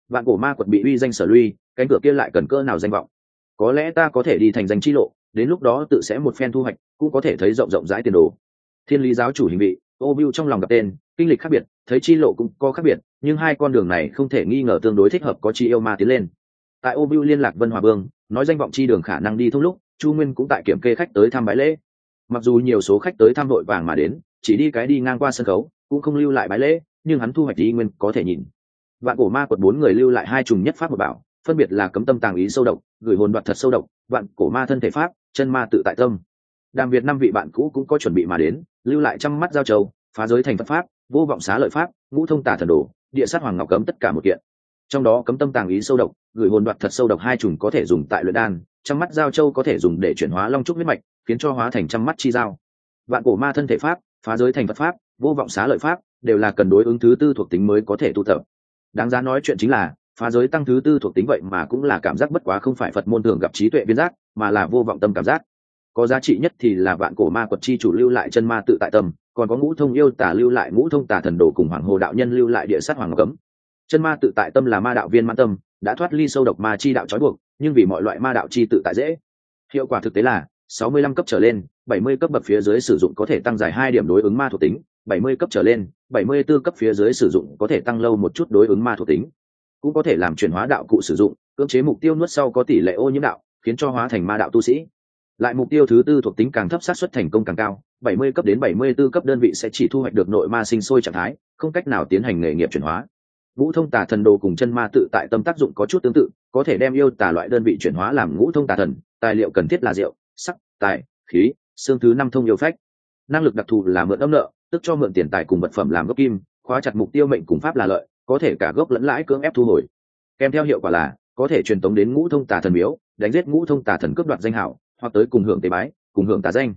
Vạn cổ ma quật bị uy danh sở luy cánh cửa kia lại cần cơ nào danh vọng? Có lẽ ta có thể đi thành danh chi lộ, đến lúc đó tự sẽ một phen thu hoạch, cũng có thể thấy rộng rộng rãi tiền đồ. Thiên lý giáo chủ hình vị, ô biu trong lòng gặp tên, kinh lịch khác biệt, thấy chi lộ cũng có khác biệt, nhưng hai con đường này không thể nghi ngờ tương đối thích hợp có chi yêu ma tiến lên. Tại ô biu liên lạc vân hòa vương, nói danh vọng chi đường khả năng đi thông lúc, chu nguyên cũng tại kiểm kê khách tới thăm bãi lễ. Mặc dù nhiều số khách tới thăm đội vàng mà đến, chỉ đi cái đi ngang qua sân khấu, cũng không lưu lại bãi lễ nhưng hắn thu hoạch ý nguyên có thể nhìn. Vạn cổ ma quật bốn người lưu lại hai trùng nhất pháp một bảo, phân biệt là cấm tâm tàng ý sâu độc, gửi hồn đoạt thật sâu độc, vạn cổ ma thân thể pháp, chân ma tự tại tâm. Đàm việt năm vị bạn cũ cũng có chuẩn bị mà đến, lưu lại trăm mắt giao châu, phá giới thành phật pháp, vô vọng xá lợi pháp, ngũ thông tả thần đồ, địa sát hoàng ngọc cấm tất cả một kiện. Trong đó cấm tâm tàng ý sâu độc, gửi hồn đoạt thật sâu độc hai trùng có thể dùng tại luyện đan, trăm mắt giao châu có thể dùng để chuyển hóa long trúc huyết mạch, khiến cho hóa thành trăm mắt chi giao. Vạn cổ ma thân thể pháp, phá giới thành phật pháp, vô vọng xá lợi pháp đều là cần đối ứng thứ tư thuộc tính mới có thể tu tập. Đáng giá nói chuyện chính là, phá giới tăng thứ tư thuộc tính vậy mà cũng là cảm giác bất quá không phải phật môn thường gặp trí tuệ viên giác, mà là vô vọng tâm cảm giác. Có giá trị nhất thì là vạn cổ ma quật chi chủ lưu lại chân ma tự tại tâm, còn có ngũ thông yêu tả lưu lại ngũ thông tả thần đồ cùng hoàng hồ đạo nhân lưu lại địa sát hoàng cấm. Chân ma tự tại tâm là ma đạo viên mãn tâm, đã thoát ly sâu độc ma chi đạo trói buộc, nhưng vì mọi loại ma đạo chi tự tại dễ. Hiệu quả thực tế là, sáu mươi lăm cấp trở lên, bảy mươi cấp bậc phía dưới sử dụng có thể tăng dài hai điểm đối ứng ma thuộc tính bảy mươi cấp trở lên 74 cấp phía dưới sử dụng có thể tăng lâu một chút đối ứng ma thuộc tính. Cũng có thể làm chuyển hóa đạo cụ sử dụng, cưỡng chế mục tiêu nuốt sau có tỷ lệ ô nhiễm đạo, khiến cho hóa thành ma đạo tu sĩ. Lại mục tiêu thứ tư thuộc tính càng thấp sát suất thành công càng cao 70 cấp đến 74 cấp đơn vị sẽ chỉ thu hoạch được nội ma sinh sôi trạng thái, không cách nào tiến hành nghề nghiệp chuyển hóa. Ngũ thông tà thần đồ cùng chân ma tự tại tâm tác dụng có chút tương tự, có thể đem yêu tà loại đơn vị chuyển hóa làm ngũ thông tà thần, tài liệu cần thiết là rượu sắc tài, khí, xương thứ năm thông yêu phách. Năng lực đặc thù là mượn âm nợ tức cho mượn tiền tài cùng vật phẩm làm gốc kim, khóa chặt mục tiêu mệnh cùng pháp là lợi, có thể cả gốc lẫn lãi cưỡng ép thu hồi. Kèm theo hiệu quả là, có thể truyền tống đến ngũ thông tà thần miếu, đánh giết ngũ thông tà thần cướp đoạt danh hảo, hoặc tới cùng hưởng tế bái, cùng hưởng tà danh.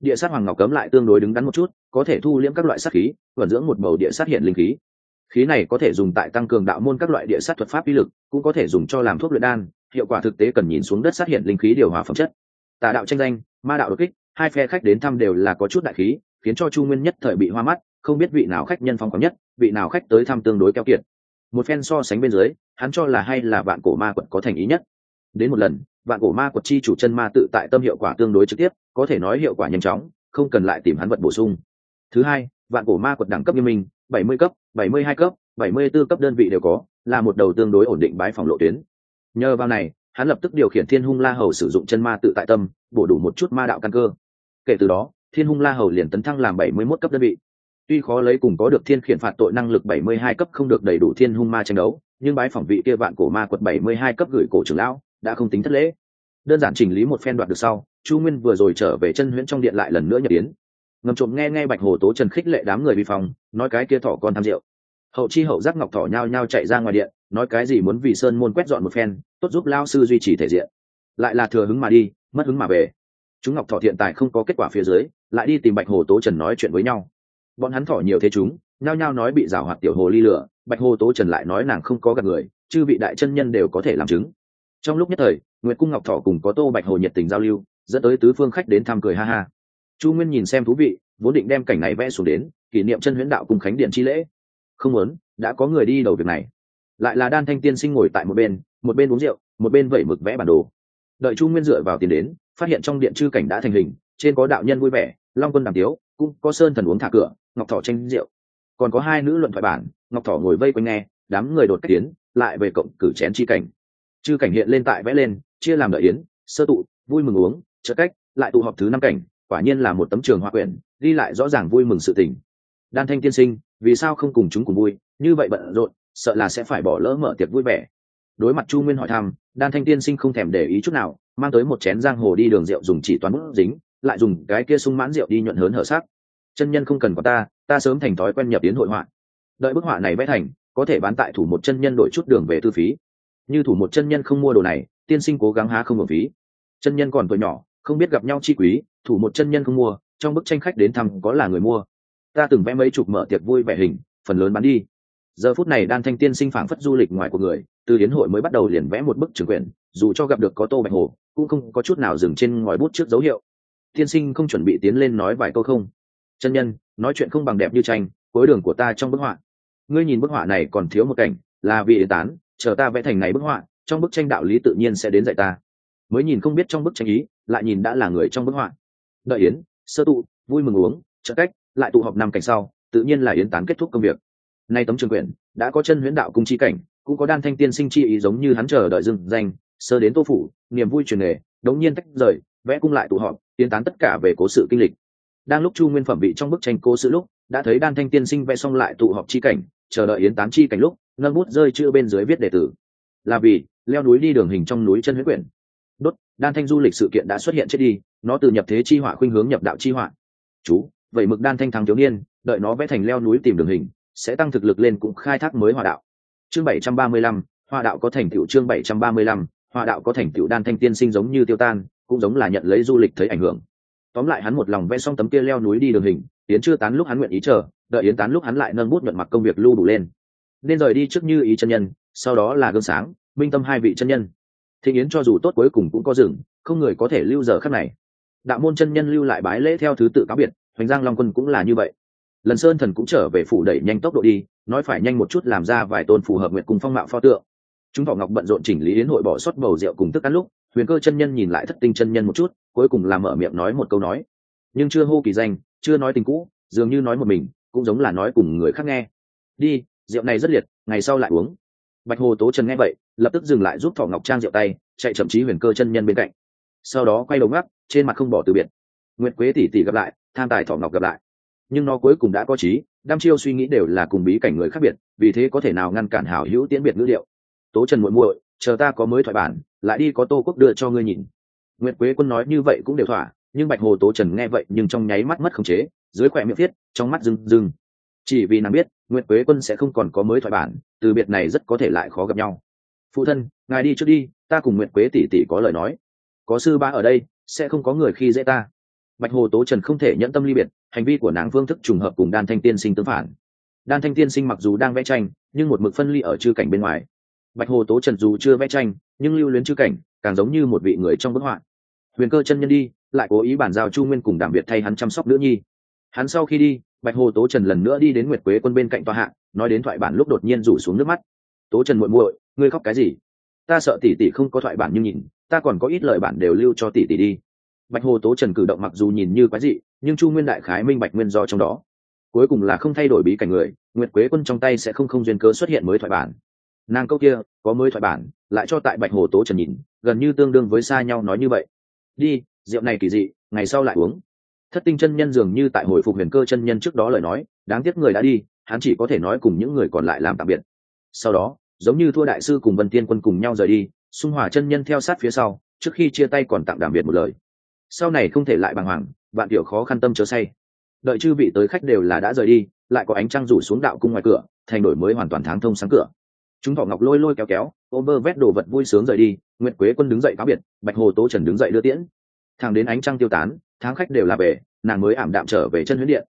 Địa sát hoàng ngọc cấm lại tương đối đứng đắn một chút, có thể thu liễm các loại sát khí, vận dưỡng một bầu địa sát hiện linh khí. Khí này có thể dùng tại tăng cường đạo môn các loại địa sát thuật pháp uy lực, cũng có thể dùng cho làm thuốc luyện đan, hiệu quả thực tế cần nhìn xuống đất sát hiện linh khí điều hòa phẩm chất. Tà đạo tranh danh, ma đạo đột kích, hai phe khách đến thăm đều là có chút đại khí khiến cho chu nguyên nhất thời bị hoa mắt không biết vị nào khách nhân phong có nhất vị nào khách tới thăm tương đối keo kiệt. Một phen so sánh bên dưới hắn cho là hay là vạn cổ ma quật có thành ý nhất. Đến một lần vạn cổ ma quật chi chủ chân ma tự tại tâm hiệu quả tương đối trực tiếp có thể nói hiệu quả nhanh chóng không cần lại tìm hắn vật bổ sung. Thứ hai vạn cổ ma quật đẳng cấp như mình, bảy mươi cấp bảy mươi hai cấp bảy mươi 74 cấp đơn vị đều có là một đầu tương đối ổn định bái phòng lộ tuyến. Nhờ vào này hắn lập tức điều khiển thiên hung la hầu sử dụng chân ma tự tại tâm bổ đủ một chút ma đạo căn cơ. Kể từ đó thiên hung la hầu liền tấn thăng làm bảy mươi 71 cấp đơn vị. Tuy khó lấy cùng có được thiên khiển phạt tội năng lực bảy mươi hai cấp không được đầy đủ thiên hung ma tranh đấu, nhưng bái phỏng vị kia vạn cổ ma quật bảy mươi hai cấp gửi cổ trưởng lão đã không tính thất lễ. Đơn giản chỉnh lý một phen đoạt được sau, chu nguyên vừa rồi trở về chân huyễn trong điện lại lần nữa nhập yến ngầm trộm nghe nghe bạch hồ tố trần khích lệ đám người vi phòng nói cái kia thỏ con tham rượu. Hậu chi hậu giác ngọc thỏ nhao nhao chạy ra ngoài điện, nói cái gì muốn vì sơn môn quét dọn một phen, tốt giúp lao sư duy trì thể diện. Lại là thừa hứng mà đi, mất hứng mà về. Chúng ngọc thọ thiện tài không có kết quả phía dưới lại đi tìm bạch hồ tố trần nói chuyện với nhau. Bọn hắn thỏ nhiều thế chúng, nhao nhao nói bị rào hoạt tiểu hồ ly lửa, bạch hồ tố trần lại nói nàng không có gặp người, chư vị đại chân nhân đều có thể làm chứng. Trong lúc nhất thời, nguyệt cung ngọc thọ cùng có tô bạch hồ nhiệt tình giao lưu, dẫn tới tứ phương khách đến thăm cười ha ha. Chu nguyên nhìn xem thú vị, vốn định đem cảnh này vẽ xuống đến, kỷ niệm chân huyễn đạo cùng khánh điện chi lễ. Không muốn, đã có người đi đầu việc này. Lại là đan thanh tiên sinh ngồi tại một bên một bên uống rượu, một bên vẩy mực vẽ bản đồ. Đợi chu nguyên dựa vào tiền đến, phát hiện trong điện chư cảnh đã thành hình trên có đạo nhân vui vẻ, long quân đàm tiếu, cũng có sơn thần uống thả cửa, ngọc thọ tranh rượu. Còn có hai nữ luận thoại bản, ngọc thọ ngồi vây quanh nghe, đám người đột cách tiến, lại về cộng cử chén chi cảnh. Chư cảnh hiện lên tại vẽ lên, chia làm đợi yến, sơ tụ, vui mừng uống, trợ cách, lại tụ họp thứ năm cảnh, quả nhiên là một tấm trường hoa quyển, ghi lại rõ ràng vui mừng sự tình. Đan thanh tiên sinh, vì sao không cùng chúng cùng vui? Như vậy bận rộn, sợ là sẽ phải bỏ lỡ mở tiệc vui vẻ. Đối mặt chu nguyên hỏi thăm, đan thanh tiên sinh không thèm để ý chút nào, mang tới một chén giang hồ đi đường rượu dùng chỉ toán bút dính lại dùng cái kia sung mãn rượu đi nhuận hớn hở sắc. Chân nhân không cần có ta ta sớm thành thói quen nhập đến hội họa. Đợi bức họa này vẽ thành, có thể bán tại thủ một chân nhân đổi chút đường về tư phí. Như thủ một chân nhân không mua đồ này, tiên sinh cố gắng há không hưởng phí. Chân nhân còn tuổi nhỏ, không biết gặp nhau chi quý, thủ một chân nhân không mua, trong bức tranh khách đến thăm có là người mua. Ta từng vẽ mấy chục mở tiệc vui vẻ hình, phần lớn bán đi. Giờ phút này đan thanh tiên sinh phảng phất du lịch ngoài của người, từ hiến hội mới bắt đầu liền vẽ một bức trường quyển, dù cho gặp được có tô bạch hồ, cũng không có chút nào dừng trên ngòi bút trước dấu hiệu tiên sinh không chuẩn bị tiến lên nói vài câu không? Chân nhân, nói chuyện không bằng đẹp như tranh, cuối đường của ta trong bức họa. Ngươi nhìn bức họa này còn thiếu một cảnh, là vì tán, chờ ta vẽ thành này bức họa, trong bức tranh đạo lý tự nhiên sẽ đến dạy ta. Mới nhìn không biết trong bức tranh ý, lại nhìn đã là người trong bức họa. Đợi yến, sơ tụ, vui mừng uống, trợ cách, lại tụ họp năm cảnh sau, tự nhiên là yến tán kết thúc công việc. Nay tấm trường quyển, đã có chân huyễn đạo cung chi cảnh, cũng có đan thanh tiên sinh chi ý giống như hắn chờ đợi dừng danh, sơ đến tô phủ, niềm vui truyền nghề, đống nhiên tách rời vẽ cung lại tụ họp, tiến tán tất cả về cố sự kinh lịch. Đang lúc chu nguyên phẩm bị trong bức tranh cố sự lúc, đã thấy đan thanh tiên sinh vẽ xong lại tụ họp chi cảnh, chờ đợi yến tán chi cảnh lúc ngân bút rơi chữ bên dưới viết đệ tử. Là vì, leo núi đi đường hình trong núi chân huyết quyển. Đốt, đan thanh du lịch sự kiện đã xuất hiện chết đi, nó từ nhập thế chi họa khuynh hướng nhập đạo chi họa. Chú, vậy mực đan thanh thắng thiếu niên, đợi nó vẽ thành leo núi tìm đường hình, sẽ tăng thực lực lên cũng khai thác mới hòa đạo. Chương bảy trăm ba mươi lăm hòa đạo có thành tựu chương bảy trăm ba mươi lăm hòa đạo có thành tựu đan thanh tiên sinh giống như tiêu tan cũng giống là nhận lấy du lịch thấy ảnh hưởng. Tóm lại hắn một lòng vẽ xong tấm kia leo núi đi đường hình, yến chưa tán lúc hắn nguyện ý chờ, đợi yến tán lúc hắn lại nâng bút nhuận mặc công việc lưu đủ lên. Nên rời đi trước như ý chân nhân, sau đó là gương sáng, minh tâm hai vị chân nhân. Thịnh yến cho dù tốt cuối cùng cũng có rừng, không người có thể lưu giờ khắc này. Đạo môn chân nhân lưu lại bái lễ theo thứ tự cáo biệt, hoành giang long quân cũng là như vậy. Lần sơn thần cũng trở về phủ đẩy nhanh tốc độ đi, nói phải nhanh một chút làm ra vài tôn phù hợp nguyện cùng phong mạo pho tượng. Chúng thọ ngọc bận rộn chỉnh lý yến hội bỏ suất bầu rượu cùng tức ăn lúc huyền cơ chân nhân nhìn lại thất tinh chân nhân một chút, cuối cùng làm mở miệng nói một câu nói. Nhưng chưa hô kỳ danh, chưa nói tình cũ, dường như nói một mình, cũng giống là nói cùng người khác nghe. Đi, rượu này rất liệt, ngày sau lại uống. Bạch hồ tố trần nghe vậy, lập tức dừng lại giúp thỏ ngọc trang rượu tay, chạy chậm chí huyền cơ chân nhân bên cạnh. Sau đó quay đầu ngắc trên mặt không bỏ từ biệt. Nguyệt quế tỷ tỷ gặp lại, tham tài thỏ ngọc gặp lại. Nhưng nó cuối cùng đã có trí đam chiêu suy nghĩ đều là cùng bí cảnh người khác biệt, vì thế có thể nào ngăn cản hảo hữu tiễn biệt ngữ liệu tố trần muội muội, chờ ta có mới thoại bản lại đi có tô quốc đưa cho ngươi nhìn. Nguyệt quế quân nói như vậy cũng đều thỏa, nhưng bạch hồ tố trần nghe vậy nhưng trong nháy mắt mất khống chế, dưới khỏe miệng viết, trong mắt rừng rừng chỉ vì nàng biết, nguyệt quế quân sẽ không còn có mới thoại bản, từ biệt này rất có thể lại khó gặp nhau. Phụ thân, ngài đi trước đi, ta cùng nguyệt quế tỷ tỷ có lời nói. Có sư ba ở đây, sẽ không có người khi dễ ta. Bạch hồ tố trần không thể nhẫn tâm ly biệt, hành vi của nàng phương thức trùng hợp cùng đan thanh tiên sinh tương phản. Đan thanh tiên sinh mặc dù đang vẽ tranh, nhưng một mực phân ly ở chư cảnh bên ngoài. Bạch hồ tố trần dù chưa vẽ tranh nhưng lưu luyến chư cảnh càng giống như một vị người trong bức họa. Huyền cơ chân nhân đi, lại cố ý bàn giao chu nguyên cùng đảm việt thay hắn chăm sóc nữ nhi. Hắn sau khi đi, bạch hồ tố trần lần nữa đi đến nguyệt quế quân bên cạnh tòa hạ, nói đến thoại bản lúc đột nhiên rủ xuống nước mắt. Tố trần muội muội, ngươi khóc cái gì? Ta sợ tỷ tỷ không có thoại bản như nhìn, ta còn có ít lời bản đều lưu cho tỷ tỷ đi. Bạch hồ tố trần cử động mặc dù nhìn như quái dị, nhưng chu nguyên đại khái minh bạch nguyên do trong đó. Cuối cùng là không thay đổi bí cảnh người, nguyệt quế quân trong tay sẽ không không duyên cớ xuất hiện mới thoại bản nàng câu kia, có mới thoại bản, lại cho tại bạch hồ tố trần nhìn, gần như tương đương với xa nhau nói như vậy. Đi, rượu này kỳ dị, ngày sau lại uống. Thất tinh chân nhân dường như tại hồi phục huyền cơ chân nhân trước đó lời nói, đáng tiếc người đã đi, hắn chỉ có thể nói cùng những người còn lại làm tạm biệt. Sau đó, giống như thua đại sư cùng vân tiên quân cùng nhau rời đi, xung hỏa chân nhân theo sát phía sau, trước khi chia tay còn tặng đảm biệt một lời. Sau này không thể lại bàng hoàng bạn tiểu khó khăn tâm chớ say. Đợi chư vị tới khách đều là đã rời đi, lại có ánh trăng rủ xuống đạo cung ngoài cửa, thành đổi mới hoàn toàn tháng thông sáng cửa chúng thọ ngọc lôi lôi kéo kéo ôm bơ vét đồ vật vui sướng rời đi, nguyệt quế quân đứng dậy cáo biệt, bạch hồ tố trần đứng dậy đưa tiễn. Thằng đến ánh trăng tiêu tán, tháng khách đều là về, nàng mới ảm đạm trở về chân huyết điện.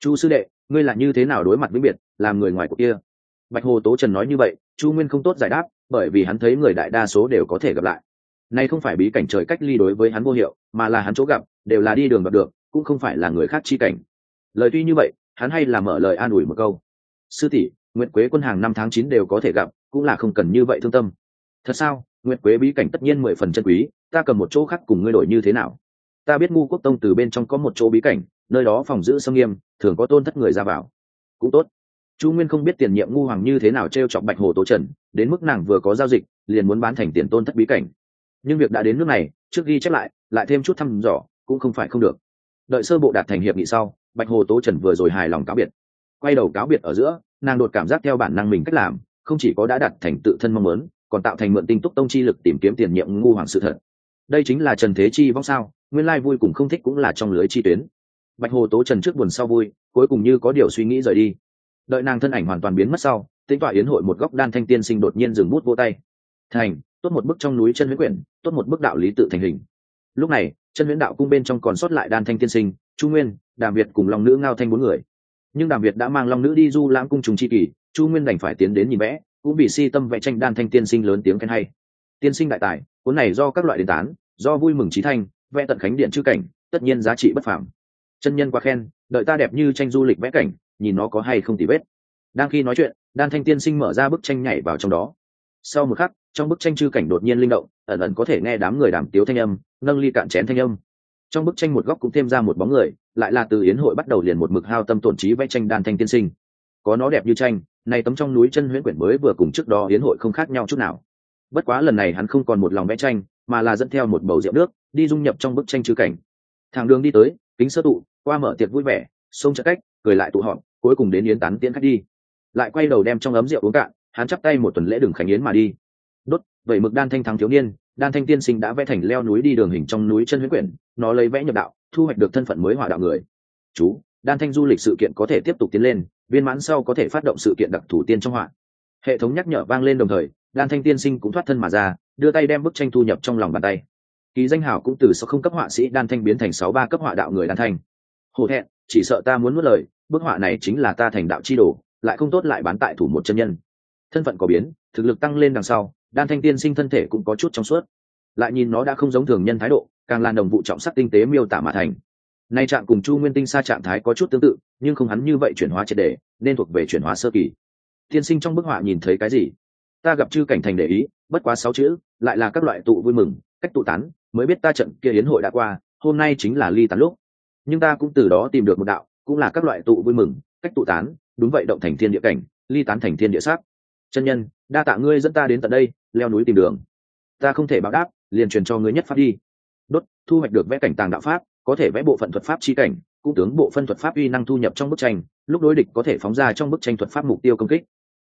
Chu sư đệ, ngươi là như thế nào đối mặt với biệt, làm người ngoài cuộc kia? Bạch hồ tố trần nói như vậy, chu nguyên không tốt giải đáp, bởi vì hắn thấy người đại đa số đều có thể gặp lại. Nay không phải bí cảnh trời cách ly đối với hắn vô hiệu, mà là hắn chỗ gặp, đều là đi đường gặp được, cũng không phải là người khác chi cảnh. Lời tuy như vậy, hắn hay là mở lời an ủi một câu. Sư tỷ nguyệt quế quân hàng năm tháng chín đều có thể gặp, cũng là không cần như vậy thương tâm. Thật sao? Nguyệt quế bí cảnh tất nhiên mười phần chân quý, ta cầm một chỗ khác cùng ngươi đổi như thế nào? Ta biết ngu quốc tông từ bên trong có một chỗ bí cảnh, nơi đó phòng giữ sâm nghiêm, thường có tôn thất người ra vào. Cũng tốt. Chu nguyên không biết tiền nhiệm ngu hoàng như thế nào t r e o chọc bạch hồ tố trần, đến mức nàng vừa có giao dịch, liền muốn bán thành tiền tôn thất bí cảnh. Nhưng việc đã đến nước này, trước ghi chép lại lại thêm chút thăm dò, cũng không phải không được. Đợi sơ bộ đạt thành hiệp nghị sau, bạch hồ tố trần vừa rồi hài lòng cáo biệt. Quay đầu cáo biệt ở giữa nàng đột cảm giác theo bản năng mình cách làm, không chỉ có đã đạt thành tự thân mong muốn, còn tạo thành mượn tinh túc tông chi lực tìm kiếm tiền nhiệm ngu hoàng sự thật. Đây chính là trần thế chi vong sao, nguyên lai vui cùng không thích cũng là trong lưới chi tuyến. Bạch hồ tố trần trước buồn sau vui, cuối cùng như có điều suy nghĩ rời đi. Đợi nàng thân ảnh hoàn toàn biến mất sau tính tọa yến hội một góc đan thanh tiên sinh đột nhiên dừng bút vô tay. Thành, tốt một bức trong núi chân huyễn quyển, tốt một bức đạo lý tự thành hình. Lúc này, chân huyễn đạo cung bên trong còn sót lại đan thanh tiên sinh trung nguyên, đàm việt cùng long nữ ngao thanh bốn người nhưng đàm việt đã mang long nữ đi du lãng cung trùng chi kỷ, chu nguyên đành phải tiến đến nhìn vẽ cũng bị si tâm vẽ tranh đan thanh tiên sinh lớn tiếng khen hay. Tiên sinh đại tài cuốn này do các loại đền tán do vui mừng trí thanh vẽ tận khánh điện chư cảnh tất nhiên giá trị bất phảm chân nhân quá khen đợi ta đẹp như tranh du lịch vẽ cảnh nhìn nó có hay không tỉ vết. Đang khi nói chuyện đan thanh tiên sinh mở ra bức tranh nhảy vào trong đó. Sau một khắc trong bức tranh chư cảnh đột nhiên linh động ẩn ẩn có thể nghe đám người đàm tiếu thanh âm nâng ly cạn chén thanh âm trong bức tranh một góc cũng thêm ra một bóng người, lại là từ yến hội bắt đầu liền một mực hao tâm tổn trí vẽ tranh đan thanh tiên sinh. Có nó đẹp như tranh này tấm trong núi chân huyễn quyển mới vừa cùng trước đó yến hội không khác nhau chút nào. Bất quá lần này hắn không còn một lòng vẽ tranh, mà là dẫn theo một bầu rượu nước, đi dung nhập trong bức tranh chữ cảnh. Thằng đường đi tới, kính sơ tụ, qua mở tiệc vui vẻ, xông trợ cách, cười lại tụ họp, cuối cùng đến yến tán tiễn khách đi. Lại quay đầu đem trong ấm rượu uống cạn, hắn chắp tay một tuần lễ đường khánh yến mà đi. Đốt, vậy mực đan thanh thắng thiếu niên đan thanh tiên sinh đã vẽ thành leo núi đi đường hình trong núi chân huyết quyển, nó lấy vẽ nhập đạo, thu hoạch được thân phận mới hỏa đạo người. Chú, đan thanh du lịch sự kiện có thể tiếp tục tiến lên, viên mãn sau có thể phát động sự kiện đặc thủ tiên trong họa. Hệ thống nhắc nhở vang lên đồng thời, đan thanh tiên sinh cũng thoát thân mà ra, đưa tay đem bức tranh thu nhập trong lòng bàn tay. Ký danh hảo cũng từ sáu không cấp họa sĩ đan thanh biến thành sáu ba cấp họa đạo người đan thanh. Hổ thẹn, chỉ sợ ta muốn mất lời, bức họa này chính là ta thành đạo chi đồ, lại không tốt lại bán tại thủ một chân nhân. Thân phận có biến, thực lực tăng lên đằng sau đan thanh tiên sinh thân thể cũng có chút trong suốt. Lại nhìn nó đã không giống thường nhân thái độ, càng là đồng vụ trọng sắc tinh tế miêu tả mà thành. Nay trạng cùng chu nguyên tinh xa trạng thái có chút tương tự, nhưng không hắn như vậy chuyển hóa triệt đề nên thuộc về chuyển hóa sơ kỳ. Tiên sinh trong bức họa nhìn thấy cái gì? Ta gặp chư cảnh thành để ý, bất quá sáu chữ, lại là các loại tụ vui mừng, cách tụ tán, mới biết ta trận kia hiến hội đã qua, hôm nay chính là ly tán lúc. Nhưng ta cũng từ đó tìm được một đạo, cũng là các loại tụ vui mừng, cách tụ tán, đúng vậy động thành thiên địa cảnh, ly tán thành thiên địa sắc. Chân nhân, đa tạ ngươi dẫn ta đến tận đây leo núi tìm đường. Ta không thể báo đáp liền truyền cho ngươi nhất pháp đi. Đốt thu hoạch được vẽ cảnh tàng đạo pháp có thể vẽ bộ phận thuật pháp chi cảnh cũng tướng bộ phân thuật pháp uy năng thu nhập trong bức tranh lúc đối địch có thể phóng ra trong bức tranh thuật pháp mục tiêu công kích.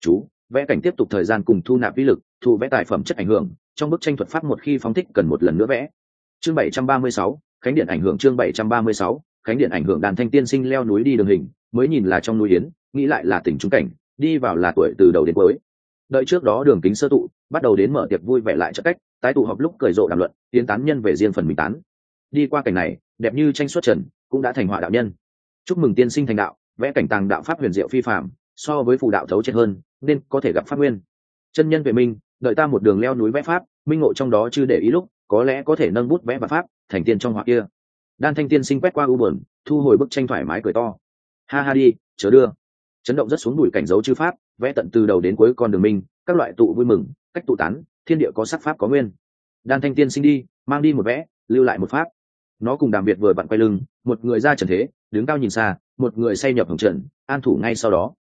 Chú vẽ cảnh tiếp tục thời gian cùng thu nạp vi lực thu vẽ tài phẩm chất ảnh hưởng trong bức tranh thuật pháp một khi phóng thích cần một lần nữa vẽ. Chương 736, khánh điện ảnh hưởng chương 736, khánh điện ảnh hưởng đàn thanh tiên sinh leo núi đi đường hình mới nhìn là trong núi yến nghĩ lại là tỉnh trung cảnh đi vào là tuổi từ đầu đến cuối. Đợi trước đó đường kính sơ tụ bắt đầu đến mở tiệc vui vẻ lại trợ cách, tái tụ họp lúc cười rộ đàm luận, tiến tán nhân về riêng phần mình tán. Đi qua cảnh này, đẹp như tranh xuất trần, cũng đã thành họa đạo nhân. Chúc mừng tiên sinh thành đạo, vẽ cảnh tàng đạo pháp huyền diệu phi phạm so với phù đạo thấu chết hơn, nên có thể gặp pháp nguyên. Chân nhân vệ minh, đợi ta một đường leo núi vẽ pháp, minh ngộ trong đó chưa để ý lúc, có lẽ có thể nâng bút vẽ và pháp, thành tiên trong họa kia. Đan thanh tiên sinh quét qua u buồn, thu hồi bức tranh thoải mái cười to. Ha ha đi, chớ đưa. Chấn động rất xuống đùi cảnh dấu chư pháp, vẽ tận từ đầu đến cuối con đường minh, các loại tụ vui mừng cách tụ tán, thiên địa có sắc pháp có nguyên. Đan thanh tiên sinh đi, mang đi một vẽ, lưu lại một pháp. Nó cùng đàm việt vừa vặn quay lưng, một người ra trần thế, đứng cao nhìn xa, một người say nhập hồng trận an thủ ngay sau đó.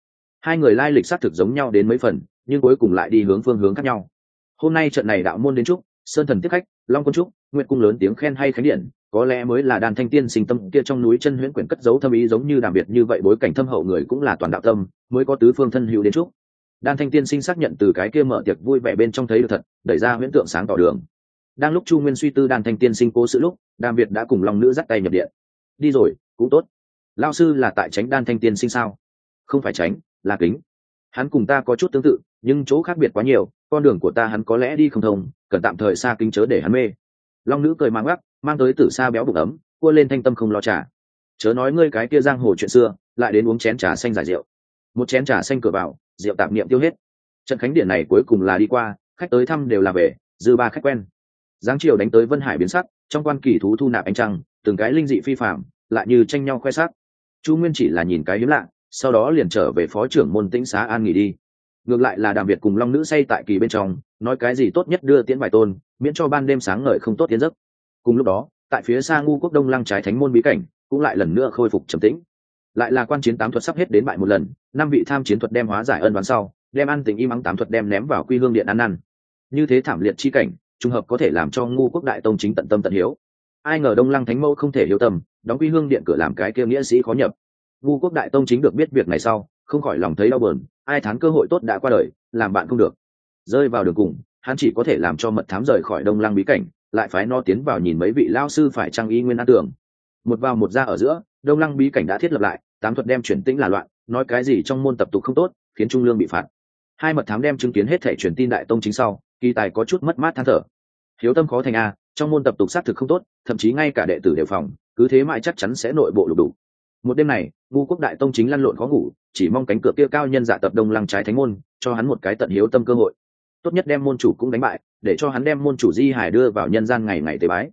Hai người lai lịch xác thực giống nhau đến mấy phần, nhưng cuối cùng lại đi hướng phương hướng khác nhau. Hôm nay trận này đạo môn đến trúc, sơn thần tiếp khách, long quân trúc nguyện cung lớn tiếng khen hay khánh điện, có lẽ mới là đàn thanh tiên sinh tâm kia trong núi chân huyễn quyển cất giấu thâm ý giống như đàm biệt như vậy bối cảnh thâm hậu người cũng là toàn đạo tâm, mới có tứ phương thân hữu đến trúc đan thanh tiên sinh xác nhận từ cái kia mở tiệc vui vẻ bên trong thấy được thật, đẩy ra huyễn tượng sáng tỏ đường. Đang lúc chu nguyên suy tư đan thanh tiên sinh cố sự lúc đàm việt đã cùng long nữ dắt tay nhập điện. Đi rồi, cũng tốt. Lao sư là tại tránh đan thanh tiên sinh sao? Không phải tránh, là kính. Hắn cùng ta có chút tương tự, nhưng chỗ khác biệt quá nhiều, con đường của ta hắn có lẽ đi không thông, cần tạm thời xa kính chớ để hắn mê. Long nữ cười mang gắt mang tới từ xa béo bụng ấm, cua lên thanh tâm không lo trả chớ nói ngươi cái kia giang hồ chuyện xưa, lại đến uống chén trà xanh giải rượu. Một chén trà xanh cửa vào rượu tạp niệm tiêu hết. Trận khánh điển này cuối cùng là đi qua, khách tới thăm đều là về, dư ba khách quen. Giáng triều đánh tới vân hải biến sắc, trong quan kỳ thú thu nạp ánh trăng, từng cái linh dị phi phạm lại như tranh nhau khoe sắc. Chu nguyên chỉ là nhìn cái hiếm lạ, sau đó liền trở về phó trưởng môn tĩnh xá an nghỉ đi. Ngược lại là đàm việt cùng long nữ say tại kỳ bên trong, nói cái gì tốt nhất đưa tiễn bài tôn, miễn cho ban đêm sáng ngời không tốt tiến giấc. Cùng lúc đó, tại phía xa ngu quốc đông lăng trái thánh môn bí cảnh, cũng lại lần nữa khôi phục trầm tĩnh lại là quan chiến tám thuật sắp hết đến bại một lần, năm vị tham chiến thuật đem hóa giải ân đoán sau, đem ăn tình im ắng tám thuật đem ném vào quy hương điện ăn năn như thế thảm liệt chi cảnh, trùng hợp có thể làm cho ngu quốc đại tông chính tận tâm tận hiếu. Ai ngờ đông lăng thánh mẫu không thể hiếu tâm, đóng quy hương điện cửa làm cái kia nghĩa sĩ khó nhập. Ngu quốc đại tông chính được biết việc này sau, không khỏi lòng thấy đau bờn ai thán cơ hội tốt đã qua đời, làm bạn không được. Rơi vào đường cùng, hắn chỉ có thể làm cho mật thám rời khỏi đông lăng bí cảnh, lại phái no tiến vào nhìn mấy vị lao sư phải trang y nguyên an tưởng một vào một ra ở giữa, đông lăng bí cảnh đã thiết lập lại, tám thuật đem chuyển tĩnh là loạn, nói cái gì trong môn tập tục không tốt, khiến trung lương bị phạt. Hai mật thám đem chứng kiến hết thể truyền tin đại tông chính sau, kỳ tài có chút mất mát than thở. Hiếu tâm khó thành a, trong môn tập tục xác thực không tốt, thậm chí ngay cả đệ tử đều phòng, cứ thế mãi chắc chắn sẽ nội bộ lục đủ một đêm này ngu quốc đại tông chính lăn lộn khó ngủ, chỉ mong cánh cửa kia cao nhân dạ tập đông lăng trái thánh môn, cho hắn một cái tận hiếu tâm cơ hội. Tốt nhất đem môn chủ cũng đánh bại, để cho hắn đem môn chủ di hải đưa vào nhân gian ngày ngày tế bái.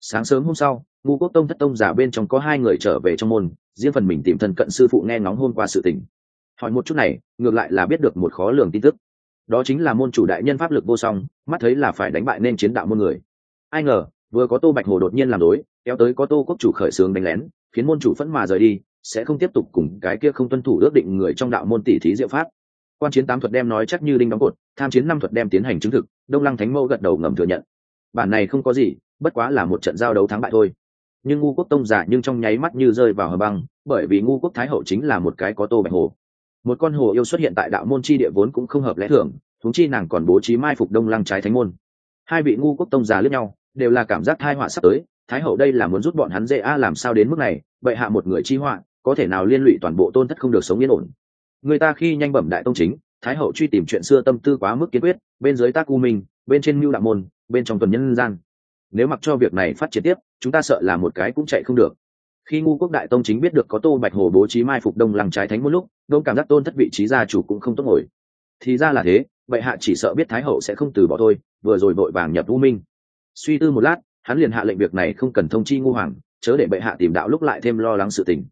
Sáng sớm hôm sau ngu quốc tông thất tông giả bên trong có hai người trở về trong môn, riêng phần mình tìm thân cận sư phụ nghe ngóng hôm qua sự tình. Hỏi một chút này, ngược lại là biết được một khó lường tin tức. Đó chính là môn chủ đại nhân pháp lực vô song, mắt thấy là phải đánh bại nên chiến đạo môn người. Ai ngờ, vừa có tô bạch hồ đột nhiên làm đối, kéo tới có tô quốc chủ khởi xướng đánh lén, khiến môn chủ phẫn mà rời đi, sẽ không tiếp tục cùng cái kia không tuân thủ ước định người trong đạo môn tỷ thí diệu pháp. Quan chiến tám thuật đem nói chắc như đinh đóng cột, tham chiến năm thuật đem tiến hành chứng thực, đông lăng thánh mẫu gật đầu ngầm thừa nhận. Bản này không có gì, bất quá là một trận giao đấu thắng bại thôi nhưng ngu quốc tông giả nhưng trong nháy mắt như rơi vào hờ băng, bởi vì ngu quốc thái hậu chính là một cái có tô bạch hồ. Một con hồ yêu xuất hiện tại đạo môn chi địa vốn cũng không hợp lẽ thường thúng chi nàng còn bố trí mai phục đông lăng trái thánh môn. Hai vị ngu quốc tông giả lướt nhau, đều là cảm giác thai họa sắp tới, thái hậu đây là muốn rút bọn hắn dễ a, làm sao đến mức này, bệ hạ một người chi họa, có thể nào liên lụy toàn bộ tôn thất không được sống yên ổn. Người ta khi nhanh bẩm đại tông chính, thái hậu truy tìm chuyện xưa tâm tư quá mức kiên quyết, bên dưới tác u minh, bên trên mưu đạo môn, bên trong tuần nhân gian nếu mặc cho việc này phát triển tiếp, chúng ta sợ là một cái cũng chạy không được. Khi ngu quốc đại tông chính biết được có tô bạch hồ bố trí mai phục đông lăng trái thánh một lúc, đông cảm giác tôn thất vị trí gia chủ cũng không tốt ngồi. Thì ra là thế vậy hạ chỉ sợ biết thái hậu sẽ không từ bỏ thôi, vừa rồi vội vàng nhập u minh. Suy tư một lát, hắn liền hạ lệnh việc này không cần thông chi ngu hoàng, chớ để bệ hạ tìm đạo lúc lại thêm lo lắng sự tình.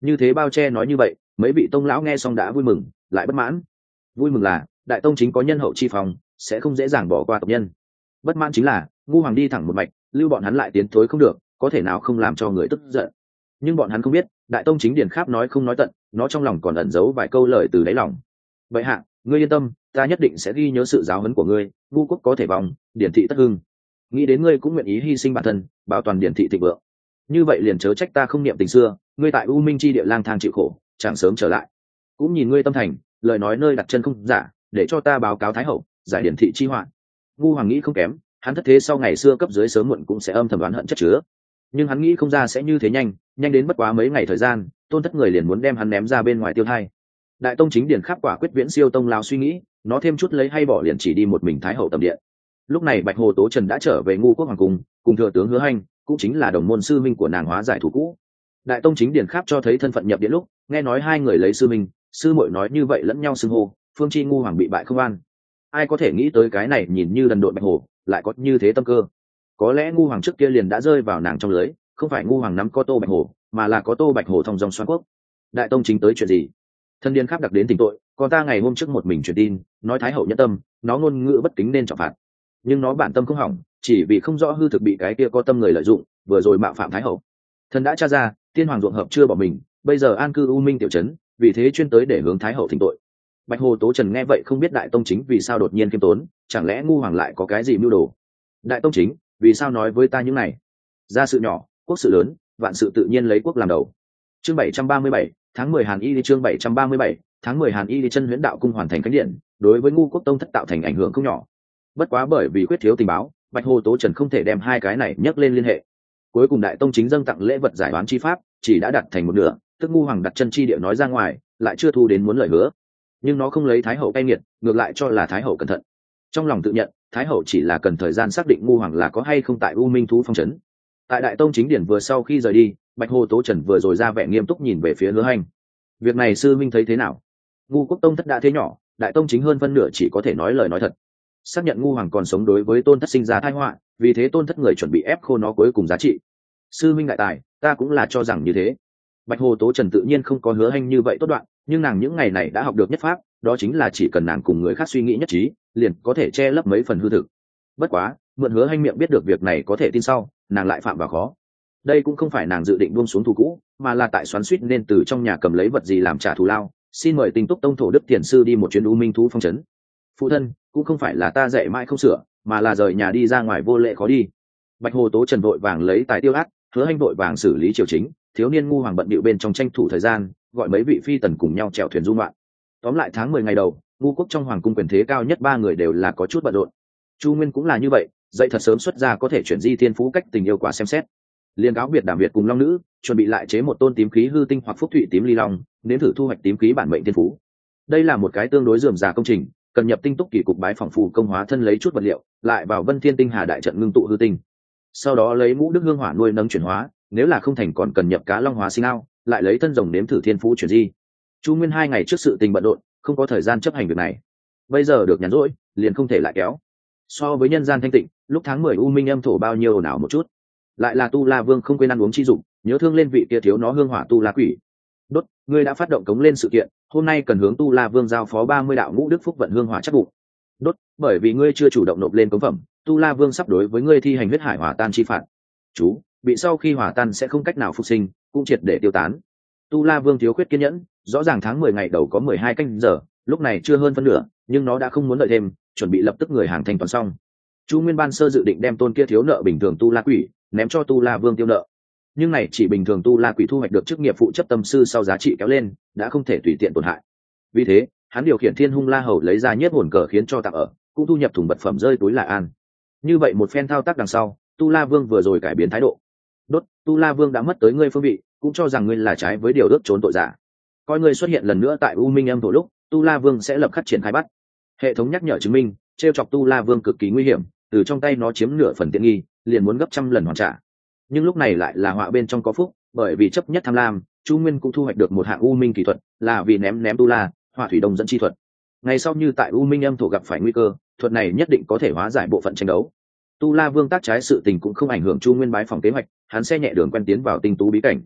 Như thế bao che nói như vậy, mấy vị tông lão nghe xong đã vui mừng, lại bất mãn. Vui mừng là, đại tông chính có nhân hậu chi phòng, sẽ không dễ dàng bỏ qua tộc nhân bất mãn chính là, ngu hoàng đi thẳng một mạch, lưu bọn hắn lại tiến thối không được, có thể nào không làm cho người tức giận. Nhưng bọn hắn không biết, đại tông chính điển kháp nói không nói tận, nó trong lòng còn ẩn giấu vài câu lời từ đáy lòng. Vậy hạ, ngươi yên tâm, ta nhất định sẽ ghi nhớ sự giáo huấn của ngươi, ngu quốc có thể vòng, điển thị tất hưng. Nghĩ đến ngươi cũng nguyện ý hy sinh bản thân, bảo toàn điển thị thịnh vượng. Như vậy liền chớ trách ta không niệm tình xưa, ngươi tại u minh chi địa lang thang chịu khổ, chẳng sớm trở lại. Cũng nhìn ngươi tâm thành, lời nói nơi đặt chân không giả, để cho ta báo cáo thái hậu, giải điển thị chi hoạn ngu hoàng nghĩ không kém, hắn thất thế sau ngày xưa cấp dưới sớm muộn cũng sẽ âm thầm đoán hận chất chứa. Nhưng hắn nghĩ không ra sẽ như thế nhanh nhanh đến bất quá mấy ngày thời gian, tôn thất người liền muốn đem hắn ném ra bên ngoài tiêu thai. Đại tông chính điển khắc quả quyết viễn siêu tông lao suy nghĩ, nó thêm chút lấy hay bỏ liền chỉ đi một mình thái hậu tầm điện. Lúc này bạch hồ tố trần đã trở về ngu quốc hoàng cung cùng thừa tướng hứa hanh, cũng chính là đồng môn sư minh của nàng hóa giải thủ cũ. Đại tông chính điển khắc cho thấy thân phận nhập điện lúc, nghe nói hai người lấy sư minh, sư muội nói như vậy lẫn nhau xưng hô, phương chi ngu hoàng bị bại không an ai có thể nghĩ tới cái này nhìn như đần độn bạch hồ, lại có như thế tâm cơ. Có lẽ ngu hoàng trước kia liền đã rơi vào nàng trong lưới, không phải ngu hoàng nắm có tô bạch hồ, mà là có tô bạch hồ thông dòng xoan quốc. Đại tông chính tới chuyện gì? Thân điên khắp đặc đến tình tội, còn ta ngày hôm trước một mình truyền tin, nói thái hậu nhất tâm, nó ngôn ngữ bất kính nên trọng phạt. Nhưng nó bản tâm không hỏng, chỉ vì không rõ hư thực bị cái kia có tâm người lợi dụng, vừa rồi mạo phạm thái hậu. Thần đã tra ra, tiên hoàng ruộng hợp chưa bỏ mình, bây giờ an cư u minh tiểu trấn, vì thế chuyên tới để hướng thái hậu thỉnh tội bạch hồ tố trần nghe vậy không biết đại tông chính vì sao đột nhiên kiêm tốn, chẳng lẽ ngu hoàng lại có cái gì mưu đồ? Đại tông chính, vì sao nói với ta những này? Ra sự nhỏ, quốc sự lớn, vạn sự tự nhiên lấy quốc làm đầu. Chương bảy trăm ba mươi bảy, tháng mười hàn y đi chương bảy trăm ba mươi bảy, tháng mười hàn y đi chân huyễn đạo cung hoàn thành cánh điện, đối với ngu quốc tông thất tạo thành ảnh hưởng không nhỏ. Bất quá bởi vì quyết thiếu tình báo, bạch hồ tố trần không thể đem hai cái này nhắc lên liên hệ. Cuối cùng đại tông chính dâng tặng lễ vật giải đoán chi pháp, chỉ đã đặt thành một nửa, tức ngu hoàng đặt chân chi địa nói ra ngoài, lại chưa thu đến muốn lời hứa nhưng nó không lấy thái hậu cay nghiệt, ngược lại cho là thái hậu cẩn thận. Trong lòng tự nhận, thái hậu chỉ là cần thời gian xác định ngu hoàng là có hay không tại u minh thú phong trấn. Tại đại tông chính điển vừa sau khi rời đi, bạch hồ tố trần vừa rồi ra vẻ nghiêm túc nhìn về phía hứa hành. Việc này sư minh thấy thế nào? Ngu quốc tông thất đã thế nhỏ, đại tông chính hơn phân nửa chỉ có thể nói lời nói thật. Xác nhận ngu hoàng còn sống đối với tôn thất sinh ra thái họa, vì thế tôn thất người chuẩn bị ép khô nó cuối cùng giá trị. Sư minh đại tài, ta cũng là cho rằng như thế bạch hồ tố trần tự nhiên không có hứa hanh như vậy tốt đoạn, nhưng nàng những ngày này đã học được nhất pháp, đó chính là chỉ cần nàng cùng người khác suy nghĩ nhất trí, liền có thể che lấp mấy phần hư thực. Bất quá, mượn hứa hanh miệng biết được việc này có thể tin sau, nàng lại phạm vào khó. Đây cũng không phải nàng dự định buông xuống thù cũ, mà là tại xoắn suýt nên từ trong nhà cầm lấy vật gì làm trả thù lao. Xin mời tinh túc tông thổ đức thiền sư đi một chuyến u minh thú phong trấn phụ thân, cũng không phải là ta dạy mãi không sửa, mà là rời nhà đi ra ngoài vô lệ khó đi. Bạch hồ tố trần vội vàng lấy tài tiêu ác, hứa hanh vội vàng xử lý triều chính thiếu niên ngu hoàng bận bịu bên trong tranh thủ thời gian, gọi mấy vị phi tần cùng nhau chèo thuyền dung loạn tóm lại tháng mười ngày đầu, ngu quốc trong hoàng cung quyền thế cao nhất ba người đều là có chút bận rộn. Chu nguyên cũng là như vậy, dậy thật sớm xuất ra có thể chuyển di thiên phú cách tình yêu quả xem xét. Liên cáo biệt đảm việt cùng long nữ, chuẩn bị lại chế một tôn tím khí hư tinh hoặc phúc thụy tím ly long, nếm thử thu hoạch tím khí bản mệnh thiên phú. Đây là một cái tương đối dườm già công trình, cần nhập tinh túc kỳ cục bái phòng phù công hóa thân lấy chút vật liệu, lại vào vân thiên tinh hà đại trận ngưng tụ hư tinh. Sau đó lấy mũ đức hương hỏa nuôi nấng chuyển hóa nếu là không thành còn cần nhập cá long hóa sinh ao, lại lấy thân rồng nếm thử thiên phú chuyển di. Chu nguyên hai ngày trước sự tình bận rộn, không có thời gian chấp hành việc này. Bây giờ được nhắn rỗi, liền không thể lại kéo. So với nhân gian thanh tịnh, lúc tháng mười u minh âm thổ bao nhiêu nào một chút. Lại là tu la vương không quên ăn uống chi dụng nhớ thương lên vị kia thiếu nó hương hỏa tu la quỷ. Đốt, ngươi đã phát động cống lên sự kiện, hôm nay cần hướng tu la vương giao phó ba mươi đạo ngũ đức phúc vận hương hỏa chắc bụng. Đốt, bởi vì ngươi chưa chủ động nộp lên cống phẩm, tu la vương sắp đối với ngươi thi hành huyết hải hỏa tan chi phạt. Chú bị sau khi hỏa tan sẽ không cách nào phục sinh, cũng triệt để tiêu tán. Tu la vương thiếu khuyết kiên nhẫn, rõ ràng tháng mười ngày đầu có mười hai canh giờ, lúc này chưa hơn phân nửa, nhưng nó đã không muốn đợi thêm, chuẩn bị lập tức người hàng thanh toán xong. Chu nguyên ban sơ dự định đem tôn kia thiếu nợ bình thường tu la quỷ ném cho tu la vương tiêu nợ. Nhưng này chỉ bình thường tu la quỷ thu hoạch được chức nghiệp phụ chấp tâm sư sau giá trị kéo lên, đã không thể tùy tiện tổn hại. Vì thế, hắn điều khiển thiên hung la hầu lấy ra nhất hồn cờ khiến cho tặng ở, cũng thu nhập thùng vật phẩm rơi túi là an. Như vậy một phen thao tác đằng sau, tu la vương vừa rồi cải biến thái độ đốt, tu la vương đã mất tới ngươi phương vị, cũng cho rằng ngươi là trái với điều ước trốn tội giả. Coi ngươi xuất hiện lần nữa tại u minh âm thổ lúc, tu la vương sẽ lập khắc triển khai bắt. Hệ thống nhắc nhở chứng minh t r e o chọc tu la vương cực kỳ nguy hiểm, từ trong tay nó chiếm nửa phần tiện nghi, liền muốn gấp trăm lần hoàn trả. Nhưng lúc này lại là họa bên trong có phúc, bởi vì chấp nhất tham lam, chu nguyên cũng thu hoạch được một hạng u minh kỹ thuật, là vì ném ném tu la, họa thủy đông dẫn chi thuật. Ngay sau như tại u minh âm thổ gặp phải nguy cơ, thuật này nhất định có thể hóa giải bộ phận tranh đấu. Tu la vương tác trái sự tình cũng không ảnh hưởng chu nguyên bái phòng kế hoạch hắn xe nhẹ đường quen tiến vào tinh tú bí cảnh.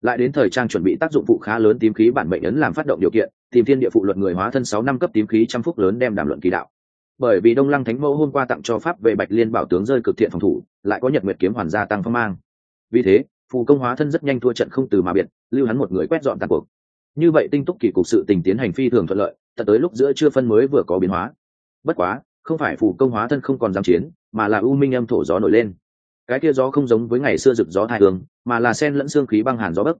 Lại đến thời trang chuẩn bị tác dụng phụ khá lớn tím khí bản mệnh ấn làm phát động điều kiện, tìm thiên địa phụ luật người hóa thân sáu năm cấp tím khí trăm phúc lớn đem đàm luận kỳ đạo. Bởi vì đông lăng thánh mẫu hôm qua tặng cho pháp về bạch liên bảo tướng rơi cực thiện phòng thủ, lại có nhật nguyệt kiếm hoàn gia tăng phong mang. Vì thế, phù công hóa thân rất nhanh thua trận không từ mà biệt, lưu hắn một người quét dọn tàn cuộc. Như vậy tinh túc kỳ cục sự tình tiến hành phi thường thuận lợi, tận tới lúc giữa chưa phân mới vừa có biến hóa. Bất quá, không phải phù công hóa thân không còn dám chiến, mà là u minh âm thổ gió nổi lên cái kia gió không giống với ngày xưa rực gió thai hương, mà là sen lẫn xương khí băng hàn gió bấc.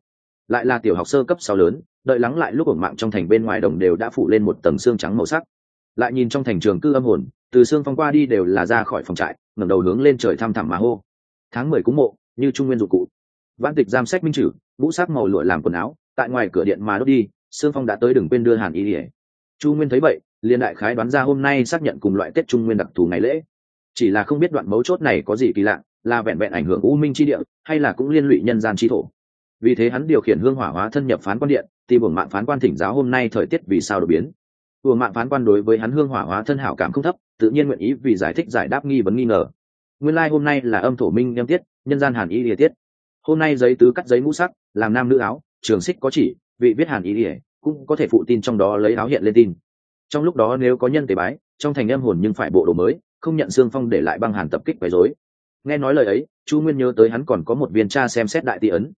Lại là tiểu học sơ cấp sau lớn, đợi lắng lại lúc ở mạng trong thành bên ngoài đồng đều đã phủ lên một tầng xương trắng màu sắc. Lại nhìn trong thành trường cư âm hồn, từ xương phong qua đi đều là ra khỏi phòng trại, ngẩng đầu hướng lên trời thăm thẳm mà hô. Tháng mười cúng mộ, như trung nguyên dụng cụ. Văn tịch giam sách minh chử ngũ sắc màu lụa làm quần áo, tại ngoài cửa điện mà đốt đi, xương phong đã tới đừng quên đưa hàn ý ỉa chu nguyên thấy vậy liên đại khái đoán ra hôm nay xác nhận cùng loại tết trung nguyên đặc thù ngày lễ. Chỉ là không biết đoạn mấu chốt này có gì kỳ lạ là vẹn vẹn ảnh hưởng u minh chi địa, hay là cũng liên lụy nhân gian chi thổ. Vì thế hắn điều khiển hương hỏa hóa thân nhập phán quan điện thì buồng mạng phán quan thỉnh giáo hôm nay thời tiết vì sao đột biến. Buồng mạng phán quan đối với hắn hương hỏa hóa thân hảo cảm không thấp, tự nhiên nguyện ý vì giải thích giải đáp nghi vấn nghi ngờ. Nguyên lai、like、hôm nay là âm thổ minh nhâm tiết, nhân gian hàn y địa tiết. Hôm nay giấy tứ cắt giấy ngũ sắc, làm nam nữ áo, trường xích có chỉ, vị viết hàn ý ỉa cũng có thể phụ tin trong đó lấy áo hiện lên tin. Trong lúc đó nếu có nhân tế bái, trong thành âm hồn nhưng phải bộ đồ mới, không nhận xương phong để lại băng hàn tập kích quấy rối nghe nói lời ấy, chu nguyên nhớ tới hắn còn có một viên tra xem xét đại tỷ ấn.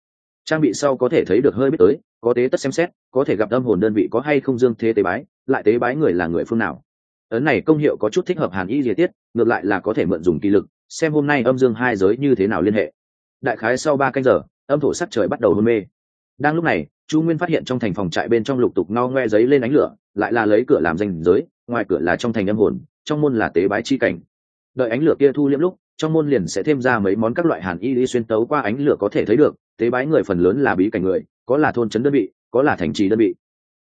Trang bị sau có thể thấy được hơi biết tới, có tế tất xem xét, có thể gặp âm hồn đơn vị có hay không dương thế tế bái, lại tế bái người là người phương nào. Ấn này công hiệu có chút thích hợp hàn y diệt tiết, ngược lại là có thể mượn dùng kỳ lực, xem hôm nay âm dương hai giới như thế nào liên hệ. Đại khái sau ba canh giờ, âm thổ sắc trời bắt đầu hôn mê. Đang lúc này, chu nguyên phát hiện trong thành phòng trại bên trong lục tục ngao ngoe giấy lên ánh lửa, lại là lấy cửa làm danh giới, ngoài cửa là trong thành âm hồn, trong môn là tế bái chi cảnh. Đợi ánh lửa kia thu liễm lúc trong môn liền sẽ thêm ra mấy món các loại hàn y đi xuyên tấu qua ánh lửa có thể thấy được, tế bái người phần lớn là bí cảnh người, có là thôn trấn đơn vị, có là thành trì đơn vị.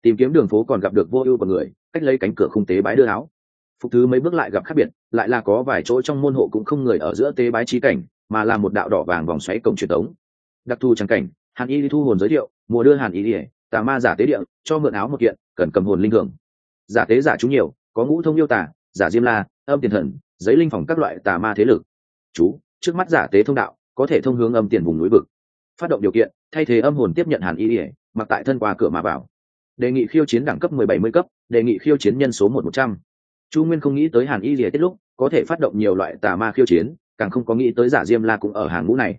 Tìm kiếm đường phố còn gặp được vô ưu của người, cách lấy cánh cửa khung tế bái đưa áo. Phục thứ mấy bước lại gặp khác biệt, lại là có vài chỗ trong môn hộ cũng không người ở giữa tế bái trí cảnh, mà là một đạo đỏ vàng vòng xoáy cổng truyền tống đặc thù trang cảnh, hàn y đi thu hồn giới thiệu, mùa đưa hàn y đi tà ma giả tế địa, cho mượn áo một kiện, cần cầm hồn linh hưởng giả tế giả chúng nhiều, có ngũ thông yêu tả giả diêm la, âm tiền thần, giấy linh phòng các loại tà ma thế lực chú, trước mắt giả tế thông đạo, có thể thông hướng âm tiền vùng núi vực. Phát động điều kiện, thay thế âm hồn tiếp nhận hàn y ỉa mặc tại thân qua cửa mà vào. Đề nghị khiêu chiến đẳng cấp mười bảy mươi cấp, đề nghị khiêu chiến nhân số một một trăm. Chu nguyên không nghĩ tới hàn y ỉa tiết lúc, có thể phát động nhiều loại tà ma khiêu chiến, càng không có nghĩ tới giả diêm la cũng ở hàng ngũ này.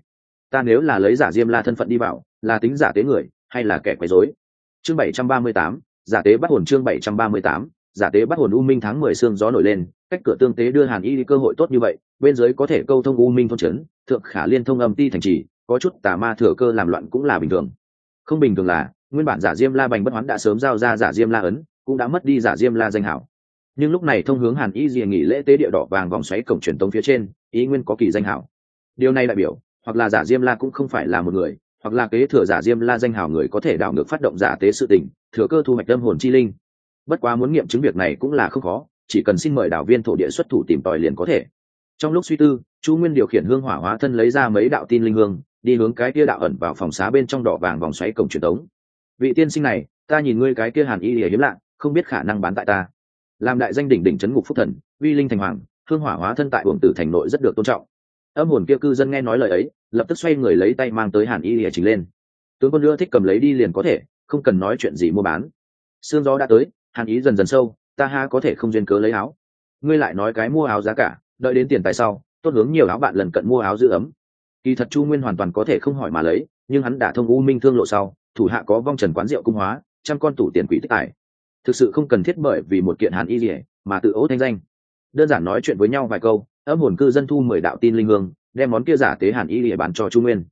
Ta nếu là lấy giả diêm la thân phận đi vào, là tính giả tế người, hay là kẻ quấy rối? Chương bảy trăm ba mươi tám, giả tế bắt hồn chương bảy trăm ba mươi tám, giả tế bắt hồn u minh tháng mười xương gió nổi lên cách cửa tương tế đưa hàn y đi cơ hội tốt như vậy, bên dưới có thể câu thông u minh thôn trấn, thượng khả liên thông âm ti thành trì, có chút tà ma thừa cơ làm loạn cũng là bình thường. Không bình thường là, nguyên bản giả diêm la bành bất hoán đã sớm giao ra giả diêm la ấn, cũng đã mất đi giả diêm la danh hảo. Nhưng lúc này thông hướng hàn y dìa nghỉ lễ tế địa đỏ vàng vòng xoáy cổng truyền tống phía trên, ý nguyên có kỳ danh hảo. Điều này đại biểu, hoặc là giả diêm la cũng không phải là một người, hoặc là kế thừa giả diêm la danh hảo người có thể đảo ngược phát động giả tế sự tình, thừa cơ thu hoạch tâm hồn chi linh. Bất quá muốn nghiệm chứng việc này cũng là không khó chỉ cần xin mời đảo viên thổ địa xuất thủ tìm tòi liền có thể. Trong lúc suy tư, chu nguyên điều khiển hương hỏa hóa thân lấy ra mấy đạo tin linh hương, đi hướng cái kia đạo ẩn vào phòng xá bên trong đỏ vàng vòng xoáy cổng truyền tống. Vị tiên sinh này, ta nhìn ngươi cái kia hàn y lìa hiếm lạ, không biết khả năng bán tại ta. Làm đại danh đỉnh đỉnh trấn ngục phúc thần, uy linh thành hoàng, hương hỏa hóa thân tại uổng tử thành nội rất được tôn trọng. Âm hồn kia cư dân nghe nói lời ấy, lập tức xoay người lấy tay mang tới hàn y lìa trình lên. Tướng quân nữa thích cầm lấy đi liền có thể, không cần nói chuyện gì mua bán. Sương gió đã tới, hàn ý dần dần sâu ta ha có thể không duyên cớ lấy áo. Ngươi lại nói cái mua áo giá cả, đợi đến tiền tài sau, tốt hướng nhiều áo bạn lần cận mua áo giữ ấm. Kỳ thật chu nguyên hoàn toàn có thể không hỏi mà lấy, nhưng hắn đã thông u minh thương lộ sau, thủ hạ có vong trần quán rượu cung hóa, trăm con tủ tiền quỷ tích tài. Thực sự không cần thiết bởi vì một kiện hàn y rỉa mà tự ố thanh danh. Đơn giản nói chuyện với nhau vài câu, âm hồn cư dân thu mười đạo tin linh hương, đem món kia giả tế hàn y rỉa bán cho chu nguyên.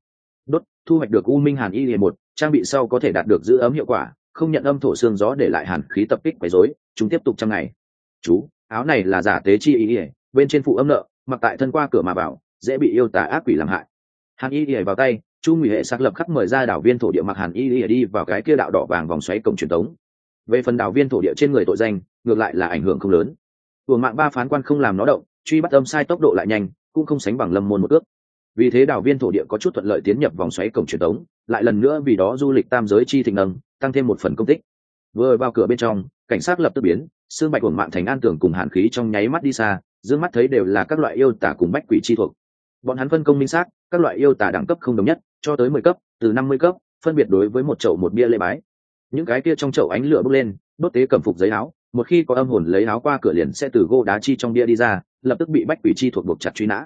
Đốt, thu hoạch được u minh hàn y rỉa một, trang bị sau có thể đạt được giữ ấm hiệu quả không nhận âm thổ xương gió để lại hàn khí tập kích quấy rối, chúng tiếp tục trăm ngày. Chú, áo này là giả tế chi y ỉa bên trên phụ âm nợ, mặc tại thân qua cửa mà vào dễ bị yêu tà ác quỷ làm hại. Hàn y ỉa vào tay, chu ngụy hệ xác lập khắc mời ra đảo viên thổ địa mặc hàn y ỉa đi vào cái kia đạo đỏ vàng vòng xoáy cổng truyền thống về phần đảo viên thổ địa trên người tội danh, ngược lại là ảnh hưởng không lớn. Tuồng mạng ba phán quan không làm nó động, truy bắt âm sai tốc độ lại nhanh, cũng không sánh bằng lâm môn một ước vì thế đảo viên thổ địa có chút thuận lợi tiến nhập vòng xoáy cổng truyền thống, lại lần nữa vì đó du lịch tam giới chi thịnh nâng, tăng thêm một phần công tích. Vừa vào cửa bên trong, cảnh sát lập tức biến, xương bạch uổng mạng thành an tưởng cùng hàn khí trong nháy mắt đi xa, dương mắt thấy đều là các loại yêu tả cùng bách quỷ chi thuộc. Bọn hắn phân công minh xác, các loại yêu tả đẳng cấp không đồng nhất, cho tới mười cấp, từ năm mươi cấp, phân biệt đối với một chậu một bia lễ bái. Những cái kia trong chậu ánh lửa bốc lên, đốt tế cầm phục giấy áo, một khi có âm hồn lấy áo qua cửa liền sẽ từ gô đá chi trong bia đi ra, lập tức bị bách quỷ chi thuộc buộc chặt truy nã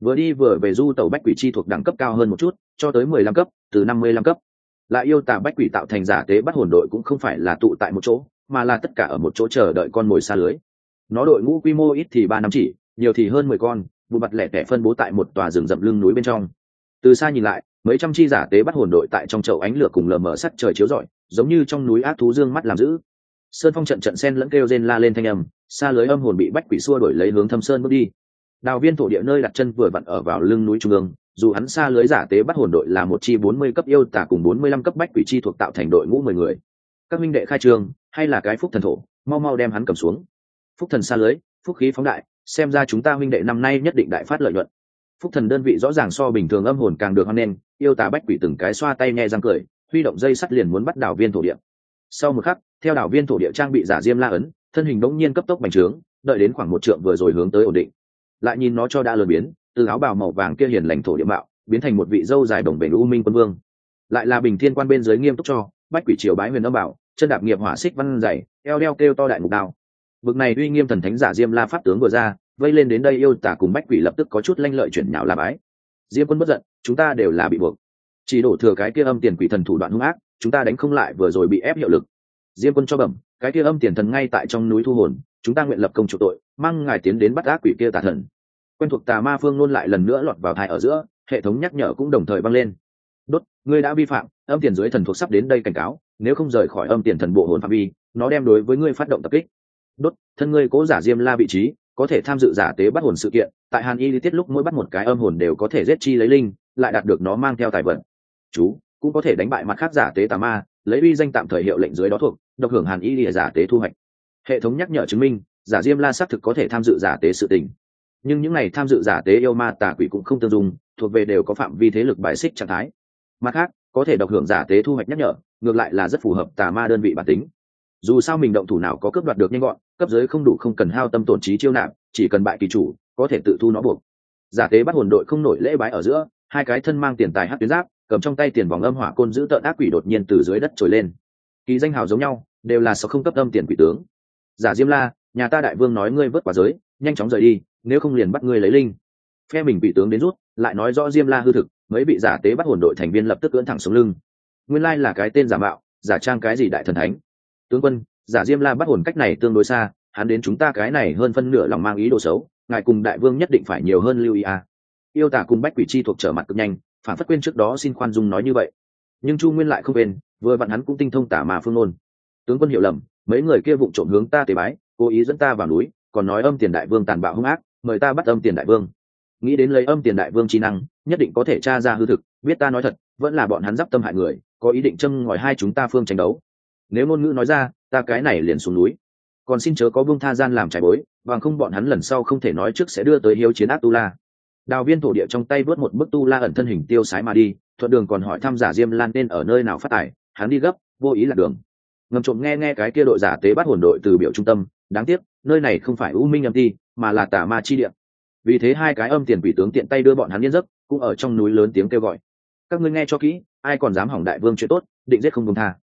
vừa đi vừa về du tàu bách quỷ chi thuộc đẳng cấp cao hơn một chút, cho tới mười lăm cấp, từ năm mươi lăm cấp. Lại yêu tà bách quỷ tạo thành giả tế bắt hồn đội cũng không phải là tụ tại một chỗ, mà là tất cả ở một chỗ chờ đợi con mồi xa lưới. Nó đội ngũ quy mô ít thì ba năm chỉ, nhiều thì hơn mười con, vụ mặt lẻ tẻ phân bố tại một tòa rừng rậm lưng núi bên trong. Từ xa nhìn lại, mấy trăm chi giả tế bắt hồn đội tại trong chậu ánh lửa cùng lờ mờ sắt trời chiếu rọi, giống như trong núi ác thú dương mắt làm giữ sơn phong trận trận sen lẫn kêu rên la lên thanh âm, xa lưới âm hồn bị bách quỷ xua đổi lấy hướng thâm sơn bước đi đào viên thổ địa nơi đặt chân vừa vặn ở vào lưng núi trung ương, dù hắn xa lưới giả tế bắt hồn đội là một chi bốn mươi cấp yêu tả cùng bốn mươi lăm cấp bách quỷ chi thuộc tạo thành đội ngũ mười người. Các minh đệ khai trương hay là cái phúc thần thổ, mau mau đem hắn cầm xuống. Phúc thần xa lưới, phúc khí phóng đại, xem ra chúng ta minh đệ năm nay nhất định đại phát lợi nhuận. Phúc thần đơn vị rõ ràng so bình thường âm hồn càng được hoan nghênh, yêu tả bách quỷ từng cái xoa tay nghe răng cười, huy động dây sắt liền muốn bắt đảo viên thổ địa. Sau một khắc, theo đảo viên thổ địa trang bị giả diêm la ấn, thân hình đống nhiên cấp tốc bành trướng, đợi đến khoảng một trượng vừa rồi hướng tới ổn định lại nhìn nó cho đã lờ biến, từ áo bào màu vàng kia hiền lành thổ địa mạo, biến thành một vị dâu dài đồng bền u minh quân vương. Lại là bình thiên quan bên dưới nghiêm túc cho, bách quỷ triều bái huyền âm bảo, chân đạp nghiệp hỏa xích văn dày, eo đeo kêu to đại ngục đao. Bực này uy nghiêm thần thánh giả diêm la pháp tướng vừa ra, vây lên đến đây yêu tả cùng bách quỷ lập tức có chút lanh lợi chuyển nhạo la bái. Diêm quân bất giận, chúng ta đều là bị buộc. Chỉ đổ thừa cái kia âm tiền quỷ thần thủ đoạn hung ác, chúng ta đánh không lại vừa rồi bị ép hiệu lực. Diêm quân cho bẩm, cái kia âm tiền thần ngay tại trong núi thu hồn chúng ta nguyện lập công chủ tội, mang ngài tiến đến bắt ác quỷ kia tà thần. Quen thuộc tà ma phương nôn lại lần nữa lọt vào thai ở giữa, hệ thống nhắc nhở cũng đồng thời băng lên. Đốt, ngươi đã vi phạm, âm tiền dưới thần thuộc sắp đến đây cảnh cáo, nếu không rời khỏi âm tiền thần bộ hồn phạm vi, nó đem đối với ngươi phát động tập kích. Đốt, thân ngươi cố giả diêm la vị trí, có thể tham dự giả tế bắt hồn sự kiện, tại hàn y lý tiết lúc mỗi bắt một cái âm hồn đều có thể giết chi lấy linh, lại đạt được nó mang theo tài vận chú, cũng có thể đánh bại mặt khác giả tế tà ma, lấy uy danh tạm thời hiệu lệnh dưới đó thuộc, độc hưởng hàn y lìa giả tế thu hoạch hệ thống nhắc nhở chứng minh, giả diêm la xác thực có thể tham dự giả tế sự tình. Nhưng những này tham dự giả tế yêu ma tà quỷ cũng không tương dung, thuộc về đều có phạm vi thế lực bài xích trạng thái. Mặt khác, có thể độc hưởng giả tế thu hoạch nhắc nhở, ngược lại là rất phù hợp tà ma đơn vị bản tính. Dù sao mình động thủ nào có cướp đoạt được nhanh gọn, cấp giới không đủ không cần hao tâm tổn trí chiêu nạp, chỉ cần bại kỳ chủ, có thể tự thu nó buộc. Giả tế bắt hồn đội không nổi lễ bái ở giữa, hai cái thân mang tiền tài hát tuyến giáp, cầm trong tay tiền vòng âm hỏa côn giữ tợn ác quỷ đột nhiên từ dưới đất trồi lên. Kỳ danh hào giống nhau, đều là sáu không cấp âm tiền quỷ tướng giả diêm la, nhà ta đại vương nói ngươi vớt quả giới, nhanh chóng rời đi, nếu không liền bắt ngươi lấy linh. Phe mình bị tướng đến rút, lại nói rõ diêm la hư thực, mấy bị giả tế bắt hồn đội thành viên lập tức cưỡn thẳng xuống lưng. Nguyên lai là cái tên giả mạo, giả trang cái gì đại thần thánh. Tướng quân, giả diêm la bắt hồn cách này tương đối xa, hắn đến chúng ta cái này hơn phân nửa lòng mang ý đồ xấu, ngài cùng đại vương nhất định phải nhiều hơn lưu ý à. yêu tả cùng bách quỷ chi thuộc trở mặt cực nhanh, phản phất quên trước đó xin khoan dung nói như vậy. Nhưng chu nguyên lại không quên, vừa vặn hắn cũng tinh thông tả mà phương ngôn. Tướng quân hiểu lầm mấy người kia vụng trộm hướng ta tế bái, cố ý dẫn ta vào núi, còn nói âm tiền đại vương tàn bạo hung ác, mời ta bắt âm tiền đại vương. Nghĩ đến lấy âm tiền đại vương chi năng, nhất định có thể tra ra hư thực, biết ta nói thật, vẫn là bọn hắn d tâm hại người, có ý định châm ngòi hai chúng ta phương tranh đấu. Nếu ngôn ngữ nói ra, ta cái này liền xuống núi. Còn xin chớ có vương tha gian làm trái bối, bằng không bọn hắn lần sau không thể nói trước sẽ đưa tới hiếu chiến ác tu la. Đào viên thổ địa trong tay vớt một bức tu la ẩn thân hình tiêu sái mà đi, thuận đường còn hỏi thăm giả diêm lan tên ở nơi nào phát tài, hắn đi gấp, vô ý lạc đường ngầm trộm nghe nghe cái kia đội giả tế bắt hồn đội từ biểu trung tâm. Đáng tiếc, nơi này không phải u minh âm ti, mà là tà ma chi địa. Vì thế hai cái âm tiền quỷ tướng tiện tay đưa bọn hắn yên giấc, cũng ở trong núi lớn tiếng kêu gọi. Các ngươi nghe cho kỹ, ai còn dám hỏng đại vương chuyện tốt, định giết không công tha.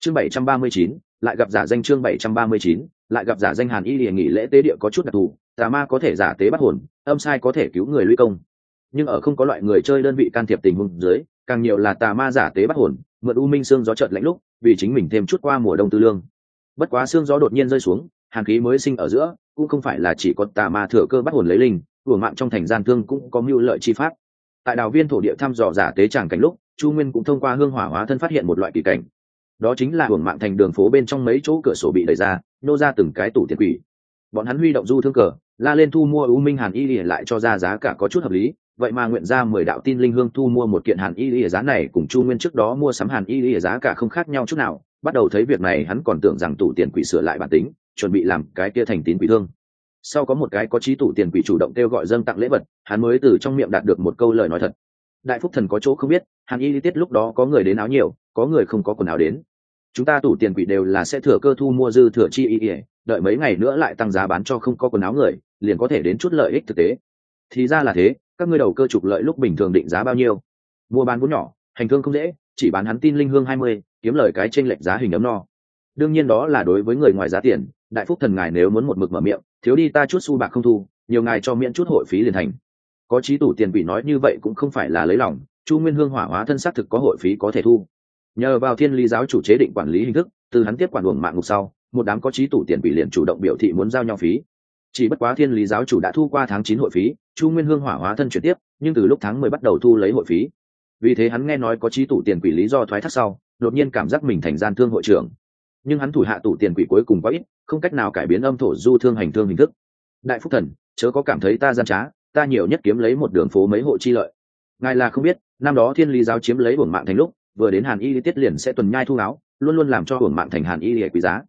Chương bảy trăm ba mươi chín, lại gặp giả danh chương bảy trăm ba mươi chín, lại gặp giả danh hàn y lìa nghỉ lễ tế địa có chút đặc thù, tà ma có thể giả tế bắt hồn, âm sai có thể cứu người luy công. Nhưng ở không có loại người chơi đơn vị can thiệp tình huống dưới, càng nhiều là tà ma giả tế bắt hồn mượn u minh xương gió chợt lạnh lúc, vì chính mình thêm chút qua mùa đông tư lương. Bất quá xương gió đột nhiên rơi xuống, hàn khí mới sinh ở giữa, cũng không phải là chỉ có tà ma thừa cơ bắt hồn lấy linh, của mạng trong thành gian thương cũng có mưu lợi chi pháp. Tại đào viên thổ địa thăm dò giả tế tràng cảnh lúc, chu nguyên cũng thông qua hương hỏa hóa thân phát hiện một loại kỳ cảnh. Đó chính là hưởng mạng thành đường phố bên trong mấy chỗ cửa sổ bị đẩy ra, nô ra từng cái tủ tiền quỷ. Bọn hắn huy động du thương cờ, la lên thu mua u minh hàn y lìa lại cho ra giá cả có chút hợp lý vậy mà nguyện ra mười đạo tin linh hương thu mua một kiện hàn y y giá này cùng chu nguyên trước đó mua sắm hàn y y giá cả không khác nhau chút nào. Bắt đầu thấy việc này, hắn còn tưởng rằng tủ tiền quỷ sửa lại bản tính, chuẩn bị làm cái kia thành tín quỷ thương. Sau có một cái có trí tủ tiền quỷ chủ động kêu gọi dâng tặng lễ vật, hắn mới từ trong miệng đạt được một câu lời nói thật. Đại phúc thần có chỗ không biết, hàn y tiết lúc đó có người đến áo nhiều, có người không có quần áo đến. Chúng ta tủ tiền quỷ đều là sẽ thừa cơ thu mua dư thừa chi y ỉa đợi mấy ngày nữa lại tăng giá bán cho không có quần áo người, liền có thể đến chút lợi ích thực tế. Thì ra là thế các ngươi đầu cơ trục lợi lúc bình thường định giá bao nhiêu? Mua bán vốn nhỏ, hành thương không dễ, chỉ bán hắn tin linh hương hai mươi, kiếm lời cái trên lệch giá hình ấm no. Đương nhiên đó là đối với người ngoài giá tiền, đại phúc thần ngài nếu muốn một mực mở miệng, thiếu đi ta chút xu bạc không thu, nhiều ngài cho miễn chút hội phí liền thành. Có trí tủ tiền bị nói như vậy cũng không phải là lấy lòng, chu nguyên hương hỏa hóa thân xác thực có hội phí có thể thu. Nhờ vào thiên lý giáo chủ chế định quản lý hình thức, từ hắn tiếp quản luồng mạng ngục sau, một đám có trí tủ tiền bị liền chủ động biểu thị muốn giao nhau phí chỉ bất quá thiên lý giáo chủ đã thu qua tháng chín hội phí, chu nguyên hương hỏa hóa thân chuyển tiếp, nhưng từ lúc tháng mười bắt đầu thu lấy hội phí. Vì thế hắn nghe nói có trí tủ tiền quỷ lý do thoái thác sau, đột nhiên cảm giác mình thành gian thương hội trưởng. Nhưng hắn thủ hạ tủ tiền quỷ cuối cùng quá ít, không cách nào cải biến âm thổ du thương hành thương hình thức. Đại phúc thần, chớ có cảm thấy ta gian trá, ta nhiều nhất kiếm lấy một đường phố mấy hộ chi lợi. Ngài là không biết, năm đó thiên lý giáo chiếm lấy bổn mạng thành lúc, vừa đến hàn y tiết liền sẽ tuần nhai thu áo, luôn luôn làm cho bổn mạng thành hàn y lìa quý giá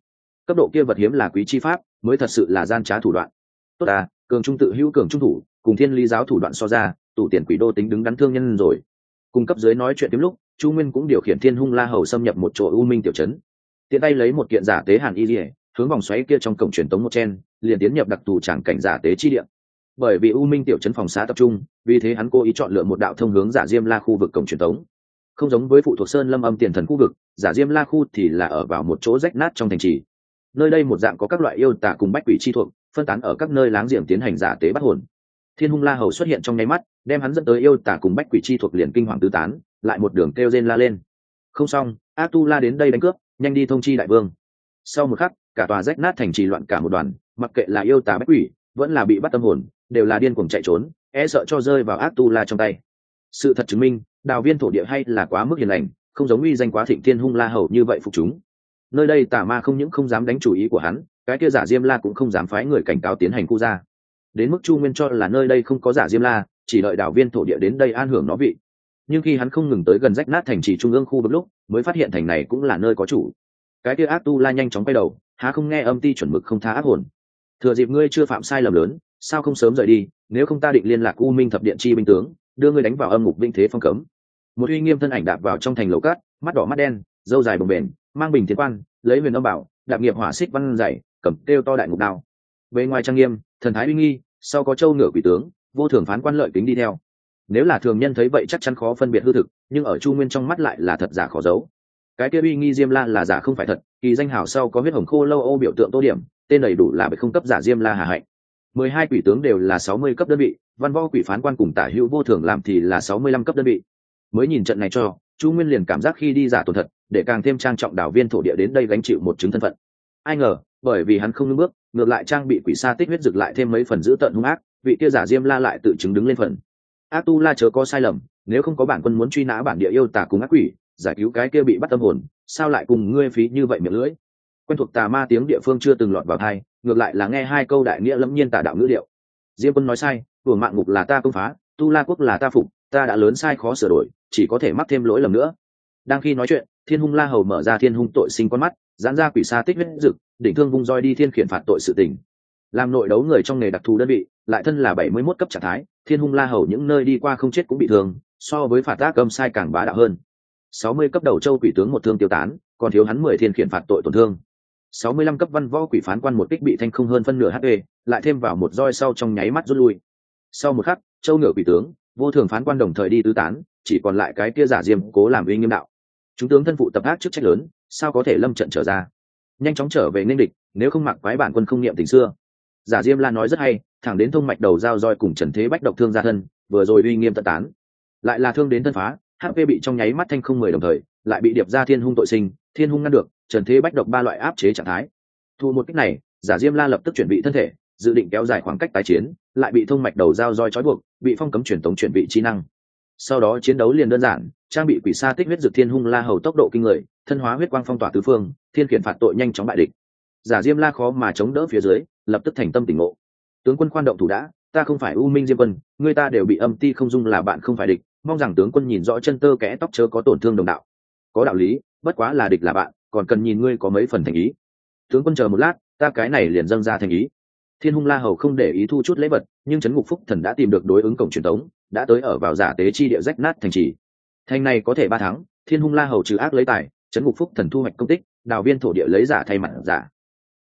cấp độ kia vật hiếm là quý chi pháp, mới thật sự là gian trá thủ đoạn. Tốt à cường trung tự hữu cường trung thủ, cùng thiên lý giáo thủ đoạn so ra tủ tiền quỷ đô tính đứng đắn thương nhân rồi. Cung cấp dưới nói chuyện tím lúc, chu nguyên cũng điều khiển thiên hung la hầu xâm nhập một chỗ u minh tiểu trấn. Tiện tay lấy một kiện giả tế hàn y lìa hướng vòng xoáy kia trong cổng truyền tống một chen, liền tiến nhập đặc thù tràng cảnh giả tế chi điện bởi vì u minh tiểu trấn phòng xá tập trung, vì thế hắn cố ý chọn lựa một đạo thông hướng giả diêm la khu vực cổng truyền tống. Không giống với phụ thuộc sơn lâm âm tiền thần khu vực, giả diêm la khu thì là ở vào một chỗ rách nát trong thành trì nơi đây một dạng có các loại yêu tả cùng bách quỷ chi thuộc, phân tán ở các nơi láng giềng tiến hành giả tế bắt hồn. Thiên hung la hầu xuất hiện trong nháy mắt, đem hắn dẫn tới yêu tả cùng bách quỷ chi thuộc liền kinh hoàng tứ tán, lại một đường kêu rên la lên. Không xong a tu la đến đây đánh cướp, nhanh đi thông chi đại vương. Sau một khắc, cả tòa rách nát thành trì loạn cả một đoàn, mặc kệ là yêu tà bách quỷ, vẫn là bị bắt tâm hồn, đều là điên cuồng chạy trốn e sợ cho rơi vào ác tu la trong tay. Sự thật chứng minh, đào viên thổ địa hay là quá mức hiền lành, không giống uy danh quá thịnh thiên hung la hầu như vậy phục chúng nơi đây tà ma không những không dám đánh chủ ý của hắn, cái kia giả diêm la cũng không dám phái người cảnh cáo tiến hành khu ra đến mức chu nguyên cho là nơi đây không có giả diêm la, chỉ đợi đảo viên thổ địa đến đây an hưởng nó vị. Nhưng khi hắn không ngừng tới gần rách nát thành trì trung ương khu vực lúc, mới phát hiện thành này cũng là nơi có chủ. Cái kia ác tu la nhanh chóng quay đầu, há không nghe âm ti chuẩn mực không tha ác hồn. Thừa dịp ngươi chưa phạm sai lầm lớn, sao không sớm rời đi, nếu không ta định liên lạc u minh thập điện chi binh tướng, đưa ngươi đánh vào âm ngục vinh thế phong cấm. Một uy nghiêm thân ảnh đạp vào trong thành lầu cát, mắt đỏ mắt đen dâu dài bồng bềnh mang bình thiên quan, lấy huyền âm bảo, đạp nghiệp hỏa xích văn dày, cầm kêu to đại ngục đao. Bề ngoài trang nghiêm, thần thái uy nghi, sau có châu ngựa quỷ tướng, vô thường phán quan lợi kính đi theo. Nếu là thường nhân thấy vậy chắc chắn khó phân biệt hư thực, nhưng ở chu nguyên trong mắt lại là thật giả khó giấu. Cái kia uy nghi diêm la là giả không phải thật, kỳ danh hào sau có huyết hồng khô lâu ô biểu tượng tô điểm, tên đầy đủ là bởi không cấp giả diêm la hà hạnh. Mười hai quỷ tướng đều là sáu mươi cấp đơn vị, văn võ quỷ phán quan cùng tả hữu vô thường làm thì là sáu mươi lăm cấp đơn vị. Mới nhìn trận này cho chu nguyên liền cảm giác khi đi giả tổn thật, để càng thêm trang trọng đảo viên thổ địa đến đây gánh chịu một chứng thân phận. Ai ngờ, bởi vì hắn không ngưng bước, ngược lại trang bị quỷ sa tích huyết dực lại thêm mấy phần giữ tận hung ác, vị kia giả diêm la lại tự chứng đứng lên phần. Ác tu la chớ có sai lầm, nếu không có bản quân muốn truy nã bản địa yêu tà cùng ác quỷ, giải cứu cái kia bị bắt tâm hồn, sao lại cùng ngươi phí như vậy miệng lưỡi? Quen thuộc tà ma tiếng địa phương chưa từng lọt vào thai ngược lại là nghe hai câu đại nghĩa lẫm nhiên tà đạo ngữ điệu. Diêm quân nói sai của mạng ngục là ta công phá, tu la quốc là ta phục, ta đã lớn sai khó sửa đổi chỉ có thể mắc thêm lỗi lầm nữa. Đang khi nói chuyện, thiên hung la hầu mở ra thiên hung tội sinh con mắt, giãn ra quỷ xa tích huyết dực, đỉnh thương vung roi đi thiên khiển phạt tội sự tình. Làm nội đấu người trong nghề đặc thù đơn vị, lại thân là bảy mươi 71 cấp trạng thái, thiên hung la hầu những nơi đi qua không chết cũng bị thương, so với phạt tác âm sai càng bá đạo hơn. Sáu mươi cấp đầu châu quỷ tướng một thương tiêu tán, còn thiếu hắn mười thiên khiển phạt tội tổn thương. Sáu mươi lăm cấp văn võ quỷ phán quan một kích bị thanh không hơn phân nửa hp lại thêm vào một roi sau trong nháy mắt rút lui. Sau một khắc, châu ngựa quỷ tướng, vô thường phán quan đồng thời đi tứ tán chỉ còn lại cái kia giả diêm cố làm uy nghiêm đạo. Chúng tướng thân phụ tập ác chức trách lớn, sao có thể lâm trận trở ra? Nhanh chóng trở về ninh địch, nếu không mặc quái bản quân không niệm tình xưa. Giả diêm la nói rất hay, thẳng đến thông mạch đầu giao roi cùng trần thế bách độc thương ra thân, vừa rồi uy nghiêm tận tán. Lại là thương đến thân phá hp bị trong nháy mắt thanh không mười đồng thời, lại bị điệp ra thiên hung tội sinh, thiên hung ngăn được, trần thế bách độc ba loại áp chế trạng thái. Thu một cách này, giả diêm la lập tức chuẩn bị thân thể, dự định kéo dài khoảng cách tái chiến, lại bị thông mạch đầu giao roi trói buộc, bị phong cấm truyền tống chuyển vị trí năng sau đó chiến đấu liền đơn giản, trang bị quỷ sa tích huyết dược thiên hung la hầu tốc độ kinh người, thân hóa huyết quang phong tỏa tứ phương, thiên khiển phạt tội nhanh chóng bại địch. Giả diêm la khó mà chống đỡ phía dưới, lập tức thành tâm tỉnh ngộ. Tướng quân khoan động thủ đã, ta không phải u minh diêm quân, người ta đều bị âm ti không dung là bạn không phải địch, mong rằng tướng quân nhìn rõ chân tơ kẽ tóc chớ có tổn thương đồng đạo. Có đạo lý, bất quá là địch là bạn, còn cần nhìn ngươi có mấy phần thành ý. Tướng quân chờ một lát, ta cái này liền dâng ra thành ý. Thiên hung la hầu không để ý thu chút lễ vật, nhưng trấn ngục phúc thần đã tìm được đối ứng cổng truyền thống đã tới ở vào giả tế chi địa rách nát thành trì. Thành này có thể ba tháng, thiên hung la hầu trừ ác lấy tài, chấn ngục phúc thần thu hoạch công tích, đào viên thổ địa lấy giả thay mặt giả.